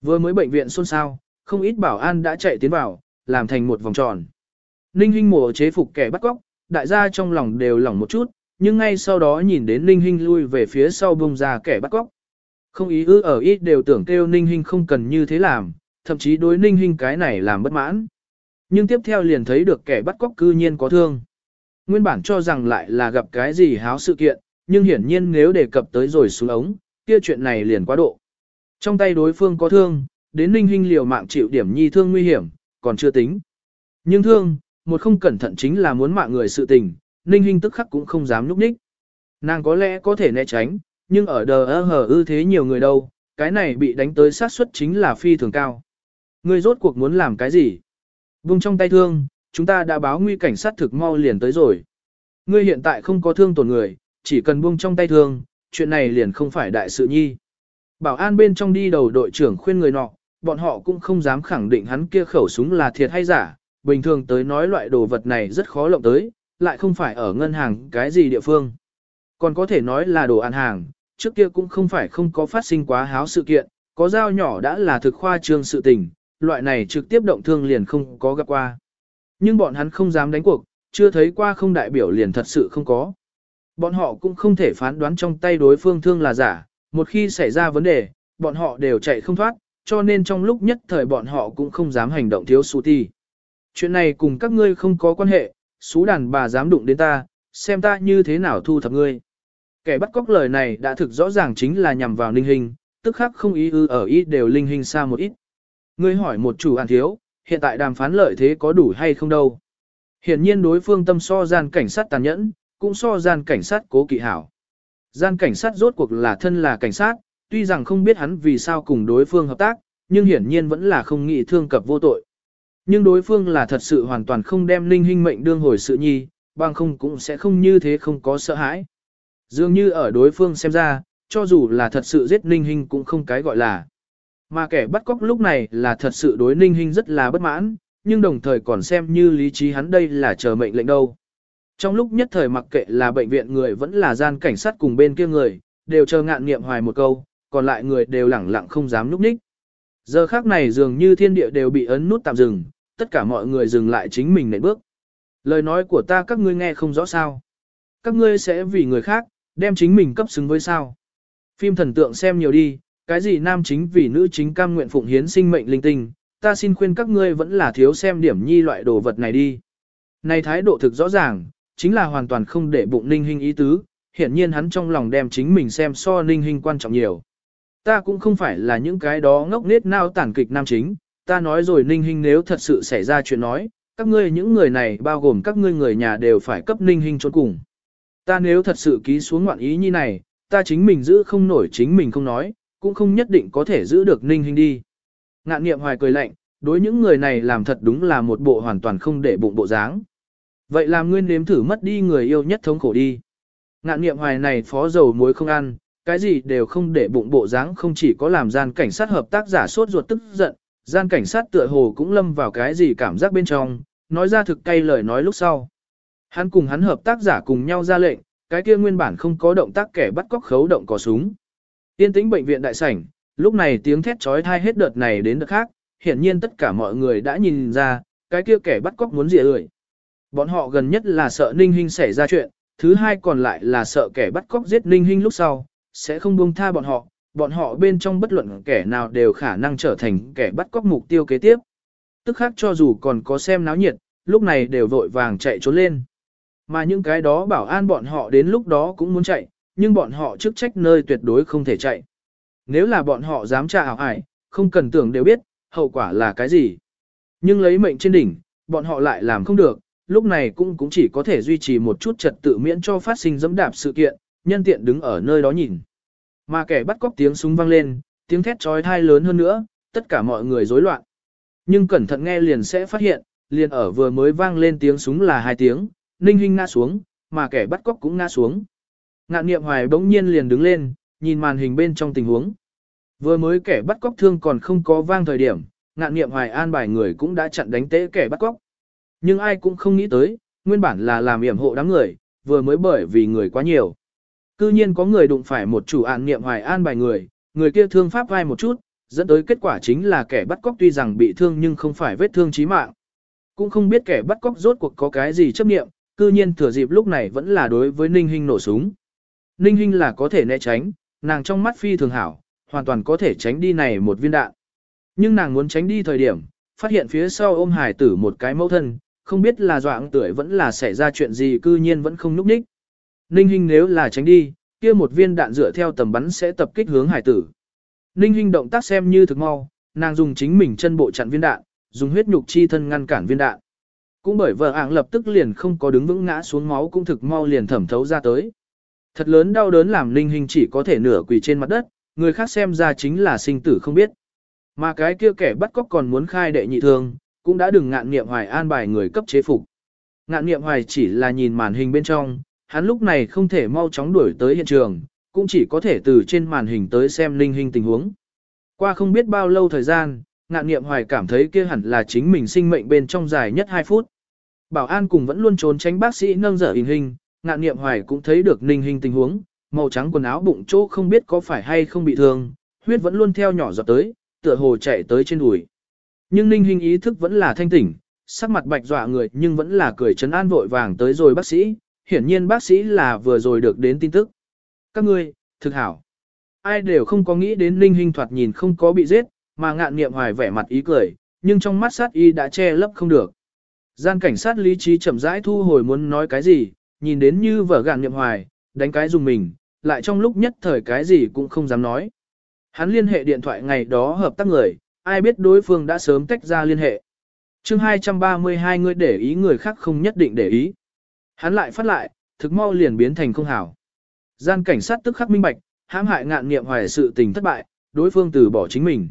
[SPEAKER 1] Vừa mới bệnh viện xôn xao, không ít bảo an đã chạy tiến vào, làm thành một vòng tròn. Ninh Hinh mổ chế phục kẻ bắt cóc, đại gia trong lòng đều lỏng một chút, nhưng ngay sau đó nhìn đến Ninh Hinh lui về phía sau bông ra kẻ bắt cóc. Không ý ư ở ít đều tưởng kêu Ninh Hinh không cần như thế làm, thậm chí đối Ninh Hinh cái này làm bất mãn. Nhưng tiếp theo liền thấy được kẻ bắt cóc cư nhiên có thương. Nguyên bản cho rằng lại là gặp cái gì háo sự kiện, nhưng hiển nhiên nếu đề cập tới rồi xuống ống, kia chuyện này liền quá độ. Trong tay đối phương có thương, đến Ninh Hinh liều mạng chịu điểm nhi thương nguy hiểm, còn chưa tính. Nhưng thương, một không cẩn thận chính là muốn mạng người sự tình, Ninh Hinh tức khắc cũng không dám núp đích. Nàng có lẽ có thể né tránh, nhưng ở đờ hờ ư thế nhiều người đâu, cái này bị đánh tới sát suất chính là phi thường cao. Người rốt cuộc muốn làm cái gì? Vung trong tay thương, chúng ta đã báo nguy cảnh sát thực mau liền tới rồi. Ngươi hiện tại không có thương tổn người, chỉ cần buông trong tay thương, chuyện này liền không phải đại sự nhi. Bảo an bên trong đi đầu đội trưởng khuyên người nọ, bọn họ cũng không dám khẳng định hắn kia khẩu súng là thiệt hay giả, bình thường tới nói loại đồ vật này rất khó lộng tới, lại không phải ở ngân hàng cái gì địa phương. Còn có thể nói là đồ ăn hàng, trước kia cũng không phải không có phát sinh quá háo sự kiện, có dao nhỏ đã là thực khoa trương sự tình, loại này trực tiếp động thương liền không có gặp qua. Nhưng bọn hắn không dám đánh cuộc, chưa thấy qua không đại biểu liền thật sự không có. Bọn họ cũng không thể phán đoán trong tay đối phương thương là giả, một khi xảy ra vấn đề, bọn họ đều chạy không thoát, cho nên trong lúc nhất thời bọn họ cũng không dám hành động thiếu su ti. Chuyện này cùng các ngươi không có quan hệ, xú đàn bà dám đụng đến ta, xem ta như thế nào thu thập ngươi. Kẻ bắt cóc lời này đã thực rõ ràng chính là nhằm vào ninh hình, tức khắc không ý ư ở ít đều linh hình xa một ít. Ngươi hỏi một chủ ăn thiếu, hiện tại đàm phán lợi thế có đủ hay không đâu. Hiển nhiên đối phương tâm so gian cảnh sát tàn nhẫn, cũng so gian cảnh sát cố kỵ hảo. Gian cảnh sát rốt cuộc là thân là cảnh sát, tuy rằng không biết hắn vì sao cùng đối phương hợp tác, nhưng hiển nhiên vẫn là không nghĩ thương cập vô tội. Nhưng đối phương là thật sự hoàn toàn không đem linh hình mệnh đương hồi sự nhi, bằng không cũng sẽ không như thế không có sợ hãi. Dường như ở đối phương xem ra, cho dù là thật sự giết ninh hình cũng không cái gọi là. Mà kẻ bắt cóc lúc này là thật sự đối ninh hình rất là bất mãn, nhưng đồng thời còn xem như lý trí hắn đây là chờ mệnh lệnh đâu. Trong lúc nhất thời mặc kệ là bệnh viện người vẫn là gian cảnh sát cùng bên kia người, đều chờ ngạn nghiệm hoài một câu, còn lại người đều lẳng lặng không dám núp ních. Giờ khác này dường như thiên địa đều bị ấn nút tạm dừng, tất cả mọi người dừng lại chính mình nệm bước. Lời nói của ta các ngươi nghe không rõ sao. Các ngươi sẽ vì người khác, đem chính mình cấp xứng với sao. Phim thần tượng xem nhiều đi, cái gì nam chính vì nữ chính cam nguyện phụng hiến sinh mệnh linh tinh, ta xin khuyên các ngươi vẫn là thiếu xem điểm nhi loại đồ vật này đi. Này thái độ thực rõ ràng, chính là hoàn toàn không để bụng ninh hình ý tứ, hiển nhiên hắn trong lòng đem chính mình xem so ninh hình quan trọng nhiều. Ta cũng không phải là những cái đó ngốc nết nao tản kịch nam chính, ta nói rồi ninh hình nếu thật sự xảy ra chuyện nói, các ngươi những người này bao gồm các ngươi người nhà đều phải cấp ninh hình trốn cùng. Ta nếu thật sự ký xuống ngoạn ý như này, ta chính mình giữ không nổi chính mình không nói, cũng không nhất định có thể giữ được ninh hình đi. Ngạn niệm hoài cười lạnh, đối những người này làm thật đúng là một bộ hoàn toàn không để bụng bộ dáng. Vậy làm nguyên nếm thử mất đi người yêu nhất thống khổ đi. Ngạn niệm hoài này phó dầu muối không ăn, cái gì đều không để bụng bộ dáng không chỉ có làm gian cảnh sát hợp tác giả sốt ruột tức giận, gian cảnh sát tựa hồ cũng lâm vào cái gì cảm giác bên trong, nói ra thực cay lời nói lúc sau. Hắn cùng hắn hợp tác giả cùng nhau ra lệnh, cái kia nguyên bản không có động tác kẻ bắt cóc khấu động có súng. Tiên tĩnh bệnh viện đại sảnh, lúc này tiếng thét trói thai hết đợt này đến đợt khác, hiển nhiên tất cả mọi người đã nhìn ra, cái kia kẻ bắt cóc muốn rỉa lưỡi. Bọn họ gần nhất là sợ Ninh Hinh xảy ra chuyện, thứ hai còn lại là sợ kẻ bắt cóc giết Ninh Hinh lúc sau, sẽ không buông tha bọn họ, bọn họ bên trong bất luận kẻ nào đều khả năng trở thành kẻ bắt cóc mục tiêu kế tiếp. Tức khác cho dù còn có xem náo nhiệt, lúc này đều vội vàng chạy trốn lên. Mà những cái đó bảo an bọn họ đến lúc đó cũng muốn chạy, nhưng bọn họ chức trách nơi tuyệt đối không thể chạy. Nếu là bọn họ dám trả ảo ải, không cần tưởng đều biết, hậu quả là cái gì. Nhưng lấy mệnh trên đỉnh, bọn họ lại làm không được, lúc này cũng cũng chỉ có thể duy trì một chút trật tự miễn cho phát sinh dẫm đạp sự kiện, nhân tiện đứng ở nơi đó nhìn. Mà kẻ bắt cóc tiếng súng vang lên, tiếng thét trói thai lớn hơn nữa, tất cả mọi người rối loạn. Nhưng cẩn thận nghe liền sẽ phát hiện, liền ở vừa mới vang lên tiếng súng là hai tiếng, Ninh Hinh ngã xuống, mà kẻ bắt cóc cũng ngã xuống. Ngạn niệm hoài bỗng nhiên liền đứng lên, nhìn màn hình bên trong tình huống. Vừa mới kẻ bắt cóc thương còn không có vang thời điểm, ngạn niệm hoài an bài người cũng đã chặn đánh tế kẻ bắt cóc. Nhưng ai cũng không nghĩ tới, nguyên bản là làm yểm hộ đám người, vừa mới bởi vì người quá nhiều. Cư nhiên có người đụng phải một chủ án niệm hoài an bài người, người kia thương pháp vai một chút, dẫn tới kết quả chính là kẻ bắt cóc tuy rằng bị thương nhưng không phải vết thương chí mạng. Cũng không biết kẻ bắt cóc rốt cuộc có cái gì chấp niệm, cư nhiên thừa dịp lúc này vẫn là đối với Ninh Hinh nổ súng. Ninh Hinh là có thể né tránh, nàng trong mắt phi thường hảo, hoàn toàn có thể tránh đi này một viên đạn. Nhưng nàng muốn tránh đi thời điểm, phát hiện phía sau ôm hải tử một cái mẫu thân, không biết là doạng tuổi vẫn là xảy ra chuyện gì cư nhiên vẫn không núp ních. Ninh Hinh nếu là tránh đi, kia một viên đạn dựa theo tầm bắn sẽ tập kích hướng hải tử. Ninh Hinh động tác xem như thực mau, nàng dùng chính mình chân bộ chặn viên đạn, dùng huyết nhục chi thân ngăn cản viên đạn. Cũng bởi vợ ảng lập tức liền không có đứng vững ngã xuống máu cũng thực mau liền thẩm thấu ra tới. Thật lớn đau đớn làm Ninh Hình chỉ có thể nửa quỳ trên mặt đất, người khác xem ra chính là sinh tử không biết. Mà cái kia kẻ bắt cóc còn muốn khai đệ nhị thương, cũng đã đừng ngạn nghiệm hoài an bài người cấp chế phục. Ngạn nghiệm hoài chỉ là nhìn màn hình bên trong, hắn lúc này không thể mau chóng đuổi tới hiện trường, cũng chỉ có thể từ trên màn hình tới xem Ninh Hinh tình huống. Qua không biết bao lâu thời gian, ngạn nghiệm hoài cảm thấy kia hẳn là chính mình sinh mệnh bên trong dài nhất 2 phút. Bảo an cùng vẫn luôn trốn tránh bác sĩ nâng dở hình hình, ngạn nghiệm hoài cũng thấy được Ninh Hinh tình huống, màu trắng quần áo bụng chỗ không biết có phải hay không bị thương, huyết vẫn luôn theo nhỏ giọt tới, tựa hồ chạy tới trên đùi. Nhưng Ninh Hinh ý thức vẫn là thanh tỉnh, sắc mặt bạch dọa người nhưng vẫn là cười trấn an vội vàng tới rồi bác sĩ, hiển nhiên bác sĩ là vừa rồi được đến tin tức. Các ngươi, thực hảo. Ai đều không có nghĩ đến Ninh Hinh thoạt nhìn không có bị giết, mà ngạn niệm hoài vẻ mặt ý cười, nhưng trong mắt sát y đã che lấp không được. Gian cảnh sát lý trí chậm rãi thu hồi muốn nói cái gì, nhìn đến như vở gạn niệm hoài, đánh cái dùng mình, lại trong lúc nhất thời cái gì cũng không dám nói. Hắn liên hệ điện thoại ngày đó hợp tác người, ai biết đối phương đã sớm tách ra liên hệ. chương 232 người để ý người khác không nhất định để ý. Hắn lại phát lại, thực mau liền biến thành không hảo. Gian cảnh sát tức khắc minh bạch, hãm hại ngạn nghiệm hoài sự tình thất bại, đối phương từ bỏ chính mình.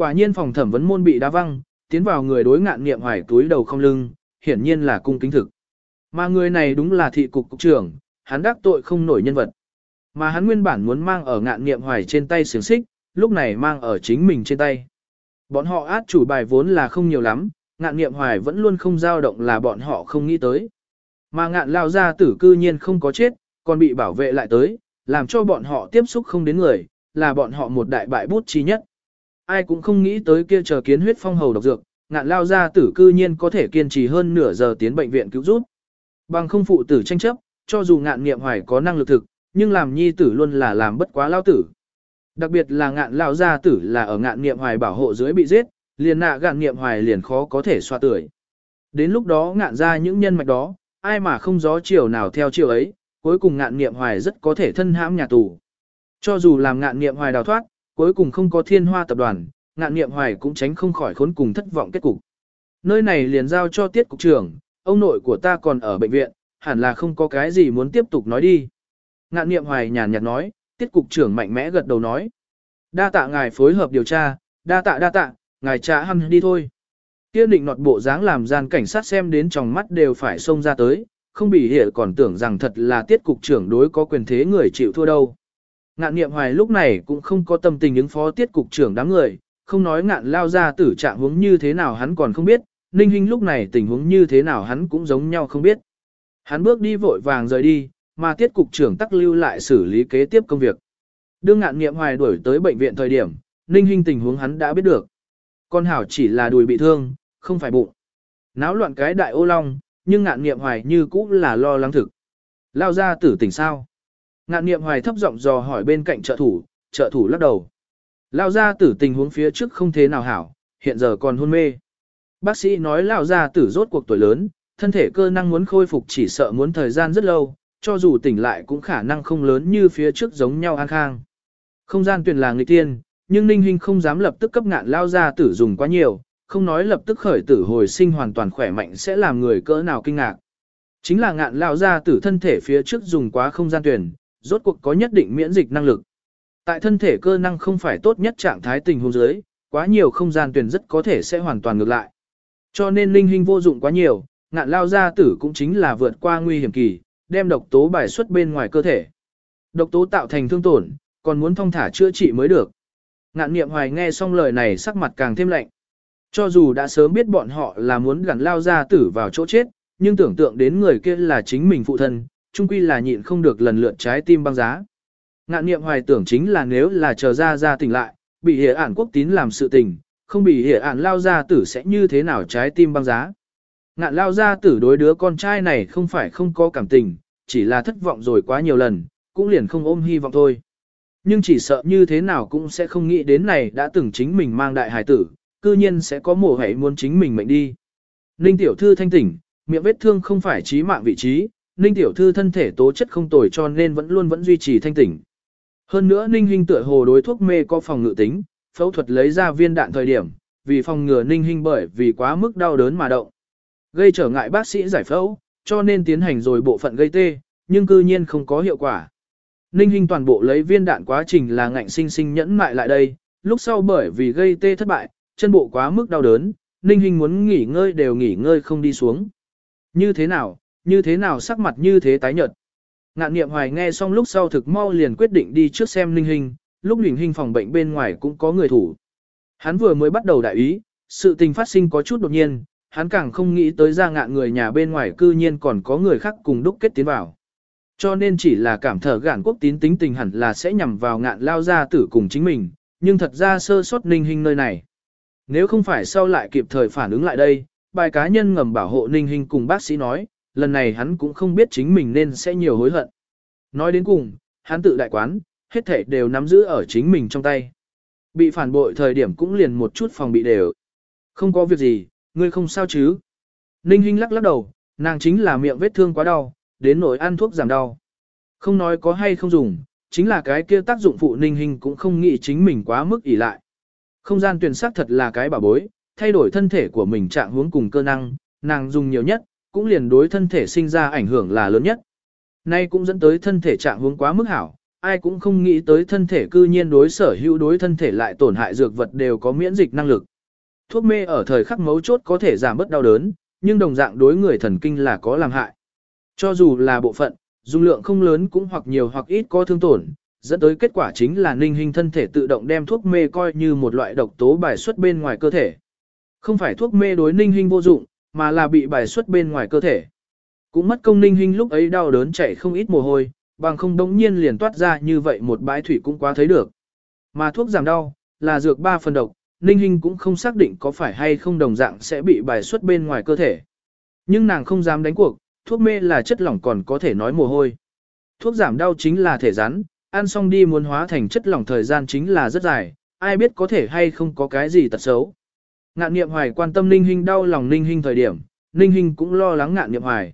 [SPEAKER 1] Quả nhiên phòng thẩm vấn môn bị đá văng, tiến vào người đối ngạn nghiệm hoài túi đầu không lưng, hiển nhiên là cung kính thực. Mà người này đúng là thị cục cục trưởng, hắn đắc tội không nổi nhân vật. Mà hắn nguyên bản muốn mang ở ngạn nghiệm hoài trên tay xiềng xích, lúc này mang ở chính mình trên tay. Bọn họ át chủ bài vốn là không nhiều lắm, ngạn nghiệm hoài vẫn luôn không dao động là bọn họ không nghĩ tới. Mà ngạn lao ra tử cư nhiên không có chết, còn bị bảo vệ lại tới, làm cho bọn họ tiếp xúc không đến người, là bọn họ một đại bại bút chi nhất. Ai cũng không nghĩ tới kia chờ kiến huyết phong hầu độc dược, ngạn lao ra tử cư nhiên có thể kiên trì hơn nửa giờ tiến bệnh viện cứu giúp. Bằng không phụ tử tranh chấp, cho dù ngạn nghiệm hoài có năng lực thực, nhưng làm nhi tử luôn là làm bất quá lao tử. Đặc biệt là ngạn lao gia tử là ở ngạn nghiệm hoài bảo hộ dưới bị giết, liền nạ ngạn nghiệm hoài liền khó có thể xoa tưởi. Đến lúc đó ngạn ra những nhân mạch đó, ai mà không gió chiều nào theo chiều ấy, cuối cùng ngạn nghiệm hoài rất có thể thân hãm nhà tù. Cho dù làm ngạn nghiệm hoài đào thoát, cuối cùng không có thiên hoa tập đoàn, ngạn nghiệm hoài cũng tránh không khỏi khốn cùng thất vọng kết cục. Nơi này liền giao cho tiết cục trưởng, ông nội của ta còn ở bệnh viện, hẳn là không có cái gì muốn tiếp tục nói đi. Ngạn nghiệm hoài nhàn nhạt nói, tiết cục trưởng mạnh mẽ gật đầu nói. Đa tạ ngài phối hợp điều tra, đa tạ đa tạ, ngài trả hăm đi thôi. Kia định nọt bộ dáng làm gian cảnh sát xem đến trong mắt đều phải xông ra tới, không bị hiểu còn tưởng rằng thật là tiết cục trưởng đối có quyền thế người chịu thua đâu. Ngạn niệm hoài lúc này cũng không có tâm tình ứng phó tiết cục trưởng đám người, không nói ngạn lao ra tử trạng huống như thế nào hắn còn không biết, ninh hình lúc này tình huống như thế nào hắn cũng giống nhau không biết. Hắn bước đi vội vàng rời đi, mà tiết cục trưởng tắc lưu lại xử lý kế tiếp công việc. Đương ngạn niệm hoài đuổi tới bệnh viện thời điểm, ninh hình tình huống hắn đã biết được. Con hảo chỉ là đùi bị thương, không phải bụng. Náo loạn cái đại ô long, nhưng ngạn niệm hoài như cũ là lo lắng thực. Lao ra tử tỉnh sao? Ngạn niệm hoài thấp giọng dò hỏi bên cạnh trợ thủ, trợ thủ lắc đầu. Lao gia tử tình huống phía trước không thế nào hảo, hiện giờ còn hôn mê. Bác sĩ nói Lão gia tử rốt cuộc tuổi lớn, thân thể cơ năng muốn khôi phục chỉ sợ muốn thời gian rất lâu, cho dù tỉnh lại cũng khả năng không lớn như phía trước giống nhau an khang. Không gian tuyển là người tiên, nhưng Ninh Hinh không dám lập tức cấp ngạn Lao gia tử dùng quá nhiều, không nói lập tức khởi tử hồi sinh hoàn toàn khỏe mạnh sẽ làm người cỡ nào kinh ngạc. Chính là ngạn lao gia tử thân thể phía trước dùng quá không gian tuyển, rốt cuộc có nhất định miễn dịch năng lực. Tại thân thể cơ năng không phải tốt nhất trạng thái tình huống dưới, quá nhiều không gian tuyển rất có thể sẽ hoàn toàn ngược lại. Cho nên linh hình vô dụng quá nhiều, ngạn lao gia tử cũng chính là vượt qua nguy hiểm kỳ, đem độc tố bài xuất bên ngoài cơ thể. Độc tố tạo thành thương tổn, còn muốn thông thả chữa trị mới được. Ngạn niệm hoài nghe xong lời này sắc mặt càng thêm lạnh. Cho dù đã sớm biết bọn họ là muốn gắn lao gia tử vào chỗ chết, nhưng tưởng tượng đến người kia là chính mình phụ thân, chung quy là nhịn không được lần lượt trái tim băng giá. Ngạn niệm hoài tưởng chính là nếu là chờ ra ra tỉnh lại, bị hệ ản quốc tín làm sự tình, không bị hệ ản lao ra tử sẽ như thế nào trái tim băng giá. Ngạn lao ra tử đối đứa con trai này không phải không có cảm tình, chỉ là thất vọng rồi quá nhiều lần, cũng liền không ôm hy vọng thôi. Nhưng chỉ sợ như thế nào cũng sẽ không nghĩ đến này đã từng chính mình mang đại hải tử, cư nhiên sẽ có mổ hảy muốn chính mình mệnh đi. Ninh tiểu thư thanh tỉnh, miệng vết thương không phải chí mạng vị trí, Ninh tiểu thư thân thể tố chất không tồi cho nên vẫn luôn vẫn duy trì thanh tỉnh. Hơn nữa Ninh Hinh tựa hồ đối thuốc mê có phòng ngự tính, phẫu thuật lấy ra viên đạn thời điểm, vì phòng ngừa Ninh Hinh bởi vì quá mức đau đớn mà động. Gây trở ngại bác sĩ giải phẫu, cho nên tiến hành rồi bộ phận gây tê, nhưng cư nhiên không có hiệu quả. Ninh Hinh toàn bộ lấy viên đạn quá trình là ngạnh sinh sinh nhẫn mại lại đây, lúc sau bởi vì gây tê thất bại, chân bộ quá mức đau đớn, Ninh Hinh muốn nghỉ ngơi đều nghỉ ngơi không đi xuống. Như thế nào, như thế nào sắc mặt như thế tái nhợt. Ngạn niệm hoài nghe xong lúc sau thực mau liền quyết định đi trước xem linh hình, lúc linh hình phòng bệnh bên ngoài cũng có người thủ. Hắn vừa mới bắt đầu đại ý, sự tình phát sinh có chút đột nhiên, hắn càng không nghĩ tới ra ngạn người nhà bên ngoài cư nhiên còn có người khác cùng đúc kết tiến vào. Cho nên chỉ là cảm thở gạn quốc tín tính tình hẳn là sẽ nhằm vào ngạn lao ra tử cùng chính mình, nhưng thật ra sơ sót ninh hình nơi này. Nếu không phải sau lại kịp thời phản ứng lại đây, bài cá nhân ngầm bảo hộ ninh hình cùng bác sĩ nói, lần này hắn cũng không biết chính mình nên sẽ nhiều hối hận. Nói đến cùng, hắn tự đại quán, hết thể đều nắm giữ ở chính mình trong tay. Bị phản bội thời điểm cũng liền một chút phòng bị đều. Không có việc gì, ngươi không sao chứ. Ninh Hinh lắc lắc đầu, nàng chính là miệng vết thương quá đau, đến nỗi ăn thuốc giảm đau. Không nói có hay không dùng, chính là cái kia tác dụng phụ Ninh Hinh cũng không nghĩ chính mình quá mức ỷ lại. Không gian tuyển sắc thật là cái bảo bối, thay đổi thân thể của mình trạng hướng cùng cơ năng, nàng dùng nhiều nhất, cũng liền đối thân thể sinh ra ảnh hưởng là lớn nhất. Nay cũng dẫn tới thân thể trạng hướng quá mức hảo, ai cũng không nghĩ tới thân thể cư nhiên đối sở hữu đối thân thể lại tổn hại dược vật đều có miễn dịch năng lực. Thuốc mê ở thời khắc mấu chốt có thể giảm bớt đau đớn, nhưng đồng dạng đối người thần kinh là có làm hại. Cho dù là bộ phận, dung lượng không lớn cũng hoặc nhiều hoặc ít có thương tổn, dẫn tới kết quả chính là ninh hình thân thể tự động đem thuốc mê coi như một loại độc tố bài xuất bên ngoài cơ thể. Không phải thuốc mê đối ninh hình vô dụng, mà là bị bài xuất bên ngoài cơ thể. Cũng mất công ninh hình lúc ấy đau đớn chảy không ít mồ hôi, bằng không đống nhiên liền toát ra như vậy một bãi thủy cũng quá thấy được. Mà thuốc giảm đau, là dược ba phần độc, ninh hình cũng không xác định có phải hay không đồng dạng sẽ bị bài xuất bên ngoài cơ thể. Nhưng nàng không dám đánh cuộc, thuốc mê là chất lỏng còn có thể nói mồ hôi. Thuốc giảm đau chính là thể rắn, ăn xong đi muốn hóa thành chất lỏng thời gian chính là rất dài, ai biết có thể hay không có cái gì tật xấu. Ngạn niệm hoài quan tâm ninh hình đau lòng ninh hình thời điểm, ninh hình cũng lo lắng ngạn niệm hoài.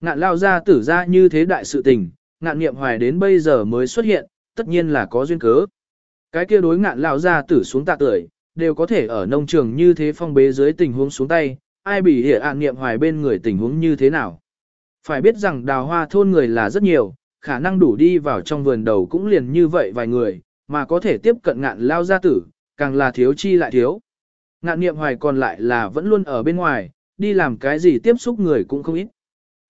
[SPEAKER 1] Ngạn lao ra tử ra như thế đại sự tình, ngạn niệm hoài đến bây giờ mới xuất hiện, tất nhiên là có duyên cớ. Cái kia đối ngạn lao ra tử xuống tạ tuổi, đều có thể ở nông trường như thế phong bế dưới tình huống xuống tay, ai bị hiểu ạn niệm hoài bên người tình huống như thế nào. Phải biết rằng đào hoa thôn người là rất nhiều, khả năng đủ đi vào trong vườn đầu cũng liền như vậy vài người, mà có thể tiếp cận ngạn lao gia tử, càng là thiếu chi lại thiếu. Ngạn niệm hoài còn lại là vẫn luôn ở bên ngoài, đi làm cái gì tiếp xúc người cũng không ít.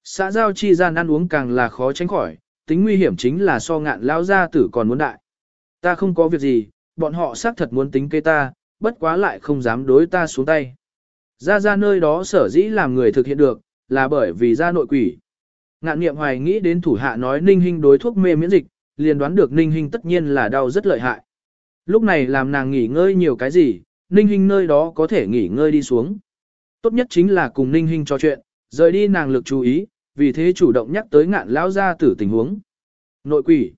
[SPEAKER 1] Xã giao chi gian ăn uống càng là khó tránh khỏi, tính nguy hiểm chính là so ngạn lao gia tử còn muốn đại. Ta không có việc gì, bọn họ xác thật muốn tính kế ta, bất quá lại không dám đối ta xuống tay. Ra ra nơi đó sở dĩ làm người thực hiện được, là bởi vì ra nội quỷ. Ngạn niệm hoài nghĩ đến thủ hạ nói ninh hình đối thuốc mê miễn dịch, liền đoán được ninh hình tất nhiên là đau rất lợi hại. Lúc này làm nàng nghỉ ngơi nhiều cái gì, ninh Hinh nơi đó có thể nghỉ ngơi đi xuống. Tốt nhất chính là cùng ninh Hinh trò chuyện, rời đi nàng lực chú ý, vì thế chủ động nhắc tới ngạn lao gia tử tình huống. Nội quỷ.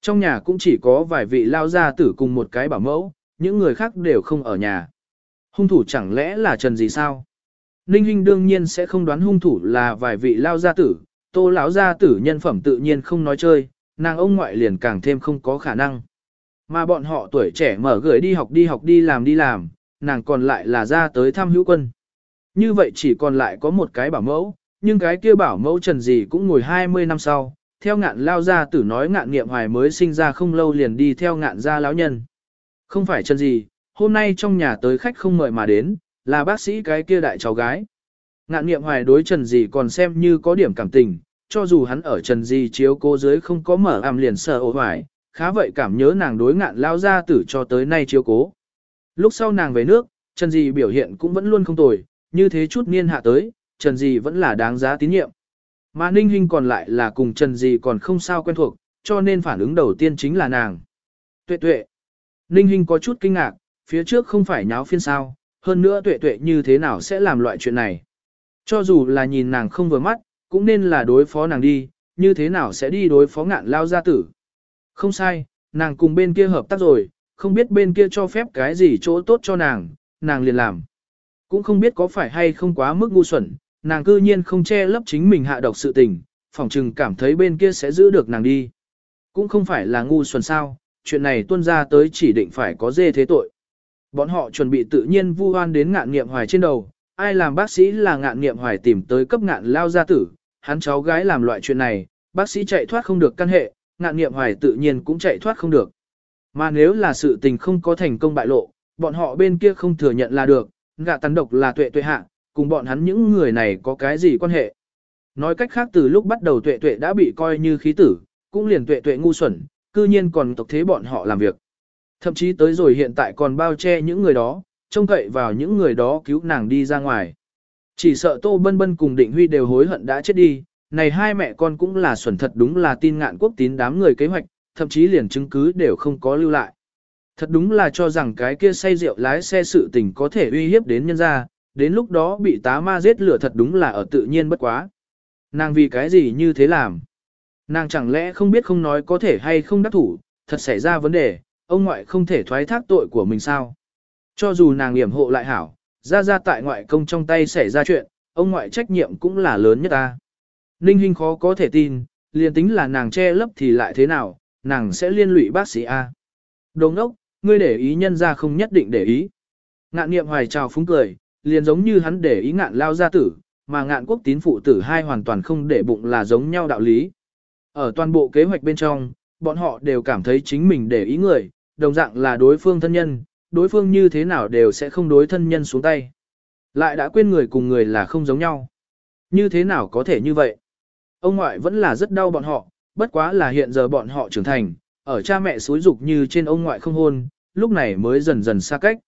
[SPEAKER 1] Trong nhà cũng chỉ có vài vị lao gia tử cùng một cái bảo mẫu, những người khác đều không ở nhà. Hung thủ chẳng lẽ là Trần gì sao? Ninh Hinh đương nhiên sẽ không đoán hung thủ là vài vị lao gia tử, tô lão gia tử nhân phẩm tự nhiên không nói chơi, nàng ông ngoại liền càng thêm không có khả năng. Mà bọn họ tuổi trẻ mở gửi đi học đi học đi làm đi làm, nàng còn lại là ra tới thăm hữu quân. Như vậy chỉ còn lại có một cái bảo mẫu, nhưng cái kia bảo mẫu trần gì cũng ngồi 20 năm sau, theo ngạn lao ra tử nói ngạn nghiệm hoài mới sinh ra không lâu liền đi theo ngạn gia lão nhân. Không phải trần gì, hôm nay trong nhà tới khách không mời mà đến, là bác sĩ cái kia đại cháu gái. Ngạn nghiệm hoài đối Trần gì còn xem như có điểm cảm tình, cho dù hắn ở Trần gì chiếu cô dưới không có mở ảm liền sợ ổ hoài, khá vậy cảm nhớ nàng đối ngạn lao ra tử cho tới nay chiếu cố. Lúc sau nàng về nước, Trần Dì biểu hiện cũng vẫn luôn không tồi, như thế chút niên hạ tới, Trần Dì vẫn là đáng giá tín nhiệm. Mà Ninh Hinh còn lại là cùng Trần Dì còn không sao quen thuộc, cho nên phản ứng đầu tiên chính là nàng. Tuệ tuệ. Ninh Hinh có chút kinh ngạc, phía trước không phải nháo phiên sao, hơn nữa tuệ tuệ như thế nào sẽ làm loại chuyện này. Cho dù là nhìn nàng không vừa mắt, cũng nên là đối phó nàng đi, như thế nào sẽ đi đối phó ngạn lao gia tử. Không sai, nàng cùng bên kia hợp tác rồi, không biết bên kia cho phép cái gì chỗ tốt cho nàng, nàng liền làm. Cũng không biết có phải hay không quá mức ngu xuẩn, nàng cư nhiên không che lấp chính mình hạ độc sự tình, phỏng chừng cảm thấy bên kia sẽ giữ được nàng đi. Cũng không phải là ngu xuẩn sao, chuyện này tuân ra tới chỉ định phải có dê thế tội. Bọn họ chuẩn bị tự nhiên vu oan đến ngạn nghiệm hoài trên đầu, ai làm bác sĩ là ngạn nghiệm hoài tìm tới cấp ngạn lao gia tử, hắn cháu gái làm loại chuyện này, bác sĩ chạy thoát không được căn hệ, ngạn nghiệm hoài tự nhiên cũng chạy thoát không được. Mà nếu là sự tình không có thành công bại lộ, bọn họ bên kia không thừa nhận là được, gạ tàn độc là tuệ tuệ hạ, cùng bọn hắn những người này có cái gì quan hệ. Nói cách khác từ lúc bắt đầu tuệ tuệ đã bị coi như khí tử, cũng liền tuệ tuệ ngu xuẩn, cư nhiên còn tộc thế bọn họ làm việc. Thậm chí tới rồi hiện tại còn bao che những người đó, trông cậy vào những người đó cứu nàng đi ra ngoài. Chỉ sợ Tô Bân Bân cùng Định Huy đều hối hận đã chết đi, này hai mẹ con cũng là xuẩn thật đúng là tin ngạn quốc tín đám người kế hoạch, thậm chí liền chứng cứ đều không có lưu lại. Thật đúng là cho rằng cái kia say rượu lái xe sự tình có thể uy hiếp đến nhân gia, đến lúc đó bị tá ma giết lửa thật đúng là ở tự nhiên bất quá. Nàng vì cái gì như thế làm? Nàng chẳng lẽ không biết không nói có thể hay không đắc thủ, thật xảy ra vấn đề, ông ngoại không thể thoái thác tội của mình sao? Cho dù nàng yểm hộ lại hảo, ra ra tại ngoại công trong tay xảy ra chuyện, ông ngoại trách nhiệm cũng là lớn nhất ta. Ninh Hinh khó có thể tin, liền tính là nàng che lấp thì lại thế nào, nàng sẽ liên lụy bác sĩ A. Đồng ốc, ngươi để ý nhân ra không nhất định để ý. Ngạn niệm hoài trào phúng cười, liền giống như hắn để ý ngạn lao gia tử, mà ngạn quốc tín phụ tử hai hoàn toàn không để bụng là giống nhau đạo lý. Ở toàn bộ kế hoạch bên trong, bọn họ đều cảm thấy chính mình để ý người, đồng dạng là đối phương thân nhân, đối phương như thế nào đều sẽ không đối thân nhân xuống tay. Lại đã quên người cùng người là không giống nhau. Như thế nào có thể như vậy? Ông ngoại vẫn là rất đau bọn họ, bất quá là hiện giờ bọn họ trưởng thành, ở cha mẹ xối dục như trên ông ngoại không hôn, lúc này mới dần dần xa cách.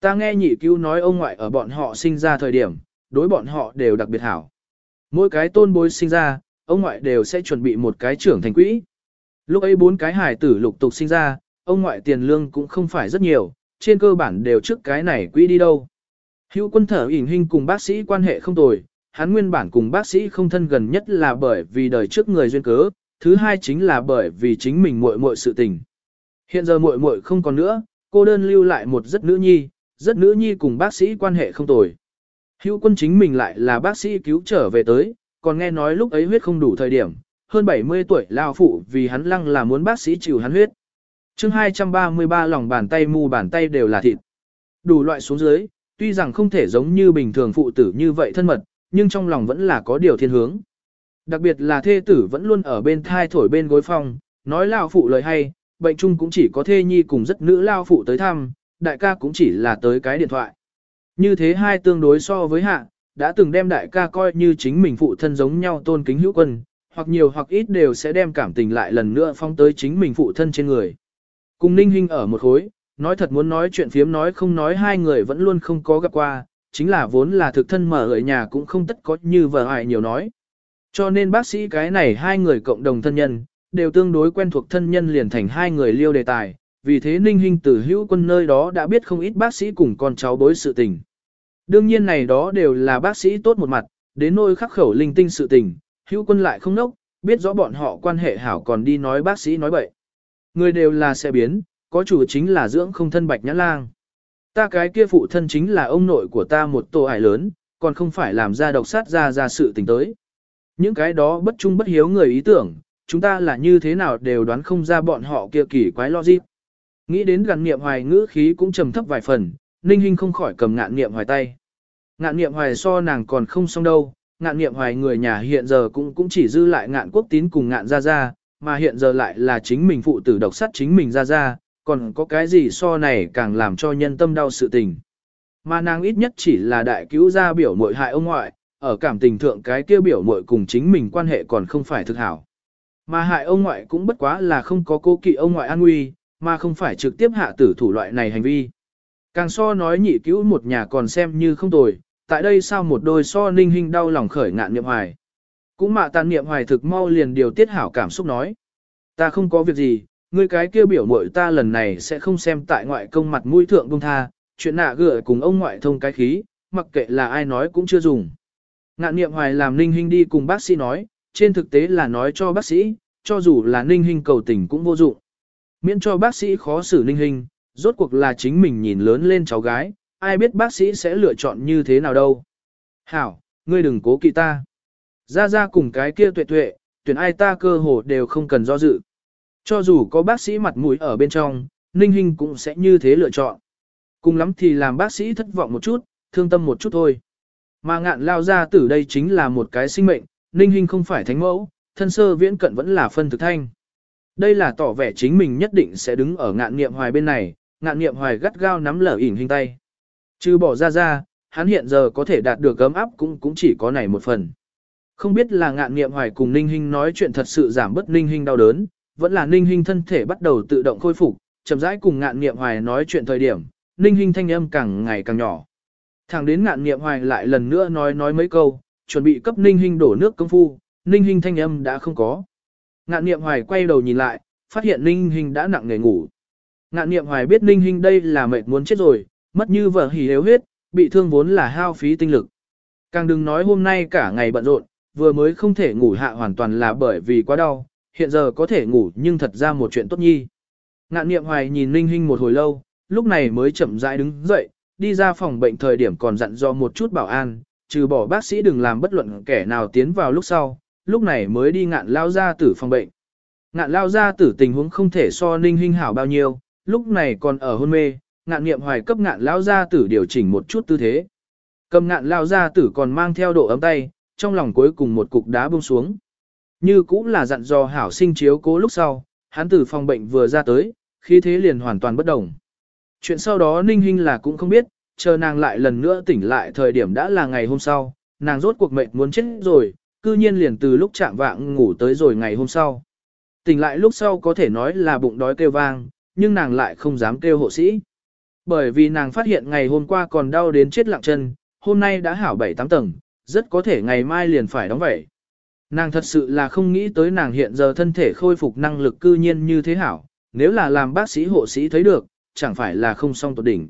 [SPEAKER 1] Ta nghe nhị cứu nói ông ngoại ở bọn họ sinh ra thời điểm, đối bọn họ đều đặc biệt hảo. Mỗi cái tôn bối sinh ra, ông ngoại đều sẽ chuẩn bị một cái trưởng thành quỹ. Lúc ấy bốn cái hải tử lục tục sinh ra, ông ngoại tiền lương cũng không phải rất nhiều, trên cơ bản đều trước cái này quỹ đi đâu. Hữu quân thở ỉn hình cùng bác sĩ quan hệ không tồi, hắn nguyên bản cùng bác sĩ không thân gần nhất là bởi vì đời trước người duyên cớ, thứ hai chính là bởi vì chính mình muội muội sự tình. Hiện giờ muội muội không còn nữa, cô đơn lưu lại một rất nữ nhi, rất nữ nhi cùng bác sĩ quan hệ không tồi. Hữu quân chính mình lại là bác sĩ cứu trở về tới, còn nghe nói lúc ấy huyết không đủ thời điểm, hơn 70 tuổi lao phụ vì hắn lăng là muốn bác sĩ chịu hắn huyết. chương 233 lòng bàn tay mu bàn tay đều là thịt. Đủ loại xuống dưới, tuy rằng không thể giống như bình thường phụ tử như vậy thân mật, nhưng trong lòng vẫn là có điều thiên hướng. Đặc biệt là thê tử vẫn luôn ở bên thai thổi bên gối phòng, nói lao phụ lời hay, bệnh chung cũng chỉ có thê nhi cùng rất nữ lao phụ tới thăm, đại ca cũng chỉ là tới cái điện thoại. Như thế hai tương đối so với hạ, đã từng đem đại ca coi như chính mình phụ thân giống nhau tôn kính hữu quân, hoặc nhiều hoặc ít đều sẽ đem cảm tình lại lần nữa phong tới chính mình phụ thân trên người. Cùng ninh hình ở một khối, nói thật muốn nói chuyện phiếm nói không nói hai người vẫn luôn không có gặp qua, chính là vốn là thực thân mở ở nhà cũng không tất có như vợ hại nhiều nói. Cho nên bác sĩ cái này hai người cộng đồng thân nhân, đều tương đối quen thuộc thân nhân liền thành hai người liêu đề tài, vì thế Ninh Hinh từ hữu quân nơi đó đã biết không ít bác sĩ cùng con cháu bối sự tình. Đương nhiên này đó đều là bác sĩ tốt một mặt, đến nôi khắc khẩu linh tinh sự tình, hữu quân lại không nốc, biết rõ bọn họ quan hệ hảo còn đi nói bác sĩ nói bậy. Người đều là sẽ biến, có chủ chính là dưỡng không thân bạch nhã lang. Ta cái kia phụ thân chính là ông nội của ta một tổ ải lớn, còn không phải làm ra độc sát ra ra sự tình tới. Những cái đó bất trung bất hiếu người ý tưởng, chúng ta là như thế nào đều đoán không ra bọn họ kia kỳ quái logic. Nghĩ đến gần niệm hoài ngữ khí cũng trầm thấp vài phần, Ninh Hinh không khỏi cầm ngạn niệm hoài tay. Ngạn niệm hoài so nàng còn không xong đâu, ngạn niệm hoài người nhà hiện giờ cũng cũng chỉ dư lại ngạn quốc tín cùng ngạn gia gia, mà hiện giờ lại là chính mình phụ tử độc sát chính mình gia gia, còn có cái gì so này càng làm cho nhân tâm đau sự tình. Mà nàng ít nhất chỉ là đại cứu gia biểu mội hại ông ngoại, ở cảm tình thượng cái kia biểu mội cùng chính mình quan hệ còn không phải thực hảo. Mà hại ông ngoại cũng bất quá là không có cố kỵ ông ngoại an nguy, mà không phải trực tiếp hạ tử thủ loại này hành vi. Càng so nói nhị cứu một nhà còn xem như không tồi, tại đây sao một đôi so ninh hình đau lòng khởi ngạn niệm hoài. Cũng mạ tàn niệm hoài thực mau liền điều tiết hảo cảm xúc nói. Ta không có việc gì, ngươi cái kia biểu muội ta lần này sẽ không xem tại ngoại công mặt mũi thượng công tha, chuyện nạ gựa cùng ông ngoại thông cái khí, mặc kệ là ai nói cũng chưa dùng. Ngạn niệm hoài làm ninh hình đi cùng bác sĩ nói, trên thực tế là nói cho bác sĩ, cho dù là ninh hình cầu tình cũng vô dụng. Miễn cho bác sĩ khó xử ninh hình, rốt cuộc là chính mình nhìn lớn lên cháu gái, ai biết bác sĩ sẽ lựa chọn như thế nào đâu. Hảo, ngươi đừng cố kỵ ta. Ra ra cùng cái kia tuệ tuệ, tuyển ai ta cơ hồ đều không cần do dự. Cho dù có bác sĩ mặt mũi ở bên trong, Ninh Hinh cũng sẽ như thế lựa chọn. Cùng lắm thì làm bác sĩ thất vọng một chút, thương tâm một chút thôi. Mà ngạn lao ra từ đây chính là một cái sinh mệnh, Ninh Hinh không phải thánh mẫu, thân sơ viễn cận vẫn là phân thực thanh. Đây là tỏ vẻ chính mình nhất định sẽ đứng ở ngạn nghiệm hoài bên này, ngạn nghiệm hoài gắt gao nắm lở ỉn hình tay. Chứ bỏ ra ra, hắn hiện giờ có thể đạt được gấm áp cũng cũng chỉ có này một phần. Không biết là ngạn nghiệm hoài cùng Ninh Hinh nói chuyện thật sự giảm bớt Ninh Hinh đau đớn, vẫn là Ninh Hinh thân thể bắt đầu tự động khôi phục, chậm rãi cùng ngạn niệm hoài nói chuyện thời điểm, Ninh Hinh thanh âm càng ngày càng nhỏ. Thẳng đến ngạn niệm hoài lại lần nữa nói nói mấy câu, chuẩn bị cấp Ninh Hinh đổ nước công phu, Ninh Hinh thanh âm đã không có. Ngạn niệm hoài quay đầu nhìn lại, phát hiện Ninh Hinh đã nặng nề ngủ. Ngạn niệm hoài biết Ninh Hinh đây là mệt muốn chết rồi, mất như vợ hỉ yếu huyết, bị thương vốn là hao phí tinh lực. Càng đừng nói hôm nay cả ngày bận rộn, vừa mới không thể ngủ hạ hoàn toàn là bởi vì quá đau, hiện giờ có thể ngủ nhưng thật ra một chuyện tốt nhi. Ngạn niệm hoài nhìn Ninh Hinh một hồi lâu, lúc này mới chậm rãi đứng dậy, đi ra phòng bệnh thời điểm còn dặn dò một chút bảo an, trừ bỏ bác sĩ đừng làm bất luận kẻ nào tiến vào lúc sau, lúc này mới đi ngạn lao ra tử phòng bệnh. Ngạn lao ra tử tình huống không thể so Ninh Hinh hảo bao nhiêu, lúc này còn ở hôn mê, ngạn niệm hoài cấp ngạn lao ra tử điều chỉnh một chút tư thế. Cầm ngạn lao ra tử còn mang theo độ ấm tay, trong lòng cuối cùng một cục đá buông xuống. Như cũng là dặn dò hảo sinh chiếu cố lúc sau, hắn từ phòng bệnh vừa ra tới, khí thế liền hoàn toàn bất đồng. Chuyện sau đó Ninh Hinh là cũng không biết, chờ nàng lại lần nữa tỉnh lại thời điểm đã là ngày hôm sau, nàng rốt cuộc mệnh muốn chết rồi, cư nhiên liền từ lúc chạm vạng ngủ tới rồi ngày hôm sau. Tỉnh lại lúc sau có thể nói là bụng đói kêu vang, nhưng nàng lại không dám kêu hộ sĩ. Bởi vì nàng phát hiện ngày hôm qua còn đau đến chết lặng chân, hôm nay đã hảo 7-8 tầng, rất có thể ngày mai liền phải đóng vậy. Nàng thật sự là không nghĩ tới nàng hiện giờ thân thể khôi phục năng lực cư nhiên như thế hảo, nếu là làm bác sĩ hộ sĩ thấy được, chẳng phải là không xong tột đỉnh.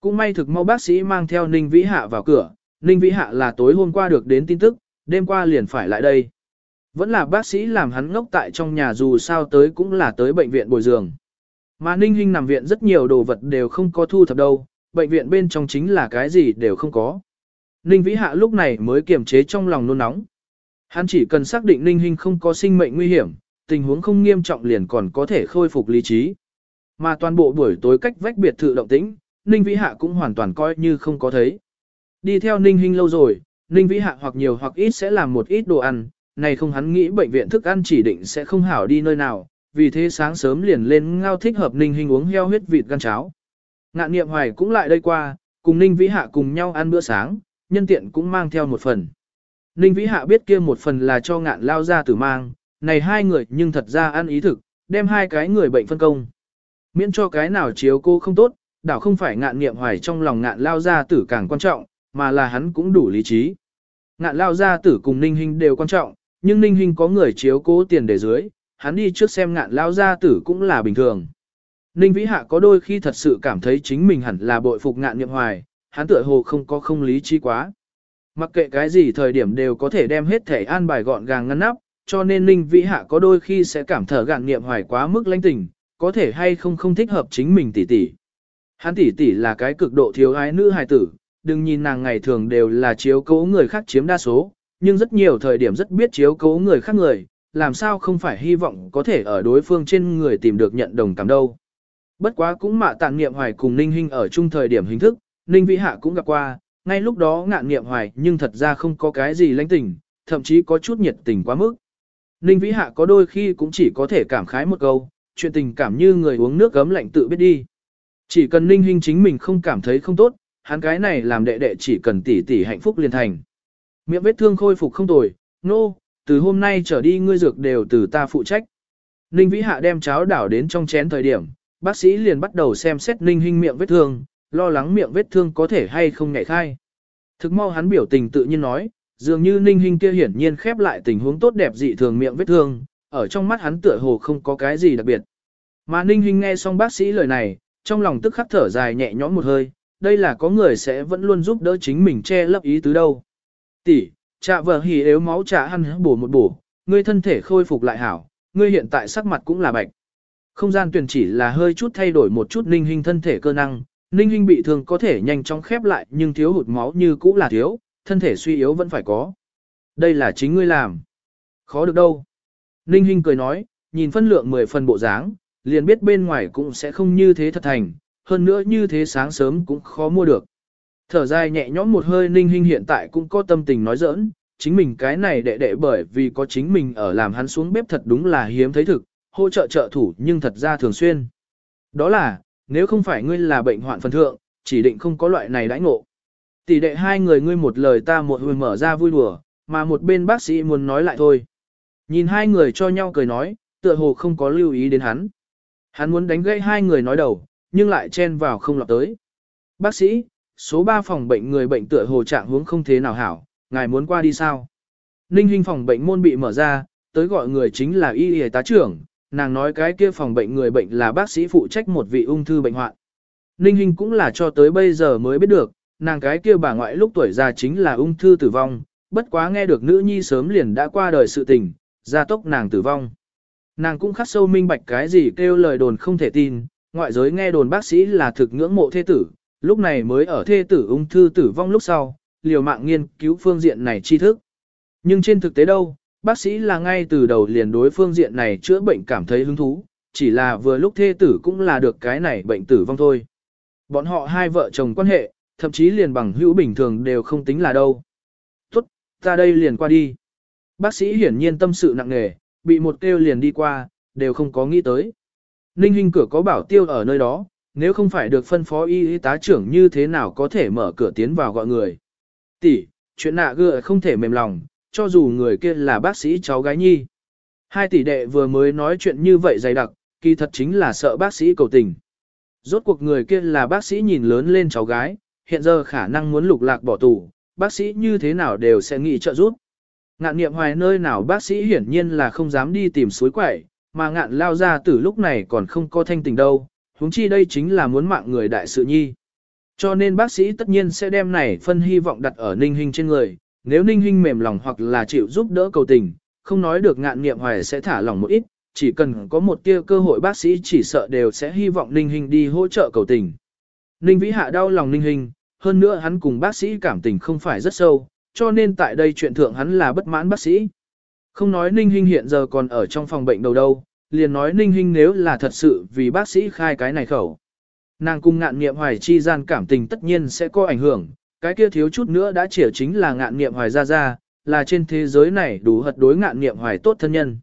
[SPEAKER 1] Cũng may thực mau bác sĩ mang theo Ninh Vĩ Hạ vào cửa, Ninh Vĩ Hạ là tối hôm qua được đến tin tức, đêm qua liền phải lại đây. Vẫn là bác sĩ làm hắn ngốc tại trong nhà dù sao tới cũng là tới bệnh viện bồi giường. Mà Ninh Hinh nằm viện rất nhiều đồ vật đều không có thu thập đâu, bệnh viện bên trong chính là cái gì đều không có. Ninh Vĩ Hạ lúc này mới kiềm chế trong lòng nôn nóng. Hắn chỉ cần xác định Ninh Hinh không có sinh mệnh nguy hiểm, tình huống không nghiêm trọng liền còn có thể khôi phục lý trí. Mà toàn bộ buổi tối cách vách biệt thự động tĩnh, Ninh Vĩ Hạ cũng hoàn toàn coi như không có thấy. Đi theo Ninh Hinh lâu rồi, Ninh Vĩ Hạ hoặc nhiều hoặc ít sẽ làm một ít đồ ăn, này không hắn nghĩ bệnh viện thức ăn chỉ định sẽ không hảo đi nơi nào, vì thế sáng sớm liền lên ngao thích hợp Ninh Hinh uống heo huyết vịt gan cháo. Ngạn niệm hoài cũng lại đây qua, cùng Ninh Vĩ Hạ cùng nhau ăn bữa sáng, nhân tiện cũng mang theo một phần. Ninh Vĩ Hạ biết kia một phần là cho ngạn lao ra tử mang, này hai người nhưng thật ra ăn ý thực, đem hai cái người bệnh phân công. Miễn cho cái nào chiếu cô không tốt, đảo không phải ngạn nghiệm hoài trong lòng ngạn lao ra tử càng quan trọng, mà là hắn cũng đủ lý trí. Ngạn lao ra tử cùng Ninh Hinh đều quan trọng, nhưng Ninh Hinh có người chiếu cố tiền để dưới, hắn đi trước xem ngạn lao ra tử cũng là bình thường. Ninh Vĩ Hạ có đôi khi thật sự cảm thấy chính mình hẳn là bội phục ngạn nghiệm hoài, hắn tựa hồ không có không lý trí quá. Mặc kệ cái gì thời điểm đều có thể đem hết thể an bài gọn gàng ngăn nắp, cho nên Ninh Vĩ Hạ có đôi khi sẽ cảm thở gạn nghiệm hoài quá mức lãnh tình, có thể hay không không thích hợp chính mình tỷ tỷ. Hắn tỷ tỷ là cái cực độ thiếu ái nữ hài tử, đừng nhìn nàng ngày thường đều là chiếu cố người khác chiếm đa số, nhưng rất nhiều thời điểm rất biết chiếu cố người khác người, làm sao không phải hy vọng có thể ở đối phương trên người tìm được nhận đồng cảm đâu. Bất quá cũng mạ tạng niệm hoài cùng Ninh Hinh ở chung thời điểm hình thức, Ninh Vĩ Hạ cũng gặp qua, ngay lúc đó ngạn niệm hoài nhưng thật ra không có cái gì lãnh tình, thậm chí có chút nhiệt tình quá mức. Ninh Vĩ Hạ có đôi khi cũng chỉ có thể cảm khái một câu, chuyện tình cảm như người uống nước gấm lạnh tự biết đi. Chỉ cần Ninh Hinh chính mình không cảm thấy không tốt, hắn cái này làm đệ đệ chỉ cần tỷ tỷ hạnh phúc liền thành. Miệng vết thương khôi phục không tồi, nô, no, từ hôm nay trở đi ngươi dược đều từ ta phụ trách. Ninh Vĩ Hạ đem cháo đảo đến trong chén thời điểm, bác sĩ liền bắt đầu xem xét Ninh Hinh miệng vết thương, lo lắng miệng vết thương có thể hay không nhảy khai. Thực mau hắn biểu tình tự nhiên nói, dường như Ninh hình kia hiển nhiên khép lại tình huống tốt đẹp dị thường miệng vết thương, ở trong mắt hắn tựa hồ không có cái gì đặc biệt. Mà Ninh hình nghe xong bác sĩ lời này, trong lòng tức khắc thở dài nhẹ nhõm một hơi, đây là có người sẽ vẫn luôn giúp đỡ chính mình che lấp ý tứ đâu. Tỷ, trạ vợ hỉ yếu máu trà ăn bổ một bổ, ngươi thân thể khôi phục lại hảo, ngươi hiện tại sắc mặt cũng là bạch. Không gian tuyển chỉ là hơi chút thay đổi một chút ninh hình thân thể cơ năng, ninh Hinh bị thương có thể nhanh chóng khép lại nhưng thiếu hụt máu như cũ là thiếu, thân thể suy yếu vẫn phải có. Đây là chính ngươi làm. Khó được đâu. Ninh Hinh cười nói, nhìn phân lượng 10 phần bộ dáng, liền biết bên ngoài cũng sẽ không như thế thật thành, hơn nữa như thế sáng sớm cũng khó mua được. Thở dài nhẹ nhõm một hơi ninh Hinh hiện tại cũng có tâm tình nói giỡn, chính mình cái này đệ đệ bởi vì có chính mình ở làm hắn xuống bếp thật đúng là hiếm thấy thực, hỗ trợ trợ thủ nhưng thật ra thường xuyên. Đó là, nếu không phải ngươi là bệnh hoạn phần thượng, chỉ định không có loại này đãi ngộ. Tỷ đệ hai người ngươi một lời ta một hồi mở ra vui đùa, mà một bên bác sĩ muốn nói lại thôi. Nhìn hai người cho nhau cười nói, tựa hồ không có lưu ý đến hắn. Hắn muốn đánh gãy hai người nói đầu, nhưng lại chen vào không lọt tới. Bác sĩ, số 3 phòng bệnh người bệnh tựa hồ trạng huống không thế nào hảo, ngài muốn qua đi sao? Ninh Hinh phòng bệnh môn bị mở ra, tới gọi người chính là y y tá trưởng, nàng nói cái kia phòng bệnh người bệnh là bác sĩ phụ trách một vị ung thư bệnh hoạn. Ninh Hinh cũng là cho tới bây giờ mới biết được, nàng cái kia bà ngoại lúc tuổi già chính là ung thư tử vong, bất quá nghe được nữ nhi sớm liền đã qua đời sự tình, gia tốc nàng tử vong. Nàng cũng khắc sâu minh bạch cái gì kêu lời đồn không thể tin, ngoại giới nghe đồn bác sĩ là thực ngưỡng mộ thê tử, lúc này mới ở thê tử ung thư tử vong lúc sau, liều mạng nghiên cứu phương diện này tri thức. Nhưng trên thực tế đâu, bác sĩ là ngay từ đầu liền đối phương diện này chữa bệnh cảm thấy hứng thú, chỉ là vừa lúc thê tử cũng là được cái này bệnh tử vong thôi. Bọn họ hai vợ chồng quan hệ, thậm chí liền bằng hữu bình thường đều không tính là đâu. Tốt, ta đây liền qua đi. Bác sĩ hiển nhiên tâm sự nặng nề, bị một kêu liền đi qua, đều không có nghĩ tới. Ninh Hinh cửa có bảo tiêu ở nơi đó, nếu không phải được phân phó y y tá trưởng như thế nào có thể mở cửa tiến vào gọi người. Tỷ, chuyện nạ gựa không thể mềm lòng, cho dù người kia là bác sĩ cháu gái nhi. Hai tỷ đệ vừa mới nói chuyện như vậy dày đặc, kỳ thật chính là sợ bác sĩ cầu tình. Rốt cuộc người kia là bác sĩ nhìn lớn lên cháu gái, hiện giờ khả năng muốn lục lạc bỏ tù, bác sĩ như thế nào đều sẽ nghĩ trợ giúp. Ngạn niệm hoài nơi nào bác sĩ hiển nhiên là không dám đi tìm suối quẩy, mà ngạn lao ra từ lúc này còn không có thanh tình đâu, huống chi đây chính là muốn mạng người đại sự nhi. Cho nên bác sĩ tất nhiên sẽ đem này phân hy vọng đặt ở ninh hình trên người, nếu ninh Hinh mềm lòng hoặc là chịu giúp đỡ cầu tình, không nói được ngạn niệm hoài sẽ thả lòng một ít, chỉ cần có một tia cơ hội bác sĩ chỉ sợ đều sẽ hy vọng ninh Hinh đi hỗ trợ cầu tình. Ninh vĩ hạ đau lòng ninh Hinh, hơn nữa hắn cùng bác sĩ cảm tình không phải rất sâu, cho nên tại đây chuyện thượng hắn là bất mãn bác sĩ. Không nói ninh Hinh hiện giờ còn ở trong phòng bệnh đầu đâu, liền nói ninh Hinh nếu là thật sự vì bác sĩ khai cái này khẩu. Nàng cùng ngạn nghiệm hoài chi gian cảm tình tất nhiên sẽ có ảnh hưởng, cái kia thiếu chút nữa đã chỉ chính là ngạn nghiệm hoài ra ra, là trên thế giới này đủ hật đối ngạn nghiệm hoài tốt thân nhân.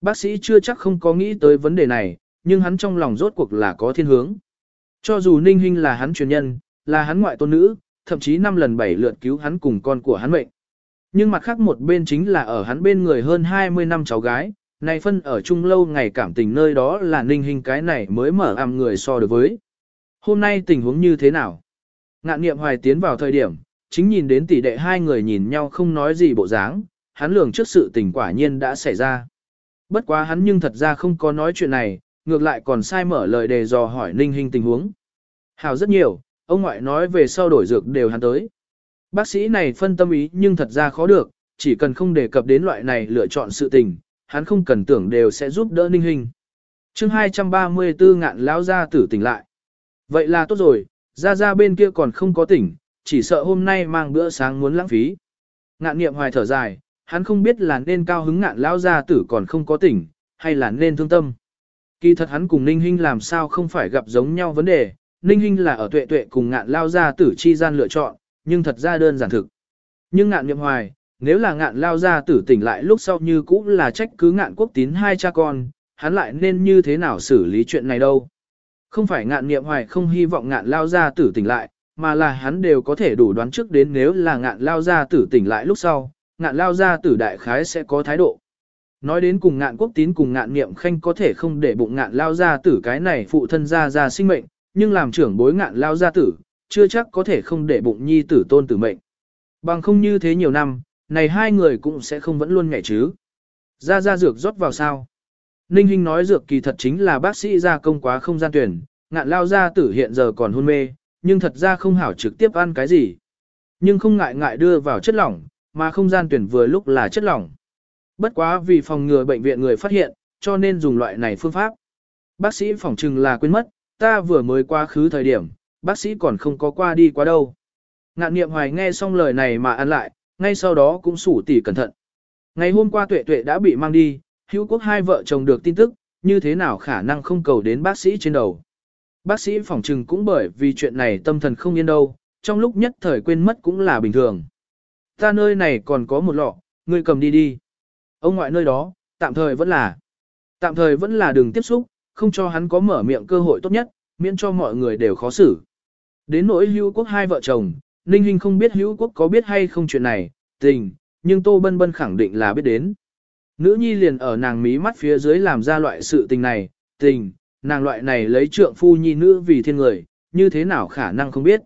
[SPEAKER 1] Bác sĩ chưa chắc không có nghĩ tới vấn đề này, nhưng hắn trong lòng rốt cuộc là có thiên hướng. Cho dù Ninh Hinh là hắn truyền nhân, là hắn ngoại tôn nữ, thậm chí năm lần bảy lượt cứu hắn cùng con của hắn mệnh. Nhưng mặt khác một bên chính là ở hắn bên người hơn 20 năm cháu gái, này phân ở chung lâu ngày cảm tình nơi đó là Ninh Hinh cái này mới mở ầm người so được với. Hôm nay tình huống như thế nào? Ngạn niệm hoài tiến vào thời điểm, chính nhìn đến tỷ đệ hai người nhìn nhau không nói gì bộ dáng, hắn lường trước sự tình quả nhiên đã xảy ra. Bất quá hắn nhưng thật ra không có nói chuyện này, ngược lại còn sai mở lời đề dò hỏi ninh hình tình huống. Hào rất nhiều, ông ngoại nói về sau đổi dược đều hắn tới. Bác sĩ này phân tâm ý nhưng thật ra khó được, chỉ cần không đề cập đến loại này lựa chọn sự tình, hắn không cần tưởng đều sẽ giúp đỡ ninh hình. chương 234 ngạn lão gia tử tỉnh lại. Vậy là tốt rồi, ra ra bên kia còn không có tỉnh, chỉ sợ hôm nay mang bữa sáng muốn lãng phí. Ngạn niệm hoài thở dài, hắn không biết là nên cao hứng ngạn lão gia tử còn không có tỉnh, hay là nên thương tâm. Kỳ thật hắn cùng Ninh Hinh làm sao không phải gặp giống nhau vấn đề, Ninh Hinh là ở tuệ tuệ cùng ngạn lao gia tử chi gian lựa chọn, nhưng thật ra đơn giản thực. Nhưng ngạn niệm hoài, nếu là ngạn lao gia tử tỉnh lại lúc sau như cũ là trách cứ ngạn quốc tín hai cha con, hắn lại nên như thế nào xử lý chuyện này đâu. Không phải ngạn niệm hoài không hy vọng ngạn lao gia tử tỉnh lại, mà là hắn đều có thể đủ đoán trước đến nếu là ngạn lao gia tử tỉnh lại lúc sau, ngạn lao gia tử đại khái sẽ có thái độ. Nói đến cùng ngạn quốc tín cùng ngạn niệm khanh có thể không để bụng ngạn lao gia tử cái này phụ thân ra ra sinh mệnh, nhưng làm trưởng bối ngạn lao gia tử, chưa chắc có thể không để bụng nhi tử tôn tử mệnh. Bằng không như thế nhiều năm, này hai người cũng sẽ không vẫn luôn nhảy chứ. Ra ra dược rót vào sao. Ninh Hinh nói dược kỳ thật chính là bác sĩ gia công quá không gian tuyển, ngạn lao gia tử hiện giờ còn hôn mê, nhưng thật ra không hảo trực tiếp ăn cái gì. Nhưng không ngại ngại đưa vào chất lỏng, mà không gian tuyển vừa lúc là chất lỏng. Bất quá vì phòng ngừa bệnh viện người phát hiện, cho nên dùng loại này phương pháp. Bác sĩ phỏng chừng là quên mất, ta vừa mới qua khứ thời điểm, bác sĩ còn không có qua đi quá đâu. Ngạn niệm hoài nghe xong lời này mà ăn lại, ngay sau đó cũng sủ tỉ cẩn thận. Ngày hôm qua tuệ tuệ đã bị mang đi, hữu quốc hai vợ chồng được tin tức, như thế nào khả năng không cầu đến bác sĩ trên đầu. Bác sĩ phỏng trừng cũng bởi vì chuyện này tâm thần không yên đâu, trong lúc nhất thời quên mất cũng là bình thường. Ta nơi này còn có một lọ, ngươi cầm đi đi. Ông ngoại nơi đó, tạm thời vẫn là. Tạm thời vẫn là đừng tiếp xúc, không cho hắn có mở miệng cơ hội tốt nhất, miễn cho mọi người đều khó xử. Đến nỗi hữu quốc hai vợ chồng, Ninh Hinh không biết hữu quốc có biết hay không chuyện này, tình, nhưng Tô Bân Bân khẳng định là biết đến. Nữ nhi liền ở nàng mí mắt phía dưới làm ra loại sự tình này, tình, nàng loại này lấy trượng phu nhi nữ vì thiên người, như thế nào khả năng không biết.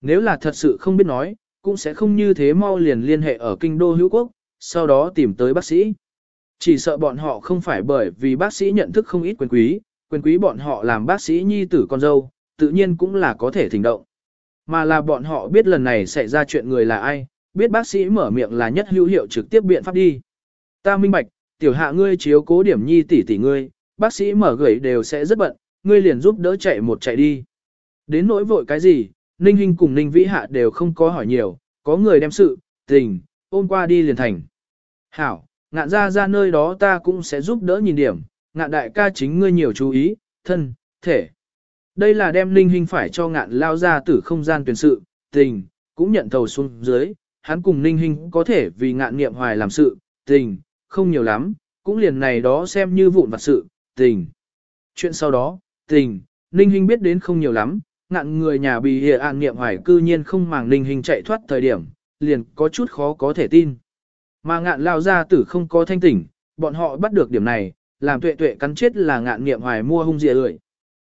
[SPEAKER 1] Nếu là thật sự không biết nói, cũng sẽ không như thế mau liền liên hệ ở kinh đô hữu quốc, sau đó tìm tới bác sĩ. Chỉ sợ bọn họ không phải bởi vì bác sĩ nhận thức không ít quyền quý, quyền quý bọn họ làm bác sĩ nhi tử con dâu, tự nhiên cũng là có thể thỉnh động. Mà là bọn họ biết lần này xảy ra chuyện người là ai, biết bác sĩ mở miệng là nhất hữu hiệu trực tiếp biện pháp đi. Ta minh bạch, tiểu hạ ngươi chiếu cố điểm nhi tỷ tỷ ngươi, bác sĩ mở gửi đều sẽ rất bận, ngươi liền giúp đỡ chạy một chạy đi. Đến nỗi vội cái gì, Ninh Hinh cùng Ninh Vĩ Hạ đều không có hỏi nhiều, có người đem sự, tình, ôm qua đi liền thành. Hảo, ngạn ra ra nơi đó ta cũng sẽ giúp đỡ nhìn điểm, ngạn đại ca chính ngươi nhiều chú ý, thân, thể. Đây là đem Ninh Hinh phải cho ngạn lao ra từ không gian tuyển sự, tình, cũng nhận thầu xuống dưới, hắn cùng Ninh Hinh có thể vì ngạn nghiệm hoài làm sự, tình, không nhiều lắm, cũng liền này đó xem như vụn vặt sự, tình. Chuyện sau đó, tình, Ninh Hinh biết đến không nhiều lắm, ngạn người nhà bị hệ an nghiệm hoài cư nhiên không màng Ninh Hinh chạy thoát thời điểm, liền có chút khó có thể tin. Mà ngạn lao ra tử không có thanh tỉnh, bọn họ bắt được điểm này, làm tuệ tuệ cắn chết là ngạn nghiệm hoài mua hung dịa lưỡi.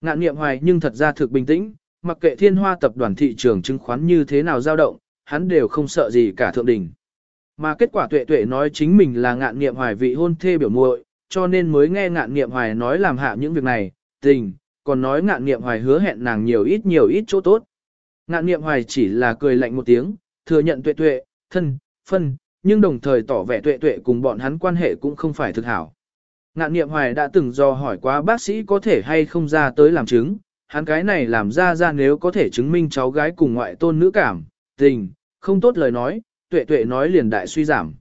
[SPEAKER 1] Ngạn nghiệm hoài nhưng thật ra thực bình tĩnh, mặc kệ thiên hoa tập đoàn thị trường chứng khoán như thế nào dao động, hắn đều không sợ gì cả thượng đỉnh. Mà kết quả tuệ tuệ nói chính mình là ngạn nghiệm hoài vị hôn thê biểu muội, cho nên mới nghe ngạn nghiệm hoài nói làm hạ những việc này, tình, còn nói ngạn nghiệm hoài hứa hẹn nàng nhiều ít nhiều ít chỗ tốt. Ngạn nghiệm hoài chỉ là cười lạnh một tiếng, thừa nhận tuệ tuệ, thân, phân, nhưng đồng thời tỏ vẻ tuệ tuệ cùng bọn hắn quan hệ cũng không phải thực hảo. Ngạn nghiệm hoài đã từng do hỏi quá bác sĩ có thể hay không ra tới làm chứng, hắn cái này làm ra ra nếu có thể chứng minh cháu gái cùng ngoại tôn nữ cảm, tình, không tốt lời nói, tuệ tuệ nói liền đại suy giảm.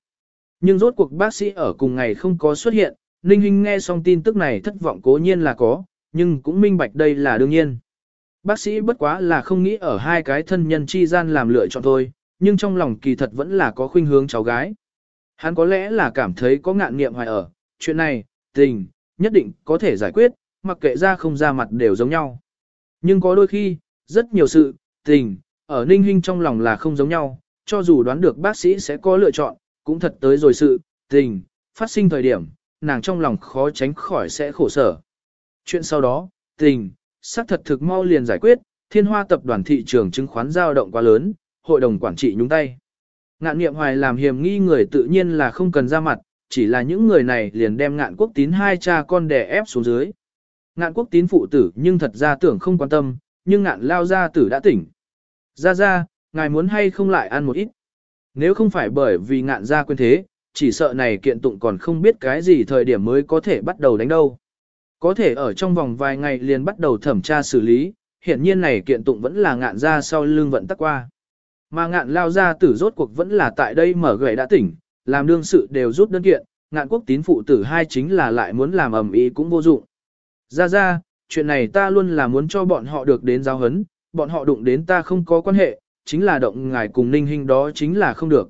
[SPEAKER 1] Nhưng rốt cuộc bác sĩ ở cùng ngày không có xuất hiện, Ninh Hinh nghe xong tin tức này thất vọng cố nhiên là có, nhưng cũng minh bạch đây là đương nhiên. Bác sĩ bất quá là không nghĩ ở hai cái thân nhân chi gian làm lựa chọn thôi, nhưng trong lòng kỳ thật vẫn là có khuynh hướng cháu gái. Hắn có lẽ là cảm thấy có ngạn nghiệm hoài ở, chuyện này, tình, nhất định có thể giải quyết, mặc kệ ra không ra mặt đều giống nhau. Nhưng có đôi khi, rất nhiều sự, tình, ở ninh Hinh trong lòng là không giống nhau, cho dù đoán được bác sĩ sẽ có lựa chọn, cũng thật tới rồi sự, tình, phát sinh thời điểm, nàng trong lòng khó tránh khỏi sẽ khổ sở. Chuyện sau đó, tình, xác thật thực mau liền giải quyết, thiên hoa tập đoàn thị trường chứng khoán giao động quá lớn, hội đồng quản trị nhúng tay. Ngạn niệm hoài làm hiểm nghi người tự nhiên là không cần ra mặt, chỉ là những người này liền đem ngạn quốc tín hai cha con đè ép xuống dưới. Ngạn quốc tín phụ tử nhưng thật ra tưởng không quan tâm, nhưng ngạn lao gia tử đã tỉnh. Ra ra, ngài muốn hay không lại ăn một ít. Nếu không phải bởi vì ngạn gia quên thế, chỉ sợ này kiện tụng còn không biết cái gì thời điểm mới có thể bắt đầu đánh đâu. Có thể ở trong vòng vài ngày liền bắt đầu thẩm tra xử lý, hiện nhiên này kiện tụng vẫn là ngạn gia sau lưng vận tắc qua. Mà ngạn lao gia tử rốt cuộc vẫn là tại đây mở gậy đã tỉnh, làm đương sự đều rút đơn kiện, ngạn quốc tín phụ tử hai chính là lại muốn làm ầm ý cũng vô dụng. Ra ra, chuyện này ta luôn là muốn cho bọn họ được đến giáo hấn, bọn họ đụng đến ta không có quan hệ, chính là động ngài cùng ninh hình đó chính là không được.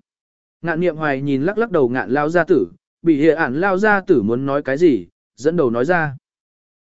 [SPEAKER 1] Ngạn niệm hoài nhìn lắc lắc đầu ngạn lao gia tử, bị hệ ản lao gia tử muốn nói cái gì, dẫn đầu nói ra.